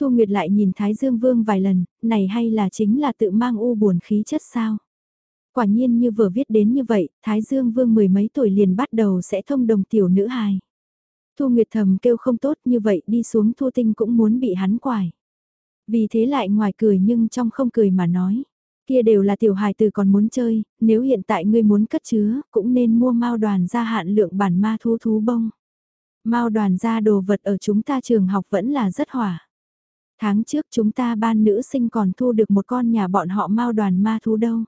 Thu Nguyệt lại nhìn Thái Dương Vương vài lần, này hay là chính là tự mang u buồn khí chất sao? Quả nhiên như vừa viết đến như vậy, Thái Dương Vương mười mấy tuổi liền bắt đầu sẽ thông đồng tiểu nữ hài. Thu Nguyệt thầm kêu không tốt như vậy đi xuống Thu Tinh cũng muốn bị hắn quải. Vì thế lại ngoài cười nhưng trong không cười mà nói. Kia đều là tiểu hài từ còn muốn chơi, nếu hiện tại ngươi muốn cất chứa, cũng nên mua mao đoàn ra hạn lượng bản ma thú thú bông. Mao đoàn ra đồ vật ở chúng ta trường học vẫn là rất hỏa. Tháng trước chúng ta ban nữ sinh còn thu được một con nhà bọn họ mao đoàn ma thú đâu.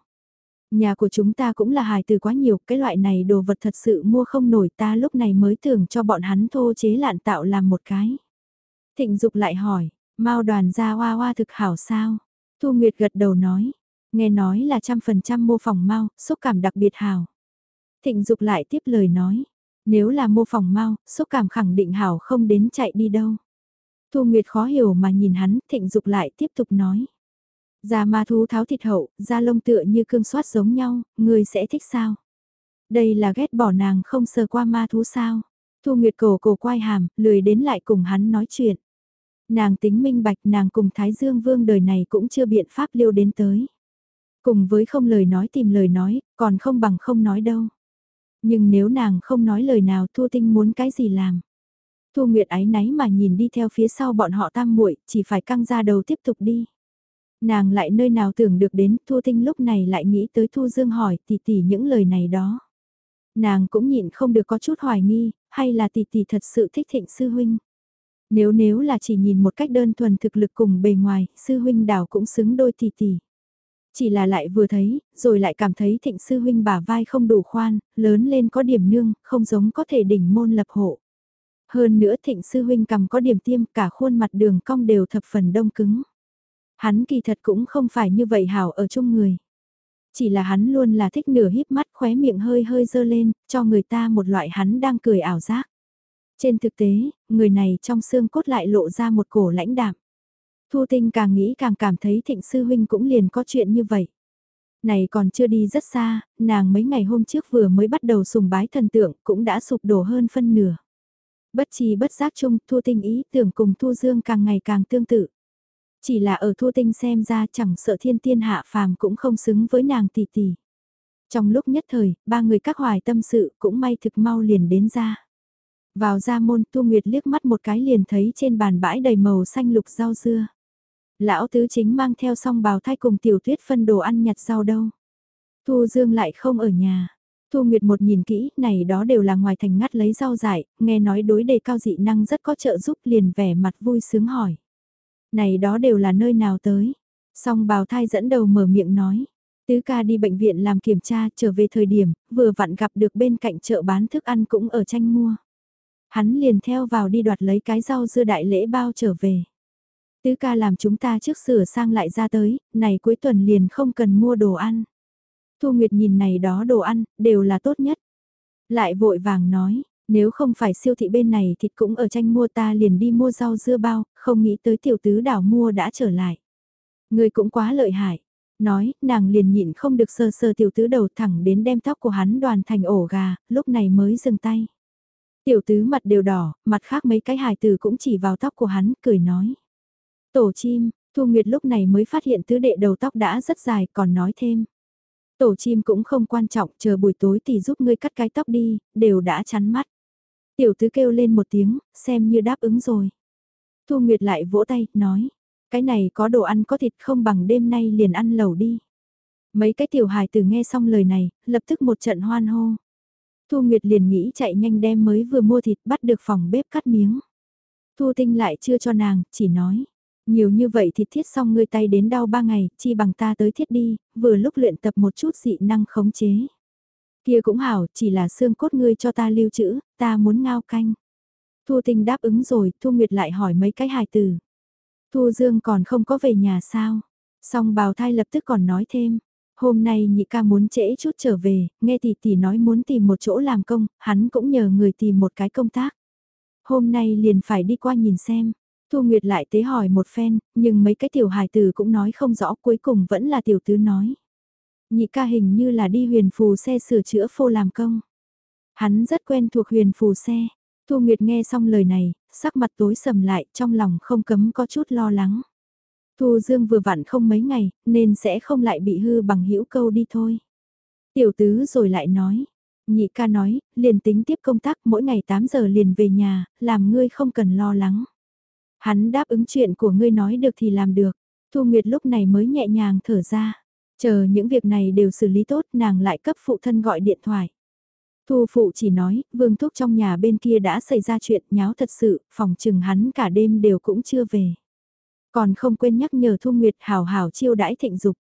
Nhà của chúng ta cũng là hài từ quá nhiều, cái loại này đồ vật thật sự mua không nổi ta lúc này mới tưởng cho bọn hắn thô chế lạn tạo làm một cái. Thịnh Dục lại hỏi, Mao đoàn gia hoa hoa thực hảo sao? Thu Nguyệt gật đầu nói, nghe nói là trăm phần trăm mô phỏng Mao, xúc cảm đặc biệt hảo. Thịnh Dục lại tiếp lời nói, nếu là mô phỏng Mao, xúc cảm khẳng định hảo không đến chạy đi đâu. Thu Nguyệt khó hiểu mà nhìn hắn, Thịnh Dục lại tiếp tục nói. Da ma thú tháo thịt hậu, da lông tựa như cương soát giống nhau, người sẽ thích sao? Đây là ghét bỏ nàng không sờ qua ma thú sao? Thu Nguyệt cổ cổ quay hàm, lười đến lại cùng hắn nói chuyện. Nàng tính minh bạch nàng cùng Thái Dương Vương đời này cũng chưa biện pháp liêu đến tới. Cùng với không lời nói tìm lời nói, còn không bằng không nói đâu. Nhưng nếu nàng không nói lời nào Thu Tinh muốn cái gì làm? Thu Nguyệt ái náy mà nhìn đi theo phía sau bọn họ tam muội chỉ phải căng ra đầu tiếp tục đi. Nàng lại nơi nào tưởng được đến Thu Tinh lúc này lại nghĩ tới Thu Dương hỏi tỷ tỷ những lời này đó. Nàng cũng nhịn không được có chút hoài nghi, hay là tỷ tỷ thật sự thích thịnh sư huynh. Nếu nếu là chỉ nhìn một cách đơn thuần thực lực cùng bề ngoài, sư huynh đảo cũng xứng đôi tỷ tỷ. Chỉ là lại vừa thấy, rồi lại cảm thấy thịnh sư huynh bả vai không đủ khoan, lớn lên có điểm nương, không giống có thể đỉnh môn lập hộ. Hơn nữa thịnh sư huynh cầm có điểm tiêm cả khuôn mặt đường cong đều thập phần đông cứng. Hắn kỳ thật cũng không phải như vậy hảo ở chung người. Chỉ là hắn luôn là thích nửa híp mắt khóe miệng hơi hơi dơ lên, cho người ta một loại hắn đang cười ảo giác. Trên thực tế, người này trong xương cốt lại lộ ra một cổ lãnh đạm. Thu Tinh càng nghĩ càng cảm thấy thịnh sư huynh cũng liền có chuyện như vậy. Này còn chưa đi rất xa, nàng mấy ngày hôm trước vừa mới bắt đầu sùng bái thần tượng cũng đã sụp đổ hơn phân nửa. Bất chi bất giác chung Thu Tinh ý tưởng cùng Thu Dương càng ngày càng tương tự. Chỉ là ở Thu Tinh xem ra chẳng sợ thiên tiên hạ phàm cũng không xứng với nàng tỷ tỷ. Trong lúc nhất thời, ba người các hoài tâm sự cũng may thực mau liền đến ra. Vào ra môn Tu Nguyệt liếc mắt một cái liền thấy trên bàn bãi đầy màu xanh lục rau dưa. Lão tứ chính mang theo song bào thai cùng tiểu tuyết phân đồ ăn nhặt rau đâu. Thu Dương lại không ở nhà. Thu Nguyệt một nhìn kỹ, này đó đều là ngoài thành ngắt lấy rau dại, nghe nói đối đề cao dị năng rất có trợ giúp liền vẻ mặt vui sướng hỏi. Này đó đều là nơi nào tới? Song bào thai dẫn đầu mở miệng nói. Tứ ca đi bệnh viện làm kiểm tra trở về thời điểm, vừa vặn gặp được bên cạnh chợ bán thức ăn cũng ở tranh mua. Hắn liền theo vào đi đoạt lấy cái rau dưa đại lễ bao trở về. Tứ ca làm chúng ta trước sửa sang lại ra tới, này cuối tuần liền không cần mua đồ ăn. Thu Nguyệt nhìn này đó đồ ăn, đều là tốt nhất. Lại vội vàng nói, nếu không phải siêu thị bên này thịt cũng ở tranh mua ta liền đi mua rau dưa bao, không nghĩ tới tiểu tứ đảo mua đã trở lại. Người cũng quá lợi hại. Nói, nàng liền nhịn không được sơ sơ tiểu tứ đầu thẳng đến đem tóc của hắn đoàn thành ổ gà, lúc này mới dừng tay. Tiểu tứ mặt đều đỏ, mặt khác mấy cái hài tử cũng chỉ vào tóc của hắn, cười nói. Tổ chim, Thu Nguyệt lúc này mới phát hiện tứ đệ đầu tóc đã rất dài, còn nói thêm. Tổ chim cũng không quan trọng, chờ buổi tối thì giúp ngươi cắt cái tóc đi, đều đã chắn mắt. Tiểu tứ kêu lên một tiếng, xem như đáp ứng rồi. Thu Nguyệt lại vỗ tay, nói. Cái này có đồ ăn có thịt không bằng đêm nay liền ăn lẩu đi. Mấy cái tiểu hài tử nghe xong lời này, lập tức một trận hoan hô. Thu Nguyệt liền nghĩ chạy nhanh đem mới vừa mua thịt bắt được phòng bếp cắt miếng. Thu Tinh lại chưa cho nàng, chỉ nói. Nhiều như vậy thịt thiết xong ngươi tay đến đau ba ngày, chi bằng ta tới thiết đi, vừa lúc luyện tập một chút dị năng khống chế. Kia cũng hảo, chỉ là xương cốt ngươi cho ta lưu trữ, ta muốn ngao canh. Thu Tinh đáp ứng rồi, Thu Nguyệt lại hỏi mấy cái hài từ. Thu Dương còn không có về nhà sao? Song bào thai lập tức còn nói thêm. Hôm nay nhị ca muốn trễ chút trở về, nghe tỷ tỷ nói muốn tìm một chỗ làm công, hắn cũng nhờ người tìm một cái công tác. Hôm nay liền phải đi qua nhìn xem. Thu Nguyệt lại tế hỏi một phen, nhưng mấy cái tiểu hài tử cũng nói không rõ cuối cùng vẫn là tiểu tứ nói. Nhị ca hình như là đi huyền phù xe sửa chữa phô làm công. Hắn rất quen thuộc huyền phù xe. Thu Nguyệt nghe xong lời này, sắc mặt tối sầm lại trong lòng không cấm có chút lo lắng. Thu Dương vừa vặn không mấy ngày, nên sẽ không lại bị hư bằng hữu câu đi thôi. Tiểu tứ rồi lại nói, nhị ca nói, liền tính tiếp công tác mỗi ngày 8 giờ liền về nhà, làm ngươi không cần lo lắng. Hắn đáp ứng chuyện của ngươi nói được thì làm được, Thu Nguyệt lúc này mới nhẹ nhàng thở ra, chờ những việc này đều xử lý tốt nàng lại cấp phụ thân gọi điện thoại. Thu phụ chỉ nói, vương thúc trong nhà bên kia đã xảy ra chuyện nháo thật sự, phòng trừng hắn cả đêm đều cũng chưa về. Còn không quên nhắc nhở Thu Nguyệt hào hào chiêu đãi thịnh dục.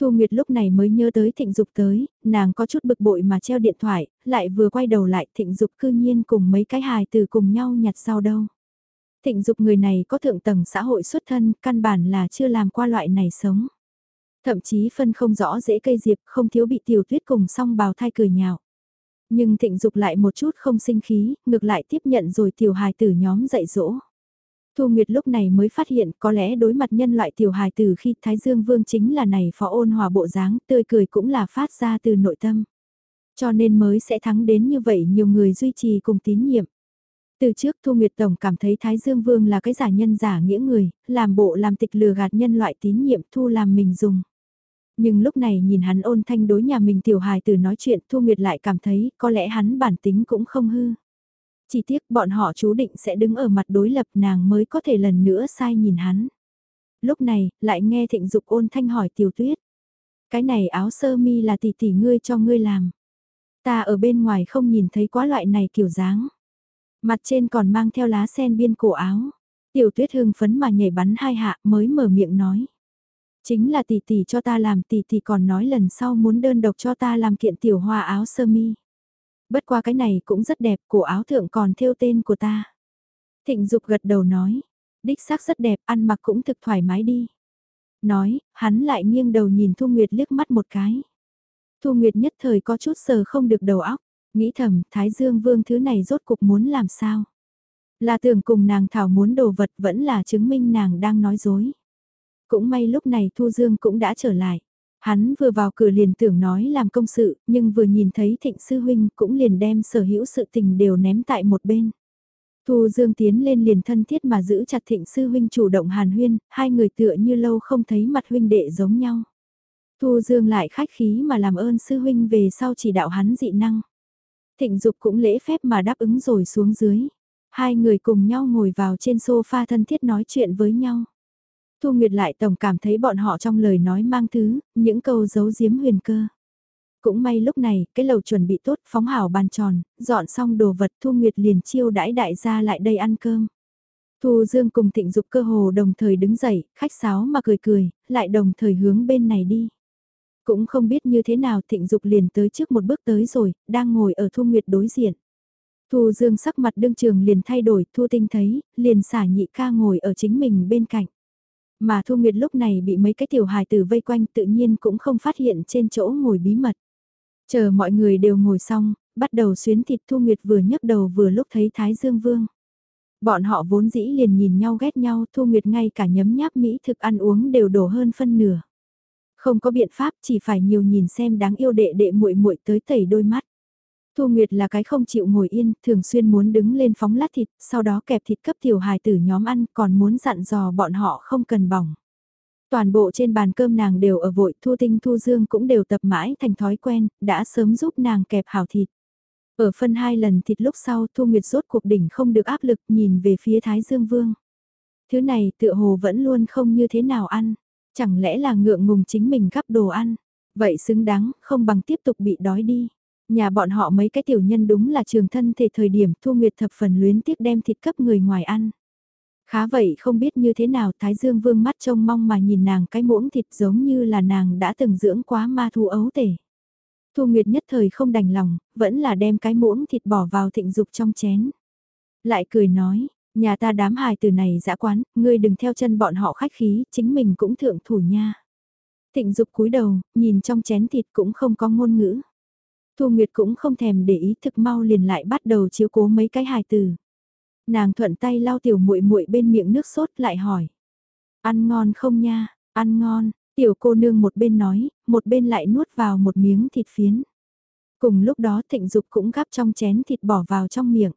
Thu Nguyệt lúc này mới nhớ tới thịnh dục tới, nàng có chút bực bội mà treo điện thoại, lại vừa quay đầu lại thịnh dục cư nhiên cùng mấy cái hài từ cùng nhau nhặt sau đâu. Thịnh dục người này có thượng tầng xã hội xuất thân, căn bản là chưa làm qua loại này sống. Thậm chí phân không rõ dễ cây diệp không thiếu bị tiểu tuyết cùng song bào thai cười nhạo. Nhưng thịnh dục lại một chút không sinh khí, ngược lại tiếp nhận rồi tiểu hài tử nhóm dạy dỗ. Thu Nguyệt lúc này mới phát hiện có lẽ đối mặt nhân loại tiểu hài tử khi Thái Dương Vương chính là này phó ôn hòa bộ dáng tươi cười cũng là phát ra từ nội tâm. Cho nên mới sẽ thắng đến như vậy nhiều người duy trì cùng tín nhiệm. Từ trước Thu Nguyệt Tổng cảm thấy Thái Dương Vương là cái giả nhân giả nghĩa người, làm bộ làm tịch lừa gạt nhân loại tín nhiệm Thu làm mình dùng. Nhưng lúc này nhìn hắn ôn thanh đối nhà mình tiểu hài từ nói chuyện Thu Nguyệt lại cảm thấy có lẽ hắn bản tính cũng không hư. Chỉ tiếc bọn họ chú định sẽ đứng ở mặt đối lập nàng mới có thể lần nữa sai nhìn hắn. Lúc này, lại nghe thịnh dục ôn thanh hỏi tiểu tuyết. Cái này áo sơ mi là tỷ tỷ ngươi cho ngươi làm. Ta ở bên ngoài không nhìn thấy quá loại này kiểu dáng. Mặt trên còn mang theo lá sen biên cổ áo. Tiểu tuyết hưng phấn mà nhảy bắn hai hạ mới mở miệng nói. Chính là tỷ tỷ cho ta làm tỷ tỷ còn nói lần sau muốn đơn độc cho ta làm kiện tiểu hoa áo sơ mi. Bất qua cái này cũng rất đẹp, cổ áo thượng còn thêu tên của ta. Thịnh Dục gật đầu nói, đích xác rất đẹp, ăn mặc cũng thực thoải mái đi. Nói, hắn lại nghiêng đầu nhìn Thu Nguyệt liếc mắt một cái. Thu Nguyệt nhất thời có chút sờ không được đầu óc, nghĩ thầm, Thái Dương Vương thứ này rốt cục muốn làm sao? Là tưởng cùng nàng thảo muốn đồ vật vẫn là chứng minh nàng đang nói dối. Cũng may lúc này Thu Dương cũng đã trở lại. Hắn vừa vào cửa liền tưởng nói làm công sự, nhưng vừa nhìn thấy thịnh sư huynh cũng liền đem sở hữu sự tình đều ném tại một bên. Thu Dương tiến lên liền thân thiết mà giữ chặt thịnh sư huynh chủ động hàn huyên, hai người tựa như lâu không thấy mặt huynh đệ giống nhau. Thu Dương lại khách khí mà làm ơn sư huynh về sau chỉ đạo hắn dị năng. Thịnh Dục cũng lễ phép mà đáp ứng rồi xuống dưới. Hai người cùng nhau ngồi vào trên sofa thân thiết nói chuyện với nhau. Thu Nguyệt lại tổng cảm thấy bọn họ trong lời nói mang thứ, những câu giấu giếm huyền cơ. Cũng may lúc này, cái lầu chuẩn bị tốt, phóng hảo bàn tròn, dọn xong đồ vật Thu Nguyệt liền chiêu đãi đại gia lại đây ăn cơm. Thu Dương cùng thịnh dục cơ hồ đồng thời đứng dậy, khách sáo mà cười cười, lại đồng thời hướng bên này đi. Cũng không biết như thế nào thịnh dục liền tới trước một bước tới rồi, đang ngồi ở Thu Nguyệt đối diện. Thu Dương sắc mặt đương trường liền thay đổi, Thu Tinh thấy, liền xả nhị ca ngồi ở chính mình bên cạnh. Mà Thu Nguyệt lúc này bị mấy cái tiểu hài tử vây quanh tự nhiên cũng không phát hiện trên chỗ ngồi bí mật. Chờ mọi người đều ngồi xong, bắt đầu xuyến thịt Thu Nguyệt vừa nhấc đầu vừa lúc thấy Thái Dương Vương. Bọn họ vốn dĩ liền nhìn nhau ghét nhau, Thu Nguyệt ngay cả nhấm nháp mỹ thực ăn uống đều đổ hơn phân nửa. Không có biện pháp chỉ phải nhiều nhìn xem đáng yêu đệ đệ muội muội tới tẩy đôi mắt. Thu Nguyệt là cái không chịu ngồi yên, thường xuyên muốn đứng lên phóng lát thịt, sau đó kẹp thịt cấp tiểu hài tử nhóm ăn, còn muốn dặn dò bọn họ không cần bỏng. Toàn bộ trên bàn cơm nàng đều ở vội, Thu Tinh Thu Dương cũng đều tập mãi thành thói quen, đã sớm giúp nàng kẹp hảo thịt. Ở phân hai lần thịt lúc sau Thu Nguyệt rốt cuộc đỉnh không được áp lực nhìn về phía Thái Dương Vương. Thứ này tựa hồ vẫn luôn không như thế nào ăn, chẳng lẽ là ngượng ngùng chính mình gắp đồ ăn. Vậy xứng đáng, không bằng tiếp tục bị đói đi. Nhà bọn họ mấy cái tiểu nhân đúng là trường thân thể thời điểm Thu Nguyệt thập phần luyến tiếc đem thịt cấp người ngoài ăn. Khá vậy không biết như thế nào Thái Dương Vương mắt trông mong mà nhìn nàng cái muỗng thịt giống như là nàng đã từng dưỡng quá ma thu ấu tể. Thu Nguyệt nhất thời không đành lòng, vẫn là đem cái muỗng thịt bỏ vào thịnh dục trong chén. Lại cười nói, nhà ta đám hài từ này dã quán, ngươi đừng theo chân bọn họ khách khí, chính mình cũng thượng thủ nha. Thịnh dục cúi đầu, nhìn trong chén thịt cũng không có ngôn ngữ. Thu Nguyệt cũng không thèm để ý thực mau liền lại bắt đầu chiếu cố mấy cái hài từ. Nàng thuận tay lau tiểu muội muội bên miệng nước sốt lại hỏi. Ăn ngon không nha, ăn ngon, tiểu cô nương một bên nói, một bên lại nuốt vào một miếng thịt phiến. Cùng lúc đó thịnh dục cũng gắp trong chén thịt bỏ vào trong miệng.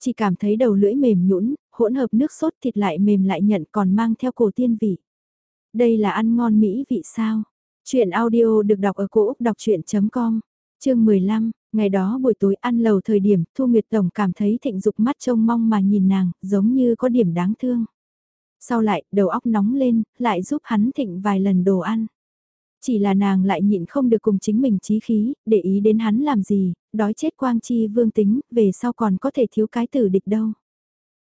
Chỉ cảm thấy đầu lưỡi mềm nhũn, hỗn hợp nước sốt thịt lại mềm lại nhận còn mang theo cổ tiên vị. Đây là ăn ngon mỹ vị sao? Chuyện audio được đọc ở cổ Úc đọc chuyện.com chương 15, ngày đó buổi tối ăn lầu thời điểm Thu Nguyệt Tổng cảm thấy thịnh dục mắt trông mong mà nhìn nàng, giống như có điểm đáng thương. Sau lại, đầu óc nóng lên, lại giúp hắn thịnh vài lần đồ ăn. Chỉ là nàng lại nhịn không được cùng chính mình chí khí, để ý đến hắn làm gì, đói chết quang chi vương tính, về sau còn có thể thiếu cái tử địch đâu.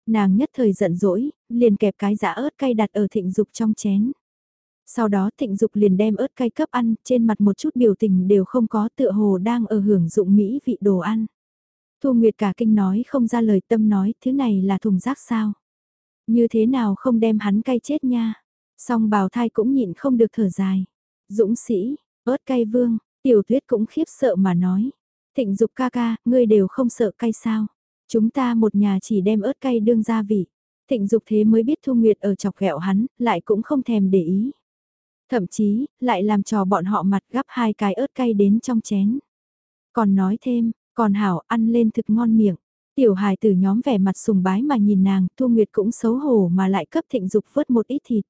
Nàng nhất thời giận dỗi, liền kẹp cái giả ớt cay đặt ở thịnh dục trong chén. Sau đó thịnh dục liền đem ớt cay cấp ăn, trên mặt một chút biểu tình đều không có tựa hồ đang ở hưởng dụng mỹ vị đồ ăn. Thu Nguyệt cả kinh nói không ra lời tâm nói, thứ này là thùng rác sao? Như thế nào không đem hắn cay chết nha? Song bào thai cũng nhịn không được thở dài. Dũng sĩ, ớt cay vương, tiểu tuyết cũng khiếp sợ mà nói. Thịnh dục ca ca, ngươi đều không sợ cay sao? Chúng ta một nhà chỉ đem ớt cay đương gia vị. Thịnh dục thế mới biết Thu Nguyệt ở chọc ghẹo hắn, lại cũng không thèm để ý. Thậm chí, lại làm trò bọn họ mặt gắp hai cái ớt cay đến trong chén. Còn nói thêm, còn hảo ăn lên thực ngon miệng. Tiểu hài từ nhóm vẻ mặt sùng bái mà nhìn nàng, Thu Nguyệt cũng xấu hổ mà lại cấp thịnh dục vớt một ít thịt.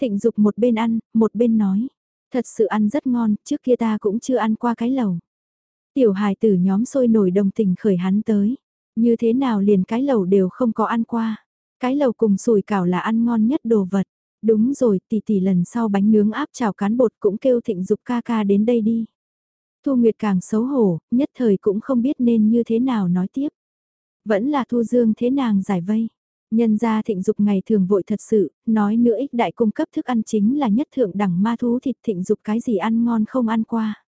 Thịnh dục một bên ăn, một bên nói. Thật sự ăn rất ngon, trước kia ta cũng chưa ăn qua cái lẩu. Tiểu hài tử nhóm sôi nổi đồng tình khởi hắn tới. Như thế nào liền cái lẩu đều không có ăn qua. Cái lẩu cùng sùi cảo là ăn ngon nhất đồ vật. Đúng rồi, tỷ tỷ lần sau bánh nướng áp chảo cán bột cũng kêu thịnh dục ca ca đến đây đi. Thu Nguyệt càng xấu hổ, nhất thời cũng không biết nên như thế nào nói tiếp. Vẫn là Thu Dương thế nàng giải vây. Nhân ra thịnh dục ngày thường vội thật sự, nói nữa ích đại cung cấp thức ăn chính là nhất thượng đẳng ma thú thịt thịnh dục cái gì ăn ngon không ăn qua.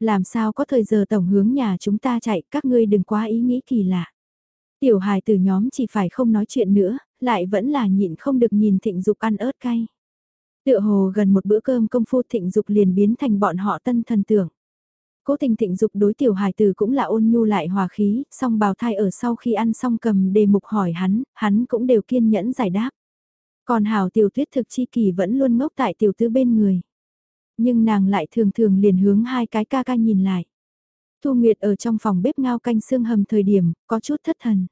Làm sao có thời giờ tổng hướng nhà chúng ta chạy, các ngươi đừng quá ý nghĩ kỳ lạ. Tiểu hài từ nhóm chỉ phải không nói chuyện nữa, lại vẫn là nhịn không được nhìn thịnh dục ăn ớt cay. Tựa hồ gần một bữa cơm công phu thịnh dục liền biến thành bọn họ tân thần tưởng. Cố tình thịnh dục đối tiểu hài từ cũng là ôn nhu lại hòa khí, song bào thai ở sau khi ăn xong cầm đề mục hỏi hắn, hắn cũng đều kiên nhẫn giải đáp. Còn hào tiểu tuyết thực chi kỳ vẫn luôn ngốc tại tiểu tư bên người. Nhưng nàng lại thường thường liền hướng hai cái ca ca nhìn lại. Thu Nguyệt ở trong phòng bếp ngao canh xương hầm thời điểm, có chút thất thần.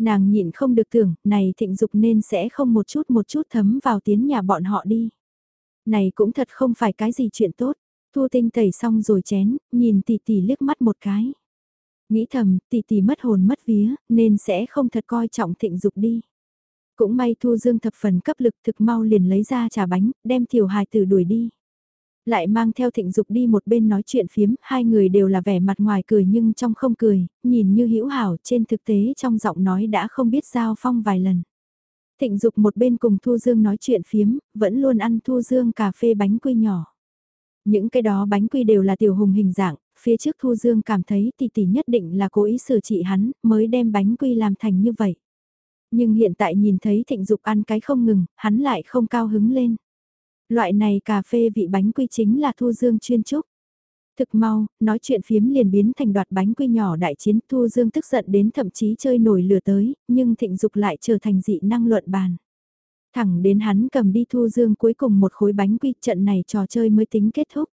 Nàng nhịn không được tưởng, này thịnh dục nên sẽ không một chút một chút thấm vào tiến nhà bọn họ đi. Này cũng thật không phải cái gì chuyện tốt. Thu tinh tẩy xong rồi chén, nhìn tỷ tỷ liếc mắt một cái. Nghĩ thầm, tỷ tỷ mất hồn mất vía, nên sẽ không thật coi trọng thịnh dục đi. Cũng may Thu Dương thập phần cấp lực thực mau liền lấy ra trà bánh, đem tiểu hài tử đuổi đi. Lại mang theo thịnh dục đi một bên nói chuyện phiếm, hai người đều là vẻ mặt ngoài cười nhưng trong không cười, nhìn như hữu hảo trên thực tế trong giọng nói đã không biết giao phong vài lần. Thịnh dục một bên cùng Thu Dương nói chuyện phiếm, vẫn luôn ăn Thu Dương cà phê bánh quy nhỏ. Những cái đó bánh quy đều là tiểu hùng hình dạng, phía trước Thu Dương cảm thấy tỷ tỷ nhất định là cố ý sửa trị hắn, mới đem bánh quy làm thành như vậy. Nhưng hiện tại nhìn thấy thịnh dục ăn cái không ngừng, hắn lại không cao hứng lên. Loại này cà phê vị bánh quy chính là Thu Dương chuyên trúc. Thực mau, nói chuyện phiếm liền biến thành đoạt bánh quy nhỏ đại chiến Thu Dương tức giận đến thậm chí chơi nổi lửa tới, nhưng thịnh dục lại trở thành dị năng luận bàn. Thẳng đến hắn cầm đi Thu Dương cuối cùng một khối bánh quy trận này trò chơi mới tính kết thúc.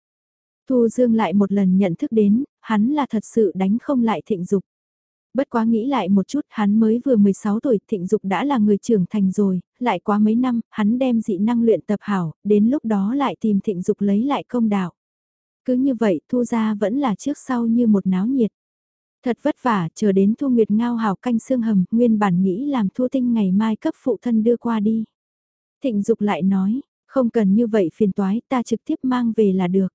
Thu Dương lại một lần nhận thức đến, hắn là thật sự đánh không lại thịnh dục. Bất quá nghĩ lại một chút, hắn mới vừa 16 tuổi, thịnh dục đã là người trưởng thành rồi, lại quá mấy năm, hắn đem dị năng luyện tập hảo, đến lúc đó lại tìm thịnh dục lấy lại công đạo. Cứ như vậy, thu ra vẫn là trước sau như một náo nhiệt. Thật vất vả, chờ đến thu nguyệt ngao hào canh xương hầm, nguyên bản nghĩ làm thu tinh ngày mai cấp phụ thân đưa qua đi. Thịnh dục lại nói, không cần như vậy phiền toái, ta trực tiếp mang về là được.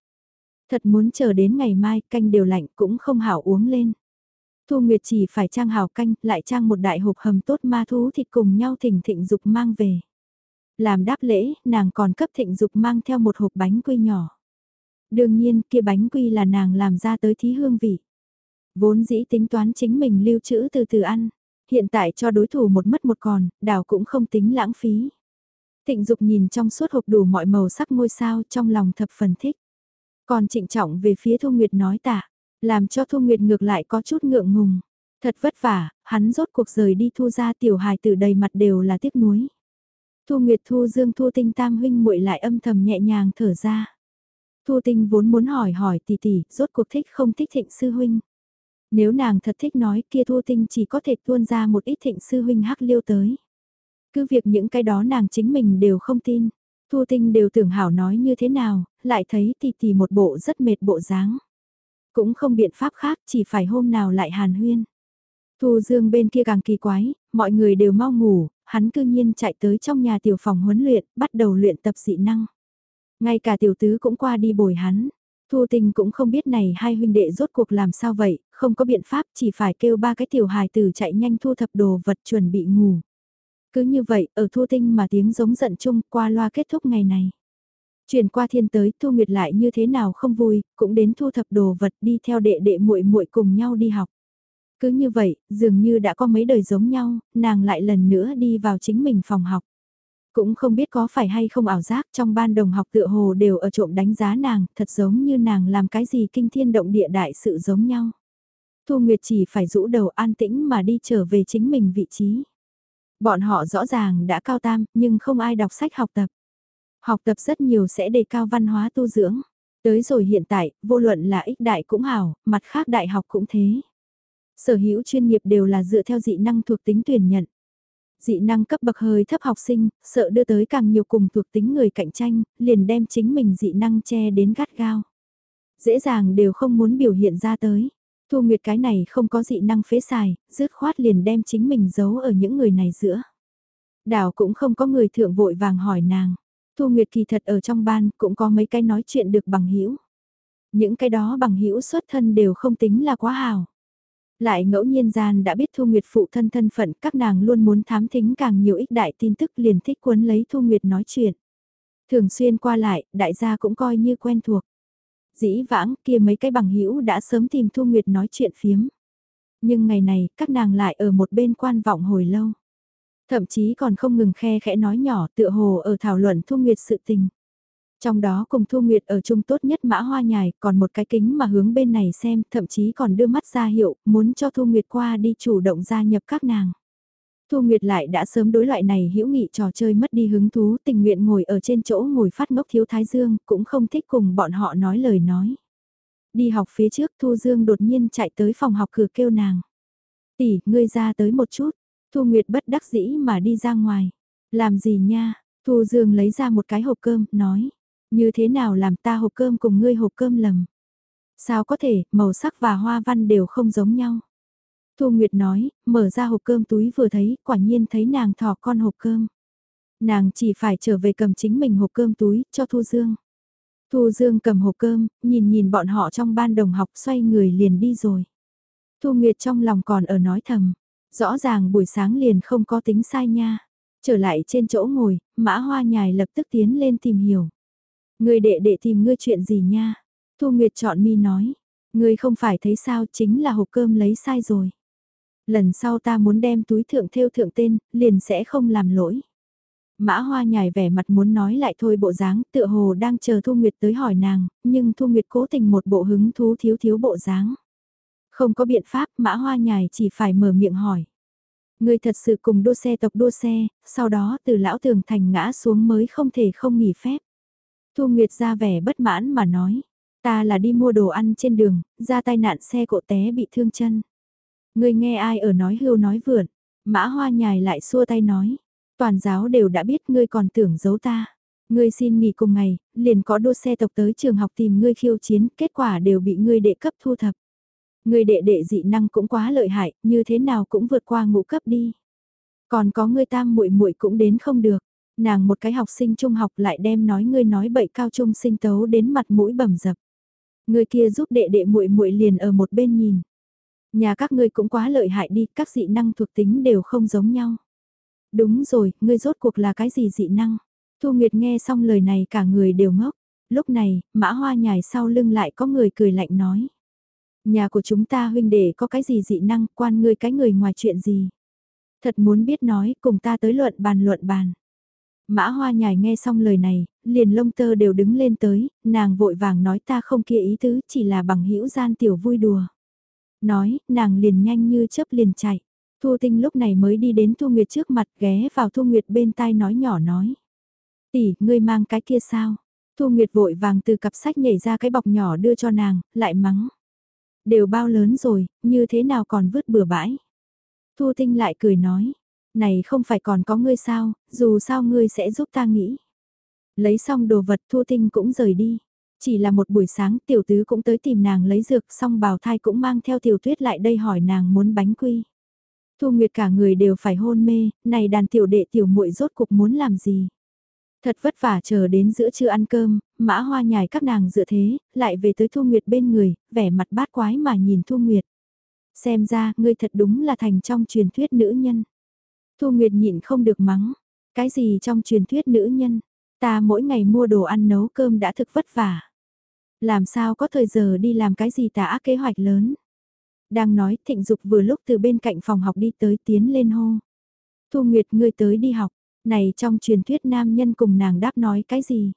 Thật muốn chờ đến ngày mai, canh đều lạnh cũng không hảo uống lên. Thu Nguyệt chỉ phải trang hào canh, lại trang một đại hộp hầm tốt ma thú thịt cùng nhau thỉnh thịnh dục mang về. Làm đáp lễ, nàng còn cấp thịnh dục mang theo một hộp bánh quy nhỏ. Đương nhiên, kia bánh quy là nàng làm ra tới thí hương vị. Vốn dĩ tính toán chính mình lưu trữ từ từ ăn. Hiện tại cho đối thủ một mất một còn, đảo cũng không tính lãng phí. Thịnh dục nhìn trong suốt hộp đủ mọi màu sắc ngôi sao trong lòng thập phần thích. Còn trịnh trọng về phía Thu Nguyệt nói tạ, làm cho Thu Nguyệt ngược lại có chút ngượng ngùng. Thật vất vả, hắn rốt cuộc rời đi thu ra tiểu hài từ đầy mặt đều là tiếc nuối. Thu Nguyệt Thu Dương Thu Tinh Tam huynh muội lại âm thầm nhẹ nhàng thở ra. Thu Tinh vốn muốn hỏi hỏi tỷ tỷ, rốt cuộc thích không thích thịnh sư huynh. Nếu nàng thật thích nói kia Thu Tinh chỉ có thể tuôn ra một ít thịnh sư huynh hắc liêu tới. Cứ việc những cái đó nàng chính mình đều không tin. Thu Tinh đều tưởng hảo nói như thế nào, lại thấy tỷ tỷ một bộ rất mệt bộ dáng. Cũng không biện pháp khác, chỉ phải hôm nào lại hàn huyên. Thu Dương bên kia càng kỳ quái, mọi người đều mau ngủ, hắn cư nhiên chạy tới trong nhà tiểu phòng huấn luyện, bắt đầu luyện tập dị năng. Ngay cả tiểu tứ cũng qua đi bồi hắn. Thu tình cũng không biết này hai huynh đệ rốt cuộc làm sao vậy, không có biện pháp chỉ phải kêu ba cái tiểu hài tử chạy nhanh thu thập đồ vật chuẩn bị ngủ. Cứ như vậy, ở thu tinh mà tiếng giống giận chung qua loa kết thúc ngày này. Chuyển qua thiên tới, Thu Nguyệt lại như thế nào không vui, cũng đến thu thập đồ vật đi theo đệ đệ muội muội cùng nhau đi học. Cứ như vậy, dường như đã có mấy đời giống nhau, nàng lại lần nữa đi vào chính mình phòng học. Cũng không biết có phải hay không ảo giác trong ban đồng học tựa hồ đều ở trộm đánh giá nàng, thật giống như nàng làm cái gì kinh thiên động địa đại sự giống nhau. Thu Nguyệt chỉ phải rũ đầu an tĩnh mà đi trở về chính mình vị trí. Bọn họ rõ ràng đã cao tam, nhưng không ai đọc sách học tập. Học tập rất nhiều sẽ đề cao văn hóa tu dưỡng. Tới rồi hiện tại, vô luận là ích đại cũng hảo, mặt khác đại học cũng thế. Sở hữu chuyên nghiệp đều là dựa theo dị năng thuộc tính tuyển nhận. Dị năng cấp bậc hơi thấp học sinh, sợ đưa tới càng nhiều cùng thuộc tính người cạnh tranh, liền đem chính mình dị năng che đến gắt gao. Dễ dàng đều không muốn biểu hiện ra tới. Thu Nguyệt cái này không có dị năng phế xài, dứt khoát liền đem chính mình giấu ở những người này giữa. Đảo cũng không có người thượng vội vàng hỏi nàng. Thu Nguyệt kỳ thật ở trong ban cũng có mấy cái nói chuyện được bằng hữu Những cái đó bằng hữu xuất thân đều không tính là quá hào. Lại ngẫu nhiên gian đã biết Thu Nguyệt phụ thân thân phận các nàng luôn muốn thám thính càng nhiều ích đại tin tức liền thích cuốn lấy Thu Nguyệt nói chuyện. Thường xuyên qua lại, đại gia cũng coi như quen thuộc. Dĩ vãng kia mấy cái bằng hữu đã sớm tìm Thu Nguyệt nói chuyện phiếm. Nhưng ngày này, các nàng lại ở một bên quan vọng hồi lâu. Thậm chí còn không ngừng khe khẽ nói nhỏ tựa hồ ở thảo luận Thu Nguyệt sự tình. Trong đó cùng Thu Nguyệt ở chung tốt nhất mã hoa nhài, còn một cái kính mà hướng bên này xem, thậm chí còn đưa mắt ra hiệu, muốn cho Thu Nguyệt qua đi chủ động gia nhập các nàng. Thu Nguyệt lại đã sớm đối loại này hữu nghị trò chơi mất đi hứng thú tình nguyện ngồi ở trên chỗ ngồi phát ngốc thiếu thái dương, cũng không thích cùng bọn họ nói lời nói. Đi học phía trước Thu Dương đột nhiên chạy tới phòng học cửa kêu nàng. Tỷ, ngươi ra tới một chút. Thu Nguyệt bất đắc dĩ mà đi ra ngoài. Làm gì nha? Thu Dương lấy ra một cái hộp cơm, nói. Như thế nào làm ta hộp cơm cùng ngươi hộp cơm lầm? Sao có thể, màu sắc và hoa văn đều không giống nhau? Thu Nguyệt nói, mở ra hộp cơm túi vừa thấy, quả nhiên thấy nàng thỏ con hộp cơm. Nàng chỉ phải trở về cầm chính mình hộp cơm túi, cho Thu Dương. Thu Dương cầm hộp cơm, nhìn nhìn bọn họ trong ban đồng học xoay người liền đi rồi. Thu Nguyệt trong lòng còn ở nói thầm, rõ ràng buổi sáng liền không có tính sai nha. Trở lại trên chỗ ngồi, mã hoa nhài lập tức tiến lên tìm hiểu. Người đệ đệ tìm ngươi chuyện gì nha? Thu Nguyệt chọn mi nói. Ngươi không phải thấy sao chính là hộp cơm lấy sai rồi. Lần sau ta muốn đem túi thượng theo thượng tên, liền sẽ không làm lỗi. Mã hoa nhài vẻ mặt muốn nói lại thôi bộ dáng tựa hồ đang chờ Thu Nguyệt tới hỏi nàng, nhưng Thu Nguyệt cố tình một bộ hứng thú thiếu thiếu bộ dáng. Không có biện pháp mã hoa nhài chỉ phải mở miệng hỏi. Người thật sự cùng đua xe tộc đua xe, sau đó từ lão tường thành ngã xuống mới không thể không nghỉ phép. Thu Nguyệt ra vẻ bất mãn mà nói, ta là đi mua đồ ăn trên đường, ra tai nạn xe cộ té bị thương chân. Người nghe ai ở nói hưu nói vượn, mã hoa nhài lại xua tay nói, toàn giáo đều đã biết ngươi còn tưởng giấu ta. Ngươi xin nghỉ cùng ngày, liền có đua xe tộc tới trường học tìm ngươi khiêu chiến, kết quả đều bị ngươi đệ cấp thu thập. Ngươi đệ đệ dị năng cũng quá lợi hại, như thế nào cũng vượt qua ngũ cấp đi. Còn có người tam muội muội cũng đến không được. Nàng một cái học sinh trung học lại đem nói ngươi nói bậy cao trung sinh tấu đến mặt mũi bầm dập. Người kia giúp đệ đệ muội muội liền ở một bên nhìn. Nhà các ngươi cũng quá lợi hại đi, các dị năng thuộc tính đều không giống nhau. Đúng rồi, ngươi rốt cuộc là cái gì dị năng? Thu Nguyệt nghe xong lời này cả người đều ngốc. Lúc này, mã hoa nhài sau lưng lại có người cười lạnh nói. Nhà của chúng ta huynh đệ có cái gì dị năng, quan ngươi cái người ngoài chuyện gì? Thật muốn biết nói, cùng ta tới luận bàn luận bàn. Mã hoa nhài nghe xong lời này, liền lông tơ đều đứng lên tới, nàng vội vàng nói ta không kia ý tứ, chỉ là bằng hữu gian tiểu vui đùa. Nói, nàng liền nhanh như chớp liền chạy. Thu Tinh lúc này mới đi đến Thu Nguyệt trước mặt ghé vào Thu Nguyệt bên tai nói nhỏ nói. Tỷ, ngươi mang cái kia sao? Thu Nguyệt vội vàng từ cặp sách nhảy ra cái bọc nhỏ đưa cho nàng, lại mắng. Đều bao lớn rồi, như thế nào còn vứt bừa bãi? Thu Tinh lại cười nói. Này không phải còn có ngươi sao, dù sao ngươi sẽ giúp ta nghĩ. Lấy xong đồ vật Thu Tinh cũng rời đi. Chỉ là một buổi sáng tiểu tứ cũng tới tìm nàng lấy dược xong bào thai cũng mang theo tiểu tuyết lại đây hỏi nàng muốn bánh quy. Thu Nguyệt cả người đều phải hôn mê, này đàn tiểu đệ tiểu muội rốt cục muốn làm gì. Thật vất vả chờ đến giữa trưa ăn cơm, mã hoa nhài các nàng dựa thế, lại về tới Thu Nguyệt bên người, vẻ mặt bát quái mà nhìn Thu Nguyệt. Xem ra, ngươi thật đúng là thành trong truyền thuyết nữ nhân. Thu Nguyệt nhịn không được mắng. Cái gì trong truyền thuyết nữ nhân? Ta mỗi ngày mua đồ ăn nấu cơm đã thực vất vả. Làm sao có thời giờ đi làm cái gì tả ác kế hoạch lớn? Đang nói thịnh dục vừa lúc từ bên cạnh phòng học đi tới tiến lên hô. Thu Nguyệt ngươi tới đi học, này trong truyền thuyết nam nhân cùng nàng đáp nói cái gì?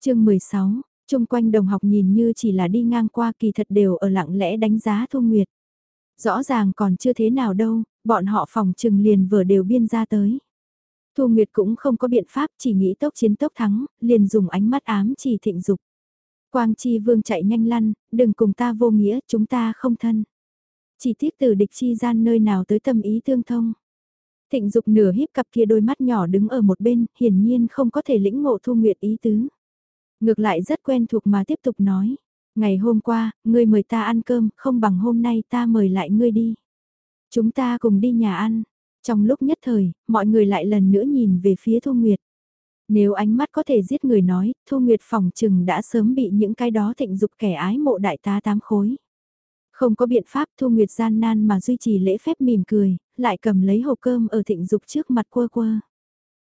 chương 16, chung quanh đồng học nhìn như chỉ là đi ngang qua kỳ thật đều ở lặng lẽ đánh giá Thu Nguyệt. Rõ ràng còn chưa thế nào đâu, bọn họ phòng trừng liền vừa đều biên ra tới. Thu Nguyệt cũng không có biện pháp chỉ nghĩ tốc chiến tốc thắng, liền dùng ánh mắt ám chỉ thịnh dục. Quang Chi Vương chạy nhanh lăn, đừng cùng ta vô nghĩa, chúng ta không thân. Chỉ tiếc từ địch chi gian nơi nào tới tâm ý tương thông. Thịnh dục nửa híp cặp kia đôi mắt nhỏ đứng ở một bên, hiển nhiên không có thể lĩnh ngộ Thu Nguyệt ý tứ. Ngược lại rất quen thuộc mà tiếp tục nói. Ngày hôm qua, ngươi mời ta ăn cơm, không bằng hôm nay ta mời lại ngươi đi. Chúng ta cùng đi nhà ăn. Trong lúc nhất thời, mọi người lại lần nữa nhìn về phía Thu Nguyệt. Nếu ánh mắt có thể giết người nói, Thu Nguyệt phòng trừng đã sớm bị những cái đó thịnh dục kẻ ái mộ đại tá tám khối. Không có biện pháp Thu Nguyệt gian nan mà duy trì lễ phép mỉm cười, lại cầm lấy hộp cơm ở thịnh dục trước mặt quơ quơ.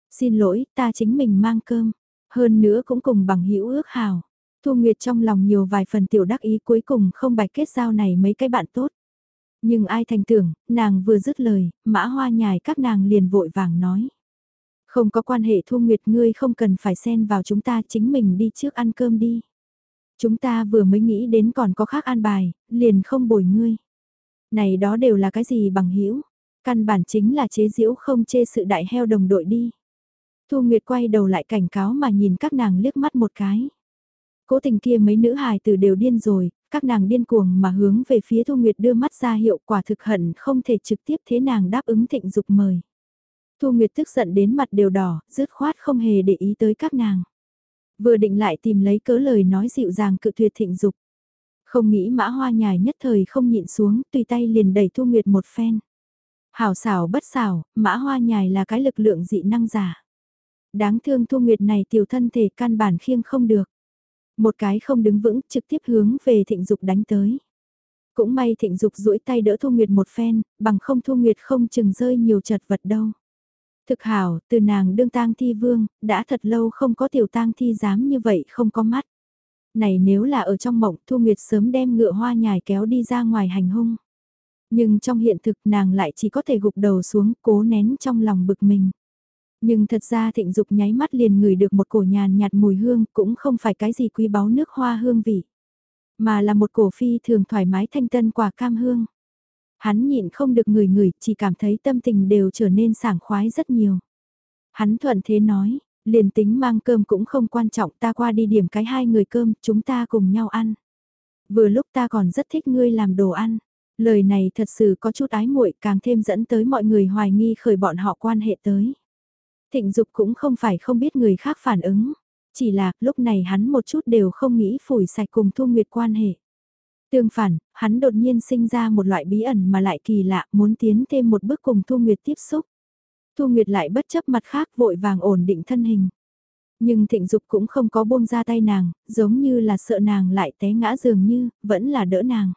Xin lỗi, ta chính mình mang cơm. Hơn nữa cũng cùng bằng hữu ước hào. Thu Nguyệt trong lòng nhiều vài phần tiểu đắc ý cuối cùng không bạch kết giao này mấy cái bạn tốt. Nhưng ai thành tưởng, nàng vừa dứt lời, mã hoa nhài các nàng liền vội vàng nói. Không có quan hệ Thu Nguyệt ngươi không cần phải xen vào chúng ta chính mình đi trước ăn cơm đi. Chúng ta vừa mới nghĩ đến còn có khác an bài, liền không bồi ngươi. Này đó đều là cái gì bằng hữu Căn bản chính là chế diễu không chê sự đại heo đồng đội đi. Thu Nguyệt quay đầu lại cảnh cáo mà nhìn các nàng liếc mắt một cái. Cố tình kia mấy nữ hài tử đều điên rồi, các nàng điên cuồng mà hướng về phía Thu Nguyệt đưa mắt ra hiệu quả thực hận không thể trực tiếp thế nàng đáp ứng thịnh dục mời. Thu Nguyệt tức giận đến mặt đều đỏ, dứt khoát không hề để ý tới các nàng. Vừa định lại tìm lấy cớ lời nói dịu dàng cự tuyệt thịnh dục. Không nghĩ mã hoa nhài nhất thời không nhịn xuống, tùy tay liền đẩy Thu Nguyệt một phen. Hảo xảo bất xảo, mã hoa nhài là cái lực lượng dị năng giả. Đáng thương Thu Nguyệt này tiểu thân thể căn bản khiêng không được. Một cái không đứng vững trực tiếp hướng về thịnh dục đánh tới. Cũng may thịnh dục duỗi tay đỡ Thu Nguyệt một phen, bằng không Thu Nguyệt không chừng rơi nhiều chật vật đâu. Thực hảo, từ nàng đương tang thi vương, đã thật lâu không có tiểu tang thi dám như vậy không có mắt. Này nếu là ở trong mộng Thu Nguyệt sớm đem ngựa hoa nhài kéo đi ra ngoài hành hung. Nhưng trong hiện thực nàng lại chỉ có thể gục đầu xuống cố nén trong lòng bực mình. Nhưng thật ra thịnh dục nháy mắt liền ngửi được một cổ nhàn nhạt mùi hương cũng không phải cái gì quý báu nước hoa hương vị. Mà là một cổ phi thường thoải mái thanh tân quả cam hương. Hắn nhịn không được người người chỉ cảm thấy tâm tình đều trở nên sảng khoái rất nhiều. Hắn thuận thế nói, liền tính mang cơm cũng không quan trọng ta qua đi điểm cái hai người cơm chúng ta cùng nhau ăn. Vừa lúc ta còn rất thích ngươi làm đồ ăn. Lời này thật sự có chút ái muội càng thêm dẫn tới mọi người hoài nghi khởi bọn họ quan hệ tới. Thịnh Dục cũng không phải không biết người khác phản ứng, chỉ là lúc này hắn một chút đều không nghĩ phủi sạch cùng Thu Nguyệt quan hệ. Tương phản, hắn đột nhiên sinh ra một loại bí ẩn mà lại kỳ lạ muốn tiến thêm một bước cùng Thu Nguyệt tiếp xúc. Thu Nguyệt lại bất chấp mặt khác vội vàng ổn định thân hình. Nhưng thịnh dục cũng không có buông ra tay nàng, giống như là sợ nàng lại té ngã dường như, vẫn là đỡ nàng.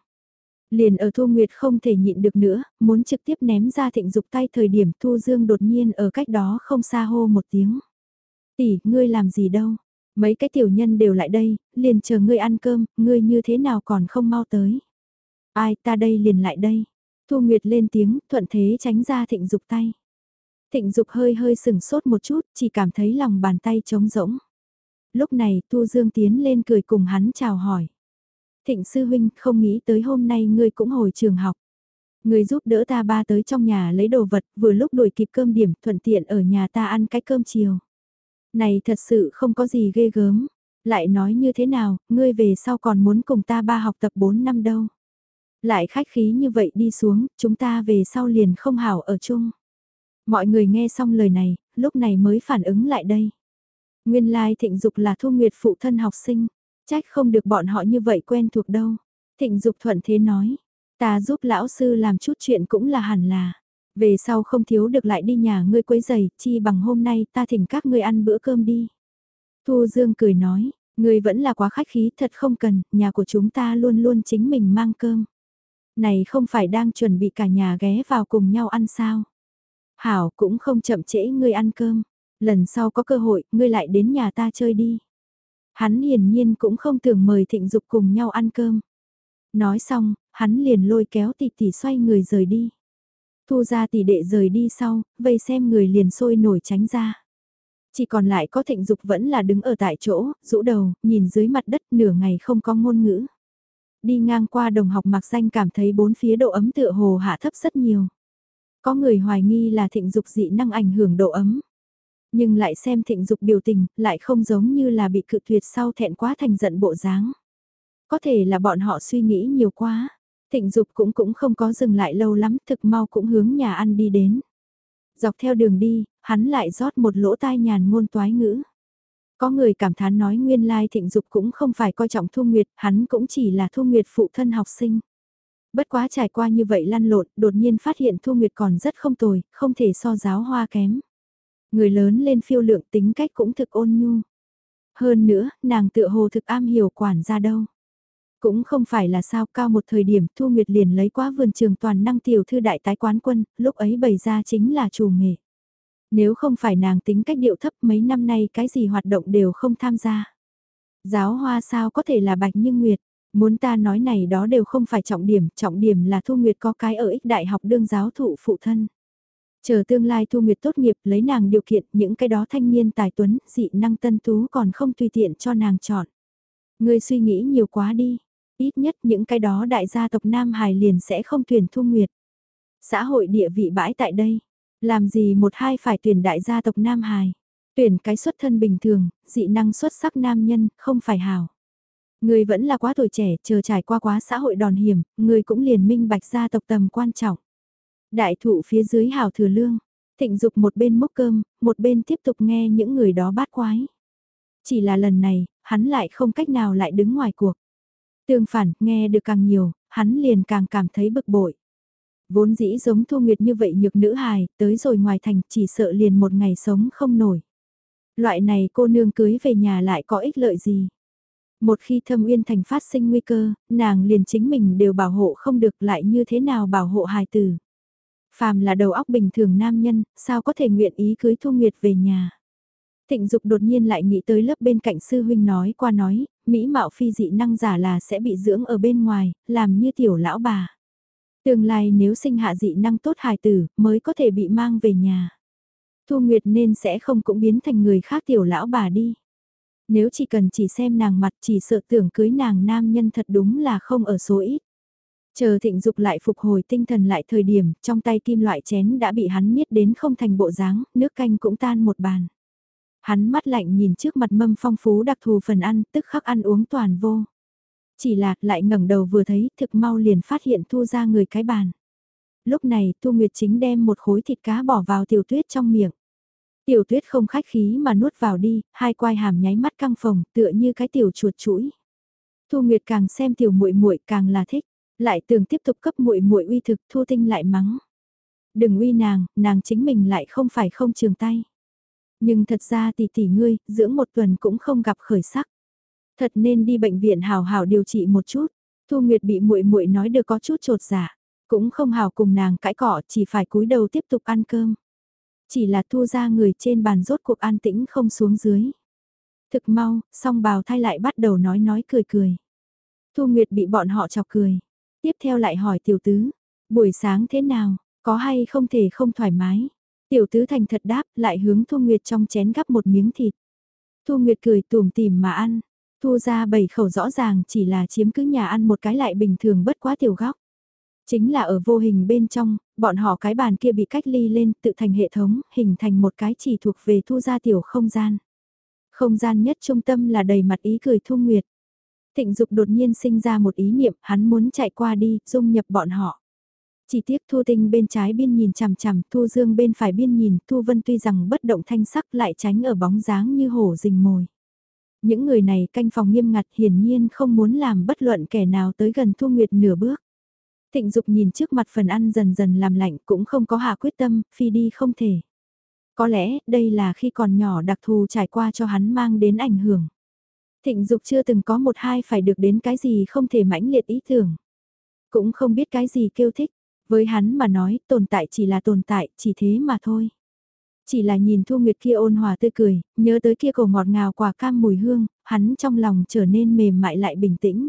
Liền ở Thu Nguyệt không thể nhịn được nữa, muốn trực tiếp ném ra thịnh dục tay thời điểm Thu Dương đột nhiên ở cách đó không xa hô một tiếng. Tỷ, ngươi làm gì đâu? Mấy cái tiểu nhân đều lại đây, liền chờ ngươi ăn cơm, ngươi như thế nào còn không mau tới? Ai ta đây liền lại đây? Thu Nguyệt lên tiếng, thuận thế tránh ra thịnh dục tay. Thịnh dục hơi hơi sừng sốt một chút, chỉ cảm thấy lòng bàn tay trống rỗng. Lúc này Thu Dương tiến lên cười cùng hắn chào hỏi. Thịnh sư huynh không nghĩ tới hôm nay ngươi cũng hồi trường học. Ngươi giúp đỡ ta ba tới trong nhà lấy đồ vật vừa lúc đuổi kịp cơm điểm thuận tiện ở nhà ta ăn cái cơm chiều. Này thật sự không có gì ghê gớm. Lại nói như thế nào, ngươi về sau còn muốn cùng ta ba học tập 4 năm đâu. Lại khách khí như vậy đi xuống, chúng ta về sau liền không hảo ở chung. Mọi người nghe xong lời này, lúc này mới phản ứng lại đây. Nguyên lai thịnh dục là thu nguyệt phụ thân học sinh. Trách không được bọn họ như vậy quen thuộc đâu. Thịnh Dục thuận thế nói, ta giúp lão sư làm chút chuyện cũng là hẳn là. Về sau không thiếu được lại đi nhà ngươi quấy giày, chi bằng hôm nay ta thỉnh các ngươi ăn bữa cơm đi. Thu Dương cười nói, ngươi vẫn là quá khách khí thật không cần, nhà của chúng ta luôn luôn chính mình mang cơm. Này không phải đang chuẩn bị cả nhà ghé vào cùng nhau ăn sao. Hảo cũng không chậm trễ ngươi ăn cơm, lần sau có cơ hội ngươi lại đến nhà ta chơi đi. Hắn hiển nhiên cũng không tưởng mời thịnh dục cùng nhau ăn cơm. Nói xong, hắn liền lôi kéo tỷ tỷ xoay người rời đi. Thu ra tỷ đệ rời đi sau, vây xem người liền sôi nổi tránh ra. Chỉ còn lại có thịnh dục vẫn là đứng ở tại chỗ, rũ đầu, nhìn dưới mặt đất nửa ngày không có ngôn ngữ. Đi ngang qua đồng học mặc danh cảm thấy bốn phía độ ấm tựa hồ hạ thấp rất nhiều. Có người hoài nghi là thịnh dục dị năng ảnh hưởng độ ấm. Nhưng lại xem thịnh dục biểu tình, lại không giống như là bị cự tuyệt sau thẹn quá thành giận bộ dáng. Có thể là bọn họ suy nghĩ nhiều quá. Thịnh dục cũng cũng không có dừng lại lâu lắm, thực mau cũng hướng nhà ăn đi đến. Dọc theo đường đi, hắn lại rót một lỗ tai nhàn ngôn toái ngữ. Có người cảm thán nói nguyên lai thịnh dục cũng không phải coi trọng Thu Nguyệt, hắn cũng chỉ là Thu Nguyệt phụ thân học sinh. Bất quá trải qua như vậy lăn lộn, đột nhiên phát hiện Thu Nguyệt còn rất không tồi, không thể so giáo hoa kém. Người lớn lên phiêu lượng tính cách cũng thực ôn nhu. Hơn nữa, nàng tựa hồ thực am hiểu quản ra đâu. Cũng không phải là sao cao một thời điểm Thu Nguyệt liền lấy quá vườn trường toàn năng tiểu thư đại tái quán quân, lúc ấy bày ra chính là chủ nghệ. Nếu không phải nàng tính cách điệu thấp mấy năm nay cái gì hoạt động đều không tham gia. Giáo hoa sao có thể là bạch như nguyệt, muốn ta nói này đó đều không phải trọng điểm, trọng điểm là Thu Nguyệt có cái ở ích đại học đương giáo thụ phụ thân. Chờ tương lai Thu Nguyệt tốt nghiệp lấy nàng điều kiện những cái đó thanh niên tài tuấn, dị năng tân tú còn không tùy tiện cho nàng chọn. Ngươi suy nghĩ nhiều quá đi, ít nhất những cái đó đại gia tộc Nam Hải liền sẽ không tuyển Thu Nguyệt. Xã hội địa vị bãi tại đây, làm gì một hai phải tuyển đại gia tộc Nam Hải. Tuyển cái xuất thân bình thường, dị năng xuất sắc nam nhân, không phải hảo. Người vẫn là quá tuổi trẻ, chờ trải qua quá xã hội đòn hiểm, người cũng liền minh bạch gia tộc tầm quan trọng. Đại thụ phía dưới hào thừa lương, thịnh dục một bên mốc cơm, một bên tiếp tục nghe những người đó bát quái. Chỉ là lần này, hắn lại không cách nào lại đứng ngoài cuộc. Tương phản, nghe được càng nhiều, hắn liền càng cảm thấy bực bội. Vốn dĩ giống Thu Nguyệt như vậy nhược nữ hài, tới rồi ngoài thành chỉ sợ liền một ngày sống không nổi. Loại này cô nương cưới về nhà lại có ích lợi gì? Một khi thâm uyên thành phát sinh nguy cơ, nàng liền chính mình đều bảo hộ không được lại như thế nào bảo hộ hài tử. Phàm là đầu óc bình thường nam nhân, sao có thể nguyện ý cưới Thu Nguyệt về nhà. Thịnh Dục đột nhiên lại nghĩ tới lớp bên cạnh sư huynh nói qua nói, mỹ mạo phi dị năng giả là sẽ bị dưỡng ở bên ngoài, làm như tiểu lão bà. Tương lai nếu sinh hạ dị năng tốt hài tử, mới có thể bị mang về nhà. Thu Nguyệt nên sẽ không cũng biến thành người khác tiểu lão bà đi. Nếu chỉ cần chỉ xem nàng mặt chỉ sợ tưởng cưới nàng nam nhân thật đúng là không ở số ít. Chờ thịnh dục lại phục hồi tinh thần lại thời điểm, trong tay kim loại chén đã bị hắn miết đến không thành bộ dáng, nước canh cũng tan một bàn. Hắn mắt lạnh nhìn trước mặt mâm phong phú đặc thù phần ăn, tức khắc ăn uống toàn vô. Chỉ là lại ngẩng đầu vừa thấy thực mau liền phát hiện thu ra người cái bàn. Lúc này Thu Nguyệt chính đem một khối thịt cá bỏ vào tiểu tuyết trong miệng. Tiểu tuyết không khách khí mà nuốt vào đi, hai quai hàm nháy mắt căng phồng tựa như cái tiểu chuột chuỗi. Thu Nguyệt càng xem tiểu muội muội càng là thích, lại tưởng tiếp tục cấp muội muội uy thực Thu Tinh lại mắng. Đừng uy nàng, nàng chính mình lại không phải không trường tay. Nhưng thật ra tỷ tỷ ngươi, dưỡng một tuần cũng không gặp khởi sắc. Thật nên đi bệnh viện hào hào điều trị một chút. Thu Nguyệt bị muội muội nói được có chút trột dạ, cũng không hào cùng nàng cãi cọ, chỉ phải cúi đầu tiếp tục ăn cơm. Chỉ là thu ra người trên bàn rốt cuộc an tĩnh không xuống dưới. Thực mau, song bào thay lại bắt đầu nói nói cười cười. Thu Nguyệt bị bọn họ chọc cười. Tiếp theo lại hỏi tiểu tứ, buổi sáng thế nào, có hay không thể không thoải mái. Tiểu tứ thành thật đáp lại hướng Thu Nguyệt trong chén gắp một miếng thịt. Thu Nguyệt cười tùm tìm mà ăn. Thu ra bảy khẩu rõ ràng chỉ là chiếm cứ nhà ăn một cái lại bình thường bất quá tiểu góc. Chính là ở vô hình bên trong, bọn họ cái bàn kia bị cách ly lên tự thành hệ thống, hình thành một cái chỉ thuộc về thu ra tiểu không gian. Không gian nhất trung tâm là đầy mặt ý cười Thu Nguyệt. Thịnh Dục đột nhiên sinh ra một ý niệm, hắn muốn chạy qua đi, dung nhập bọn họ. Chỉ tiếc Thu Tinh bên trái biên nhìn chằm chằm, Thu Dương bên phải biên nhìn, Thu Vân tuy rằng bất động thanh sắc lại tránh ở bóng dáng như hổ rình mồi. Những người này canh phòng nghiêm ngặt hiển nhiên không muốn làm bất luận kẻ nào tới gần Thu Nguyệt nửa bước. Thịnh Dục nhìn trước mặt phần ăn dần dần làm lạnh cũng không có hạ quyết tâm, phi đi không thể. Có lẽ đây là khi còn nhỏ đặc thù trải qua cho hắn mang đến ảnh hưởng. Thịnh Dục chưa từng có một hai phải được đến cái gì không thể mãnh liệt ý tưởng. Cũng không biết cái gì kêu thích, với hắn mà nói tồn tại chỉ là tồn tại, chỉ thế mà thôi. Chỉ là nhìn Thu Nguyệt kia ôn hòa tươi cười, nhớ tới kia cổ ngọt ngào quả cam mùi hương, hắn trong lòng trở nên mềm mại lại bình tĩnh.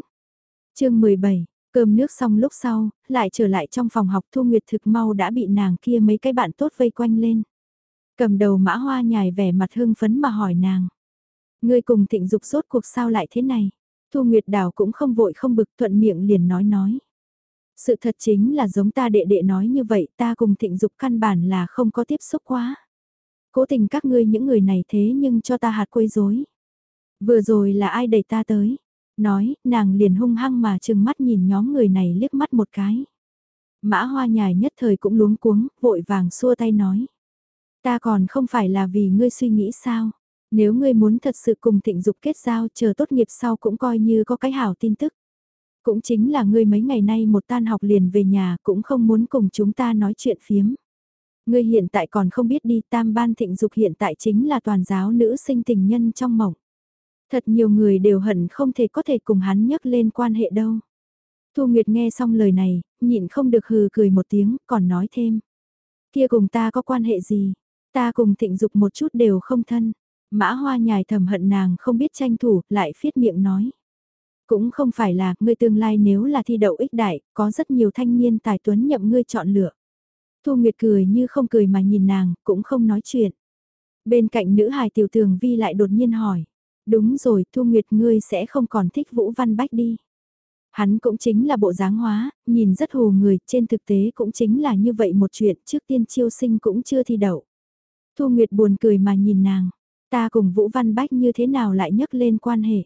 chương 17, cơm nước xong lúc sau, lại trở lại trong phòng học Thu Nguyệt thực mau đã bị nàng kia mấy cái bạn tốt vây quanh lên. Cầm đầu mã hoa nhài vẻ mặt hưng phấn mà hỏi nàng. Ngươi cùng thịnh dục sốt cuộc sao lại thế này? Thu Nguyệt Đào cũng không vội không bực thuận miệng liền nói nói. Sự thật chính là giống ta đệ đệ nói như vậy ta cùng thịnh dục căn bản là không có tiếp xúc quá. Cố tình các ngươi những người này thế nhưng cho ta hạt quấy rối. Vừa rồi là ai đẩy ta tới? Nói, nàng liền hung hăng mà chừng mắt nhìn nhóm người này liếc mắt một cái. Mã hoa nhài nhất thời cũng luống cuống, vội vàng xua tay nói. Ta còn không phải là vì ngươi suy nghĩ sao? Nếu ngươi muốn thật sự cùng thịnh dục kết giao chờ tốt nghiệp sau cũng coi như có cái hảo tin tức. Cũng chính là ngươi mấy ngày nay một tan học liền về nhà cũng không muốn cùng chúng ta nói chuyện phiếm. Ngươi hiện tại còn không biết đi tam ban thịnh dục hiện tại chính là toàn giáo nữ sinh tình nhân trong mộng. Thật nhiều người đều hận không thể có thể cùng hắn nhắc lên quan hệ đâu. Thu Nguyệt nghe xong lời này, nhịn không được hừ cười một tiếng, còn nói thêm. Kia cùng ta có quan hệ gì? Ta cùng thịnh dục một chút đều không thân. Mã hoa nhài thầm hận nàng không biết tranh thủ, lại phiết miệng nói. Cũng không phải là, ngươi tương lai nếu là thi đậu ích đại, có rất nhiều thanh niên tài tuấn nhậm ngươi chọn lựa. Thu Nguyệt cười như không cười mà nhìn nàng, cũng không nói chuyện. Bên cạnh nữ hài tiểu tường vi lại đột nhiên hỏi. Đúng rồi, Thu Nguyệt ngươi sẽ không còn thích Vũ Văn Bách đi. Hắn cũng chính là bộ dáng hóa, nhìn rất hù người, trên thực tế cũng chính là như vậy một chuyện, trước tiên chiêu sinh cũng chưa thi đậu. Thu Nguyệt buồn cười mà nhìn nàng, ta cùng Vũ Văn Bách như thế nào lại nhắc lên quan hệ.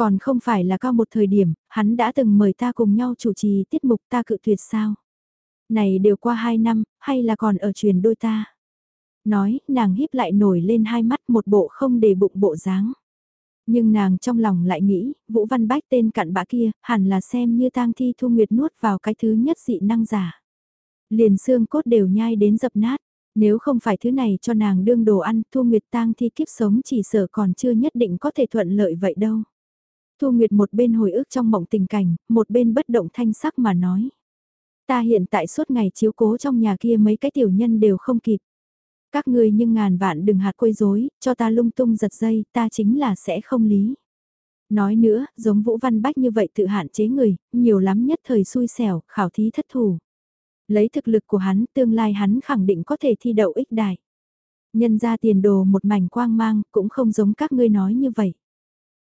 Còn không phải là cao một thời điểm, hắn đã từng mời ta cùng nhau chủ trì tiết mục ta cự tuyệt sao. Này đều qua hai năm, hay là còn ở truyền đôi ta. Nói, nàng híp lại nổi lên hai mắt một bộ không để bụng bộ dáng. Nhưng nàng trong lòng lại nghĩ, Vũ Văn Bách tên cặn bã kia, hẳn là xem như tang thi thu nguyệt nuốt vào cái thứ nhất dị năng giả. Liền xương cốt đều nhai đến dập nát, nếu không phải thứ này cho nàng đương đồ ăn, thu nguyệt tang thi kiếp sống chỉ sợ còn chưa nhất định có thể thuận lợi vậy đâu. Thu Nguyệt một bên hồi ức trong mộng tình cảnh, một bên bất động thanh sắc mà nói. Ta hiện tại suốt ngày chiếu cố trong nhà kia mấy cái tiểu nhân đều không kịp. Các ngươi nhưng ngàn vạn đừng hạt quấy rối, cho ta lung tung giật dây, ta chính là sẽ không lý. Nói nữa, giống Vũ Văn Bách như vậy tự hạn chế người, nhiều lắm nhất thời xui xẻo, khảo thí thất thủ. Lấy thực lực của hắn, tương lai hắn khẳng định có thể thi đậu ích đại. Nhân ra tiền đồ một mảnh quang mang, cũng không giống các ngươi nói như vậy.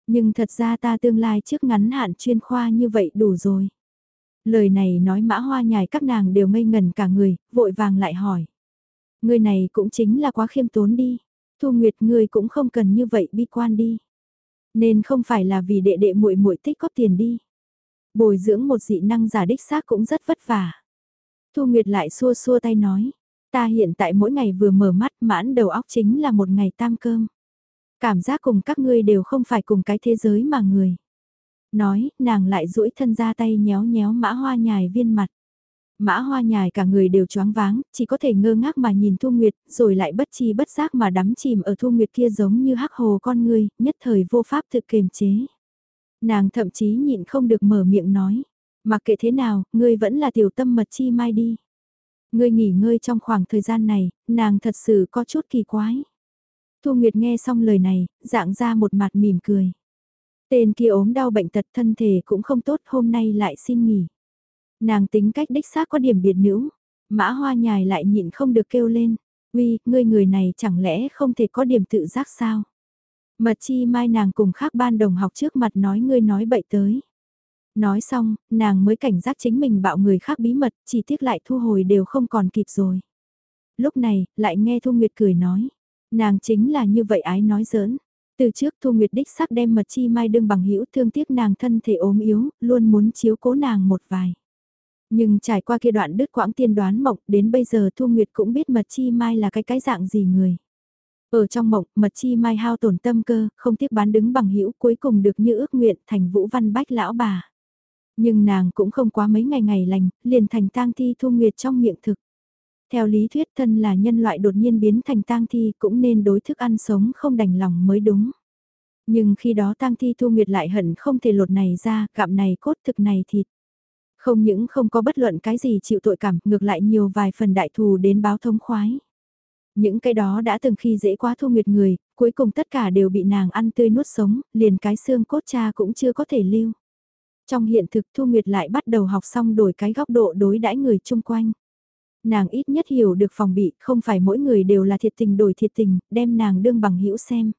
Nhưng thật ra ta tương lai trước ngắn hạn chuyên khoa như vậy đủ rồi. Lời này nói mã hoa nhài các nàng đều ngây ngần cả người, vội vàng lại hỏi. Người này cũng chính là quá khiêm tốn đi. Thu Nguyệt người cũng không cần như vậy bi quan đi. Nên không phải là vì đệ đệ muội muội tích góp tiền đi. Bồi dưỡng một dị năng giả đích xác cũng rất vất vả. Thu Nguyệt lại xua xua tay nói. Ta hiện tại mỗi ngày vừa mở mắt mãn đầu óc chính là một ngày tam cơm. Cảm giác cùng các ngươi đều không phải cùng cái thế giới mà người. Nói, nàng lại duỗi thân ra tay nhéo nhéo mã hoa nhài viên mặt. Mã hoa nhài cả người đều choáng váng, chỉ có thể ngơ ngác mà nhìn Thu Nguyệt, rồi lại bất chi bất giác mà đắm chìm ở Thu Nguyệt kia giống như hắc hồ con người, nhất thời vô pháp thực kiềm chế. Nàng thậm chí nhịn không được mở miệng nói, mặc kệ thế nào, ngươi vẫn là tiểu tâm mật chi mai đi. Ngươi nghỉ ngơi trong khoảng thời gian này, nàng thật sự có chút kỳ quái. Thu Nguyệt nghe xong lời này, dạng ra một mặt mỉm cười. Tên kia ốm đau bệnh tật thân thể cũng không tốt hôm nay lại xin nghỉ. Nàng tính cách đích xác có điểm biệt nữ, mã hoa nhài lại nhịn không được kêu lên. Uy, ngươi người này chẳng lẽ không thể có điểm tự giác sao? Mật chi mai nàng cùng khác ban đồng học trước mặt nói ngươi nói bậy tới. Nói xong, nàng mới cảnh giác chính mình bạo người khác bí mật, chỉ tiếc lại thu hồi đều không còn kịp rồi. Lúc này, lại nghe Thu Nguyệt cười nói. Nàng chính là như vậy ái nói giỡn. Từ trước Thu Nguyệt đích sắc đem mật chi mai đương bằng hữu thương tiếc nàng thân thể ốm yếu, luôn muốn chiếu cố nàng một vài. Nhưng trải qua kia đoạn đứt quãng tiên đoán mộng, đến bây giờ Thu Nguyệt cũng biết mật chi mai là cái cái dạng gì người. Ở trong mộng, mật chi mai hao tổn tâm cơ, không tiếc bán đứng bằng hữu cuối cùng được như ước nguyện thành vũ văn bách lão bà. Nhưng nàng cũng không quá mấy ngày ngày lành, liền thành tang thi Thu Nguyệt trong miệng thực. Theo lý thuyết thân là nhân loại đột nhiên biến thành tang thi cũng nên đối thức ăn sống không đành lòng mới đúng. Nhưng khi đó tang thi Thu Nguyệt lại hận không thể lột này ra, gặm này cốt thực này thịt. Không những không có bất luận cái gì chịu tội cảm, ngược lại nhiều vài phần đại thù đến báo thống khoái. Những cái đó đã từng khi dễ quá Thu Nguyệt người, cuối cùng tất cả đều bị nàng ăn tươi nuốt sống, liền cái xương cốt cha cũng chưa có thể lưu. Trong hiện thực Thu Nguyệt lại bắt đầu học xong đổi cái góc độ đối đãi người chung quanh. Nàng ít nhất hiểu được phòng bị, không phải mỗi người đều là thiệt tình đổi thiệt tình, đem nàng đương bằng hữu xem.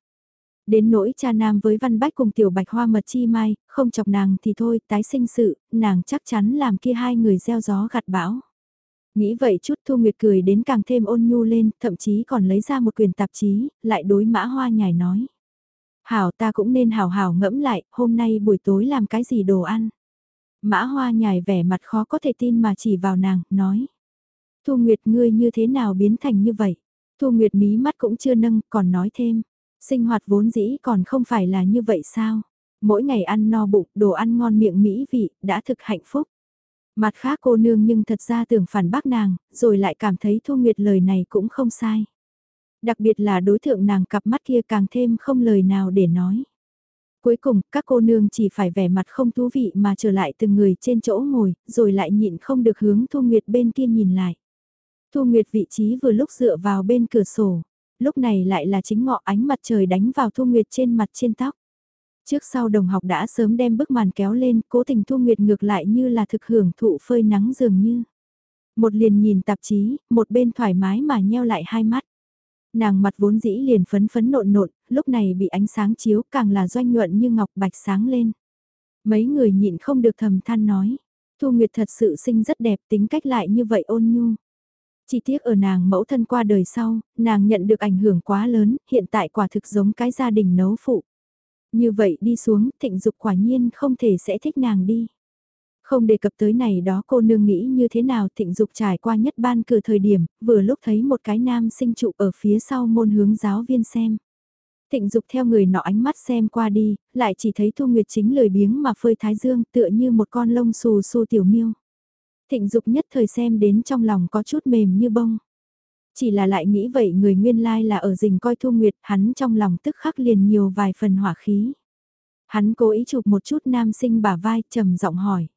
Đến nỗi cha nam với văn bách cùng tiểu bạch hoa mật chi mai, không chọc nàng thì thôi, tái sinh sự, nàng chắc chắn làm kia hai người gieo gió gặt bão. Nghĩ vậy chút Thu Nguyệt cười đến càng thêm ôn nhu lên, thậm chí còn lấy ra một quyền tạp chí, lại đối mã hoa nhài nói. Hảo ta cũng nên hảo hảo ngẫm lại, hôm nay buổi tối làm cái gì đồ ăn. Mã hoa nhài vẻ mặt khó có thể tin mà chỉ vào nàng, nói. Thu Nguyệt ngươi như thế nào biến thành như vậy? Thu Nguyệt mí mắt cũng chưa nâng, còn nói thêm. Sinh hoạt vốn dĩ còn không phải là như vậy sao? Mỗi ngày ăn no bụng, đồ ăn ngon miệng mỹ vị, đã thực hạnh phúc. Mặt khác cô nương nhưng thật ra tưởng phản bác nàng, rồi lại cảm thấy Thu Nguyệt lời này cũng không sai. Đặc biệt là đối tượng nàng cặp mắt kia càng thêm không lời nào để nói. Cuối cùng, các cô nương chỉ phải vẻ mặt không thú vị mà trở lại từng người trên chỗ ngồi, rồi lại nhịn không được hướng Thu Nguyệt bên kia nhìn lại. Thu Nguyệt vị trí vừa lúc dựa vào bên cửa sổ, lúc này lại là chính ngọ ánh mặt trời đánh vào Thu Nguyệt trên mặt trên tóc. Trước sau đồng học đã sớm đem bức màn kéo lên, cố tình Thu Nguyệt ngược lại như là thực hưởng thụ phơi nắng dường như. Một liền nhìn tạp chí, một bên thoải mái mà nheo lại hai mắt. Nàng mặt vốn dĩ liền phấn phấn nộn nộn, lúc này bị ánh sáng chiếu càng là doanh nhuận như ngọc bạch sáng lên. Mấy người nhịn không được thầm than nói, Thu Nguyệt thật sự sinh rất đẹp tính cách lại như vậy ôn nhu. Chỉ tiếc ở nàng mẫu thân qua đời sau, nàng nhận được ảnh hưởng quá lớn, hiện tại quả thực giống cái gia đình nấu phụ. Như vậy đi xuống, thịnh dục quả nhiên không thể sẽ thích nàng đi. Không đề cập tới này đó cô nương nghĩ như thế nào thịnh dục trải qua nhất ban cửa thời điểm, vừa lúc thấy một cái nam sinh trụ ở phía sau môn hướng giáo viên xem. Thịnh dục theo người nọ ánh mắt xem qua đi, lại chỉ thấy Thu Nguyệt chính lười biếng mà phơi thái dương tựa như một con lông xù xù tiểu miêu. Thịnh dục nhất thời xem đến trong lòng có chút mềm như bông. Chỉ là lại nghĩ vậy người nguyên lai là ở rình coi Thu Nguyệt, hắn trong lòng tức khắc liền nhiều vài phần hỏa khí. Hắn cố ý chụp một chút nam sinh bả vai, trầm giọng hỏi.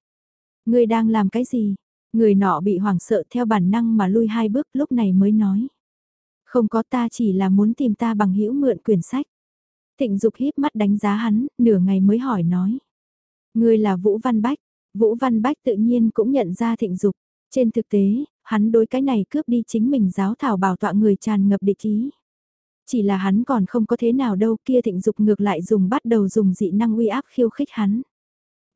Người đang làm cái gì? Người nọ bị hoảng sợ theo bản năng mà lui hai bước lúc này mới nói. Không có ta chỉ là muốn tìm ta bằng hữu mượn quyển sách. Thịnh Dục híp mắt đánh giá hắn, nửa ngày mới hỏi nói. Người là Vũ Văn Bách. Vũ Văn Bách tự nhiên cũng nhận ra Thịnh Dục. Trên thực tế, hắn đối cái này cướp đi chính mình giáo thảo bảo tọa người tràn ngập địch ý. Chỉ là hắn còn không có thế nào đâu kia Thịnh Dục ngược lại dùng bắt đầu dùng dị năng uy áp khiêu khích hắn.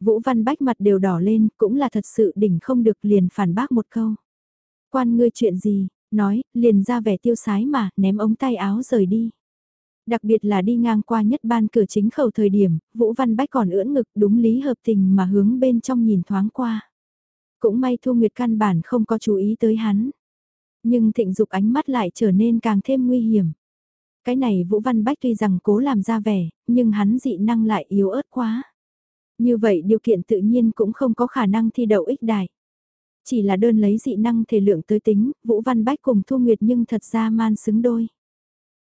Vũ Văn Bách mặt đều đỏ lên, cũng là thật sự đỉnh không được liền phản bác một câu. Quan ngươi chuyện gì, nói, liền ra vẻ tiêu sái mà, ném ống tay áo rời đi. Đặc biệt là đi ngang qua nhất ban cửa chính khẩu thời điểm, Vũ Văn Bách còn ưỡn ngực đúng lý hợp tình mà hướng bên trong nhìn thoáng qua. Cũng may Thu Nguyệt căn bản không có chú ý tới hắn. Nhưng thịnh dục ánh mắt lại trở nên càng thêm nguy hiểm. Cái này Vũ Văn Bách tuy rằng cố làm ra vẻ, nhưng hắn dị năng lại yếu ớt quá. Như vậy điều kiện tự nhiên cũng không có khả năng thi đậu ích đại. Chỉ là đơn lấy dị năng thể lượng tới tính, Vũ Văn Bách cùng Thu Nguyệt nhưng thật ra man xứng đôi.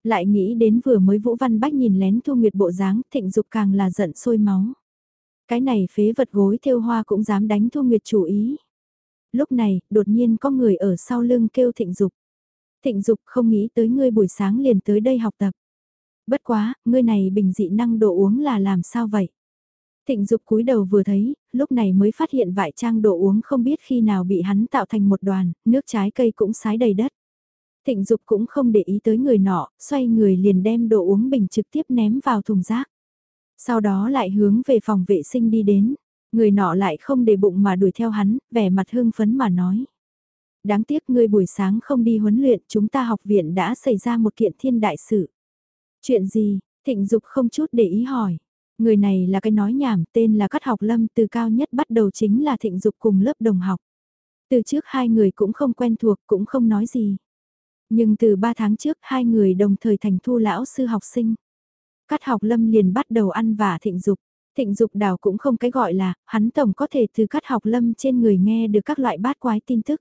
Lại nghĩ đến vừa mới Vũ Văn Bách nhìn lén Thu Nguyệt bộ dáng, thịnh dục càng là giận sôi máu. Cái này phế vật gối theo hoa cũng dám đánh Thu Nguyệt chủ ý. Lúc này, đột nhiên có người ở sau lưng kêu thịnh dục. Thịnh dục không nghĩ tới ngươi buổi sáng liền tới đây học tập. Bất quá, ngươi này bình dị năng đồ uống là làm sao vậy? Thịnh Dục cúi đầu vừa thấy, lúc này mới phát hiện vải trang đồ uống không biết khi nào bị hắn tạo thành một đoàn, nước trái cây cũng sái đầy đất. Thịnh Dục cũng không để ý tới người nọ, xoay người liền đem đồ uống bình trực tiếp ném vào thùng rác. Sau đó lại hướng về phòng vệ sinh đi đến, người nọ lại không để bụng mà đuổi theo hắn, vẻ mặt hưng phấn mà nói. Đáng tiếc ngươi buổi sáng không đi huấn luyện, chúng ta học viện đã xảy ra một kiện thiên đại sự. Chuyện gì, Thịnh Dục không chút để ý hỏi. Người này là cái nói nhảm, tên là Cát Học Lâm, từ cao nhất bắt đầu chính là thịnh dục cùng lớp đồng học. Từ trước hai người cũng không quen thuộc, cũng không nói gì. Nhưng từ ba tháng trước hai người đồng thời thành thu lão sư học sinh. cắt Học Lâm liền bắt đầu ăn vả thịnh dục. Thịnh dục đào cũng không cái gọi là, hắn tổng có thể từ cắt Học Lâm trên người nghe được các loại bát quái tin tức.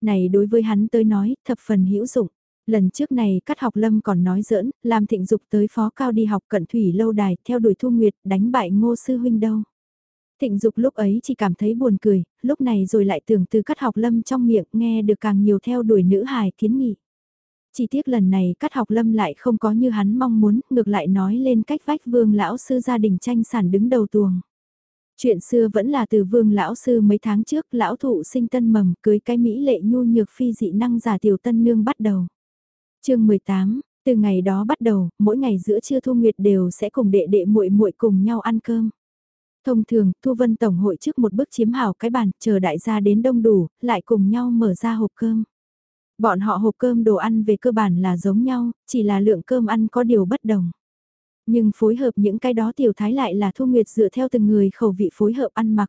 Này đối với hắn tới nói, thập phần hữu dụng. Lần trước này cắt học lâm còn nói giỡn, làm thịnh dục tới phó cao đi học cận thủy lâu đài, theo đuổi thu nguyệt, đánh bại ngô sư huynh đâu. Thịnh dục lúc ấy chỉ cảm thấy buồn cười, lúc này rồi lại tưởng từ cắt học lâm trong miệng nghe được càng nhiều theo đuổi nữ hài kiến nghị. Chỉ tiếc lần này cắt học lâm lại không có như hắn mong muốn, ngược lại nói lên cách vách vương lão sư gia đình tranh sản đứng đầu tuồng. Chuyện xưa vẫn là từ vương lão sư mấy tháng trước lão thụ sinh tân mầm cưới cái mỹ lệ nhu nhược phi dị năng giả tiểu tân nương bắt đầu chương 18, từ ngày đó bắt đầu, mỗi ngày giữa trưa Thu Nguyệt đều sẽ cùng đệ đệ muội muội cùng nhau ăn cơm. Thông thường, Thu Vân Tổng hội trước một bước chiếm hào cái bàn, chờ đại gia đến đông đủ, lại cùng nhau mở ra hộp cơm. Bọn họ hộp cơm đồ ăn về cơ bản là giống nhau, chỉ là lượng cơm ăn có điều bất đồng. Nhưng phối hợp những cái đó tiểu thái lại là Thu Nguyệt dựa theo từng người khẩu vị phối hợp ăn mặc.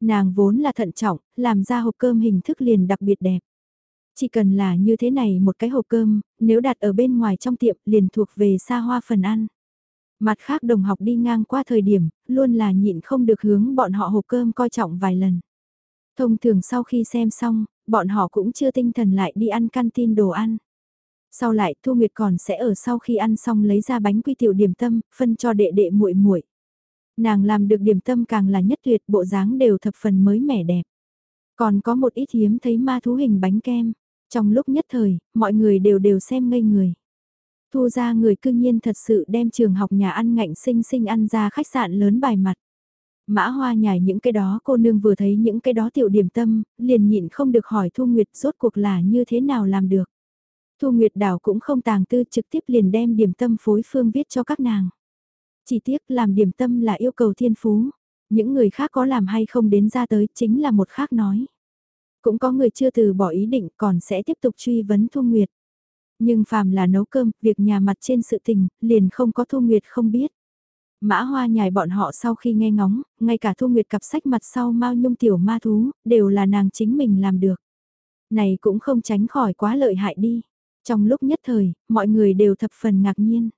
Nàng vốn là thận trọng, làm ra hộp cơm hình thức liền đặc biệt đẹp. Chỉ cần là như thế này một cái hộp cơm, nếu đặt ở bên ngoài trong tiệm liền thuộc về xa hoa phần ăn. Mặt khác đồng học đi ngang qua thời điểm, luôn là nhịn không được hướng bọn họ hộp cơm coi trọng vài lần. Thông thường sau khi xem xong, bọn họ cũng chưa tinh thần lại đi ăn canteen đồ ăn. Sau lại Thu Nguyệt còn sẽ ở sau khi ăn xong lấy ra bánh quy tiểu điểm tâm, phân cho đệ đệ muội muội. Nàng làm được điểm tâm càng là nhất tuyệt, bộ dáng đều thập phần mới mẻ đẹp. Còn có một ít hiếm thấy ma thú hình bánh kem. Trong lúc nhất thời, mọi người đều đều xem ngây người. Thu ra người cư nhiên thật sự đem trường học nhà ăn ngạnh sinh sinh ăn ra khách sạn lớn bài mặt. Mã hoa nhài những cái đó cô nương vừa thấy những cái đó tiểu điểm tâm, liền nhịn không được hỏi Thu Nguyệt rốt cuộc là như thế nào làm được. Thu Nguyệt đảo cũng không tàng tư trực tiếp liền đem điểm tâm phối phương viết cho các nàng. Chỉ tiếc làm điểm tâm là yêu cầu thiên phú, những người khác có làm hay không đến ra tới chính là một khác nói. Cũng có người chưa từ bỏ ý định còn sẽ tiếp tục truy vấn Thu Nguyệt. Nhưng phàm là nấu cơm, việc nhà mặt trên sự tình, liền không có Thu Nguyệt không biết. Mã hoa nhài bọn họ sau khi nghe ngóng, ngay cả Thu Nguyệt cặp sách mặt sau Mao nhung tiểu ma thú, đều là nàng chính mình làm được. Này cũng không tránh khỏi quá lợi hại đi. Trong lúc nhất thời, mọi người đều thập phần ngạc nhiên.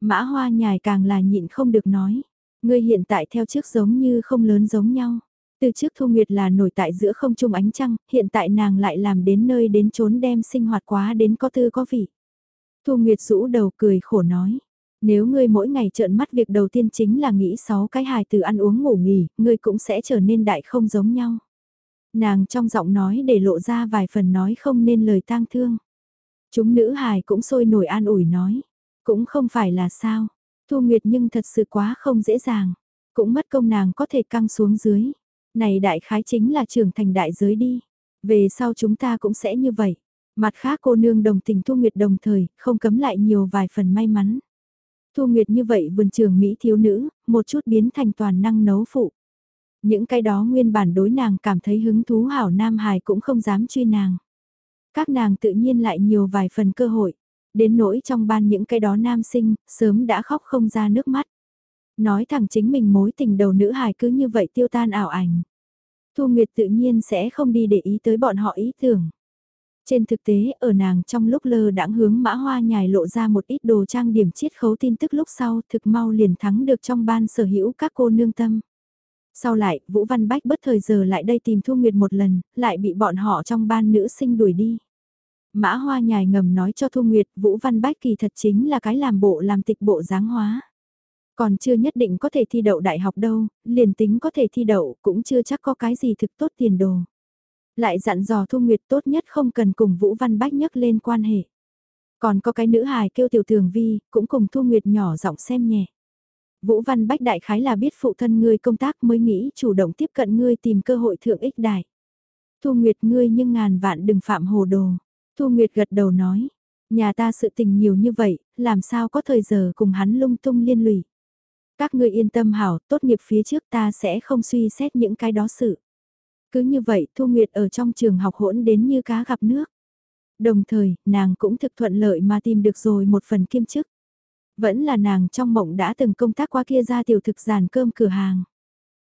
Mã hoa nhài càng là nhịn không được nói. Ngươi hiện tại theo trước giống như không lớn giống nhau. Từ trước Thu Nguyệt là nổi tại giữa không trung ánh trăng, hiện tại nàng lại làm đến nơi đến trốn đem sinh hoạt quá đến có tư có vị. Thu Nguyệt rũ đầu cười khổ nói, nếu ngươi mỗi ngày trợn mắt việc đầu tiên chính là nghĩ sáu cái hài từ ăn uống ngủ nghỉ, ngươi cũng sẽ trở nên đại không giống nhau. Nàng trong giọng nói để lộ ra vài phần nói không nên lời tang thương. Chúng nữ hài cũng sôi nổi an ủi nói. Cũng không phải là sao. Thu Nguyệt nhưng thật sự quá không dễ dàng. Cũng mất công nàng có thể căng xuống dưới. Này đại khái chính là trưởng thành đại giới đi. Về sau chúng ta cũng sẽ như vậy. Mặt khác cô nương đồng tình Thu Nguyệt đồng thời, không cấm lại nhiều vài phần may mắn. Thu Nguyệt như vậy vườn trường Mỹ thiếu nữ, một chút biến thành toàn năng nấu phụ. Những cái đó nguyên bản đối nàng cảm thấy hứng thú hảo Nam Hải cũng không dám truy nàng. Các nàng tự nhiên lại nhiều vài phần cơ hội. Đến nỗi trong ban những cái đó nam sinh, sớm đã khóc không ra nước mắt. Nói thẳng chính mình mối tình đầu nữ hài cứ như vậy tiêu tan ảo ảnh. Thu Nguyệt tự nhiên sẽ không đi để ý tới bọn họ ý tưởng. Trên thực tế, ở nàng trong lúc lơ đãng hướng mã hoa nhài lộ ra một ít đồ trang điểm chiết khấu tin tức lúc sau thực mau liền thắng được trong ban sở hữu các cô nương tâm. Sau lại, Vũ Văn Bách bất thời giờ lại đây tìm Thu Nguyệt một lần, lại bị bọn họ trong ban nữ sinh đuổi đi. Mã Hoa nhài ngầm nói cho Thu Nguyệt, Vũ Văn Bách kỳ thật chính là cái làm bộ làm tịch bộ dáng hóa. Còn chưa nhất định có thể thi đậu đại học đâu, liền tính có thể thi đậu cũng chưa chắc có cái gì thực tốt tiền đồ. Lại dặn dò Thu Nguyệt tốt nhất không cần cùng Vũ Văn Bách nhắc lên quan hệ. Còn có cái nữ hài kêu tiểu thường vi, cũng cùng Thu Nguyệt nhỏ giọng xem nhẹ. Vũ Văn Bách đại khái là biết phụ thân ngươi công tác mới nghĩ chủ động tiếp cận ngươi tìm cơ hội thượng ích đại. Thu Nguyệt ngươi nhưng ngàn vạn đừng phạm hồ đồ. Thu Nguyệt gật đầu nói, nhà ta sự tình nhiều như vậy, làm sao có thời giờ cùng hắn lung tung liên lụy. Các ngươi yên tâm hảo, tốt nghiệp phía trước ta sẽ không suy xét những cái đó sự. Cứ như vậy Thu Nguyệt ở trong trường học hỗn đến như cá gặp nước. Đồng thời, nàng cũng thực thuận lợi mà tìm được rồi một phần kiêm chức. Vẫn là nàng trong mộng đã từng công tác qua kia ra tiểu thực giàn cơm cửa hàng.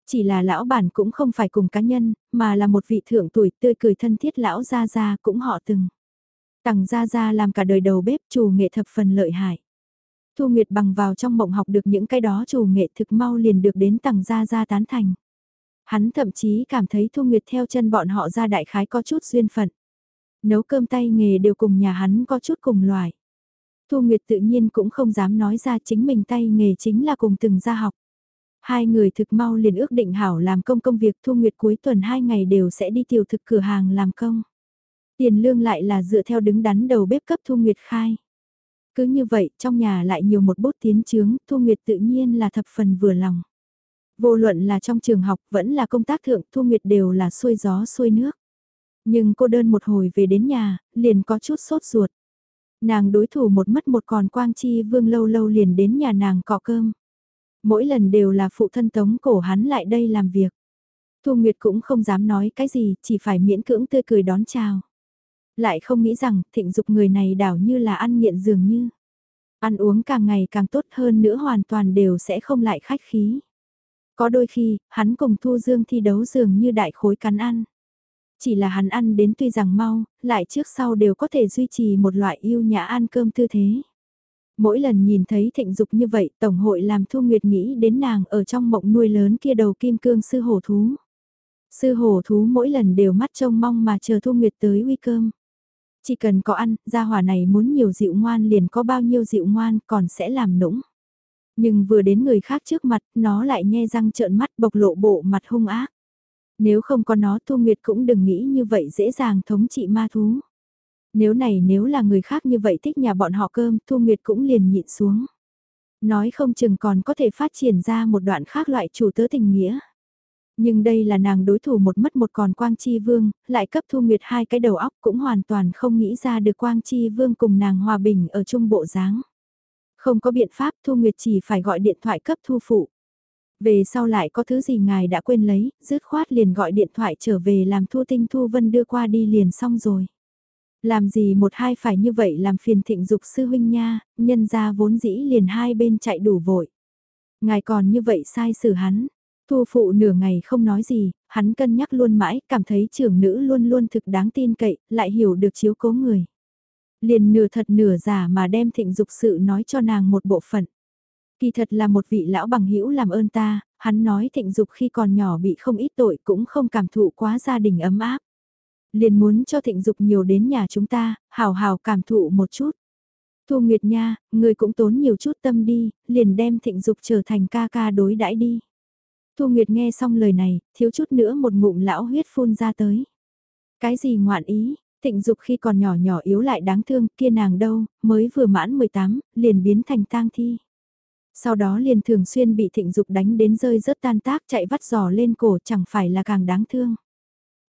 Chỉ là lão bản cũng không phải cùng cá nhân, mà là một vị thượng tuổi tươi cười thân thiết lão gia gia cũng họ từng. Tằng gia gia làm cả đời đầu bếp chủ nghệ thập phần lợi hại. Thu Nguyệt bằng vào trong mộng học được những cái đó chủ nghệ thực mau liền được đến tằng gia gia tán thành. Hắn thậm chí cảm thấy Thu Nguyệt theo chân bọn họ ra đại khái có chút duyên phận. Nấu cơm tay nghề đều cùng nhà hắn có chút cùng loài. Thu Nguyệt tự nhiên cũng không dám nói ra chính mình tay nghề chính là cùng từng gia học. Hai người thực mau liền ước định hảo làm công công việc Thu Nguyệt cuối tuần hai ngày đều sẽ đi tiểu thực cửa hàng làm công. Tiền lương lại là dựa theo đứng đắn đầu bếp cấp Thu Nguyệt khai. Cứ như vậy, trong nhà lại nhiều một bút tiến trướng Thu Nguyệt tự nhiên là thập phần vừa lòng. Vô luận là trong trường học vẫn là công tác thượng Thu Nguyệt đều là xuôi gió xuôi nước. Nhưng cô đơn một hồi về đến nhà, liền có chút sốt ruột. Nàng đối thủ một mất một còn quang chi vương lâu lâu liền đến nhà nàng cọ cơm. Mỗi lần đều là phụ thân tống cổ hắn lại đây làm việc. Thu Nguyệt cũng không dám nói cái gì, chỉ phải miễn cưỡng tươi cười đón chào. Lại không nghĩ rằng thịnh dục người này đảo như là ăn nghiện dường như. Ăn uống càng ngày càng tốt hơn nữa hoàn toàn đều sẽ không lại khách khí. Có đôi khi, hắn cùng Thu Dương thi đấu dường như đại khối cắn ăn. Chỉ là hắn ăn đến tuy rằng mau, lại trước sau đều có thể duy trì một loại yêu nhã ăn cơm tư thế. Mỗi lần nhìn thấy thịnh dục như vậy, Tổng hội làm Thu Nguyệt nghĩ đến nàng ở trong mộng nuôi lớn kia đầu kim cương sư hổ thú. Sư hổ thú mỗi lần đều mắt trông mong mà chờ Thu Nguyệt tới uy cơm. Chỉ cần có ăn, gia hỏa này muốn nhiều dịu ngoan liền có bao nhiêu dịu ngoan còn sẽ làm nũng. Nhưng vừa đến người khác trước mặt, nó lại nhe răng trợn mắt bộc lộ bộ mặt hung ác. Nếu không có nó Thu Nguyệt cũng đừng nghĩ như vậy dễ dàng thống trị ma thú. Nếu này nếu là người khác như vậy thích nhà bọn họ cơm, Thu Nguyệt cũng liền nhịn xuống. Nói không chừng còn có thể phát triển ra một đoạn khác loại chủ tớ tình nghĩa. Nhưng đây là nàng đối thủ một mất một còn Quang Chi Vương, lại cấp Thu Nguyệt hai cái đầu óc cũng hoàn toàn không nghĩ ra được Quang Chi Vương cùng nàng hòa bình ở trung bộ dáng. Không có biện pháp Thu Nguyệt chỉ phải gọi điện thoại cấp Thu Phụ. Về sau lại có thứ gì ngài đã quên lấy, dứt khoát liền gọi điện thoại trở về làm Thu Tinh Thu Vân đưa qua đi liền xong rồi. Làm gì một hai phải như vậy làm phiền thịnh dục sư huynh nha, nhân ra vốn dĩ liền hai bên chạy đủ vội. Ngài còn như vậy sai xử hắn. Thu phụ nửa ngày không nói gì, hắn cân nhắc luôn mãi, cảm thấy trưởng nữ luôn luôn thực đáng tin cậy, lại hiểu được chiếu cố người. Liền nửa thật nửa giả mà đem thịnh dục sự nói cho nàng một bộ phận. Kỳ thật là một vị lão bằng hữu làm ơn ta, hắn nói thịnh dục khi còn nhỏ bị không ít tội cũng không cảm thụ quá gia đình ấm áp. Liền muốn cho thịnh dục nhiều đến nhà chúng ta, hào hào cảm thụ một chút. Thu Nguyệt Nha, người cũng tốn nhiều chút tâm đi, liền đem thịnh dục trở thành ca ca đối đãi đi. Thu Nguyệt nghe xong lời này, thiếu chút nữa một ngụm lão huyết phun ra tới. Cái gì ngoạn ý, thịnh dục khi còn nhỏ nhỏ yếu lại đáng thương, kia nàng đâu, mới vừa mãn 18, liền biến thành tang thi. Sau đó liền thường xuyên bị thịnh dục đánh đến rơi rớt tan tác chạy vắt giò lên cổ chẳng phải là càng đáng thương.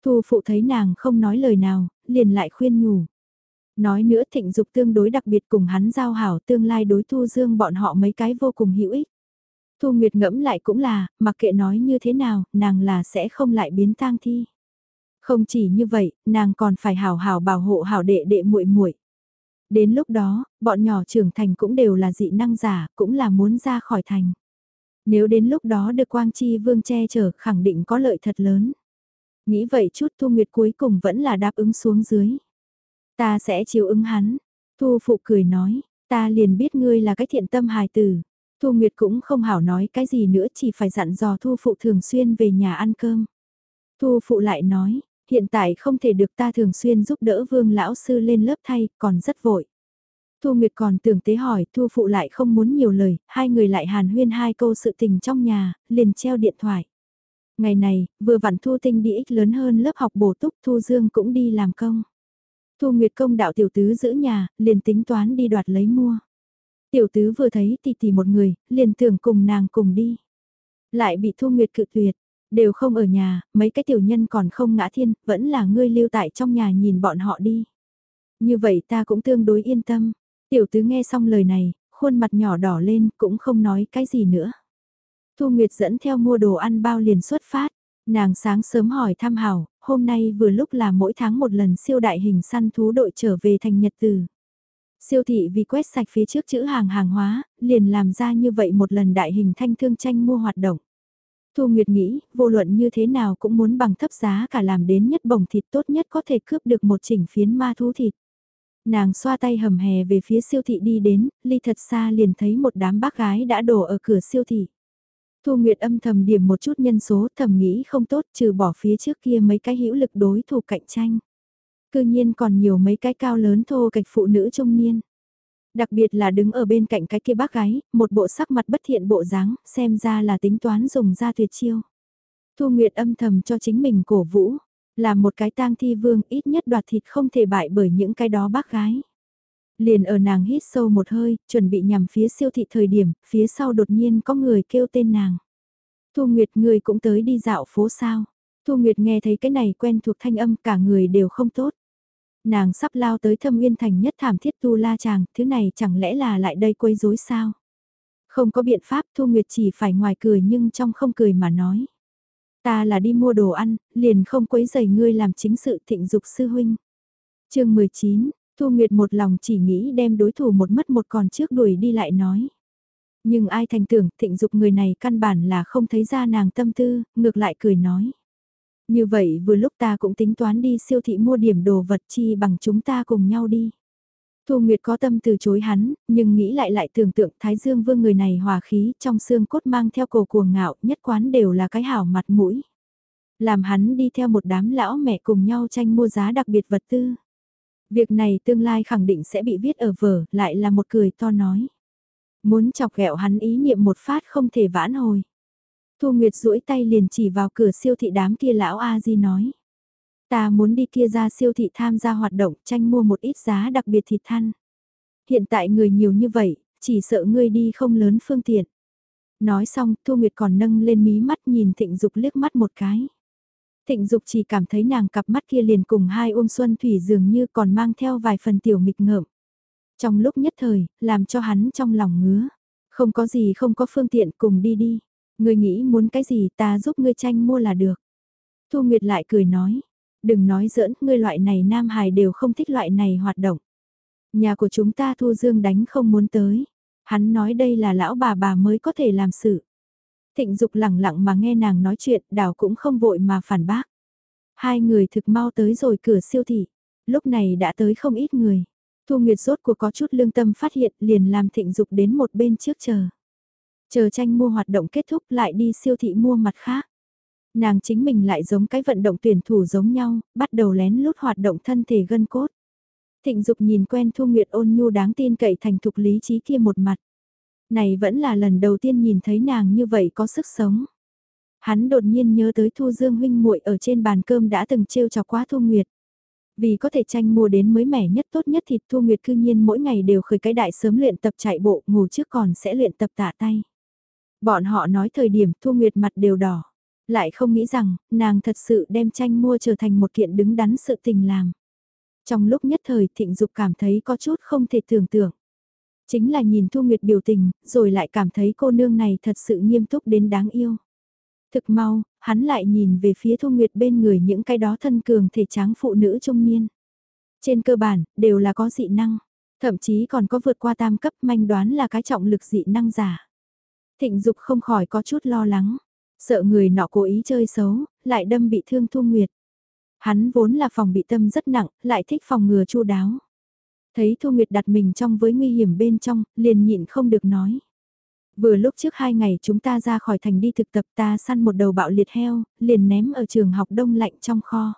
Thu phụ thấy nàng không nói lời nào, liền lại khuyên nhủ. Nói nữa thịnh dục tương đối đặc biệt cùng hắn giao hảo tương lai đối thu dương bọn họ mấy cái vô cùng hữu ích. Thu Nguyệt ngẫm lại cũng là, mặc kệ nói như thế nào, nàng là sẽ không lại biến tang thi. Không chỉ như vậy, nàng còn phải hảo hảo bảo hộ hảo đệ đệ muội muội. Đến lúc đó, bọn nhỏ trưởng thành cũng đều là dị năng giả, cũng là muốn ra khỏi thành. Nếu đến lúc đó được Quang Chi Vương che chở khẳng định có lợi thật lớn. Nghĩ vậy chút Thu Nguyệt cuối cùng vẫn là đáp ứng xuống dưới. Ta sẽ chiếu ứng hắn. Thu Phụ cười nói, ta liền biết ngươi là cái thiện tâm hài tử. Thu Nguyệt cũng không hảo nói cái gì nữa chỉ phải dặn dò Thu Phụ thường xuyên về nhà ăn cơm. Thu Phụ lại nói, hiện tại không thể được ta thường xuyên giúp đỡ vương lão sư lên lớp thay, còn rất vội. Thu Nguyệt còn tưởng tế hỏi, Thu Phụ lại không muốn nhiều lời, hai người lại hàn huyên hai câu sự tình trong nhà, liền treo điện thoại. Ngày này, vừa vặn Thu Tinh đi ích lớn hơn lớp học bổ túc Thu Dương cũng đi làm công. Thu Nguyệt công đạo tiểu tứ giữ nhà, liền tính toán đi đoạt lấy mua. Tiểu tứ vừa thấy tỷ tỷ một người, liền tưởng cùng nàng cùng đi. Lại bị Thu Nguyệt cự tuyệt, đều không ở nhà, mấy cái tiểu nhân còn không ngã thiên, vẫn là ngươi lưu tại trong nhà nhìn bọn họ đi. Như vậy ta cũng tương đối yên tâm. Tiểu tứ nghe xong lời này, khuôn mặt nhỏ đỏ lên, cũng không nói cái gì nữa. Thu Nguyệt dẫn theo mua đồ ăn bao liền xuất phát. Nàng sáng sớm hỏi thăm hảo, hôm nay vừa lúc là mỗi tháng một lần siêu đại hình săn thú đội trở về thành Nhật Từ. Siêu thị vì quét sạch phía trước chữ hàng hàng hóa, liền làm ra như vậy một lần đại hình thanh thương tranh mua hoạt động. Thu Nguyệt nghĩ, vô luận như thế nào cũng muốn bằng thấp giá cả làm đến nhất bổng thịt tốt nhất có thể cướp được một chỉnh phiến ma thú thịt. Nàng xoa tay hầm hè về phía siêu thị đi đến, ly thật xa liền thấy một đám bác gái đã đổ ở cửa siêu thị. Thu Nguyệt âm thầm điểm một chút nhân số thầm nghĩ không tốt trừ bỏ phía trước kia mấy cái hữu lực đối thủ cạnh tranh. Cư nhiên còn nhiều mấy cái cao lớn thô cạch phụ nữ trung niên. Đặc biệt là đứng ở bên cạnh cái kia bác gái, một bộ sắc mặt bất thiện bộ dáng, xem ra là tính toán dùng ra tuyệt chiêu. Thu Nguyệt âm thầm cho chính mình cổ vũ, là một cái tang thi vương ít nhất đoạt thịt không thể bại bởi những cái đó bác gái. Liền ở nàng hít sâu một hơi, chuẩn bị nhằm phía siêu thị thời điểm, phía sau đột nhiên có người kêu tên nàng. Thu Nguyệt người cũng tới đi dạo phố sao. Thu Nguyệt nghe thấy cái này quen thuộc thanh âm cả người đều không tốt. Nàng sắp lao tới thâm uyên thành nhất thảm thiết tu la chàng, thứ này chẳng lẽ là lại đây quấy rối sao? Không có biện pháp Thu Nguyệt chỉ phải ngoài cười nhưng trong không cười mà nói. Ta là đi mua đồ ăn, liền không quấy giày ngươi làm chính sự thịnh dục sư huynh. chương 19, Thu Nguyệt một lòng chỉ nghĩ đem đối thủ một mất một còn trước đuổi đi lại nói. Nhưng ai thành tưởng thịnh dục người này căn bản là không thấy ra nàng tâm tư, ngược lại cười nói. Như vậy vừa lúc ta cũng tính toán đi siêu thị mua điểm đồ vật chi bằng chúng ta cùng nhau đi. Thu Nguyệt có tâm từ chối hắn, nhưng nghĩ lại lại tưởng tượng Thái Dương Vương người này hòa khí trong xương cốt mang theo cổ cuồng ngạo nhất quán đều là cái hảo mặt mũi. Làm hắn đi theo một đám lão mẹ cùng nhau tranh mua giá đặc biệt vật tư. Việc này tương lai khẳng định sẽ bị viết ở vở, lại là một cười to nói. Muốn chọc ghẹo hắn ý niệm một phát không thể vãn hồi. Thu Nguyệt duỗi tay liền chỉ vào cửa siêu thị đám kia lão A Di nói. Ta muốn đi kia ra siêu thị tham gia hoạt động tranh mua một ít giá đặc biệt thịt than. Hiện tại người nhiều như vậy, chỉ sợ ngươi đi không lớn phương tiện. Nói xong, Thu Nguyệt còn nâng lên mí mắt nhìn Thịnh Dục liếc mắt một cái. Thịnh Dục chỉ cảm thấy nàng cặp mắt kia liền cùng hai ôm xuân thủy dường như còn mang theo vài phần tiểu mịch ngợm. Trong lúc nhất thời, làm cho hắn trong lòng ngứa. Không có gì không có phương tiện cùng đi đi. Ngươi nghĩ muốn cái gì ta giúp ngươi tranh mua là được. Thu Nguyệt lại cười nói. Đừng nói giỡn, ngươi loại này Nam Hải đều không thích loại này hoạt động. Nhà của chúng ta Thu Dương đánh không muốn tới. Hắn nói đây là lão bà bà mới có thể làm sự. Thịnh Dục lẳng lặng mà nghe nàng nói chuyện, đảo cũng không vội mà phản bác. Hai người thực mau tới rồi cửa siêu thị. Lúc này đã tới không ít người. Thu Nguyệt rốt cuộc có chút lương tâm phát hiện liền làm thịnh dục đến một bên trước chờ. Chờ tranh mua hoạt động kết thúc lại đi siêu thị mua mặt khác. Nàng chính mình lại giống cái vận động tuyển thủ giống nhau, bắt đầu lén lút hoạt động thân thể gân cốt. Thịnh dục nhìn quen Thu Nguyệt ôn nhu đáng tin cậy thành thục lý trí kia một mặt. Này vẫn là lần đầu tiên nhìn thấy nàng như vậy có sức sống. Hắn đột nhiên nhớ tới Thu Dương huynh muội ở trên bàn cơm đã từng trêu chọc quá Thu Nguyệt. Vì có thể tranh mua đến mới mẻ nhất tốt nhất thì Thu Nguyệt cư nhiên mỗi ngày đều khởi cái đại sớm luyện tập chạy bộ, ngủ trước còn sẽ luyện tập tạ tay. Bọn họ nói thời điểm Thu Nguyệt mặt đều đỏ. Lại không nghĩ rằng, nàng thật sự đem tranh mua trở thành một kiện đứng đắn sự tình làm. Trong lúc nhất thời thịnh dục cảm thấy có chút không thể tưởng tượng. Chính là nhìn Thu Nguyệt biểu tình, rồi lại cảm thấy cô nương này thật sự nghiêm túc đến đáng yêu. Thực mau, hắn lại nhìn về phía Thu Nguyệt bên người những cái đó thân cường thể tráng phụ nữ trung niên. Trên cơ bản, đều là có dị năng. Thậm chí còn có vượt qua tam cấp manh đoán là cái trọng lực dị năng giả. Thịnh Dục không khỏi có chút lo lắng. Sợ người nọ cố ý chơi xấu, lại đâm bị thương Thu Nguyệt. Hắn vốn là phòng bị tâm rất nặng, lại thích phòng ngừa chu đáo. Thấy Thu Nguyệt đặt mình trong với nguy hiểm bên trong, liền nhịn không được nói. Vừa lúc trước hai ngày chúng ta ra khỏi thành đi thực tập ta săn một đầu bạo liệt heo, liền ném ở trường học đông lạnh trong kho.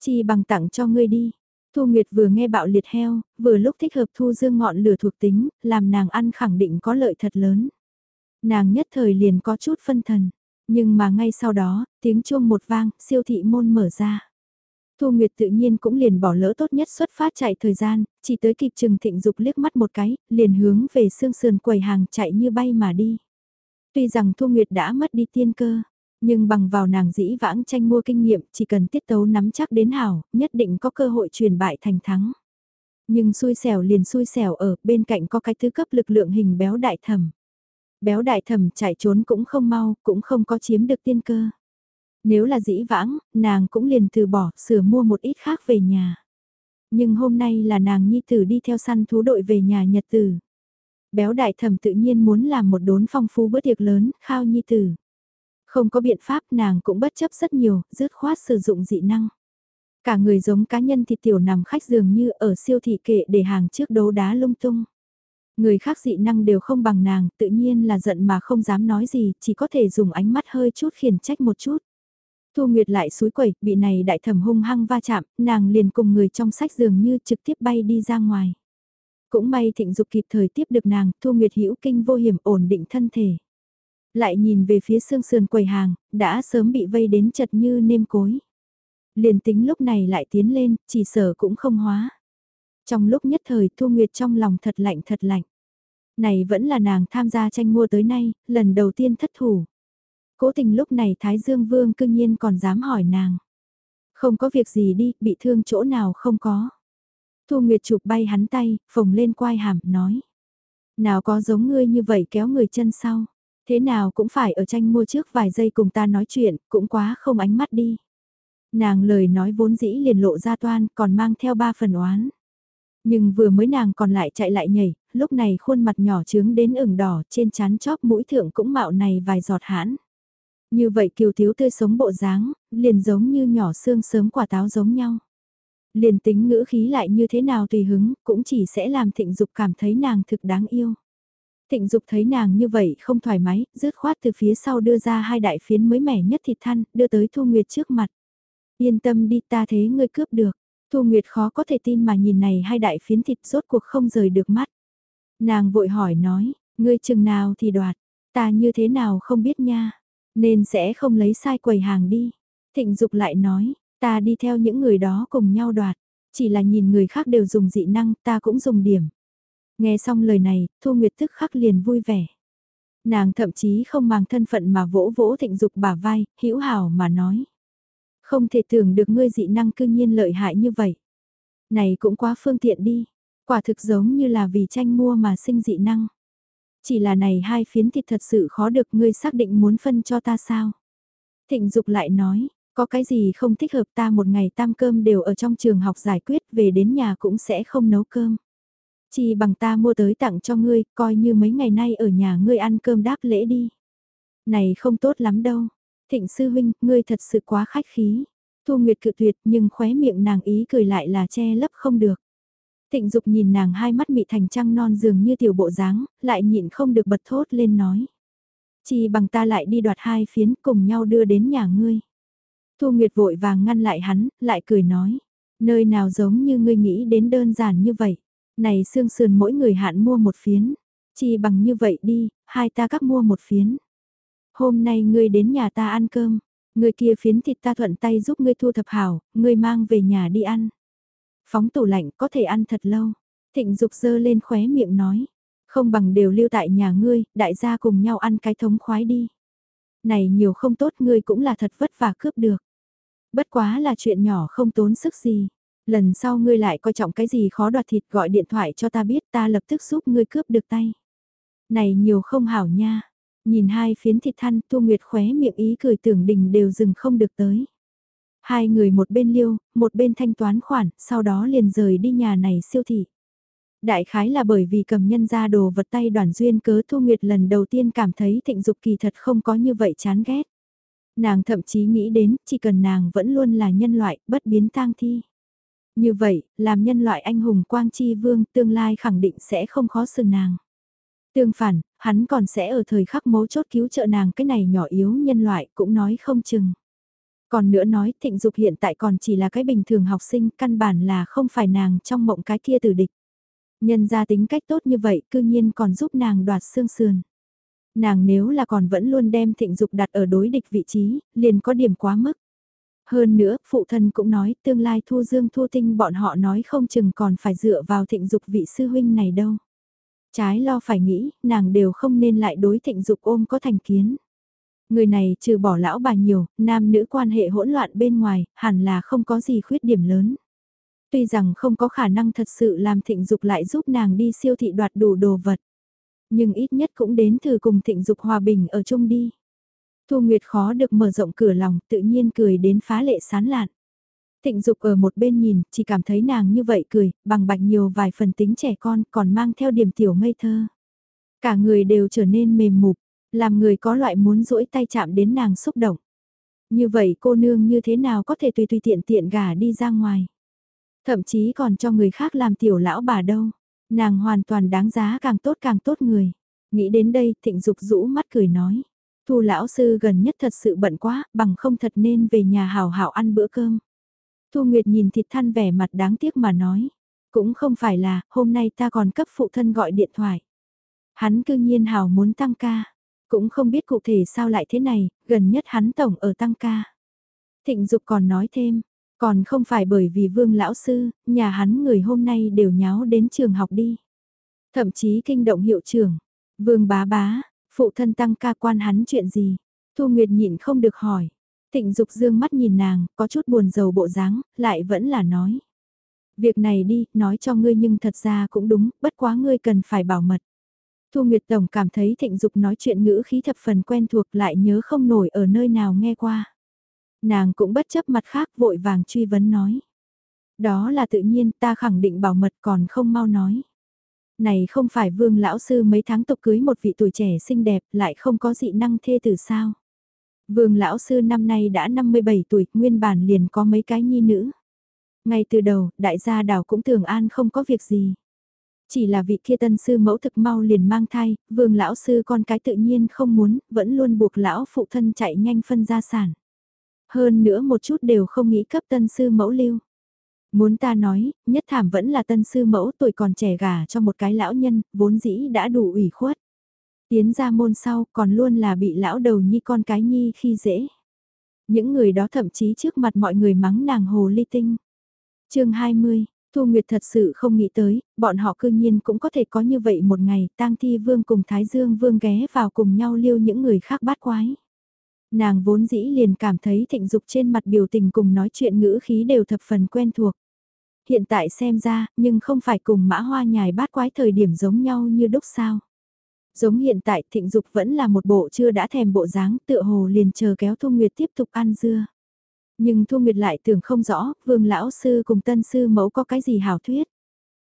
Chi bằng tặng cho ngươi đi. Thu Nguyệt vừa nghe bạo liệt heo, vừa lúc thích hợp thu dương ngọn lửa thuộc tính, làm nàng ăn khẳng định có lợi thật lớn. Nàng nhất thời liền có chút phân thần, nhưng mà ngay sau đó, tiếng chuông một vang, siêu thị môn mở ra. Thu Nguyệt tự nhiên cũng liền bỏ lỡ tốt nhất xuất phát chạy thời gian, chỉ tới kịp chừng thịnh dục liếc mắt một cái, liền hướng về xương sườn quầy hàng chạy như bay mà đi. Tuy rằng Thu Nguyệt đã mất đi tiên cơ, nhưng bằng vào nàng dĩ vãng tranh mua kinh nghiệm chỉ cần tiết tấu nắm chắc đến hảo, nhất định có cơ hội truyền bại thành thắng. Nhưng xui xẻo liền xui xẻo ở bên cạnh có cái thứ cấp lực lượng hình béo đại thẩm. Béo đại thẩm chạy trốn cũng không mau, cũng không có chiếm được tiên cơ. Nếu là dĩ vãng, nàng cũng liền từ bỏ, sửa mua một ít khác về nhà. Nhưng hôm nay là nàng nhi tử đi theo săn thú đội về nhà nhật tử. Béo đại thẩm tự nhiên muốn làm một đốn phong phú bữa tiệc lớn, khao nhi tử. Không có biện pháp nàng cũng bất chấp rất nhiều, dứt khoát sử dụng dị năng. Cả người giống cá nhân thì tiểu nằm khách dường như ở siêu thị kệ để hàng trước đấu đá lung tung. Người khác dị năng đều không bằng nàng, tự nhiên là giận mà không dám nói gì, chỉ có thể dùng ánh mắt hơi chút khiển trách một chút. Thu Nguyệt lại suối quẩy, bị này đại thẩm hung hăng va chạm, nàng liền cùng người trong sách dường như trực tiếp bay đi ra ngoài. Cũng may thịnh dục kịp thời tiếp được nàng, Thu Nguyệt hữu kinh vô hiểm ổn định thân thể. Lại nhìn về phía xương sườn quầy hàng, đã sớm bị vây đến chật như nêm cối. Liền tính lúc này lại tiến lên, chỉ sở cũng không hóa. Trong lúc nhất thời Thu Nguyệt trong lòng thật lạnh thật lạnh. Này vẫn là nàng tham gia tranh mua tới nay, lần đầu tiên thất thủ. Cố tình lúc này Thái Dương Vương cương nhiên còn dám hỏi nàng. Không có việc gì đi, bị thương chỗ nào không có. Thu Nguyệt chụp bay hắn tay, phồng lên quai hàm, nói. Nào có giống ngươi như vậy kéo người chân sau. Thế nào cũng phải ở tranh mua trước vài giây cùng ta nói chuyện, cũng quá không ánh mắt đi. Nàng lời nói vốn dĩ liền lộ ra toan, còn mang theo ba phần oán. Nhưng vừa mới nàng còn lại chạy lại nhảy, lúc này khuôn mặt nhỏ trướng đến ửng đỏ trên chán chóp mũi thượng cũng mạo này vài giọt hãn. Như vậy kiều thiếu tươi sống bộ dáng, liền giống như nhỏ xương sớm quả táo giống nhau. Liền tính ngữ khí lại như thế nào tùy hứng, cũng chỉ sẽ làm thịnh dục cảm thấy nàng thực đáng yêu. Thịnh dục thấy nàng như vậy không thoải mái, rứt khoát từ phía sau đưa ra hai đại phiến mới mẻ nhất thịt than, đưa tới Thu Nguyệt trước mặt. Yên tâm đi ta thế ngươi cướp được. Thu Nguyệt khó có thể tin mà nhìn này hai đại phiến thịt rốt cuộc không rời được mắt. Nàng vội hỏi nói, ngươi chừng nào thì đoạt, ta như thế nào không biết nha. Nên sẽ không lấy sai quầy hàng đi. Thịnh Dục lại nói, ta đi theo những người đó cùng nhau đoạt. Chỉ là nhìn người khác đều dùng dị năng, ta cũng dùng điểm. Nghe xong lời này, Thu Nguyệt tức khắc liền vui vẻ. Nàng thậm chí không mang thân phận mà vỗ vỗ thịnh dục bả vai, hữu hảo mà nói. Không thể tưởng được ngươi dị năng cư nhiên lợi hại như vậy. Này cũng quá phương tiện đi. Quả thực giống như là vì tranh mua mà sinh dị năng. Chỉ là này hai phiến thịt thật sự khó được ngươi xác định muốn phân cho ta sao. Thịnh Dục lại nói, có cái gì không thích hợp ta một ngày tam cơm đều ở trong trường học giải quyết về đến nhà cũng sẽ không nấu cơm. Chỉ bằng ta mua tới tặng cho ngươi, coi như mấy ngày nay ở nhà ngươi ăn cơm đáp lễ đi. Này không tốt lắm đâu. Thịnh sư huynh, ngươi thật sự quá khách khí. Thu Nguyệt cự tuyệt nhưng khóe miệng nàng ý cười lại là che lấp không được. Thịnh Dục nhìn nàng hai mắt mị thành trăng non dường như tiểu bộ dáng, lại nhịn không được bật thốt lên nói. Chỉ bằng ta lại đi đoạt hai phiến cùng nhau đưa đến nhà ngươi. Thu Nguyệt vội vàng ngăn lại hắn, lại cười nói. Nơi nào giống như ngươi nghĩ đến đơn giản như vậy. Này xương sườn mỗi người hạn mua một phiến. Chỉ bằng như vậy đi, hai ta các mua một phiến. Hôm nay ngươi đến nhà ta ăn cơm, người kia phiến thịt ta thuận tay giúp ngươi thu thập hảo, ngươi mang về nhà đi ăn. Phóng tủ lạnh có thể ăn thật lâu. Thịnh Dục dơ lên khóe miệng nói, không bằng đều lưu tại nhà ngươi, đại gia cùng nhau ăn cái thống khoái đi. Này nhiều không tốt ngươi cũng là thật vất vả cướp được. Bất quá là chuyện nhỏ không tốn sức gì. Lần sau ngươi lại coi trọng cái gì khó đoạt thịt gọi điện thoại cho ta biết ta lập tức giúp ngươi cướp được tay. Này nhiều không hảo nha. Nhìn hai phiến thịt than thu Nguyệt khóe miệng ý cười tưởng đình đều dừng không được tới. Hai người một bên liêu, một bên thanh toán khoản, sau đó liền rời đi nhà này siêu thị. Đại khái là bởi vì cầm nhân ra đồ vật tay đoàn duyên cớ Thu Nguyệt lần đầu tiên cảm thấy thịnh dục kỳ thật không có như vậy chán ghét. Nàng thậm chí nghĩ đến chỉ cần nàng vẫn luôn là nhân loại bất biến tang thi. Như vậy, làm nhân loại anh hùng quang chi vương tương lai khẳng định sẽ không khó xử nàng. Tương phản, hắn còn sẽ ở thời khắc mấu chốt cứu trợ nàng cái này nhỏ yếu nhân loại cũng nói không chừng. Còn nữa nói thịnh dục hiện tại còn chỉ là cái bình thường học sinh căn bản là không phải nàng trong mộng cái kia tử địch. Nhân ra tính cách tốt như vậy cư nhiên còn giúp nàng đoạt xương sườn. Nàng nếu là còn vẫn luôn đem thịnh dục đặt ở đối địch vị trí, liền có điểm quá mức. Hơn nữa, phụ thân cũng nói tương lai thu dương thu tinh bọn họ nói không chừng còn phải dựa vào thịnh dục vị sư huynh này đâu. Trái lo phải nghĩ, nàng đều không nên lại đối thịnh dục ôm có thành kiến. Người này trừ bỏ lão bà nhiều, nam nữ quan hệ hỗn loạn bên ngoài, hẳn là không có gì khuyết điểm lớn. Tuy rằng không có khả năng thật sự làm thịnh dục lại giúp nàng đi siêu thị đoạt đủ đồ vật. Nhưng ít nhất cũng đến thử cùng thịnh dục hòa bình ở chung đi. Thu Nguyệt khó được mở rộng cửa lòng, tự nhiên cười đến phá lệ sán lạn. Thịnh Dục ở một bên nhìn, chỉ cảm thấy nàng như vậy cười, bằng bạch nhiều vài phần tính trẻ con, còn mang theo điểm tiểu ngây thơ. Cả người đều trở nên mềm mục, làm người có loại muốn rỗi tay chạm đến nàng xúc động. Như vậy cô nương như thế nào có thể tùy tùy tiện tiện gả đi ra ngoài. Thậm chí còn cho người khác làm tiểu lão bà đâu. Nàng hoàn toàn đáng giá càng tốt càng tốt người. Nghĩ đến đây thịnh dục rũ mắt cười nói. Thu lão sư gần nhất thật sự bận quá, bằng không thật nên về nhà hào hảo ăn bữa cơm. Thu Nguyệt nhìn thịt than vẻ mặt đáng tiếc mà nói. Cũng không phải là, hôm nay ta còn cấp phụ thân gọi điện thoại. Hắn cương nhiên hào muốn tăng ca. Cũng không biết cụ thể sao lại thế này, gần nhất hắn tổng ở tăng ca. Thịnh Dục còn nói thêm, còn không phải bởi vì vương lão sư, nhà hắn người hôm nay đều nháo đến trường học đi. Thậm chí kinh động hiệu trưởng. Vương bá bá, phụ thân tăng ca quan hắn chuyện gì? Thu Nguyệt nhịn không được hỏi. Thịnh Dục dương mắt nhìn nàng, có chút buồn rầu bộ dáng, lại vẫn là nói. Việc này đi, nói cho ngươi nhưng thật ra cũng đúng, bất quá ngươi cần phải bảo mật. Thu Nguyệt Tổng cảm thấy Thịnh Dục nói chuyện ngữ khí thập phần quen thuộc lại nhớ không nổi ở nơi nào nghe qua. Nàng cũng bất chấp mặt khác vội vàng truy vấn nói. Đó là tự nhiên ta khẳng định bảo mật còn không mau nói. Này không phải vương lão sư mấy tháng tục cưới một vị tuổi trẻ xinh đẹp lại không có dị năng thê tử sao. Vương lão sư năm nay đã 57 tuổi, nguyên bản liền có mấy cái nhi nữ. Ngay từ đầu, đại gia đảo cũng tưởng an không có việc gì. Chỉ là vị kia tân sư mẫu thực mau liền mang thai, vương lão sư con cái tự nhiên không muốn, vẫn luôn buộc lão phụ thân chạy nhanh phân gia sản. Hơn nữa một chút đều không nghĩ cấp tân sư mẫu lưu. Muốn ta nói, nhất thảm vẫn là tân sư mẫu tuổi còn trẻ gà cho một cái lão nhân, vốn dĩ đã đủ ủy khuất. Tiến ra môn sau còn luôn là bị lão đầu nhi con cái nhi khi dễ. Những người đó thậm chí trước mặt mọi người mắng nàng hồ ly tinh. chương 20, Thu Nguyệt thật sự không nghĩ tới, bọn họ cư nhiên cũng có thể có như vậy một ngày, tang thi vương cùng Thái Dương vương ghé vào cùng nhau liêu những người khác bát quái. Nàng vốn dĩ liền cảm thấy thịnh dục trên mặt biểu tình cùng nói chuyện ngữ khí đều thập phần quen thuộc. Hiện tại xem ra, nhưng không phải cùng mã hoa nhài bát quái thời điểm giống nhau như đúc sao. Giống hiện tại thịnh dục vẫn là một bộ chưa đã thèm bộ dáng tựa hồ liền chờ kéo Thu Nguyệt tiếp tục ăn dưa. Nhưng Thu Nguyệt lại tưởng không rõ, vương lão sư cùng tân sư mẫu có cái gì hảo thuyết.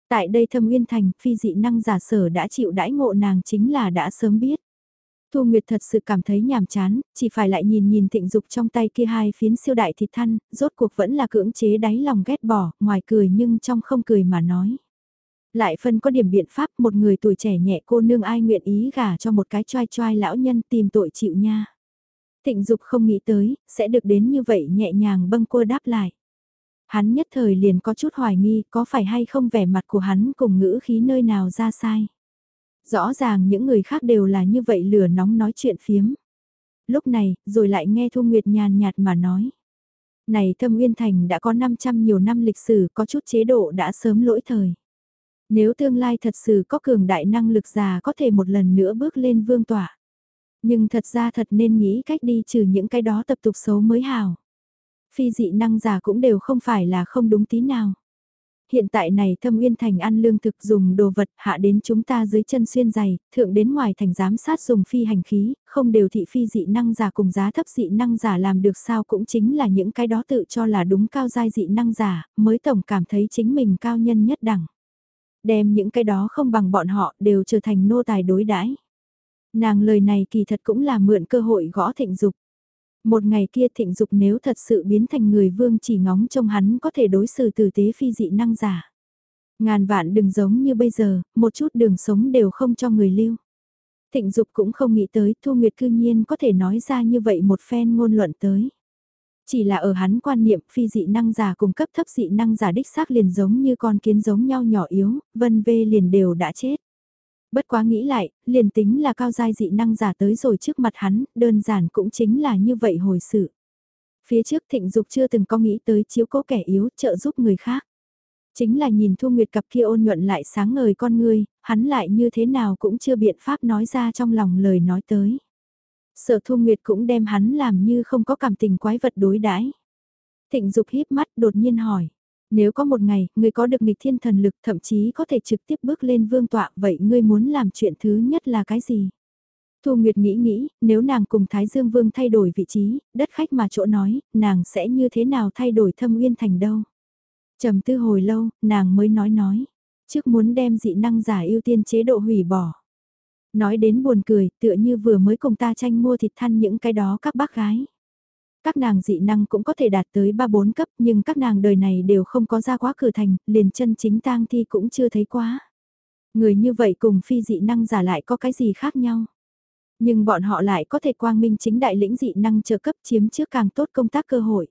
Tại đây thâm uyên thành, phi dị năng giả sở đã chịu đãi ngộ nàng chính là đã sớm biết. Thu Nguyệt thật sự cảm thấy nhàm chán, chỉ phải lại nhìn nhìn thịnh dục trong tay kia hai phiến siêu đại thịt thăn, rốt cuộc vẫn là cưỡng chế đáy lòng ghét bỏ, ngoài cười nhưng trong không cười mà nói. Lại phân có điểm biện pháp một người tuổi trẻ nhẹ cô nương ai nguyện ý gả cho một cái choai choai lão nhân tìm tội chịu nha. Thịnh dục không nghĩ tới, sẽ được đến như vậy nhẹ nhàng bâng cua đáp lại. Hắn nhất thời liền có chút hoài nghi có phải hay không vẻ mặt của hắn cùng ngữ khí nơi nào ra sai. Rõ ràng những người khác đều là như vậy lửa nóng nói chuyện phiếm. lúc này, rồi lại nghe Thu Nguyệt nhàn nhạt mà nói. Này Thâm Uyên Thành đã có 500 nhiều năm lịch sử có chút chế độ đã sớm lỗi thời. Nếu tương lai thật sự có cường đại năng lực già có thể một lần nữa bước lên vương tỏa. Nhưng thật ra thật nên nghĩ cách đi trừ những cái đó tập tục xấu mới hào. Phi dị năng già cũng đều không phải là không đúng tí nào hiện tại này thâm uyên thành ăn lương thực dùng đồ vật hạ đến chúng ta dưới chân xuyên giày thượng đến ngoài thành giám sát dùng phi hành khí, không đều thị phi dị năng giả cùng giá thấp dị năng giả làm được sao cũng chính là những cái đó tự cho là đúng cao giai dị năng giả, mới tổng cảm thấy chính mình cao nhân nhất đẳng. Đem những cái đó không bằng bọn họ đều trở thành nô tài đối đãi. Nàng lời này kỳ thật cũng là mượn cơ hội gõ thịnh dục. Một ngày kia thịnh dục nếu thật sự biến thành người vương chỉ ngóng trông hắn có thể đối xử tử tế phi dị năng giả. Ngàn vạn đừng giống như bây giờ, một chút đường sống đều không cho người lưu. Thịnh dục cũng không nghĩ tới Thu Nguyệt cư nhiên có thể nói ra như vậy một phen ngôn luận tới. Chỉ là ở hắn quan niệm phi dị năng giả cùng cấp thấp dị năng giả đích xác liền giống như con kiến giống nhau nhỏ yếu, vân vê liền đều đã chết. Bất quá nghĩ lại, liền tính là cao giai dị năng giả tới rồi trước mặt hắn, đơn giản cũng chính là như vậy hồi sự. Phía trước thịnh dục chưa từng có nghĩ tới chiếu cố kẻ yếu trợ giúp người khác. Chính là nhìn Thu Nguyệt cặp kia ôn nhuận lại sáng ngời con ngươi, hắn lại như thế nào cũng chưa biện pháp nói ra trong lòng lời nói tới. Sở Thu Nguyệt cũng đem hắn làm như không có cảm tình quái vật đối đãi. Thịnh Dục híp mắt đột nhiên hỏi, nếu có một ngày, ngươi có được nghịch thiên thần lực thậm chí có thể trực tiếp bước lên vương tọa, vậy ngươi muốn làm chuyện thứ nhất là cái gì? Thu Nguyệt nghĩ nghĩ, nếu nàng cùng Thái Dương Vương thay đổi vị trí, đất khách mà chỗ nói, nàng sẽ như thế nào thay đổi thâm uyên thành đâu? trầm tư hồi lâu, nàng mới nói nói, trước muốn đem dị năng giả ưu tiên chế độ hủy bỏ. Nói đến buồn cười, tựa như vừa mới cùng ta tranh mua thịt than những cái đó các bác gái. Các nàng dị năng cũng có thể đạt tới 3-4 cấp nhưng các nàng đời này đều không có ra quá cửa thành, liền chân chính tang thi cũng chưa thấy quá. Người như vậy cùng phi dị năng giả lại có cái gì khác nhau. Nhưng bọn họ lại có thể quang minh chính đại lĩnh dị năng trợ cấp chiếm trước càng tốt công tác cơ hội.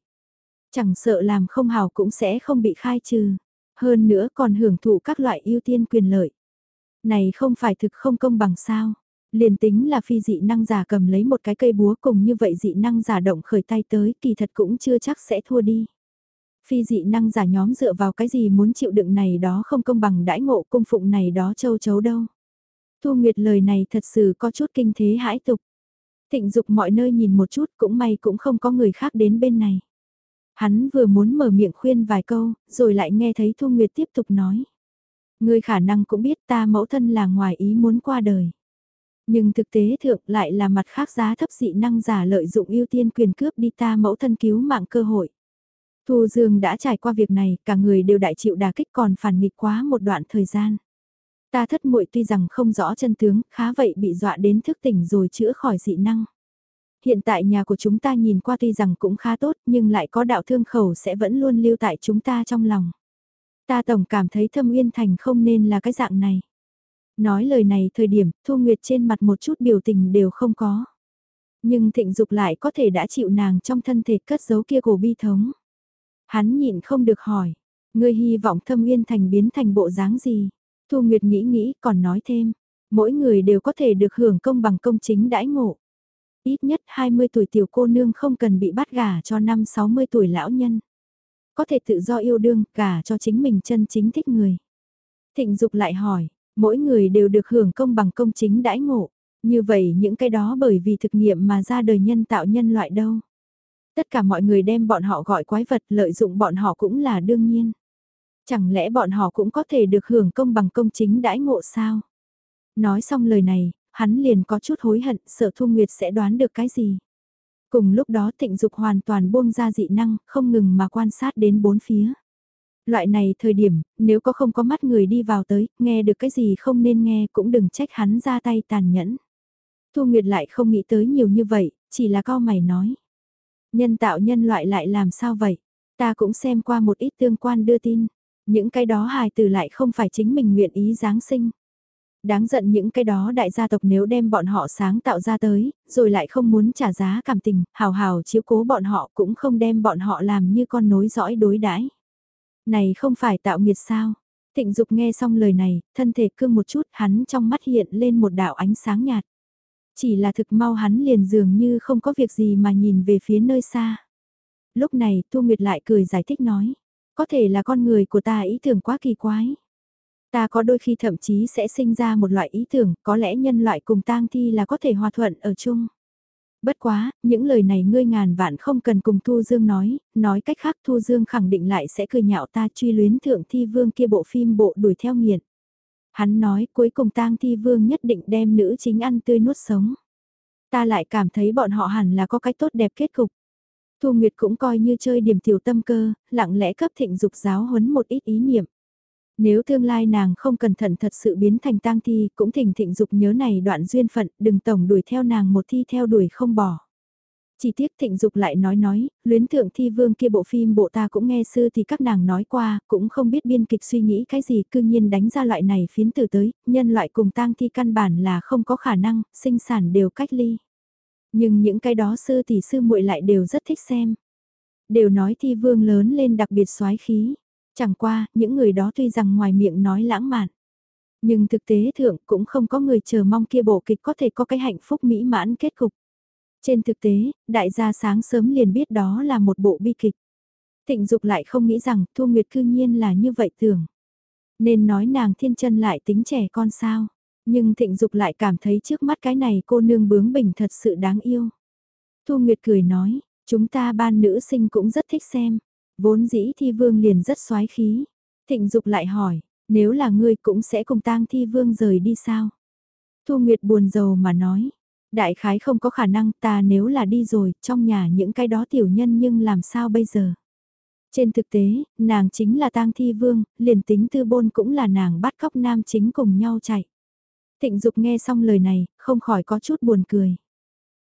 Chẳng sợ làm không hào cũng sẽ không bị khai trừ. Hơn nữa còn hưởng thụ các loại ưu tiên quyền lợi. Này không phải thực không công bằng sao. Liền tính là phi dị năng giả cầm lấy một cái cây búa cùng như vậy dị năng giả động khởi tay tới kỳ thật cũng chưa chắc sẽ thua đi. Phi dị năng giả nhóm dựa vào cái gì muốn chịu đựng này đó không công bằng đãi ngộ cung phụng này đó châu chấu đâu. Thu Nguyệt lời này thật sự có chút kinh thế hãi tục. Thịnh dục mọi nơi nhìn một chút cũng may cũng không có người khác đến bên này. Hắn vừa muốn mở miệng khuyên vài câu, rồi lại nghe thấy Thu Nguyệt tiếp tục nói ngươi khả năng cũng biết ta mẫu thân là ngoài ý muốn qua đời. Nhưng thực tế thượng lại là mặt khác giá thấp dị năng giả lợi dụng ưu tiên quyền cướp đi ta mẫu thân cứu mạng cơ hội. Thu Dương đã trải qua việc này, cả người đều đại chịu đà kích còn phản nghịch quá một đoạn thời gian. Ta thất muội tuy rằng không rõ chân tướng, khá vậy bị dọa đến thức tỉnh rồi chữa khỏi dị năng. Hiện tại nhà của chúng ta nhìn qua tuy rằng cũng khá tốt nhưng lại có đạo thương khẩu sẽ vẫn luôn lưu tại chúng ta trong lòng. Ta tổng cảm thấy thâm uyên thành không nên là cái dạng này. Nói lời này thời điểm Thu Nguyệt trên mặt một chút biểu tình đều không có. Nhưng thịnh dục lại có thể đã chịu nàng trong thân thể cất giấu kia cổ bi thống. Hắn nhịn không được hỏi, ngươi hy vọng thâm uyên thành biến thành bộ dáng gì? Thu Nguyệt nghĩ nghĩ còn nói thêm, mỗi người đều có thể được hưởng công bằng công chính đãi ngộ. Ít nhất 20 tuổi tiểu cô nương không cần bị bắt gả cho năm 60 tuổi lão nhân. Có thể tự do yêu đương, cả cho chính mình chân chính thích người. Thịnh Dục lại hỏi, mỗi người đều được hưởng công bằng công chính đãi ngộ. Như vậy những cái đó bởi vì thực nghiệm mà ra đời nhân tạo nhân loại đâu. Tất cả mọi người đem bọn họ gọi quái vật lợi dụng bọn họ cũng là đương nhiên. Chẳng lẽ bọn họ cũng có thể được hưởng công bằng công chính đãi ngộ sao? Nói xong lời này, hắn liền có chút hối hận sợ Thu Nguyệt sẽ đoán được cái gì. Cùng lúc đó thịnh dục hoàn toàn buông ra dị năng, không ngừng mà quan sát đến bốn phía. Loại này thời điểm, nếu có không có mắt người đi vào tới, nghe được cái gì không nên nghe cũng đừng trách hắn ra tay tàn nhẫn. Thu Nguyệt lại không nghĩ tới nhiều như vậy, chỉ là cao mày nói. Nhân tạo nhân loại lại làm sao vậy? Ta cũng xem qua một ít tương quan đưa tin. Những cái đó hài từ lại không phải chính mình nguyện ý Giáng sinh. Đáng giận những cái đó đại gia tộc nếu đem bọn họ sáng tạo ra tới, rồi lại không muốn trả giá cảm tình, hào hào chiếu cố bọn họ cũng không đem bọn họ làm như con nối dõi đối đãi Này không phải tạo nghiệt sao? Thịnh Dục nghe xong lời này, thân thể cương một chút, hắn trong mắt hiện lên một đạo ánh sáng nhạt. Chỉ là thực mau hắn liền dường như không có việc gì mà nhìn về phía nơi xa. Lúc này Thu Nguyệt lại cười giải thích nói, có thể là con người của ta ý tưởng quá kỳ quái. Ta có đôi khi thậm chí sẽ sinh ra một loại ý tưởng, có lẽ nhân loại cùng tang thi là có thể hòa thuận ở chung. Bất quá, những lời này ngươi ngàn vạn không cần cùng Thu Dương nói, nói cách khác Thu Dương khẳng định lại sẽ cười nhạo ta truy luyến thượng thi vương kia bộ phim bộ đuổi theo nghiện. Hắn nói cuối cùng tang thi vương nhất định đem nữ chính ăn tươi nuốt sống. Ta lại cảm thấy bọn họ hẳn là có cách tốt đẹp kết cục. Thu Nguyệt cũng coi như chơi điểm tiểu tâm cơ, lặng lẽ cấp thịnh dục giáo huấn một ít ý niệm. Nếu tương lai nàng không cẩn thận thật sự biến thành tang thi, cũng thỉnh thịnh dục nhớ này đoạn duyên phận, đừng tổng đuổi theo nàng một thi theo đuổi không bỏ. Chỉ tiếc thịnh dục lại nói nói, luyến thượng thi vương kia bộ phim bộ ta cũng nghe sư thì các nàng nói qua, cũng không biết biên kịch suy nghĩ cái gì, cương nhiên đánh ra loại này phiến từ tới, nhân loại cùng tang thi căn bản là không có khả năng, sinh sản đều cách ly. Nhưng những cái đó sư thì sư muội lại đều rất thích xem. Đều nói thi vương lớn lên đặc biệt soái khí. Chẳng qua, những người đó tuy rằng ngoài miệng nói lãng mạn. Nhưng thực tế thượng cũng không có người chờ mong kia bộ kịch có thể có cái hạnh phúc mỹ mãn kết cục. Trên thực tế, đại gia sáng sớm liền biết đó là một bộ bi kịch. Thịnh Dục lại không nghĩ rằng Thu Nguyệt cư nhiên là như vậy tưởng. Nên nói nàng thiên chân lại tính trẻ con sao. Nhưng Thịnh Dục lại cảm thấy trước mắt cái này cô nương bướng bỉnh thật sự đáng yêu. Thu Nguyệt cười nói, chúng ta ban nữ sinh cũng rất thích xem. Vốn dĩ thi vương liền rất xoái khí. Thịnh Dục lại hỏi, nếu là ngươi cũng sẽ cùng tang thi vương rời đi sao? Thu Nguyệt buồn rầu mà nói, đại khái không có khả năng ta nếu là đi rồi, trong nhà những cái đó tiểu nhân nhưng làm sao bây giờ? Trên thực tế, nàng chính là tang thi vương, liền tính tư bôn cũng là nàng bắt cóc nam chính cùng nhau chạy. Thịnh Dục nghe xong lời này, không khỏi có chút buồn cười.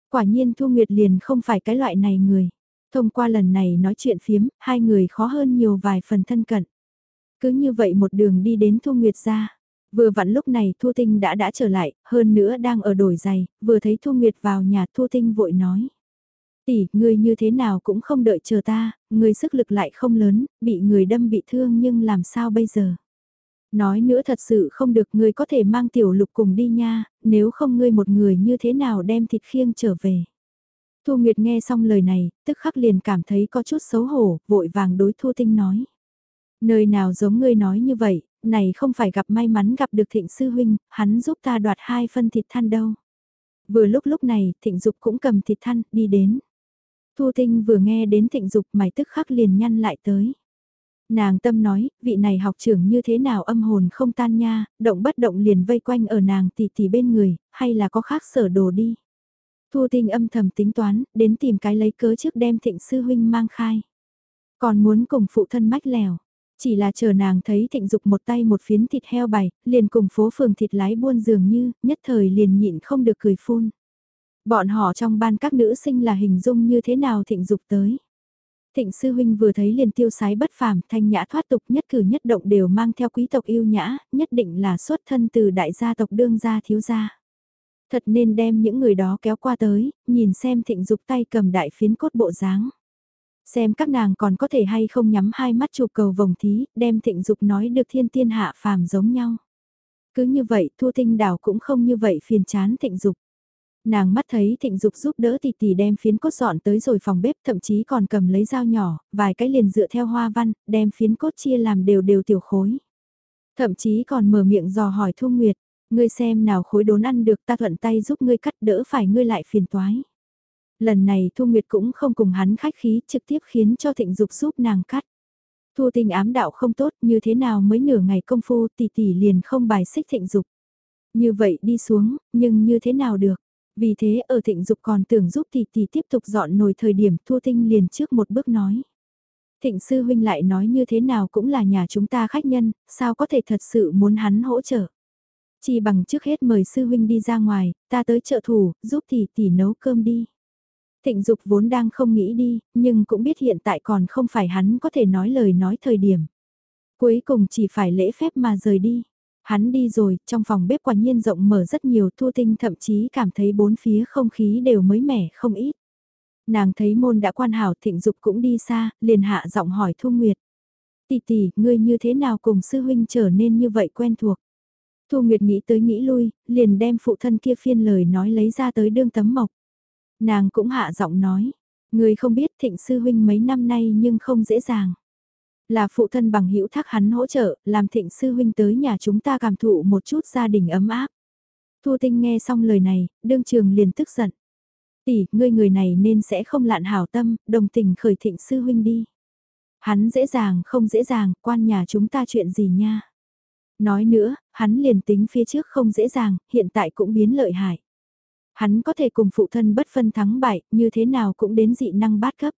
Quả nhiên Thu Nguyệt liền không phải cái loại này người. Thông qua lần này nói chuyện phiếm, hai người khó hơn nhiều vài phần thân cận. Cứ như vậy một đường đi đến Thu Nguyệt ra. Vừa vặn lúc này Thu Tinh đã đã trở lại, hơn nữa đang ở đổi giày, vừa thấy Thu Nguyệt vào nhà Thu Tinh vội nói. Tỷ, người như thế nào cũng không đợi chờ ta, người sức lực lại không lớn, bị người đâm bị thương nhưng làm sao bây giờ? Nói nữa thật sự không được người có thể mang tiểu lục cùng đi nha, nếu không ngươi một người như thế nào đem thịt khiêng trở về. Thu Nguyệt nghe xong lời này, tức khắc liền cảm thấy có chút xấu hổ, vội vàng đối Thu Tinh nói. Nơi nào giống ngươi nói như vậy, này không phải gặp may mắn gặp được thịnh sư huynh, hắn giúp ta đoạt hai phân thịt than đâu. Vừa lúc lúc này, thịnh dục cũng cầm thịt than, đi đến. Thu Tinh vừa nghe đến thịnh dục mày tức khắc liền nhăn lại tới. Nàng tâm nói, vị này học trưởng như thế nào âm hồn không tan nha, động bất động liền vây quanh ở nàng tỷ tỷ bên người, hay là có khác sở đồ đi. Thu tinh âm thầm tính toán, đến tìm cái lấy cớ trước đem thịnh sư huynh mang khai. Còn muốn cùng phụ thân mách lèo. Chỉ là chờ nàng thấy thịnh dục một tay một phiến thịt heo bày, liền cùng phố phường thịt lái buôn dường như, nhất thời liền nhịn không được cười phun. Bọn họ trong ban các nữ sinh là hình dung như thế nào thịnh dục tới. Thịnh sư huynh vừa thấy liền tiêu sái bất phàm, thanh nhã thoát tục nhất cử nhất động đều mang theo quý tộc yêu nhã, nhất định là xuất thân từ đại gia tộc đương gia thiếu gia. Thật nên đem những người đó kéo qua tới, nhìn xem thịnh dục tay cầm đại phiến cốt bộ dáng. Xem các nàng còn có thể hay không nhắm hai mắt chụp cầu vòng thí, đem thịnh dục nói được thiên tiên hạ phàm giống nhau. Cứ như vậy, Thu Tinh Đảo cũng không như vậy phiền chán thịnh dục. Nàng mắt thấy thịnh dục giúp đỡ tỷ tỷ đem phiến cốt dọn tới rồi phòng bếp thậm chí còn cầm lấy dao nhỏ, vài cái liền dựa theo hoa văn, đem phiến cốt chia làm đều đều tiểu khối. Thậm chí còn mở miệng dò hỏi Thu Nguyệt, ngươi xem nào khối đốn ăn được ta thuận tay giúp ngươi cắt đỡ phải ngươi lại phiền toái. Lần này Thu Nguyệt cũng không cùng hắn khách khí trực tiếp khiến cho thịnh dục giúp nàng cắt. Thu tình ám đạo không tốt như thế nào mới nửa ngày công phu tỷ tỷ liền không bài xích thịnh dục. Như vậy đi xuống, nhưng như thế nào được. Vì thế ở thịnh dục còn tưởng giúp tỷ tỷ tiếp tục dọn nồi thời điểm Thu Tinh liền trước một bước nói. Thịnh sư huynh lại nói như thế nào cũng là nhà chúng ta khách nhân, sao có thể thật sự muốn hắn hỗ trợ. Chỉ bằng trước hết mời sư huynh đi ra ngoài, ta tới trợ thủ, giúp tỷ tỷ nấu cơm đi. Thịnh dục vốn đang không nghĩ đi, nhưng cũng biết hiện tại còn không phải hắn có thể nói lời nói thời điểm. Cuối cùng chỉ phải lễ phép mà rời đi. Hắn đi rồi, trong phòng bếp quả nhiên rộng mở rất nhiều thu tinh thậm chí cảm thấy bốn phía không khí đều mới mẻ không ít. Nàng thấy môn đã quan hảo thịnh dục cũng đi xa, liền hạ giọng hỏi Thu Nguyệt. Tỷ tỷ, ngươi như thế nào cùng sư huynh trở nên như vậy quen thuộc? Thu Nguyệt nghĩ tới nghĩ lui, liền đem phụ thân kia phiên lời nói lấy ra tới đương tấm mộc. Nàng cũng hạ giọng nói, người không biết thịnh sư huynh mấy năm nay nhưng không dễ dàng. Là phụ thân bằng hữu thác hắn hỗ trợ, làm thịnh sư huynh tới nhà chúng ta cảm thụ một chút gia đình ấm áp. Thu Tinh nghe xong lời này, đương trường liền tức giận. Tỷ, ngươi người này nên sẽ không lạn hảo tâm, đồng tình khởi thịnh sư huynh đi. Hắn dễ dàng không dễ dàng, quan nhà chúng ta chuyện gì nha. Nói nữa, hắn liền tính phía trước không dễ dàng, hiện tại cũng biến lợi hại. Hắn có thể cùng phụ thân bất phân thắng bại, như thế nào cũng đến dị năng bát cấp.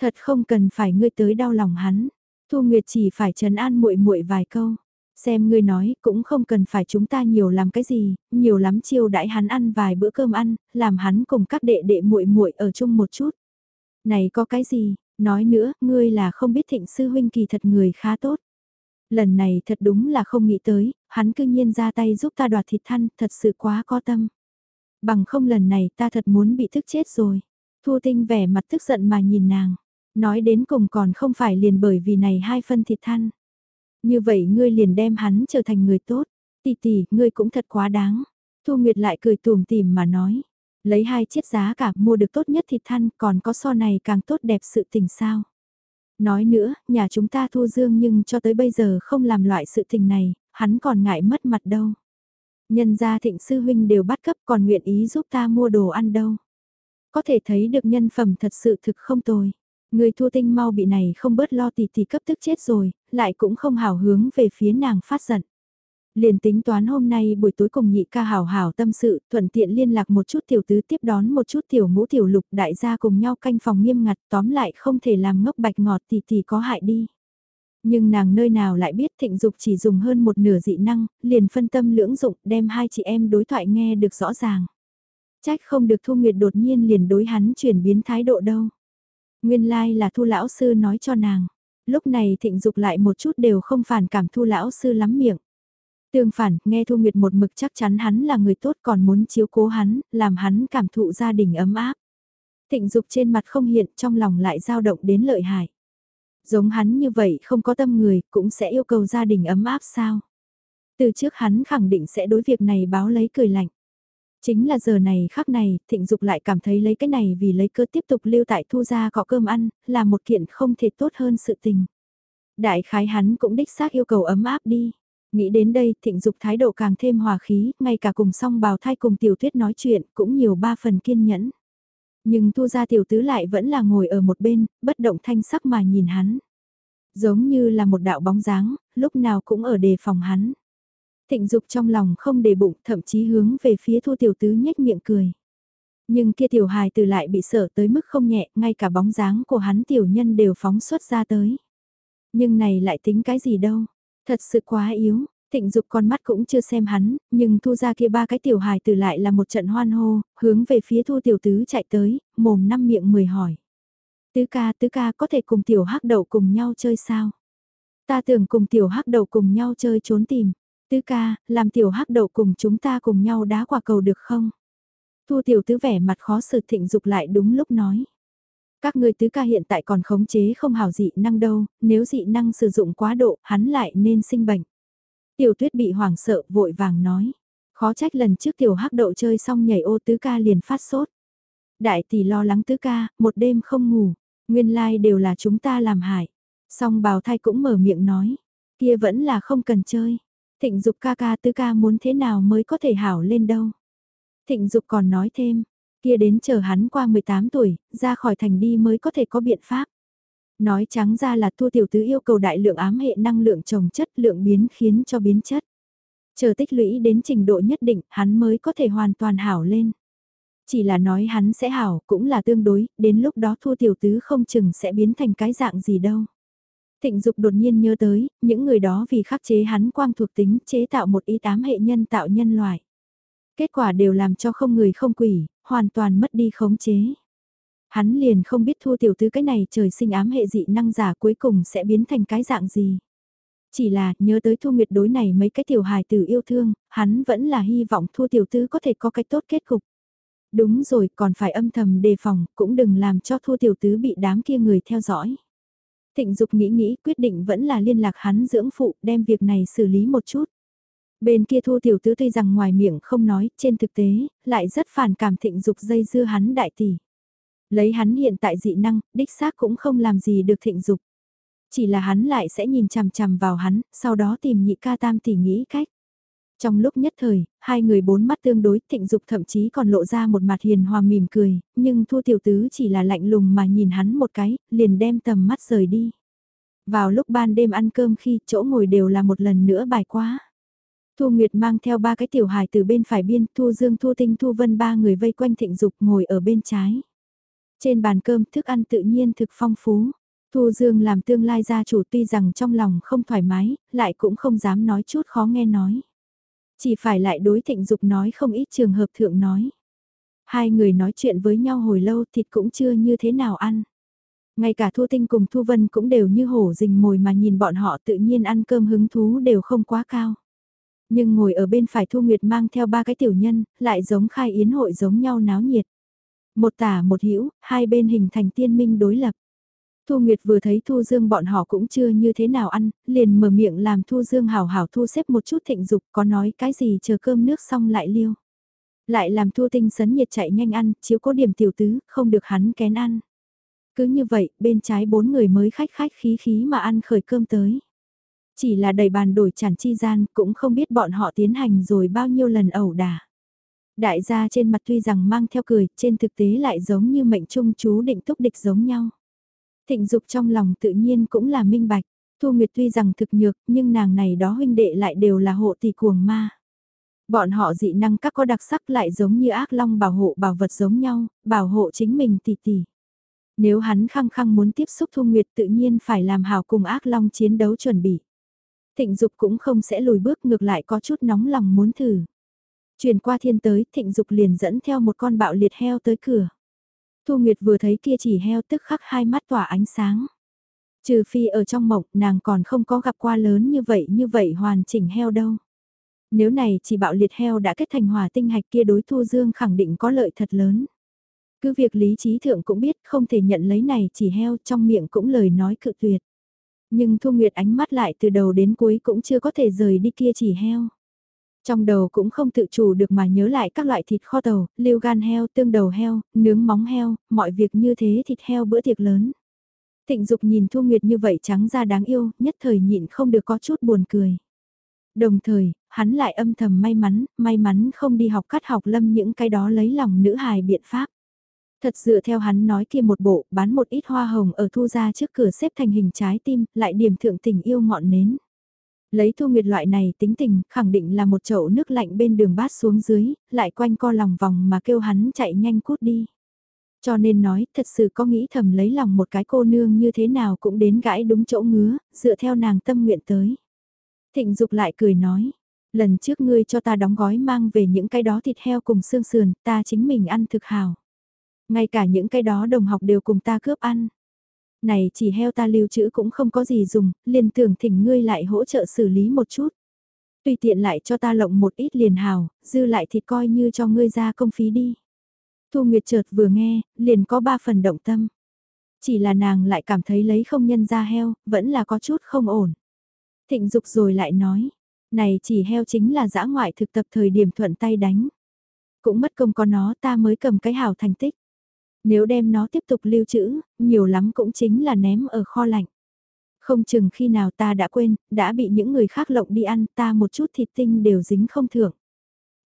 Thật không cần phải ngươi tới đau lòng hắn. Thu Nguyệt chỉ phải trấn an muội muội vài câu. Xem ngươi nói, cũng không cần phải chúng ta nhiều làm cái gì, nhiều lắm chiêu đãi hắn ăn vài bữa cơm ăn, làm hắn cùng các đệ đệ muội muội ở chung một chút. Này có cái gì, nói nữa, ngươi là không biết thịnh sư huynh kỳ thật người khá tốt. Lần này thật đúng là không nghĩ tới, hắn cư nhiên ra tay giúp ta đoạt thịt than, thật sự quá có tâm. Bằng không lần này ta thật muốn bị thức chết rồi. Thu tinh vẻ mặt tức giận mà nhìn nàng. Nói đến cùng còn không phải liền bởi vì này hai phân thịt than. Như vậy ngươi liền đem hắn trở thành người tốt. Tỷ tỷ, ngươi cũng thật quá đáng. Thu Nguyệt lại cười tùm tìm mà nói. Lấy hai chiếc giá cả mua được tốt nhất thịt than còn có so này càng tốt đẹp sự tình sao. Nói nữa, nhà chúng ta thu dương nhưng cho tới bây giờ không làm loại sự tình này, hắn còn ngại mất mặt đâu. Nhân gia thịnh sư huynh đều bắt cấp còn nguyện ý giúp ta mua đồ ăn đâu. Có thể thấy được nhân phẩm thật sự thực không tồi. Người thua tinh mau bị này không bớt lo tì tì cấp tức chết rồi, lại cũng không hào hướng về phía nàng phát giận. Liền tính toán hôm nay buổi tối cùng nhị ca hảo hảo tâm sự, thuận tiện liên lạc một chút tiểu tứ tiếp đón một chút tiểu ngũ tiểu lục đại gia cùng nhau canh phòng nghiêm ngặt tóm lại không thể làm ngốc bạch ngọt thì thì có hại đi. Nhưng nàng nơi nào lại biết thịnh dục chỉ dùng hơn một nửa dị năng, liền phân tâm lưỡng dụng đem hai chị em đối thoại nghe được rõ ràng. Trách không được Thu Nguyệt đột nhiên liền đối hắn chuyển biến thái độ đâu. Nguyên lai like là Thu Lão Sư nói cho nàng. Lúc này thịnh dục lại một chút đều không phản cảm Thu Lão Sư lắm miệng. Tương phản, nghe Thu Nguyệt một mực chắc chắn hắn là người tốt còn muốn chiếu cố hắn, làm hắn cảm thụ gia đình ấm áp. Thịnh dục trên mặt không hiện trong lòng lại dao động đến lợi hại. Giống hắn như vậy không có tâm người cũng sẽ yêu cầu gia đình ấm áp sao. Từ trước hắn khẳng định sẽ đối việc này báo lấy cười lạnh. Chính là giờ này khắc này, thịnh dục lại cảm thấy lấy cái này vì lấy cơ tiếp tục lưu tại thu ra có cơm ăn, là một kiện không thể tốt hơn sự tình. Đại khái hắn cũng đích xác yêu cầu ấm áp đi. Nghĩ đến đây, thịnh dục thái độ càng thêm hòa khí, ngay cả cùng song bào thai cùng tiểu tuyết nói chuyện, cũng nhiều ba phần kiên nhẫn. Nhưng thu ra tiểu tứ lại vẫn là ngồi ở một bên, bất động thanh sắc mà nhìn hắn. Giống như là một đạo bóng dáng, lúc nào cũng ở đề phòng hắn. Thịnh dục trong lòng không để bụng, thậm chí hướng về phía thu tiểu tứ nhếch miệng cười. Nhưng kia tiểu hài từ lại bị sợ tới mức không nhẹ, ngay cả bóng dáng của hắn tiểu nhân đều phóng xuất ra tới. Nhưng này lại tính cái gì đâu, thật sự quá yếu, thịnh dục con mắt cũng chưa xem hắn, nhưng thu ra kia ba cái tiểu hài từ lại là một trận hoan hô, hướng về phía thu tiểu tứ chạy tới, mồm năm miệng mười hỏi. Tứ ca, tứ ca có thể cùng tiểu hắc đậu cùng nhau chơi sao? Ta tưởng cùng tiểu hắc đậu cùng nhau chơi trốn tìm. Tứ ca, làm tiểu hắc đậu cùng chúng ta cùng nhau đá quả cầu được không? Thu tiểu tứ vẻ mặt khó xử thịnh dục lại đúng lúc nói. Các ngươi tứ ca hiện tại còn khống chế không hảo dị năng đâu, nếu dị năng sử dụng quá độ, hắn lại nên sinh bệnh. Tiểu tuyết bị hoảng sợ, vội vàng nói. Khó trách lần trước tiểu hắc đậu chơi xong nhảy ô tứ ca liền phát sốt. Đại tỷ lo lắng tứ ca, một đêm không ngủ, nguyên lai like đều là chúng ta làm hại. Song bào thai cũng mở miệng nói, kia vẫn là không cần chơi. Thịnh dục ca ca tứ ca muốn thế nào mới có thể hảo lên đâu. Thịnh dục còn nói thêm, kia đến chờ hắn qua 18 tuổi, ra khỏi thành đi mới có thể có biện pháp. Nói trắng ra là thua tiểu tứ yêu cầu đại lượng ám hệ năng lượng trồng chất lượng biến khiến cho biến chất. Chờ tích lũy đến trình độ nhất định, hắn mới có thể hoàn toàn hảo lên. Chỉ là nói hắn sẽ hảo, cũng là tương đối, đến lúc đó thua tiểu tứ không chừng sẽ biến thành cái dạng gì đâu. Thịnh Dục đột nhiên nhớ tới, những người đó vì khắc chế hắn quang thuộc tính chế tạo một ý tám hệ nhân tạo nhân loại. Kết quả đều làm cho không người không quỷ, hoàn toàn mất đi khống chế. Hắn liền không biết thua tiểu tứ cái này trời sinh ám hệ dị năng giả cuối cùng sẽ biến thành cái dạng gì. Chỉ là nhớ tới thu nguyệt đối này mấy cái tiểu hài tử yêu thương, hắn vẫn là hy vọng thua tiểu tứ có thể có cái tốt kết cục. Đúng rồi còn phải âm thầm đề phòng, cũng đừng làm cho thua tiểu tứ bị đám kia người theo dõi. Thịnh Dục nghĩ nghĩ quyết định vẫn là liên lạc hắn dưỡng phụ đem việc này xử lý một chút. Bên kia thu tiểu tứ tuy rằng ngoài miệng không nói, trên thực tế, lại rất phản cảm thịnh dục dây dưa hắn đại tỷ. Lấy hắn hiện tại dị năng, đích xác cũng không làm gì được thịnh dục. Chỉ là hắn lại sẽ nhìn chằm chằm vào hắn, sau đó tìm nhị ca tam tỷ nghĩ cách. Trong lúc nhất thời, hai người bốn mắt tương đối thịnh dục thậm chí còn lộ ra một mặt hiền hòa mỉm cười, nhưng thu tiểu tứ chỉ là lạnh lùng mà nhìn hắn một cái, liền đem tầm mắt rời đi. Vào lúc ban đêm ăn cơm khi chỗ ngồi đều là một lần nữa bài quá. Thu Nguyệt mang theo ba cái tiểu hài từ bên phải biên, Thu Dương, Thu Tinh, Thu Vân ba người vây quanh thịnh dục ngồi ở bên trái. Trên bàn cơm thức ăn tự nhiên thực phong phú. Thu Dương làm tương lai gia chủ tuy rằng trong lòng không thoải mái, lại cũng không dám nói chút khó nghe nói. Chỉ phải lại đối thịnh dục nói không ít trường hợp thượng nói. Hai người nói chuyện với nhau hồi lâu thịt cũng chưa như thế nào ăn. Ngay cả Thu Tinh cùng Thu Vân cũng đều như hổ rình mồi mà nhìn bọn họ tự nhiên ăn cơm hứng thú đều không quá cao. Nhưng ngồi ở bên phải Thu Nguyệt mang theo ba cái tiểu nhân, lại giống khai yến hội giống nhau náo nhiệt. Một tả một hữu hai bên hình thành tiên minh đối lập. Thu Nguyệt vừa thấy Thu Dương bọn họ cũng chưa như thế nào ăn, liền mở miệng làm Thu Dương hào hào thu xếp một chút thịnh dục có nói cái gì chờ cơm nước xong lại liêu. Lại làm Thu Tinh sấn nhiệt chạy nhanh ăn, chiếu cố điểm tiểu tứ, không được hắn kén ăn. Cứ như vậy, bên trái bốn người mới khách khách khí khí mà ăn khởi cơm tới. Chỉ là đầy bàn đổi chản chi gian, cũng không biết bọn họ tiến hành rồi bao nhiêu lần ẩu đả. Đại gia trên mặt tuy rằng mang theo cười, trên thực tế lại giống như mệnh trung chú định túc địch giống nhau. Thịnh dục trong lòng tự nhiên cũng là minh bạch, Thu Nguyệt tuy rằng thực nhược, nhưng nàng này đó huynh đệ lại đều là hộ tỷ cuồng ma. Bọn họ dị năng các có đặc sắc lại giống như ác long bảo hộ bảo vật giống nhau, bảo hộ chính mình tỷ tỷ. Nếu hắn khăng khăng muốn tiếp xúc Thu Nguyệt tự nhiên phải làm hào cùng ác long chiến đấu chuẩn bị. Thịnh Dục cũng không sẽ lùi bước ngược lại có chút nóng lòng muốn thử. Chuyển qua thiên tới, Thịnh Dục liền dẫn theo một con bạo liệt heo tới cửa. Thu Nguyệt vừa thấy kia chỉ heo tức khắc hai mắt tỏa ánh sáng. Trừ phi ở trong mộng nàng còn không có gặp qua lớn như vậy như vậy hoàn chỉnh heo đâu. Nếu này chỉ bạo liệt heo đã kết thành hòa tinh hạch kia đối Thu Dương khẳng định có lợi thật lớn. Cứ việc lý trí thượng cũng biết không thể nhận lấy này chỉ heo trong miệng cũng lời nói cự tuyệt. Nhưng Thu Nguyệt ánh mắt lại từ đầu đến cuối cũng chưa có thể rời đi kia chỉ heo. Trong đầu cũng không tự chủ được mà nhớ lại các loại thịt kho tàu, liêu gan heo, tương đầu heo, nướng móng heo, mọi việc như thế thịt heo bữa tiệc lớn. Thịnh Dục nhìn Thu Nguyệt như vậy trắng ra đáng yêu, nhất thời nhịn không được có chút buồn cười. Đồng thời, hắn lại âm thầm may mắn, may mắn không đi học cắt học lâm những cái đó lấy lòng nữ hài biện pháp. Thật dựa theo hắn nói kia một bộ, bán một ít hoa hồng ở thu ra trước cửa xếp thành hình trái tim, lại điểm thượng tình yêu ngọn nến. Lấy thu nguyệt loại này tính tình, khẳng định là một chậu nước lạnh bên đường bát xuống dưới, lại quanh co lòng vòng mà kêu hắn chạy nhanh cút đi. Cho nên nói, thật sự có nghĩ thầm lấy lòng một cái cô nương như thế nào cũng đến gãi đúng chỗ ngứa, dựa theo nàng tâm nguyện tới. Thịnh Dục lại cười nói, lần trước ngươi cho ta đóng gói mang về những cái đó thịt heo cùng xương sườn, ta chính mình ăn thực hào. Ngay cả những cái đó đồng học đều cùng ta cướp ăn. Này chỉ heo ta lưu trữ cũng không có gì dùng, liền tưởng thỉnh ngươi lại hỗ trợ xử lý một chút. Tùy tiện lại cho ta lộng một ít liền hào, dư lại thịt coi như cho ngươi ra công phí đi. Thu Nguyệt chợt vừa nghe, liền có ba phần động tâm. Chỉ là nàng lại cảm thấy lấy không nhân ra heo, vẫn là có chút không ổn. Thịnh dục rồi lại nói, này chỉ heo chính là dã ngoại thực tập thời điểm thuận tay đánh. Cũng mất công có nó ta mới cầm cái hào thành tích. Nếu đem nó tiếp tục lưu trữ, nhiều lắm cũng chính là ném ở kho lạnh. Không chừng khi nào ta đã quên, đã bị những người khác lộng đi ăn, ta một chút thịt tinh đều dính không thưởng.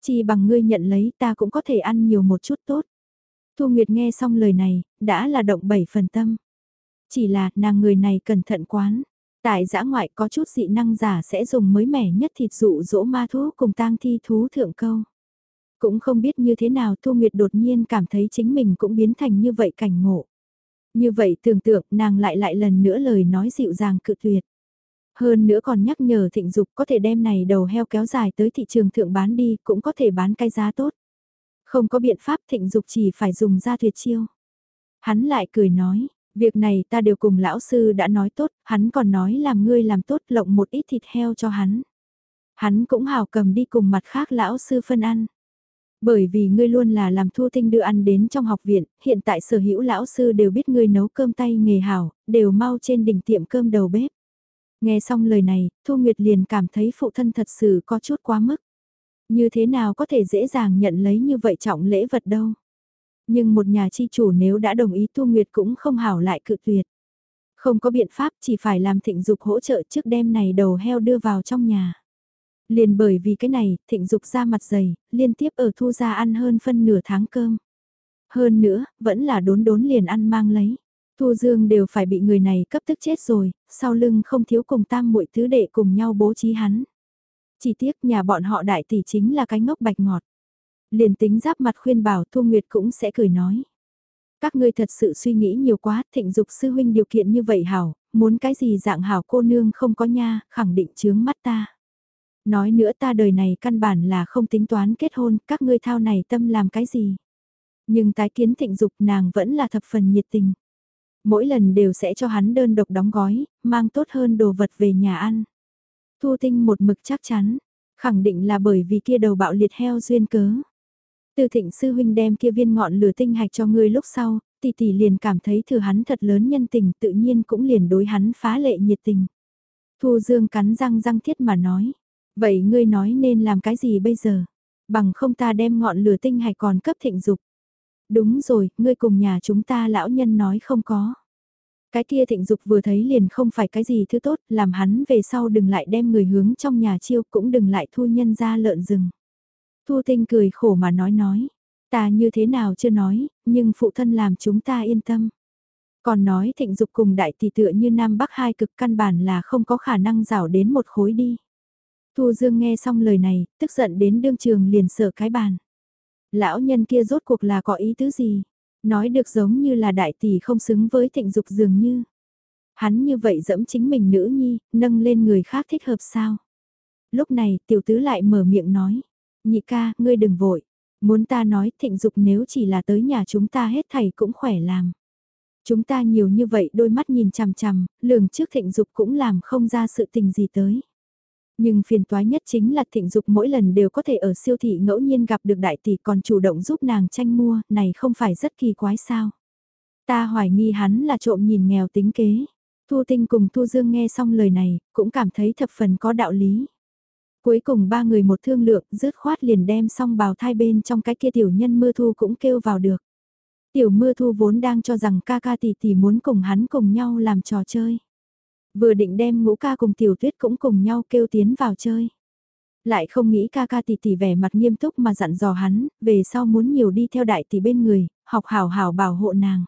Chỉ bằng ngươi nhận lấy ta cũng có thể ăn nhiều một chút tốt. Thu Nguyệt nghe xong lời này, đã là động bảy phần tâm. Chỉ là nàng người này cẩn thận quán. Tại giã ngoại có chút dị năng giả sẽ dùng mới mẻ nhất thịt dụ dỗ ma thú cùng tang thi thú thượng câu. Cũng không biết như thế nào Thu Nguyệt đột nhiên cảm thấy chính mình cũng biến thành như vậy cảnh ngộ. Như vậy tưởng tượng nàng lại lại lần nữa lời nói dịu dàng cự tuyệt. Hơn nữa còn nhắc nhở thịnh dục có thể đem này đầu heo kéo dài tới thị trường thượng bán đi cũng có thể bán cái giá tốt. Không có biện pháp thịnh dục chỉ phải dùng ra tuyệt chiêu. Hắn lại cười nói, việc này ta đều cùng lão sư đã nói tốt, hắn còn nói làm ngươi làm tốt lộng một ít thịt heo cho hắn. Hắn cũng hào cầm đi cùng mặt khác lão sư phân ăn. Bởi vì ngươi luôn là làm Thu Tinh đưa ăn đến trong học viện, hiện tại sở hữu lão sư đều biết ngươi nấu cơm tay nghề hảo, đều mau trên đỉnh tiệm cơm đầu bếp. Nghe xong lời này, Thu Nguyệt liền cảm thấy phụ thân thật sự có chút quá mức. Như thế nào có thể dễ dàng nhận lấy như vậy trọng lễ vật đâu. Nhưng một nhà chi chủ nếu đã đồng ý Thu Nguyệt cũng không hảo lại cự tuyệt. Không có biện pháp chỉ phải làm thịnh dục hỗ trợ trước đêm này đầu heo đưa vào trong nhà. Liền bởi vì cái này, thịnh dục ra mặt dày, liên tiếp ở thu ra ăn hơn phân nửa tháng cơm. Hơn nữa, vẫn là đốn đốn liền ăn mang lấy. Thu Dương đều phải bị người này cấp tức chết rồi, sau lưng không thiếu cùng tam muội thứ đệ cùng nhau bố trí hắn. Chỉ tiếc nhà bọn họ đại tỷ chính là cái ngốc bạch ngọt. Liền tính giáp mặt khuyên bảo Thu Nguyệt cũng sẽ cười nói. Các ngươi thật sự suy nghĩ nhiều quá, thịnh dục sư huynh điều kiện như vậy hảo, muốn cái gì dạng hảo cô nương không có nha, khẳng định chướng mắt ta. Nói nữa ta đời này căn bản là không tính toán kết hôn, các ngươi thao này tâm làm cái gì. Nhưng tái kiến thịnh dục nàng vẫn là thập phần nhiệt tình. Mỗi lần đều sẽ cho hắn đơn độc đóng gói, mang tốt hơn đồ vật về nhà ăn. Thu tinh một mực chắc chắn, khẳng định là bởi vì kia đầu bạo liệt heo duyên cớ. Từ thịnh sư huynh đem kia viên ngọn lửa tinh hạch cho ngươi lúc sau, tỷ tỷ liền cảm thấy thừa hắn thật lớn nhân tình tự nhiên cũng liền đối hắn phá lệ nhiệt tình. Thu Dương cắn răng răng thiết mà nói, vậy ngươi nói nên làm cái gì bây giờ? Bằng không ta đem ngọn lửa tinh hạch còn cấp thịnh dục. Đúng rồi, ngươi cùng nhà chúng ta lão nhân nói không có. Cái kia thịnh dục vừa thấy liền không phải cái gì thứ tốt, làm hắn về sau đừng lại đem người hướng trong nhà chiêu cũng đừng lại thu nhân ra lợn rừng. Thu tinh cười khổ mà nói nói, ta như thế nào chưa nói, nhưng phụ thân làm chúng ta yên tâm. Còn nói thịnh dục cùng đại tỷ tựa như Nam Bắc hai cực căn bản là không có khả năng rảo đến một khối đi. Thu Dương nghe xong lời này, tức giận đến đương trường liền sở cái bàn. Lão nhân kia rốt cuộc là có ý tứ gì? Nói được giống như là đại tỷ không xứng với thịnh dục dường như. Hắn như vậy dẫm chính mình nữ nhi, nâng lên người khác thích hợp sao? Lúc này tiểu tứ lại mở miệng nói. Nhị ca, ngươi đừng vội. Muốn ta nói thịnh dục nếu chỉ là tới nhà chúng ta hết thầy cũng khỏe làm. Chúng ta nhiều như vậy đôi mắt nhìn chằm chằm, lường trước thịnh dục cũng làm không ra sự tình gì tới. Nhưng phiền toái nhất chính là thịnh dục mỗi lần đều có thể ở siêu thị ngẫu nhiên gặp được đại tỷ còn chủ động giúp nàng tranh mua, này không phải rất kỳ quái sao. Ta hoài nghi hắn là trộm nhìn nghèo tính kế. Thu Tinh cùng Thu Dương nghe xong lời này, cũng cảm thấy thập phần có đạo lý. Cuối cùng ba người một thương lượng, rứt khoát liền đem xong bào thai bên trong cái kia tiểu nhân mưa thu cũng kêu vào được. Tiểu mưa thu vốn đang cho rằng ca ca tỷ tỷ muốn cùng hắn cùng nhau làm trò chơi. Vừa định đem ngũ ca cùng tiểu tuyết cũng cùng nhau kêu tiến vào chơi. Lại không nghĩ ca ca tỷ tỷ vẻ mặt nghiêm túc mà dặn dò hắn, về sau muốn nhiều đi theo đại tỷ bên người, học hảo hảo bảo hộ nàng.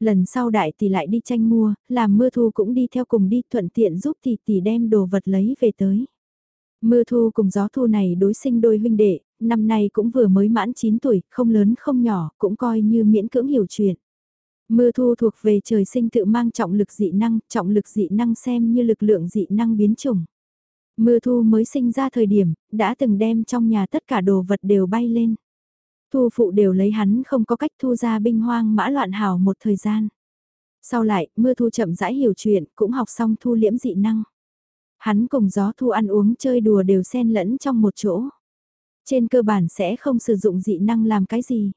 Lần sau đại tỷ lại đi tranh mua, làm mưa thu cũng đi theo cùng đi thuận tiện giúp tỷ tỷ đem đồ vật lấy về tới. Mưa thu cùng gió thu này đối sinh đôi huynh đệ, năm nay cũng vừa mới mãn 9 tuổi, không lớn không nhỏ, cũng coi như miễn cưỡng hiểu chuyện. Mưa thu thuộc về trời sinh tự mang trọng lực dị năng, trọng lực dị năng xem như lực lượng dị năng biến chủng. Mưa thu mới sinh ra thời điểm, đã từng đem trong nhà tất cả đồ vật đều bay lên. Thu phụ đều lấy hắn không có cách thu ra binh hoang mã loạn hào một thời gian. Sau lại, mưa thu chậm rãi hiểu chuyện, cũng học xong thu liễm dị năng. Hắn cùng gió thu ăn uống chơi đùa đều xen lẫn trong một chỗ. Trên cơ bản sẽ không sử dụng dị năng làm cái gì.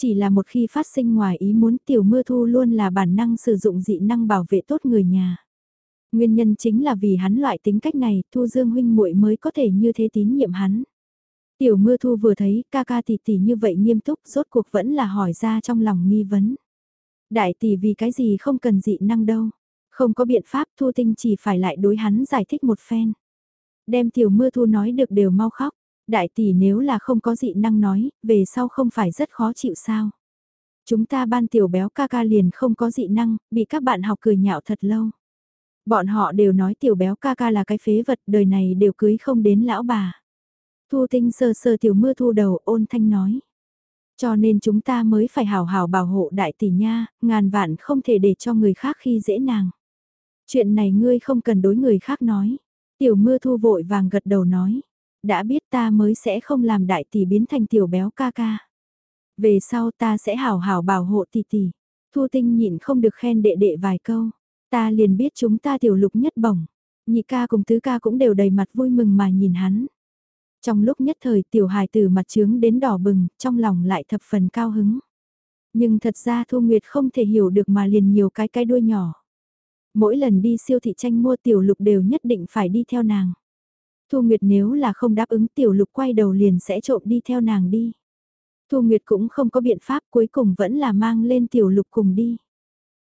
Chỉ là một khi phát sinh ngoài ý muốn tiểu mưa thu luôn là bản năng sử dụng dị năng bảo vệ tốt người nhà. Nguyên nhân chính là vì hắn loại tính cách này, Thu Dương huynh muội mới có thể như thế tín nhiệm hắn. Tiểu mưa thu vừa thấy ca ca tỷ tỷ như vậy nghiêm túc rốt cuộc vẫn là hỏi ra trong lòng nghi vấn. Đại tỷ vì cái gì không cần dị năng đâu. Không có biện pháp Thu Tinh chỉ phải lại đối hắn giải thích một phen. Đem tiểu mưa thu nói được đều mau khóc. Đại tỷ nếu là không có dị năng nói, về sau không phải rất khó chịu sao. Chúng ta ban tiểu béo ca ca liền không có dị năng, bị các bạn học cười nhạo thật lâu. Bọn họ đều nói tiểu béo ca ca là cái phế vật đời này đều cưới không đến lão bà. Thu tinh sơ sơ tiểu mưa thu đầu ôn thanh nói. Cho nên chúng ta mới phải hào hào bảo hộ đại tỷ nha, ngàn vạn không thể để cho người khác khi dễ nàng. Chuyện này ngươi không cần đối người khác nói. Tiểu mưa thu vội vàng gật đầu nói. Đã biết ta mới sẽ không làm đại tỷ biến thành tiểu béo ca ca. Về sau ta sẽ hảo hảo bảo hộ tỷ tỷ. Thu tinh nhịn không được khen đệ đệ vài câu. Ta liền biết chúng ta tiểu lục nhất bổng. Nhị ca cùng tứ ca cũng đều đầy mặt vui mừng mà nhìn hắn. Trong lúc nhất thời tiểu hài từ mặt trướng đến đỏ bừng, trong lòng lại thập phần cao hứng. Nhưng thật ra Thu Nguyệt không thể hiểu được mà liền nhiều cái cái đuôi nhỏ. Mỗi lần đi siêu thị tranh mua tiểu lục đều nhất định phải đi theo nàng. Thu Nguyệt nếu là không đáp ứng tiểu lục quay đầu liền sẽ trộm đi theo nàng đi. Thu Nguyệt cũng không có biện pháp cuối cùng vẫn là mang lên tiểu lục cùng đi.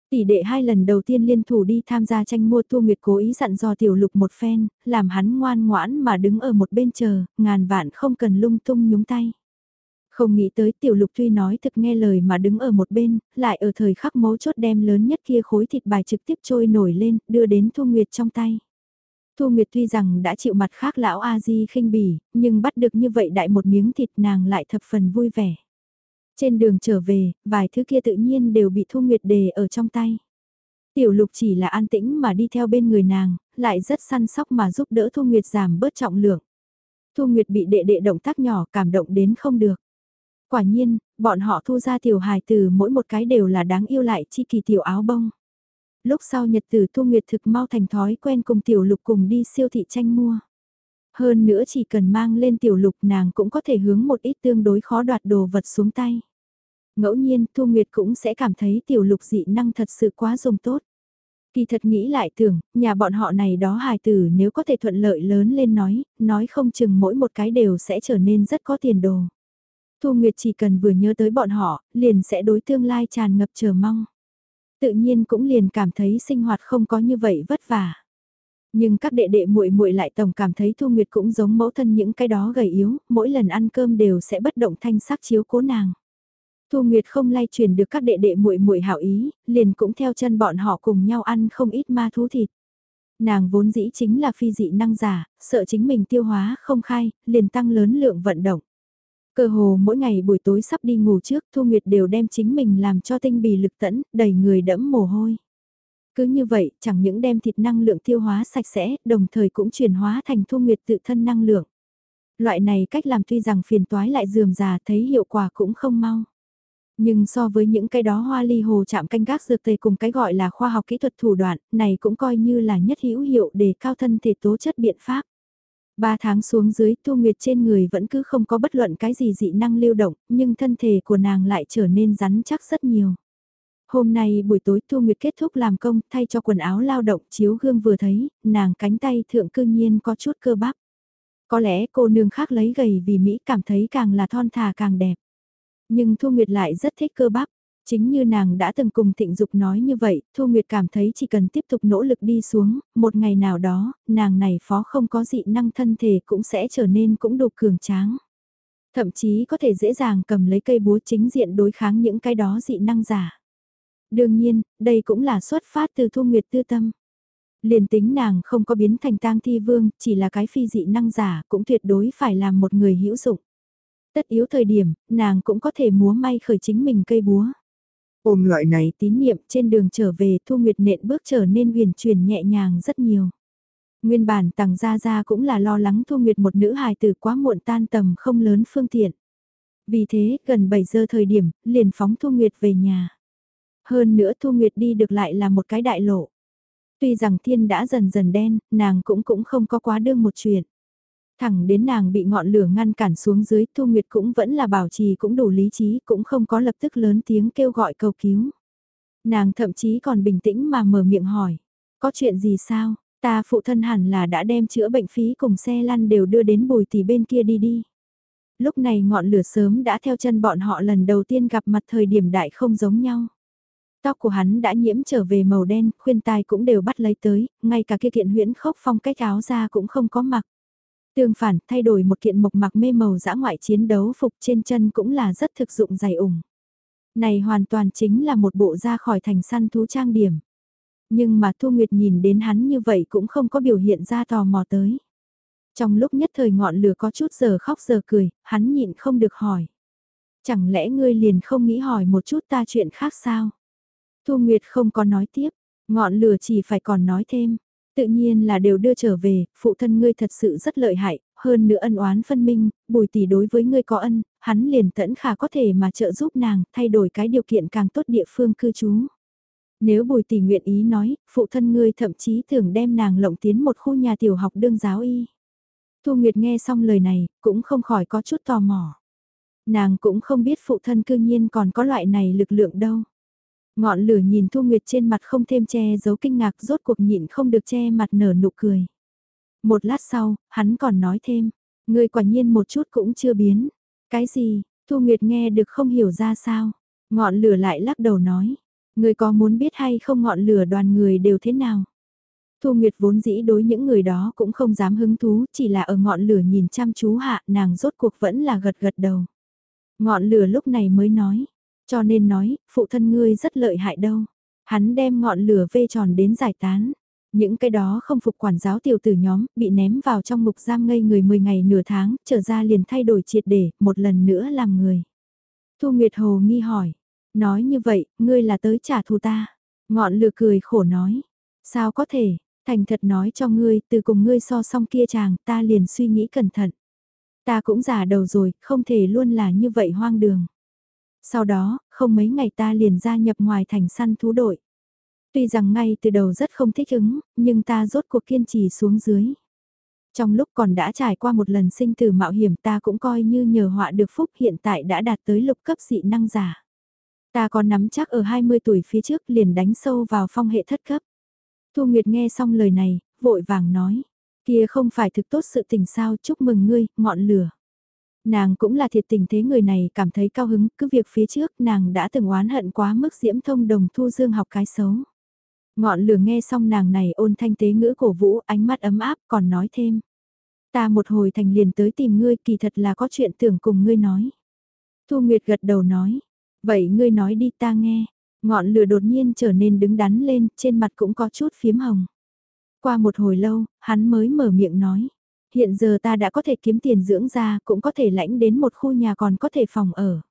Tỷ đệ hai lần đầu tiên liên thủ đi tham gia tranh mua Thu Nguyệt cố ý dặn dò tiểu lục một phen, làm hắn ngoan ngoãn mà đứng ở một bên chờ, ngàn vạn không cần lung tung nhúng tay. Không nghĩ tới tiểu lục tuy nói thực nghe lời mà đứng ở một bên, lại ở thời khắc mấu chốt đem lớn nhất kia khối thịt bài trực tiếp trôi nổi lên, đưa đến Thu Nguyệt trong tay. Thu Nguyệt tuy rằng đã chịu mặt khác lão A-di khinh bỉ, nhưng bắt được như vậy đại một miếng thịt nàng lại thập phần vui vẻ. Trên đường trở về, vài thứ kia tự nhiên đều bị Thu Nguyệt đề ở trong tay. Tiểu lục chỉ là an tĩnh mà đi theo bên người nàng, lại rất săn sóc mà giúp đỡ Thu Nguyệt giảm bớt trọng lượng. Thu Nguyệt bị đệ đệ động tác nhỏ cảm động đến không được. Quả nhiên, bọn họ thu ra tiểu hài từ mỗi một cái đều là đáng yêu lại chi kỳ tiểu áo bông. Lúc sau nhật tử Thu Nguyệt thực mau thành thói quen cùng tiểu lục cùng đi siêu thị tranh mua. Hơn nữa chỉ cần mang lên tiểu lục nàng cũng có thể hướng một ít tương đối khó đoạt đồ vật xuống tay. Ngẫu nhiên Thu Nguyệt cũng sẽ cảm thấy tiểu lục dị năng thật sự quá dùng tốt. Kỳ thật nghĩ lại tưởng, nhà bọn họ này đó hài tử nếu có thể thuận lợi lớn lên nói, nói không chừng mỗi một cái đều sẽ trở nên rất có tiền đồ. Thu Nguyệt chỉ cần vừa nhớ tới bọn họ, liền sẽ đối tương lai tràn ngập chờ mong. Tự nhiên cũng liền cảm thấy sinh hoạt không có như vậy vất vả. Nhưng các đệ đệ muội muội lại tổng cảm thấy Thu Nguyệt cũng giống mẫu thân những cái đó gầy yếu, mỗi lần ăn cơm đều sẽ bất động thanh sắc chiếu cố nàng. Thu Nguyệt không lay truyền được các đệ đệ muội muội hảo ý, liền cũng theo chân bọn họ cùng nhau ăn không ít ma thú thịt. Nàng vốn dĩ chính là phi dị năng giả, sợ chính mình tiêu hóa không khai, liền tăng lớn lượng vận động. Cơ hồ mỗi ngày buổi tối sắp đi ngủ trước Thu Nguyệt đều đem chính mình làm cho tinh bì lực tẫn, đầy người đẫm mồ hôi. Cứ như vậy, chẳng những đem thịt năng lượng tiêu hóa sạch sẽ, đồng thời cũng chuyển hóa thành Thu Nguyệt tự thân năng lượng. Loại này cách làm tuy rằng phiền toái lại dườm già thấy hiệu quả cũng không mau. Nhưng so với những cái đó hoa ly hồ chạm canh gác dược tề cùng cái gọi là khoa học kỹ thuật thủ đoạn, này cũng coi như là nhất hữu hiệu để cao thân thể tố chất biện pháp. Ba tháng xuống dưới Thu Nguyệt trên người vẫn cứ không có bất luận cái gì dị năng lưu động, nhưng thân thể của nàng lại trở nên rắn chắc rất nhiều. Hôm nay buổi tối Thu Nguyệt kết thúc làm công thay cho quần áo lao động chiếu gương vừa thấy, nàng cánh tay thượng cư nhiên có chút cơ bắp. Có lẽ cô nương khác lấy gầy vì Mỹ cảm thấy càng là thon thả càng đẹp. Nhưng Thu Nguyệt lại rất thích cơ bắp. Chính như nàng đã từng cùng Thịnh Dục nói như vậy, Thu Nguyệt cảm thấy chỉ cần tiếp tục nỗ lực đi xuống, một ngày nào đó, nàng này phó không có dị năng thân thể cũng sẽ trở nên cũng đủ cường tráng. Thậm chí có thể dễ dàng cầm lấy cây búa chính diện đối kháng những cái đó dị năng giả. Đương nhiên, đây cũng là xuất phát từ Thu Nguyệt tư tâm. Liền tính nàng không có biến thành tang thi vương, chỉ là cái phi dị năng giả cũng tuyệt đối phải làm một người hữu dụng. Tất yếu thời điểm, nàng cũng có thể múa may khởi chính mình cây búa. Ôm loại này tín niệm trên đường trở về Thu Nguyệt nện bước trở nên huyền truyền nhẹ nhàng rất nhiều. Nguyên bản tàng gia gia cũng là lo lắng Thu Nguyệt một nữ hài từ quá muộn tan tầm không lớn phương tiện. Vì thế, gần 7 giờ thời điểm, liền phóng Thu Nguyệt về nhà. Hơn nữa Thu Nguyệt đi được lại là một cái đại lộ. Tuy rằng thiên đã dần dần đen, nàng cũng cũng không có quá đương một chuyện. Thẳng đến nàng bị ngọn lửa ngăn cản xuống dưới, Thu Nguyệt cũng vẫn là bảo trì cũng đủ lý trí, cũng không có lập tức lớn tiếng kêu gọi cầu cứu. Nàng thậm chí còn bình tĩnh mà mở miệng hỏi, có chuyện gì sao, ta phụ thân hẳn là đã đem chữa bệnh phí cùng xe lăn đều đưa đến bùi tỷ bên kia đi đi. Lúc này ngọn lửa sớm đã theo chân bọn họ lần đầu tiên gặp mặt thời điểm đại không giống nhau. Tóc của hắn đã nhiễm trở về màu đen, khuyên tai cũng đều bắt lấy tới, ngay cả kia kiện huyễn khốc phong cách áo ra cũng không có mặc. Tương phản, thay đổi một kiện mộc mặc mê màu dã ngoại chiến đấu phục trên chân cũng là rất thực dụng dày ủng. Này hoàn toàn chính là một bộ ra khỏi thành săn thú trang điểm. Nhưng mà Thu Nguyệt nhìn đến hắn như vậy cũng không có biểu hiện ra tò mò tới. Trong lúc nhất thời ngọn lửa có chút giờ khóc giờ cười, hắn nhịn không được hỏi. Chẳng lẽ ngươi liền không nghĩ hỏi một chút ta chuyện khác sao? Thu Nguyệt không có nói tiếp, ngọn lửa chỉ phải còn nói thêm. Tự nhiên là đều đưa trở về, phụ thân ngươi thật sự rất lợi hại, hơn nữa ân oán phân minh, bùi tỷ đối với ngươi có ân, hắn liền tẫn khả có thể mà trợ giúp nàng, thay đổi cái điều kiện càng tốt địa phương cư trú. Nếu bùi tỷ nguyện ý nói, phụ thân ngươi thậm chí thường đem nàng lộng tiến một khu nhà tiểu học đương giáo y. Thu Nguyệt nghe xong lời này, cũng không khỏi có chút tò mò. Nàng cũng không biết phụ thân cư nhiên còn có loại này lực lượng đâu. Ngọn lửa nhìn Thu Nguyệt trên mặt không thêm che giấu kinh ngạc rốt cuộc nhịn không được che mặt nở nụ cười. Một lát sau, hắn còn nói thêm, người quả nhiên một chút cũng chưa biến. Cái gì, Thu Nguyệt nghe được không hiểu ra sao. Ngọn lửa lại lắc đầu nói, người có muốn biết hay không ngọn lửa đoàn người đều thế nào? Thu Nguyệt vốn dĩ đối những người đó cũng không dám hứng thú, chỉ là ở ngọn lửa nhìn chăm chú hạ nàng rốt cuộc vẫn là gật gật đầu. Ngọn lửa lúc này mới nói, cho nên nói, phụ thân ngươi rất lợi hại đâu. Hắn đem ngọn lửa vê tròn đến giải tán. Những cái đó không phục quản giáo tiểu tử nhóm, bị ném vào trong mục giam ngây người 10 ngày nửa tháng, trở ra liền thay đổi triệt để, một lần nữa làm người. Thu Nguyệt Hồ nghi hỏi, nói như vậy, ngươi là tới trả thù ta. Ngọn lửa cười khổ nói, sao có thể, thành thật nói cho ngươi, từ cùng ngươi so song kia chàng, ta liền suy nghĩ cẩn thận. Ta cũng già đầu rồi, không thể luôn là như vậy hoang đường. Sau đó, không mấy ngày ta liền gia nhập ngoài thành săn thú đội. Tuy rằng ngay từ đầu rất không thích ứng, nhưng ta rốt cuộc kiên trì xuống dưới. Trong lúc còn đã trải qua một lần sinh tử mạo hiểm ta cũng coi như nhờ họa được phúc hiện tại đã đạt tới lục cấp dị năng giả. Ta còn nắm chắc ở 20 tuổi phía trước liền đánh sâu vào phong hệ thất cấp. Thu Nguyệt nghe xong lời này, vội vàng nói, kia không phải thực tốt sự tình sao chúc mừng ngươi, ngọn lửa. Nàng cũng là thiệt tình thế người này cảm thấy cao hứng, cứ việc phía trước nàng đã từng oán hận quá mức diễm thông đồng thu dương học cái xấu. Ngọn lửa nghe xong nàng này ôn thanh tế ngữ cổ vũ ánh mắt ấm áp còn nói thêm. Ta một hồi thành liền tới tìm ngươi kỳ thật là có chuyện tưởng cùng ngươi nói. Thu Nguyệt gật đầu nói. Vậy ngươi nói đi ta nghe. Ngọn lửa đột nhiên trở nên đứng đắn lên trên mặt cũng có chút phiếm hồng. Qua một hồi lâu, hắn mới mở miệng nói. Hiện giờ ta đã có thể kiếm tiền dưỡng ra, cũng có thể lãnh đến một khu nhà còn có thể phòng ở.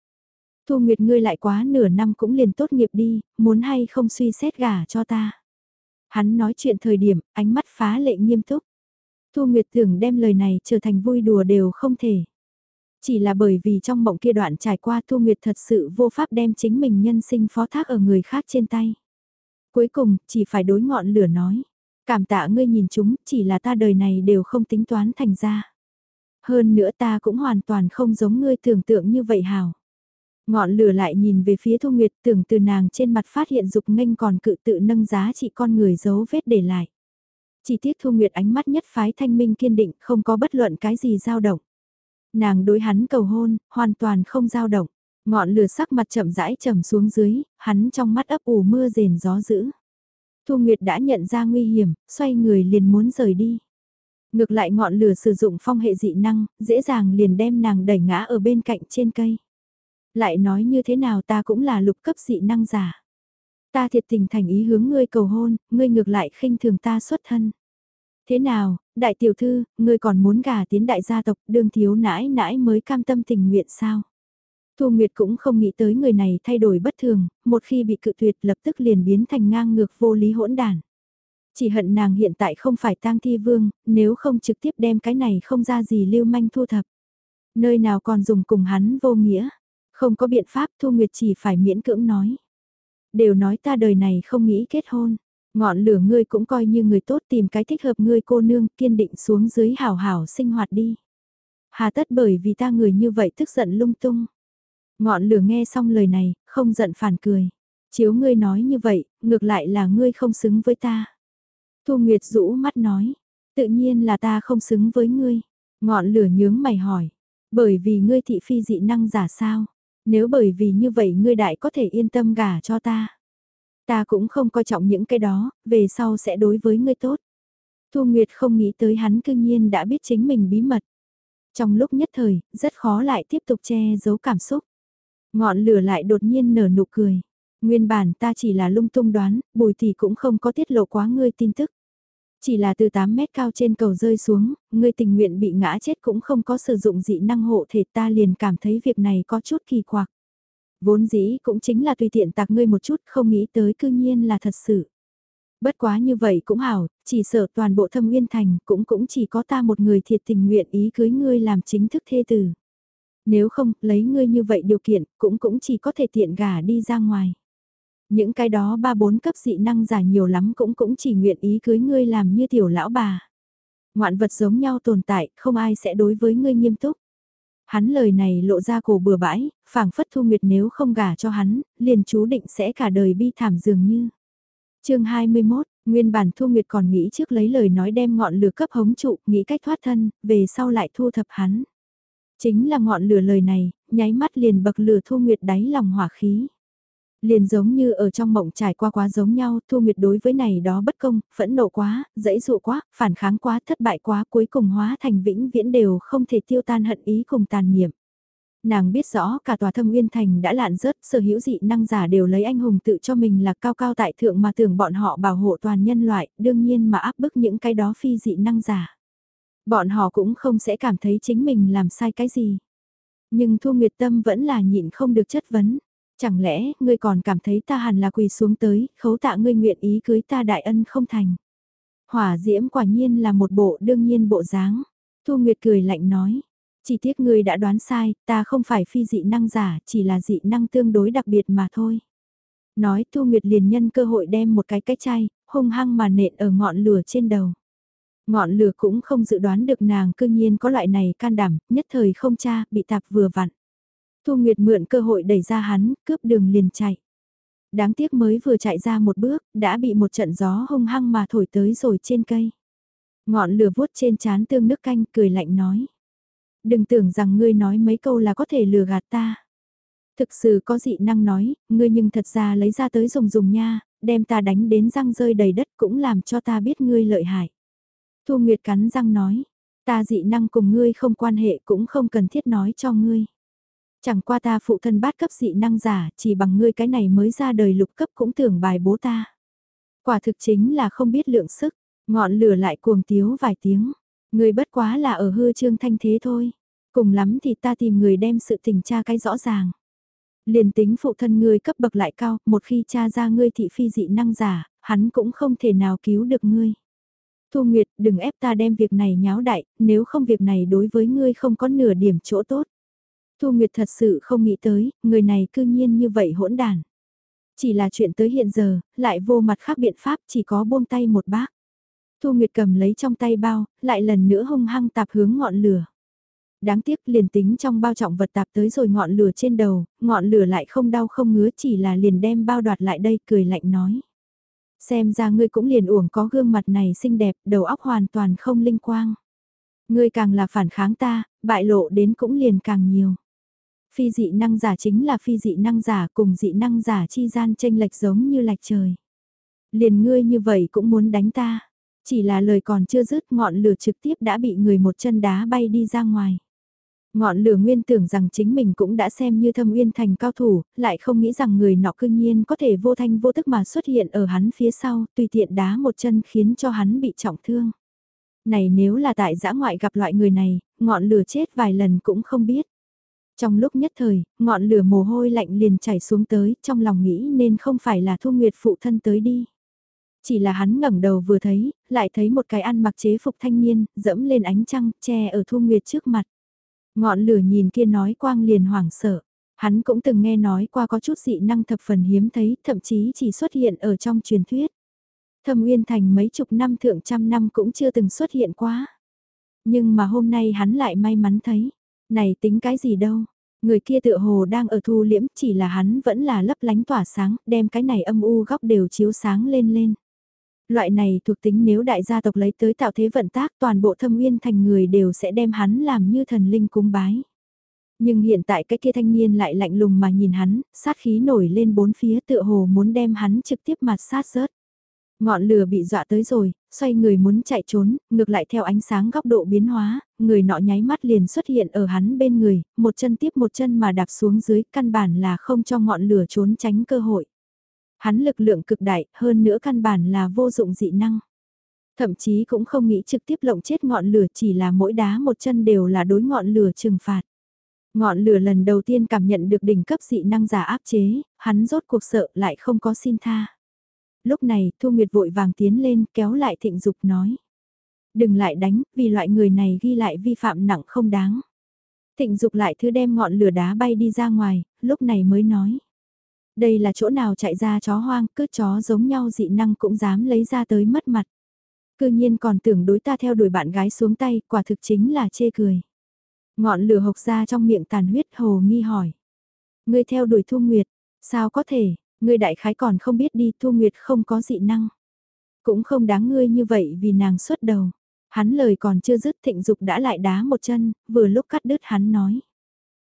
Thu Nguyệt ngươi lại quá nửa năm cũng liền tốt nghiệp đi, muốn hay không suy xét gả cho ta. Hắn nói chuyện thời điểm, ánh mắt phá lệ nghiêm túc. Thu Nguyệt tưởng đem lời này trở thành vui đùa đều không thể. Chỉ là bởi vì trong mộng kia đoạn trải qua Thu Nguyệt thật sự vô pháp đem chính mình nhân sinh phó thác ở người khác trên tay. Cuối cùng, chỉ phải đối ngọn lửa nói. Cảm tạ ngươi nhìn chúng, chỉ là ta đời này đều không tính toán thành ra. Hơn nữa ta cũng hoàn toàn không giống ngươi tưởng tượng như vậy hào. Ngọn lửa lại nhìn về phía Thu Nguyệt tưởng từ nàng trên mặt phát hiện dục nghênh còn cự tự nâng giá trị con người giấu vết để lại. Chỉ tiếc Thu Nguyệt ánh mắt nhất phái thanh minh kiên định không có bất luận cái gì dao động. Nàng đối hắn cầu hôn, hoàn toàn không dao động. Ngọn lửa sắc mặt chậm rãi trầm xuống dưới, hắn trong mắt ấp ủ mưa rền gió dữ. Thu Nguyệt đã nhận ra nguy hiểm, xoay người liền muốn rời đi. Ngược lại ngọn lửa sử dụng phong hệ dị năng, dễ dàng liền đem nàng đẩy ngã ở bên cạnh trên cây. Lại nói như thế nào ta cũng là lục cấp dị năng giả. Ta thiệt tình thành ý hướng ngươi cầu hôn, ngươi ngược lại khinh thường ta xuất thân. Thế nào, đại tiểu thư, ngươi còn muốn gả tiến đại gia tộc đương thiếu nãi nãi mới cam tâm tình nguyện sao? Thu Nguyệt cũng không nghĩ tới người này thay đổi bất thường, một khi bị cự tuyệt lập tức liền biến thành ngang ngược vô lý hỗn đản. Chỉ hận nàng hiện tại không phải tang thi vương, nếu không trực tiếp đem cái này không ra gì lưu manh thu thập. Nơi nào còn dùng cùng hắn vô nghĩa, không có biện pháp Thu Nguyệt chỉ phải miễn cưỡng nói. Đều nói ta đời này không nghĩ kết hôn, ngọn lửa ngươi cũng coi như người tốt tìm cái thích hợp ngươi cô nương kiên định xuống dưới hảo hảo sinh hoạt đi. Hà tất bởi vì ta người như vậy tức giận lung tung. Ngọn lửa nghe xong lời này, không giận phản cười. Chiếu ngươi nói như vậy, ngược lại là ngươi không xứng với ta. Thu Nguyệt rũ mắt nói, tự nhiên là ta không xứng với ngươi. Ngọn lửa nhướng mày hỏi, bởi vì ngươi thị phi dị năng giả sao? Nếu bởi vì như vậy ngươi đại có thể yên tâm gả cho ta. Ta cũng không coi trọng những cái đó, về sau sẽ đối với ngươi tốt. Thu Nguyệt không nghĩ tới hắn cư nhiên đã biết chính mình bí mật. Trong lúc nhất thời, rất khó lại tiếp tục che giấu cảm xúc. Ngọn lửa lại đột nhiên nở nụ cười. Nguyên bản ta chỉ là lung tung đoán, bùi thì cũng không có tiết lộ quá ngươi tin tức. Chỉ là từ 8 mét cao trên cầu rơi xuống, ngươi tình nguyện bị ngã chết cũng không có sử dụng dị năng hộ thể ta liền cảm thấy việc này có chút kỳ quặc. Vốn dĩ cũng chính là tùy tiện tạc ngươi một chút không nghĩ tới cư nhiên là thật sự. Bất quá như vậy cũng hảo, chỉ sợ toàn bộ thâm uyên thành cũng cũng chỉ có ta một người thiệt tình nguyện ý cưới ngươi làm chính thức thê tử. Nếu không, lấy ngươi như vậy điều kiện, cũng cũng chỉ có thể tiện gả đi ra ngoài. Những cái đó ba bốn cấp dị năng giả nhiều lắm cũng cũng chỉ nguyện ý cưới ngươi làm như tiểu lão bà. Ngoạn vật giống nhau tồn tại, không ai sẽ đối với ngươi nghiêm túc. Hắn lời này lộ ra cổ bừa bãi, phảng phất Thu Nguyệt nếu không gả cho hắn, liền chú định sẽ cả đời bi thảm dường như. chương 21, nguyên bản Thu Nguyệt còn nghĩ trước lấy lời nói đem ngọn lửa cấp hống trụ, nghĩ cách thoát thân, về sau lại thu thập hắn. Chính là ngọn lửa lời này, nháy mắt liền bậc lửa Thu Nguyệt đáy lòng hỏa khí. Liền giống như ở trong mộng trải qua quá giống nhau, Thu Nguyệt đối với này đó bất công, phẫn nộ quá, dẫy dụ quá, phản kháng quá, thất bại quá, cuối cùng hóa thành vĩnh viễn đều không thể tiêu tan hận ý cùng tàn niệm. Nàng biết rõ cả tòa thâm uyên thành đã lạn rớt, sở hữu dị năng giả đều lấy anh hùng tự cho mình là cao cao tại thượng mà tưởng bọn họ bảo hộ toàn nhân loại, đương nhiên mà áp bức những cái đó phi dị năng giả. Bọn họ cũng không sẽ cảm thấy chính mình làm sai cái gì. Nhưng Thu Nguyệt Tâm vẫn là nhịn không được chất vấn. Chẳng lẽ, ngươi còn cảm thấy ta hẳn là quỳ xuống tới, khấu tạ ngươi nguyện ý cưới ta đại ân không thành. Hỏa diễm quả nhiên là một bộ đương nhiên bộ dáng. Thu Nguyệt cười lạnh nói. Chỉ tiếc ngươi đã đoán sai, ta không phải phi dị năng giả, chỉ là dị năng tương đối đặc biệt mà thôi. Nói Thu Nguyệt liền nhân cơ hội đem một cái cái chai, hung hăng mà nện ở ngọn lửa trên đầu. Ngọn lửa cũng không dự đoán được nàng cương nhiên có loại này can đảm, nhất thời không cha, bị tạp vừa vặn. Thu Nguyệt mượn cơ hội đẩy ra hắn, cướp đường liền chạy. Đáng tiếc mới vừa chạy ra một bước, đã bị một trận gió hung hăng mà thổi tới rồi trên cây. Ngọn lửa vuốt trên chán tương nước canh cười lạnh nói. Đừng tưởng rằng ngươi nói mấy câu là có thể lừa gạt ta. Thực sự có dị năng nói, ngươi nhưng thật ra lấy ra tới dùng dùng nha, đem ta đánh đến răng rơi đầy đất cũng làm cho ta biết ngươi lợi hại. Thu Nguyệt cắn răng nói, ta dị năng cùng ngươi không quan hệ cũng không cần thiết nói cho ngươi. Chẳng qua ta phụ thân bát cấp dị năng giả, chỉ bằng ngươi cái này mới ra đời lục cấp cũng tưởng bài bố ta. Quả thực chính là không biết lượng sức, ngọn lửa lại cuồng tiếu vài tiếng. Ngươi bất quá là ở hư trương thanh thế thôi. Cùng lắm thì ta tìm người đem sự tình tra cái rõ ràng. Liền tính phụ thân ngươi cấp bậc lại cao, một khi cha ra ngươi thị phi dị năng giả, hắn cũng không thể nào cứu được ngươi. Thu Nguyệt, đừng ép ta đem việc này nháo đại, nếu không việc này đối với ngươi không có nửa điểm chỗ tốt. Thu Nguyệt thật sự không nghĩ tới, người này cư nhiên như vậy hỗn đàn. Chỉ là chuyện tới hiện giờ, lại vô mặt khác biện pháp chỉ có buông tay một bác. Thu Nguyệt cầm lấy trong tay bao, lại lần nữa hung hăng tạp hướng ngọn lửa. Đáng tiếc liền tính trong bao trọng vật tạp tới rồi ngọn lửa trên đầu, ngọn lửa lại không đau không ngứa chỉ là liền đem bao đoạt lại đây cười lạnh nói. Xem ra ngươi cũng liền uổng có gương mặt này xinh đẹp, đầu óc hoàn toàn không linh quang. Ngươi càng là phản kháng ta, bại lộ đến cũng liền càng nhiều. Phi dị năng giả chính là phi dị năng giả cùng dị năng giả chi gian tranh lệch giống như lệch trời. Liền ngươi như vậy cũng muốn đánh ta. Chỉ là lời còn chưa dứt ngọn lửa trực tiếp đã bị người một chân đá bay đi ra ngoài. Ngọn lửa nguyên tưởng rằng chính mình cũng đã xem như thâm uyên thành cao thủ, lại không nghĩ rằng người nọ cương nhiên có thể vô thanh vô tức mà xuất hiện ở hắn phía sau, tùy tiện đá một chân khiến cho hắn bị trọng thương. Này nếu là tại giã ngoại gặp loại người này, ngọn lửa chết vài lần cũng không biết. Trong lúc nhất thời, ngọn lửa mồ hôi lạnh liền chảy xuống tới, trong lòng nghĩ nên không phải là Thu Nguyệt phụ thân tới đi. Chỉ là hắn ngẩng đầu vừa thấy, lại thấy một cái ăn mặc chế phục thanh niên, dẫm lên ánh trăng, che ở Thu Nguyệt trước mặt. Ngọn lửa nhìn kia nói quang liền hoảng sợ. Hắn cũng từng nghe nói qua có chút dị năng thập phần hiếm thấy, thậm chí chỉ xuất hiện ở trong truyền thuyết. Thâm Uyên Thành mấy chục năm thượng trăm năm cũng chưa từng xuất hiện quá. Nhưng mà hôm nay hắn lại may mắn thấy. Này tính cái gì đâu, người kia tựa hồ đang ở thu liễm chỉ là hắn vẫn là lấp lánh tỏa sáng, đem cái này âm u góc đều chiếu sáng lên lên. Loại này thuộc tính nếu đại gia tộc lấy tới tạo thế vận tác toàn bộ thâm uyên thành người đều sẽ đem hắn làm như thần linh cúng bái. Nhưng hiện tại cái kia thanh niên lại lạnh lùng mà nhìn hắn, sát khí nổi lên bốn phía tựa hồ muốn đem hắn trực tiếp mặt sát rớt. Ngọn lửa bị dọa tới rồi, xoay người muốn chạy trốn, ngược lại theo ánh sáng góc độ biến hóa, người nọ nháy mắt liền xuất hiện ở hắn bên người, một chân tiếp một chân mà đạp xuống dưới, căn bản là không cho ngọn lửa trốn tránh cơ hội. Hắn lực lượng cực đại, hơn nữa căn bản là vô dụng dị năng. Thậm chí cũng không nghĩ trực tiếp lộng chết ngọn lửa chỉ là mỗi đá một chân đều là đối ngọn lửa trừng phạt. Ngọn lửa lần đầu tiên cảm nhận được đỉnh cấp dị năng giả áp chế, hắn rốt cuộc sợ lại không có xin tha. Lúc này Thu Nguyệt vội vàng tiến lên kéo lại thịnh dục nói. Đừng lại đánh, vì loại người này ghi lại vi phạm nặng không đáng. Thịnh dục lại thứ đem ngọn lửa đá bay đi ra ngoài, lúc này mới nói. Đây là chỗ nào chạy ra chó hoang, cứ chó giống nhau dị năng cũng dám lấy ra tới mất mặt. Cư nhiên còn tưởng đối ta theo đuổi bạn gái xuống tay, quả thực chính là chê cười. Ngọn lửa hộc ra trong miệng tàn huyết hồ nghi hỏi. Ngươi theo đuổi Thu Nguyệt, sao có thể, ngươi đại khái còn không biết đi Thu Nguyệt không có dị năng. Cũng không đáng ngươi như vậy vì nàng xuất đầu. Hắn lời còn chưa dứt thịnh dục đã lại đá một chân, vừa lúc cắt đứt hắn nói.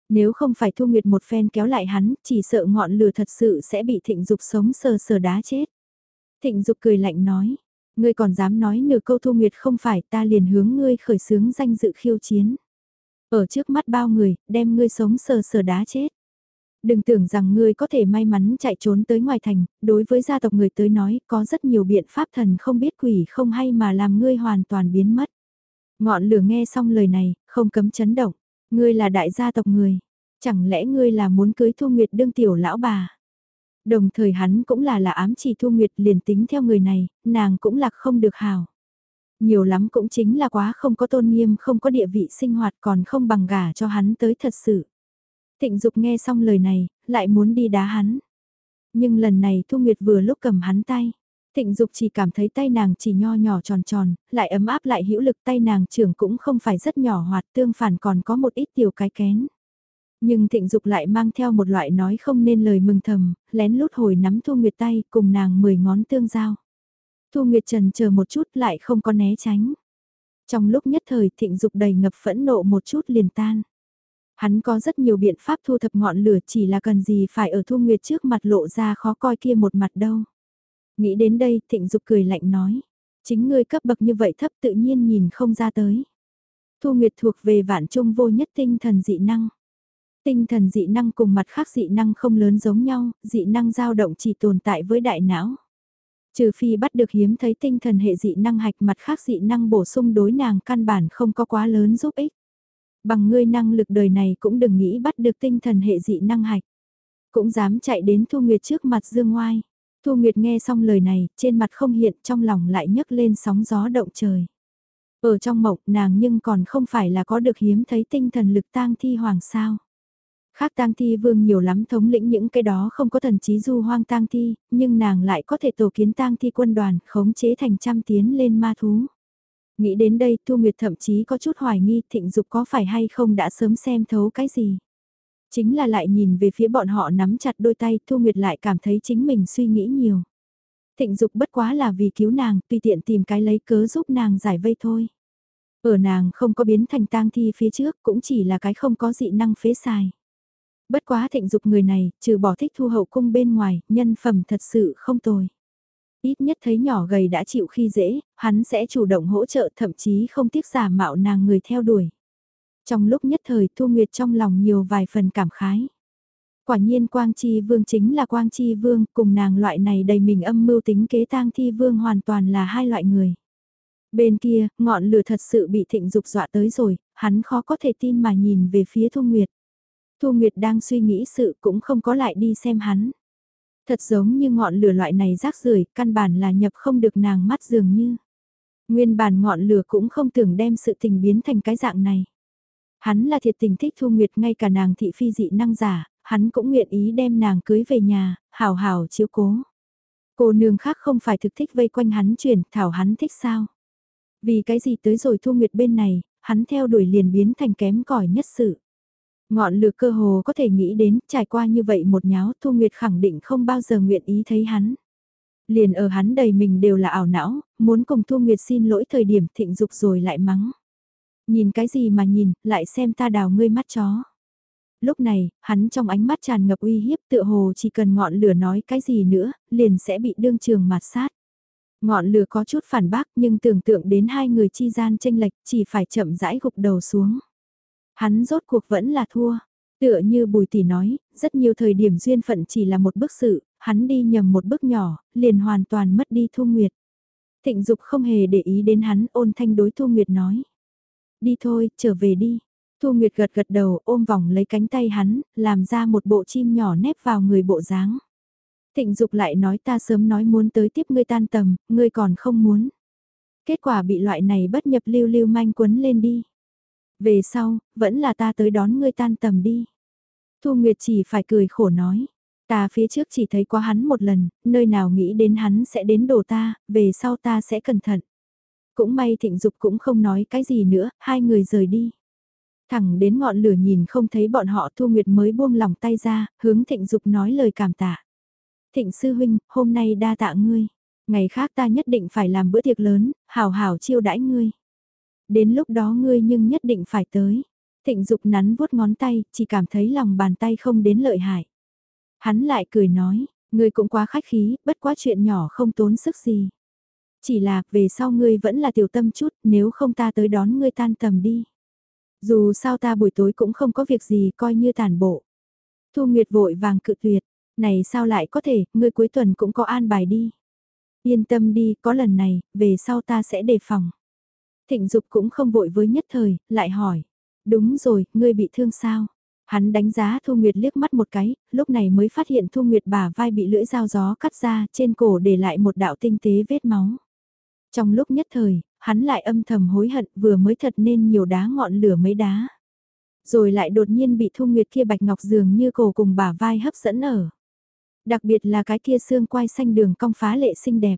Nếu không phải Thu Nguyệt một phen kéo lại hắn, chỉ sợ ngọn lửa thật sự sẽ bị thịnh dục sống sờ sờ đá chết. Thịnh dục cười lạnh nói, ngươi còn dám nói nửa câu Thu Nguyệt không phải ta liền hướng ngươi khởi sướng danh dự khiêu chiến. Ở trước mắt bao người, đem ngươi sống sờ sờ đá chết. Đừng tưởng rằng ngươi có thể may mắn chạy trốn tới ngoài thành, đối với gia tộc người tới nói có rất nhiều biện pháp thần không biết quỷ không hay mà làm ngươi hoàn toàn biến mất. Ngọn lửa nghe xong lời này, không cấm chấn động. Ngươi là đại gia tộc người. Chẳng lẽ ngươi là muốn cưới Thu Nguyệt đương tiểu lão bà? Đồng thời hắn cũng là là ám chỉ Thu Nguyệt liền tính theo người này, nàng cũng lạc không được hào. Nhiều lắm cũng chính là quá không có tôn nghiêm không có địa vị sinh hoạt còn không bằng gả cho hắn tới thật sự. Thịnh Dục nghe xong lời này, lại muốn đi đá hắn. Nhưng lần này Thu Nguyệt vừa lúc cầm hắn tay. Thịnh Dục chỉ cảm thấy tay nàng chỉ nho nhỏ tròn tròn, lại ấm áp lại hữu lực tay nàng trưởng cũng không phải rất nhỏ hoạt tương phản còn có một ít tiểu cái kén. Nhưng Thịnh Dục lại mang theo một loại nói không nên lời mừng thầm, lén lút hồi nắm Thu Nguyệt tay cùng nàng mười ngón tương giao. Thu Nguyệt trần chờ một chút lại không có né tránh. Trong lúc nhất thời Thịnh Dục đầy ngập phẫn nộ một chút liền tan. Hắn có rất nhiều biện pháp thu thập ngọn lửa chỉ là cần gì phải ở Thu Nguyệt trước mặt lộ ra khó coi kia một mặt đâu. Nghĩ đến đây Thịnh Dục cười lạnh nói. Chính ngươi cấp bậc như vậy thấp tự nhiên nhìn không ra tới. Thu Nguyệt thuộc về vạn trung vô nhất tinh thần dị năng. Tinh thần dị năng cùng mặt khác dị năng không lớn giống nhau, dị năng dao động chỉ tồn tại với đại não. Trừ phi bắt được hiếm thấy tinh thần hệ dị năng hạch mặt khác dị năng bổ sung đối nàng căn bản không có quá lớn giúp ích. Bằng ngươi năng lực đời này cũng đừng nghĩ bắt được tinh thần hệ dị năng hạch. Cũng dám chạy đến Thu Nguyệt trước mặt Dương Ngoai. Thu Nguyệt nghe xong lời này, trên mặt không hiện trong lòng lại nhấc lên sóng gió động trời. Ở trong mộng nàng nhưng còn không phải là có được hiếm thấy tinh thần lực tang thi hoàng sao. Khác tang thi vương nhiều lắm thống lĩnh những cái đó không có thần trí du hoang tang thi, nhưng nàng lại có thể tổ kiến tang thi quân đoàn khống chế thành trăm tiến lên ma thú. Nghĩ đến đây Thu Nguyệt thậm chí có chút hoài nghi thịnh dục có phải hay không đã sớm xem thấu cái gì. Chính là lại nhìn về phía bọn họ nắm chặt đôi tay Thu Nguyệt lại cảm thấy chính mình suy nghĩ nhiều. Thịnh dục bất quá là vì cứu nàng, tùy tiện tìm cái lấy cớ giúp nàng giải vây thôi. Ở nàng không có biến thành tang thi phía trước cũng chỉ là cái không có dị năng phế xài. Bất quá thịnh dục người này, trừ bỏ thích thu hậu cung bên ngoài, nhân phẩm thật sự không tồi. Ít nhất thấy nhỏ gầy đã chịu khi dễ, hắn sẽ chủ động hỗ trợ thậm chí không tiếc giả mạo nàng người theo đuổi. Trong lúc nhất thời Thu Nguyệt trong lòng nhiều vài phần cảm khái. Quả nhiên Quang Chi Vương chính là Quang Chi Vương, cùng nàng loại này đầy mình âm mưu tính kế tang thi vương hoàn toàn là hai loại người. Bên kia, ngọn lửa thật sự bị thịnh dục dọa tới rồi, hắn khó có thể tin mà nhìn về phía Thu Nguyệt. Thu Nguyệt đang suy nghĩ sự cũng không có lại đi xem hắn. Thật giống như ngọn lửa loại này rác rưởi căn bản là nhập không được nàng mắt dường như. Nguyên bản ngọn lửa cũng không tưởng đem sự tình biến thành cái dạng này. Hắn là thiệt tình thích Thu Nguyệt ngay cả nàng thị phi dị năng giả, hắn cũng nguyện ý đem nàng cưới về nhà, hào hào chiếu cố. Cô nương khác không phải thực thích vây quanh hắn chuyển, thảo hắn thích sao. Vì cái gì tới rồi Thu Nguyệt bên này, hắn theo đuổi liền biến thành kém cỏi nhất sự. Ngọn lửa cơ hồ có thể nghĩ đến, trải qua như vậy một nháo Thu Nguyệt khẳng định không bao giờ nguyện ý thấy hắn. Liền ở hắn đầy mình đều là ảo não, muốn cùng Thu Nguyệt xin lỗi thời điểm thịnh dục rồi lại mắng. Nhìn cái gì mà nhìn, lại xem ta đào ngươi mắt chó. Lúc này, hắn trong ánh mắt tràn ngập uy hiếp tựa hồ chỉ cần ngọn lửa nói cái gì nữa, liền sẽ bị đương trường mạt sát. Ngọn lửa có chút phản bác nhưng tưởng tượng đến hai người chi gian tranh lệch chỉ phải chậm rãi gục đầu xuống. Hắn rốt cuộc vẫn là thua. Tựa như Bùi Tỷ nói, rất nhiều thời điểm duyên phận chỉ là một bước sự, hắn đi nhầm một bước nhỏ, liền hoàn toàn mất đi Thu Nguyệt. Thịnh Dục không hề để ý đến hắn ôn thanh đối Thu Nguyệt nói. Đi thôi, trở về đi. Thu Nguyệt gật gật đầu ôm vòng lấy cánh tay hắn, làm ra một bộ chim nhỏ nép vào người bộ dáng. Thịnh Dục lại nói ta sớm nói muốn tới tiếp ngươi tan tầm, ngươi còn không muốn. Kết quả bị loại này bất nhập lưu lưu manh quấn lên đi. Về sau, vẫn là ta tới đón ngươi tan tầm đi. Thu Nguyệt chỉ phải cười khổ nói. Ta phía trước chỉ thấy qua hắn một lần, nơi nào nghĩ đến hắn sẽ đến đổ ta, về sau ta sẽ cẩn thận. Cũng may thịnh dục cũng không nói cái gì nữa, hai người rời đi. Thẳng đến ngọn lửa nhìn không thấy bọn họ Thu Nguyệt mới buông lòng tay ra, hướng Thịnh Dục nói lời cảm tạ. Thịnh sư huynh, hôm nay đa tạ ngươi. Ngày khác ta nhất định phải làm bữa tiệc lớn, hào hào chiêu đãi ngươi. Đến lúc đó ngươi nhưng nhất định phải tới. Thịnh Dục nắn vuốt ngón tay, chỉ cảm thấy lòng bàn tay không đến lợi hại. Hắn lại cười nói, ngươi cũng quá khách khí, bất quá chuyện nhỏ không tốn sức gì. Chỉ là, về sau ngươi vẫn là tiểu tâm chút, nếu không ta tới đón ngươi tan tầm đi. Dù sao ta buổi tối cũng không có việc gì coi như tàn bộ. Thu Nguyệt vội vàng cự tuyệt, này sao lại có thể, ngươi cuối tuần cũng có an bài đi. Yên tâm đi, có lần này, về sau ta sẽ đề phòng. Thịnh Dục cũng không vội với nhất thời, lại hỏi. Đúng rồi, ngươi bị thương sao? Hắn đánh giá Thu Nguyệt liếc mắt một cái, lúc này mới phát hiện Thu Nguyệt bả vai bị lưỡi dao gió cắt ra, trên cổ để lại một đạo tinh tế vết máu. Trong lúc nhất thời, hắn lại âm thầm hối hận vừa mới thật nên nhiều đá ngọn lửa mấy đá. Rồi lại đột nhiên bị Thu Nguyệt kia bạch ngọc dường như cổ cùng bả vai hấp dẫn ở. Đặc biệt là cái kia xương quai xanh đường cong phá lệ xinh đẹp.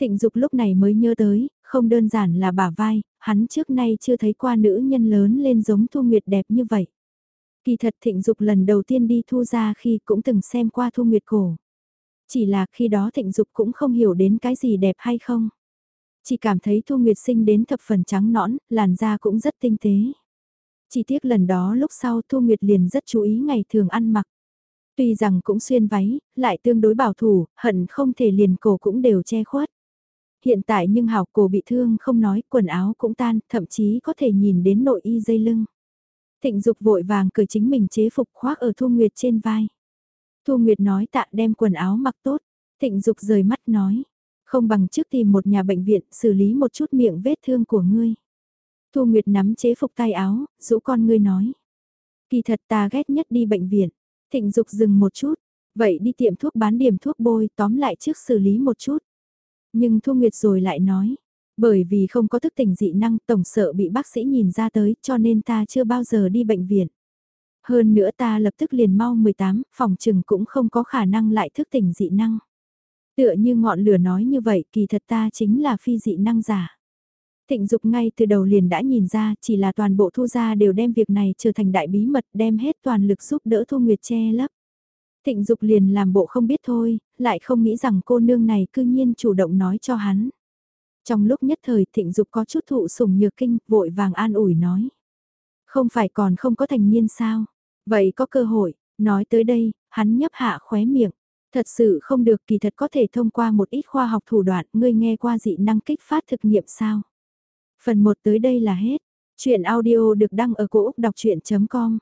Thịnh Dục lúc này mới nhớ tới, không đơn giản là bả vai, hắn trước nay chưa thấy qua nữ nhân lớn lên giống Thu Nguyệt đẹp như vậy. Kỳ thật Thịnh Dục lần đầu tiên đi thu ra khi cũng từng xem qua Thu Nguyệt cổ. Chỉ là khi đó Thịnh Dục cũng không hiểu đến cái gì đẹp hay không. Chỉ cảm thấy Thu Nguyệt sinh đến thập phần trắng nõn, làn da cũng rất tinh tế. Chỉ tiếc lần đó lúc sau Thu Nguyệt liền rất chú ý ngày thường ăn mặc. Tuy rằng cũng xuyên váy, lại tương đối bảo thủ, hận không thể liền cổ cũng đều che khuất. Hiện tại nhưng hảo cổ bị thương không nói, quần áo cũng tan, thậm chí có thể nhìn đến nội y dây lưng. Thịnh Dục vội vàng cởi chính mình chế phục khoác ở Thu Nguyệt trên vai. Thu Nguyệt nói tạ đem quần áo mặc tốt. Thịnh Dục rời mắt nói. Không bằng trước tìm một nhà bệnh viện xử lý một chút miệng vết thương của ngươi. Thu Nguyệt nắm chế phục tay áo, rũ con ngươi nói. Kỳ thật ta ghét nhất đi bệnh viện. Thịnh Dục dừng một chút. Vậy đi tiệm thuốc bán điểm thuốc bôi tóm lại trước xử lý một chút. Nhưng Thu Nguyệt rồi lại nói. Bởi vì không có thức tỉnh dị năng tổng sợ bị bác sĩ nhìn ra tới cho nên ta chưa bao giờ đi bệnh viện. Hơn nữa ta lập tức liền mau 18, phòng trừng cũng không có khả năng lại thức tỉnh dị năng. Tựa như ngọn lửa nói như vậy kỳ thật ta chính là phi dị năng giả. Thịnh Dục ngay từ đầu liền đã nhìn ra chỉ là toàn bộ thu gia đều đem việc này trở thành đại bí mật đem hết toàn lực giúp đỡ Thu Nguyệt che lấp. Thịnh Dục liền làm bộ không biết thôi, lại không nghĩ rằng cô nương này cư nhiên chủ động nói cho hắn. Trong lúc nhất thời Thịnh Dục có chút thụ sủng nhược kinh, vội vàng an ủi nói. Không phải còn không có thành niên sao? Vậy có cơ hội, nói tới đây, hắn nhấp hạ khóe miệng. Thật sự không được kỳ thật có thể thông qua một ít khoa học thủ đoạn, ngươi nghe qua dị năng kích phát thực nghiệm sao? Phần 1 tới đây là hết. Chuyện audio được đăng ở cổ Úc đọc chuyện.com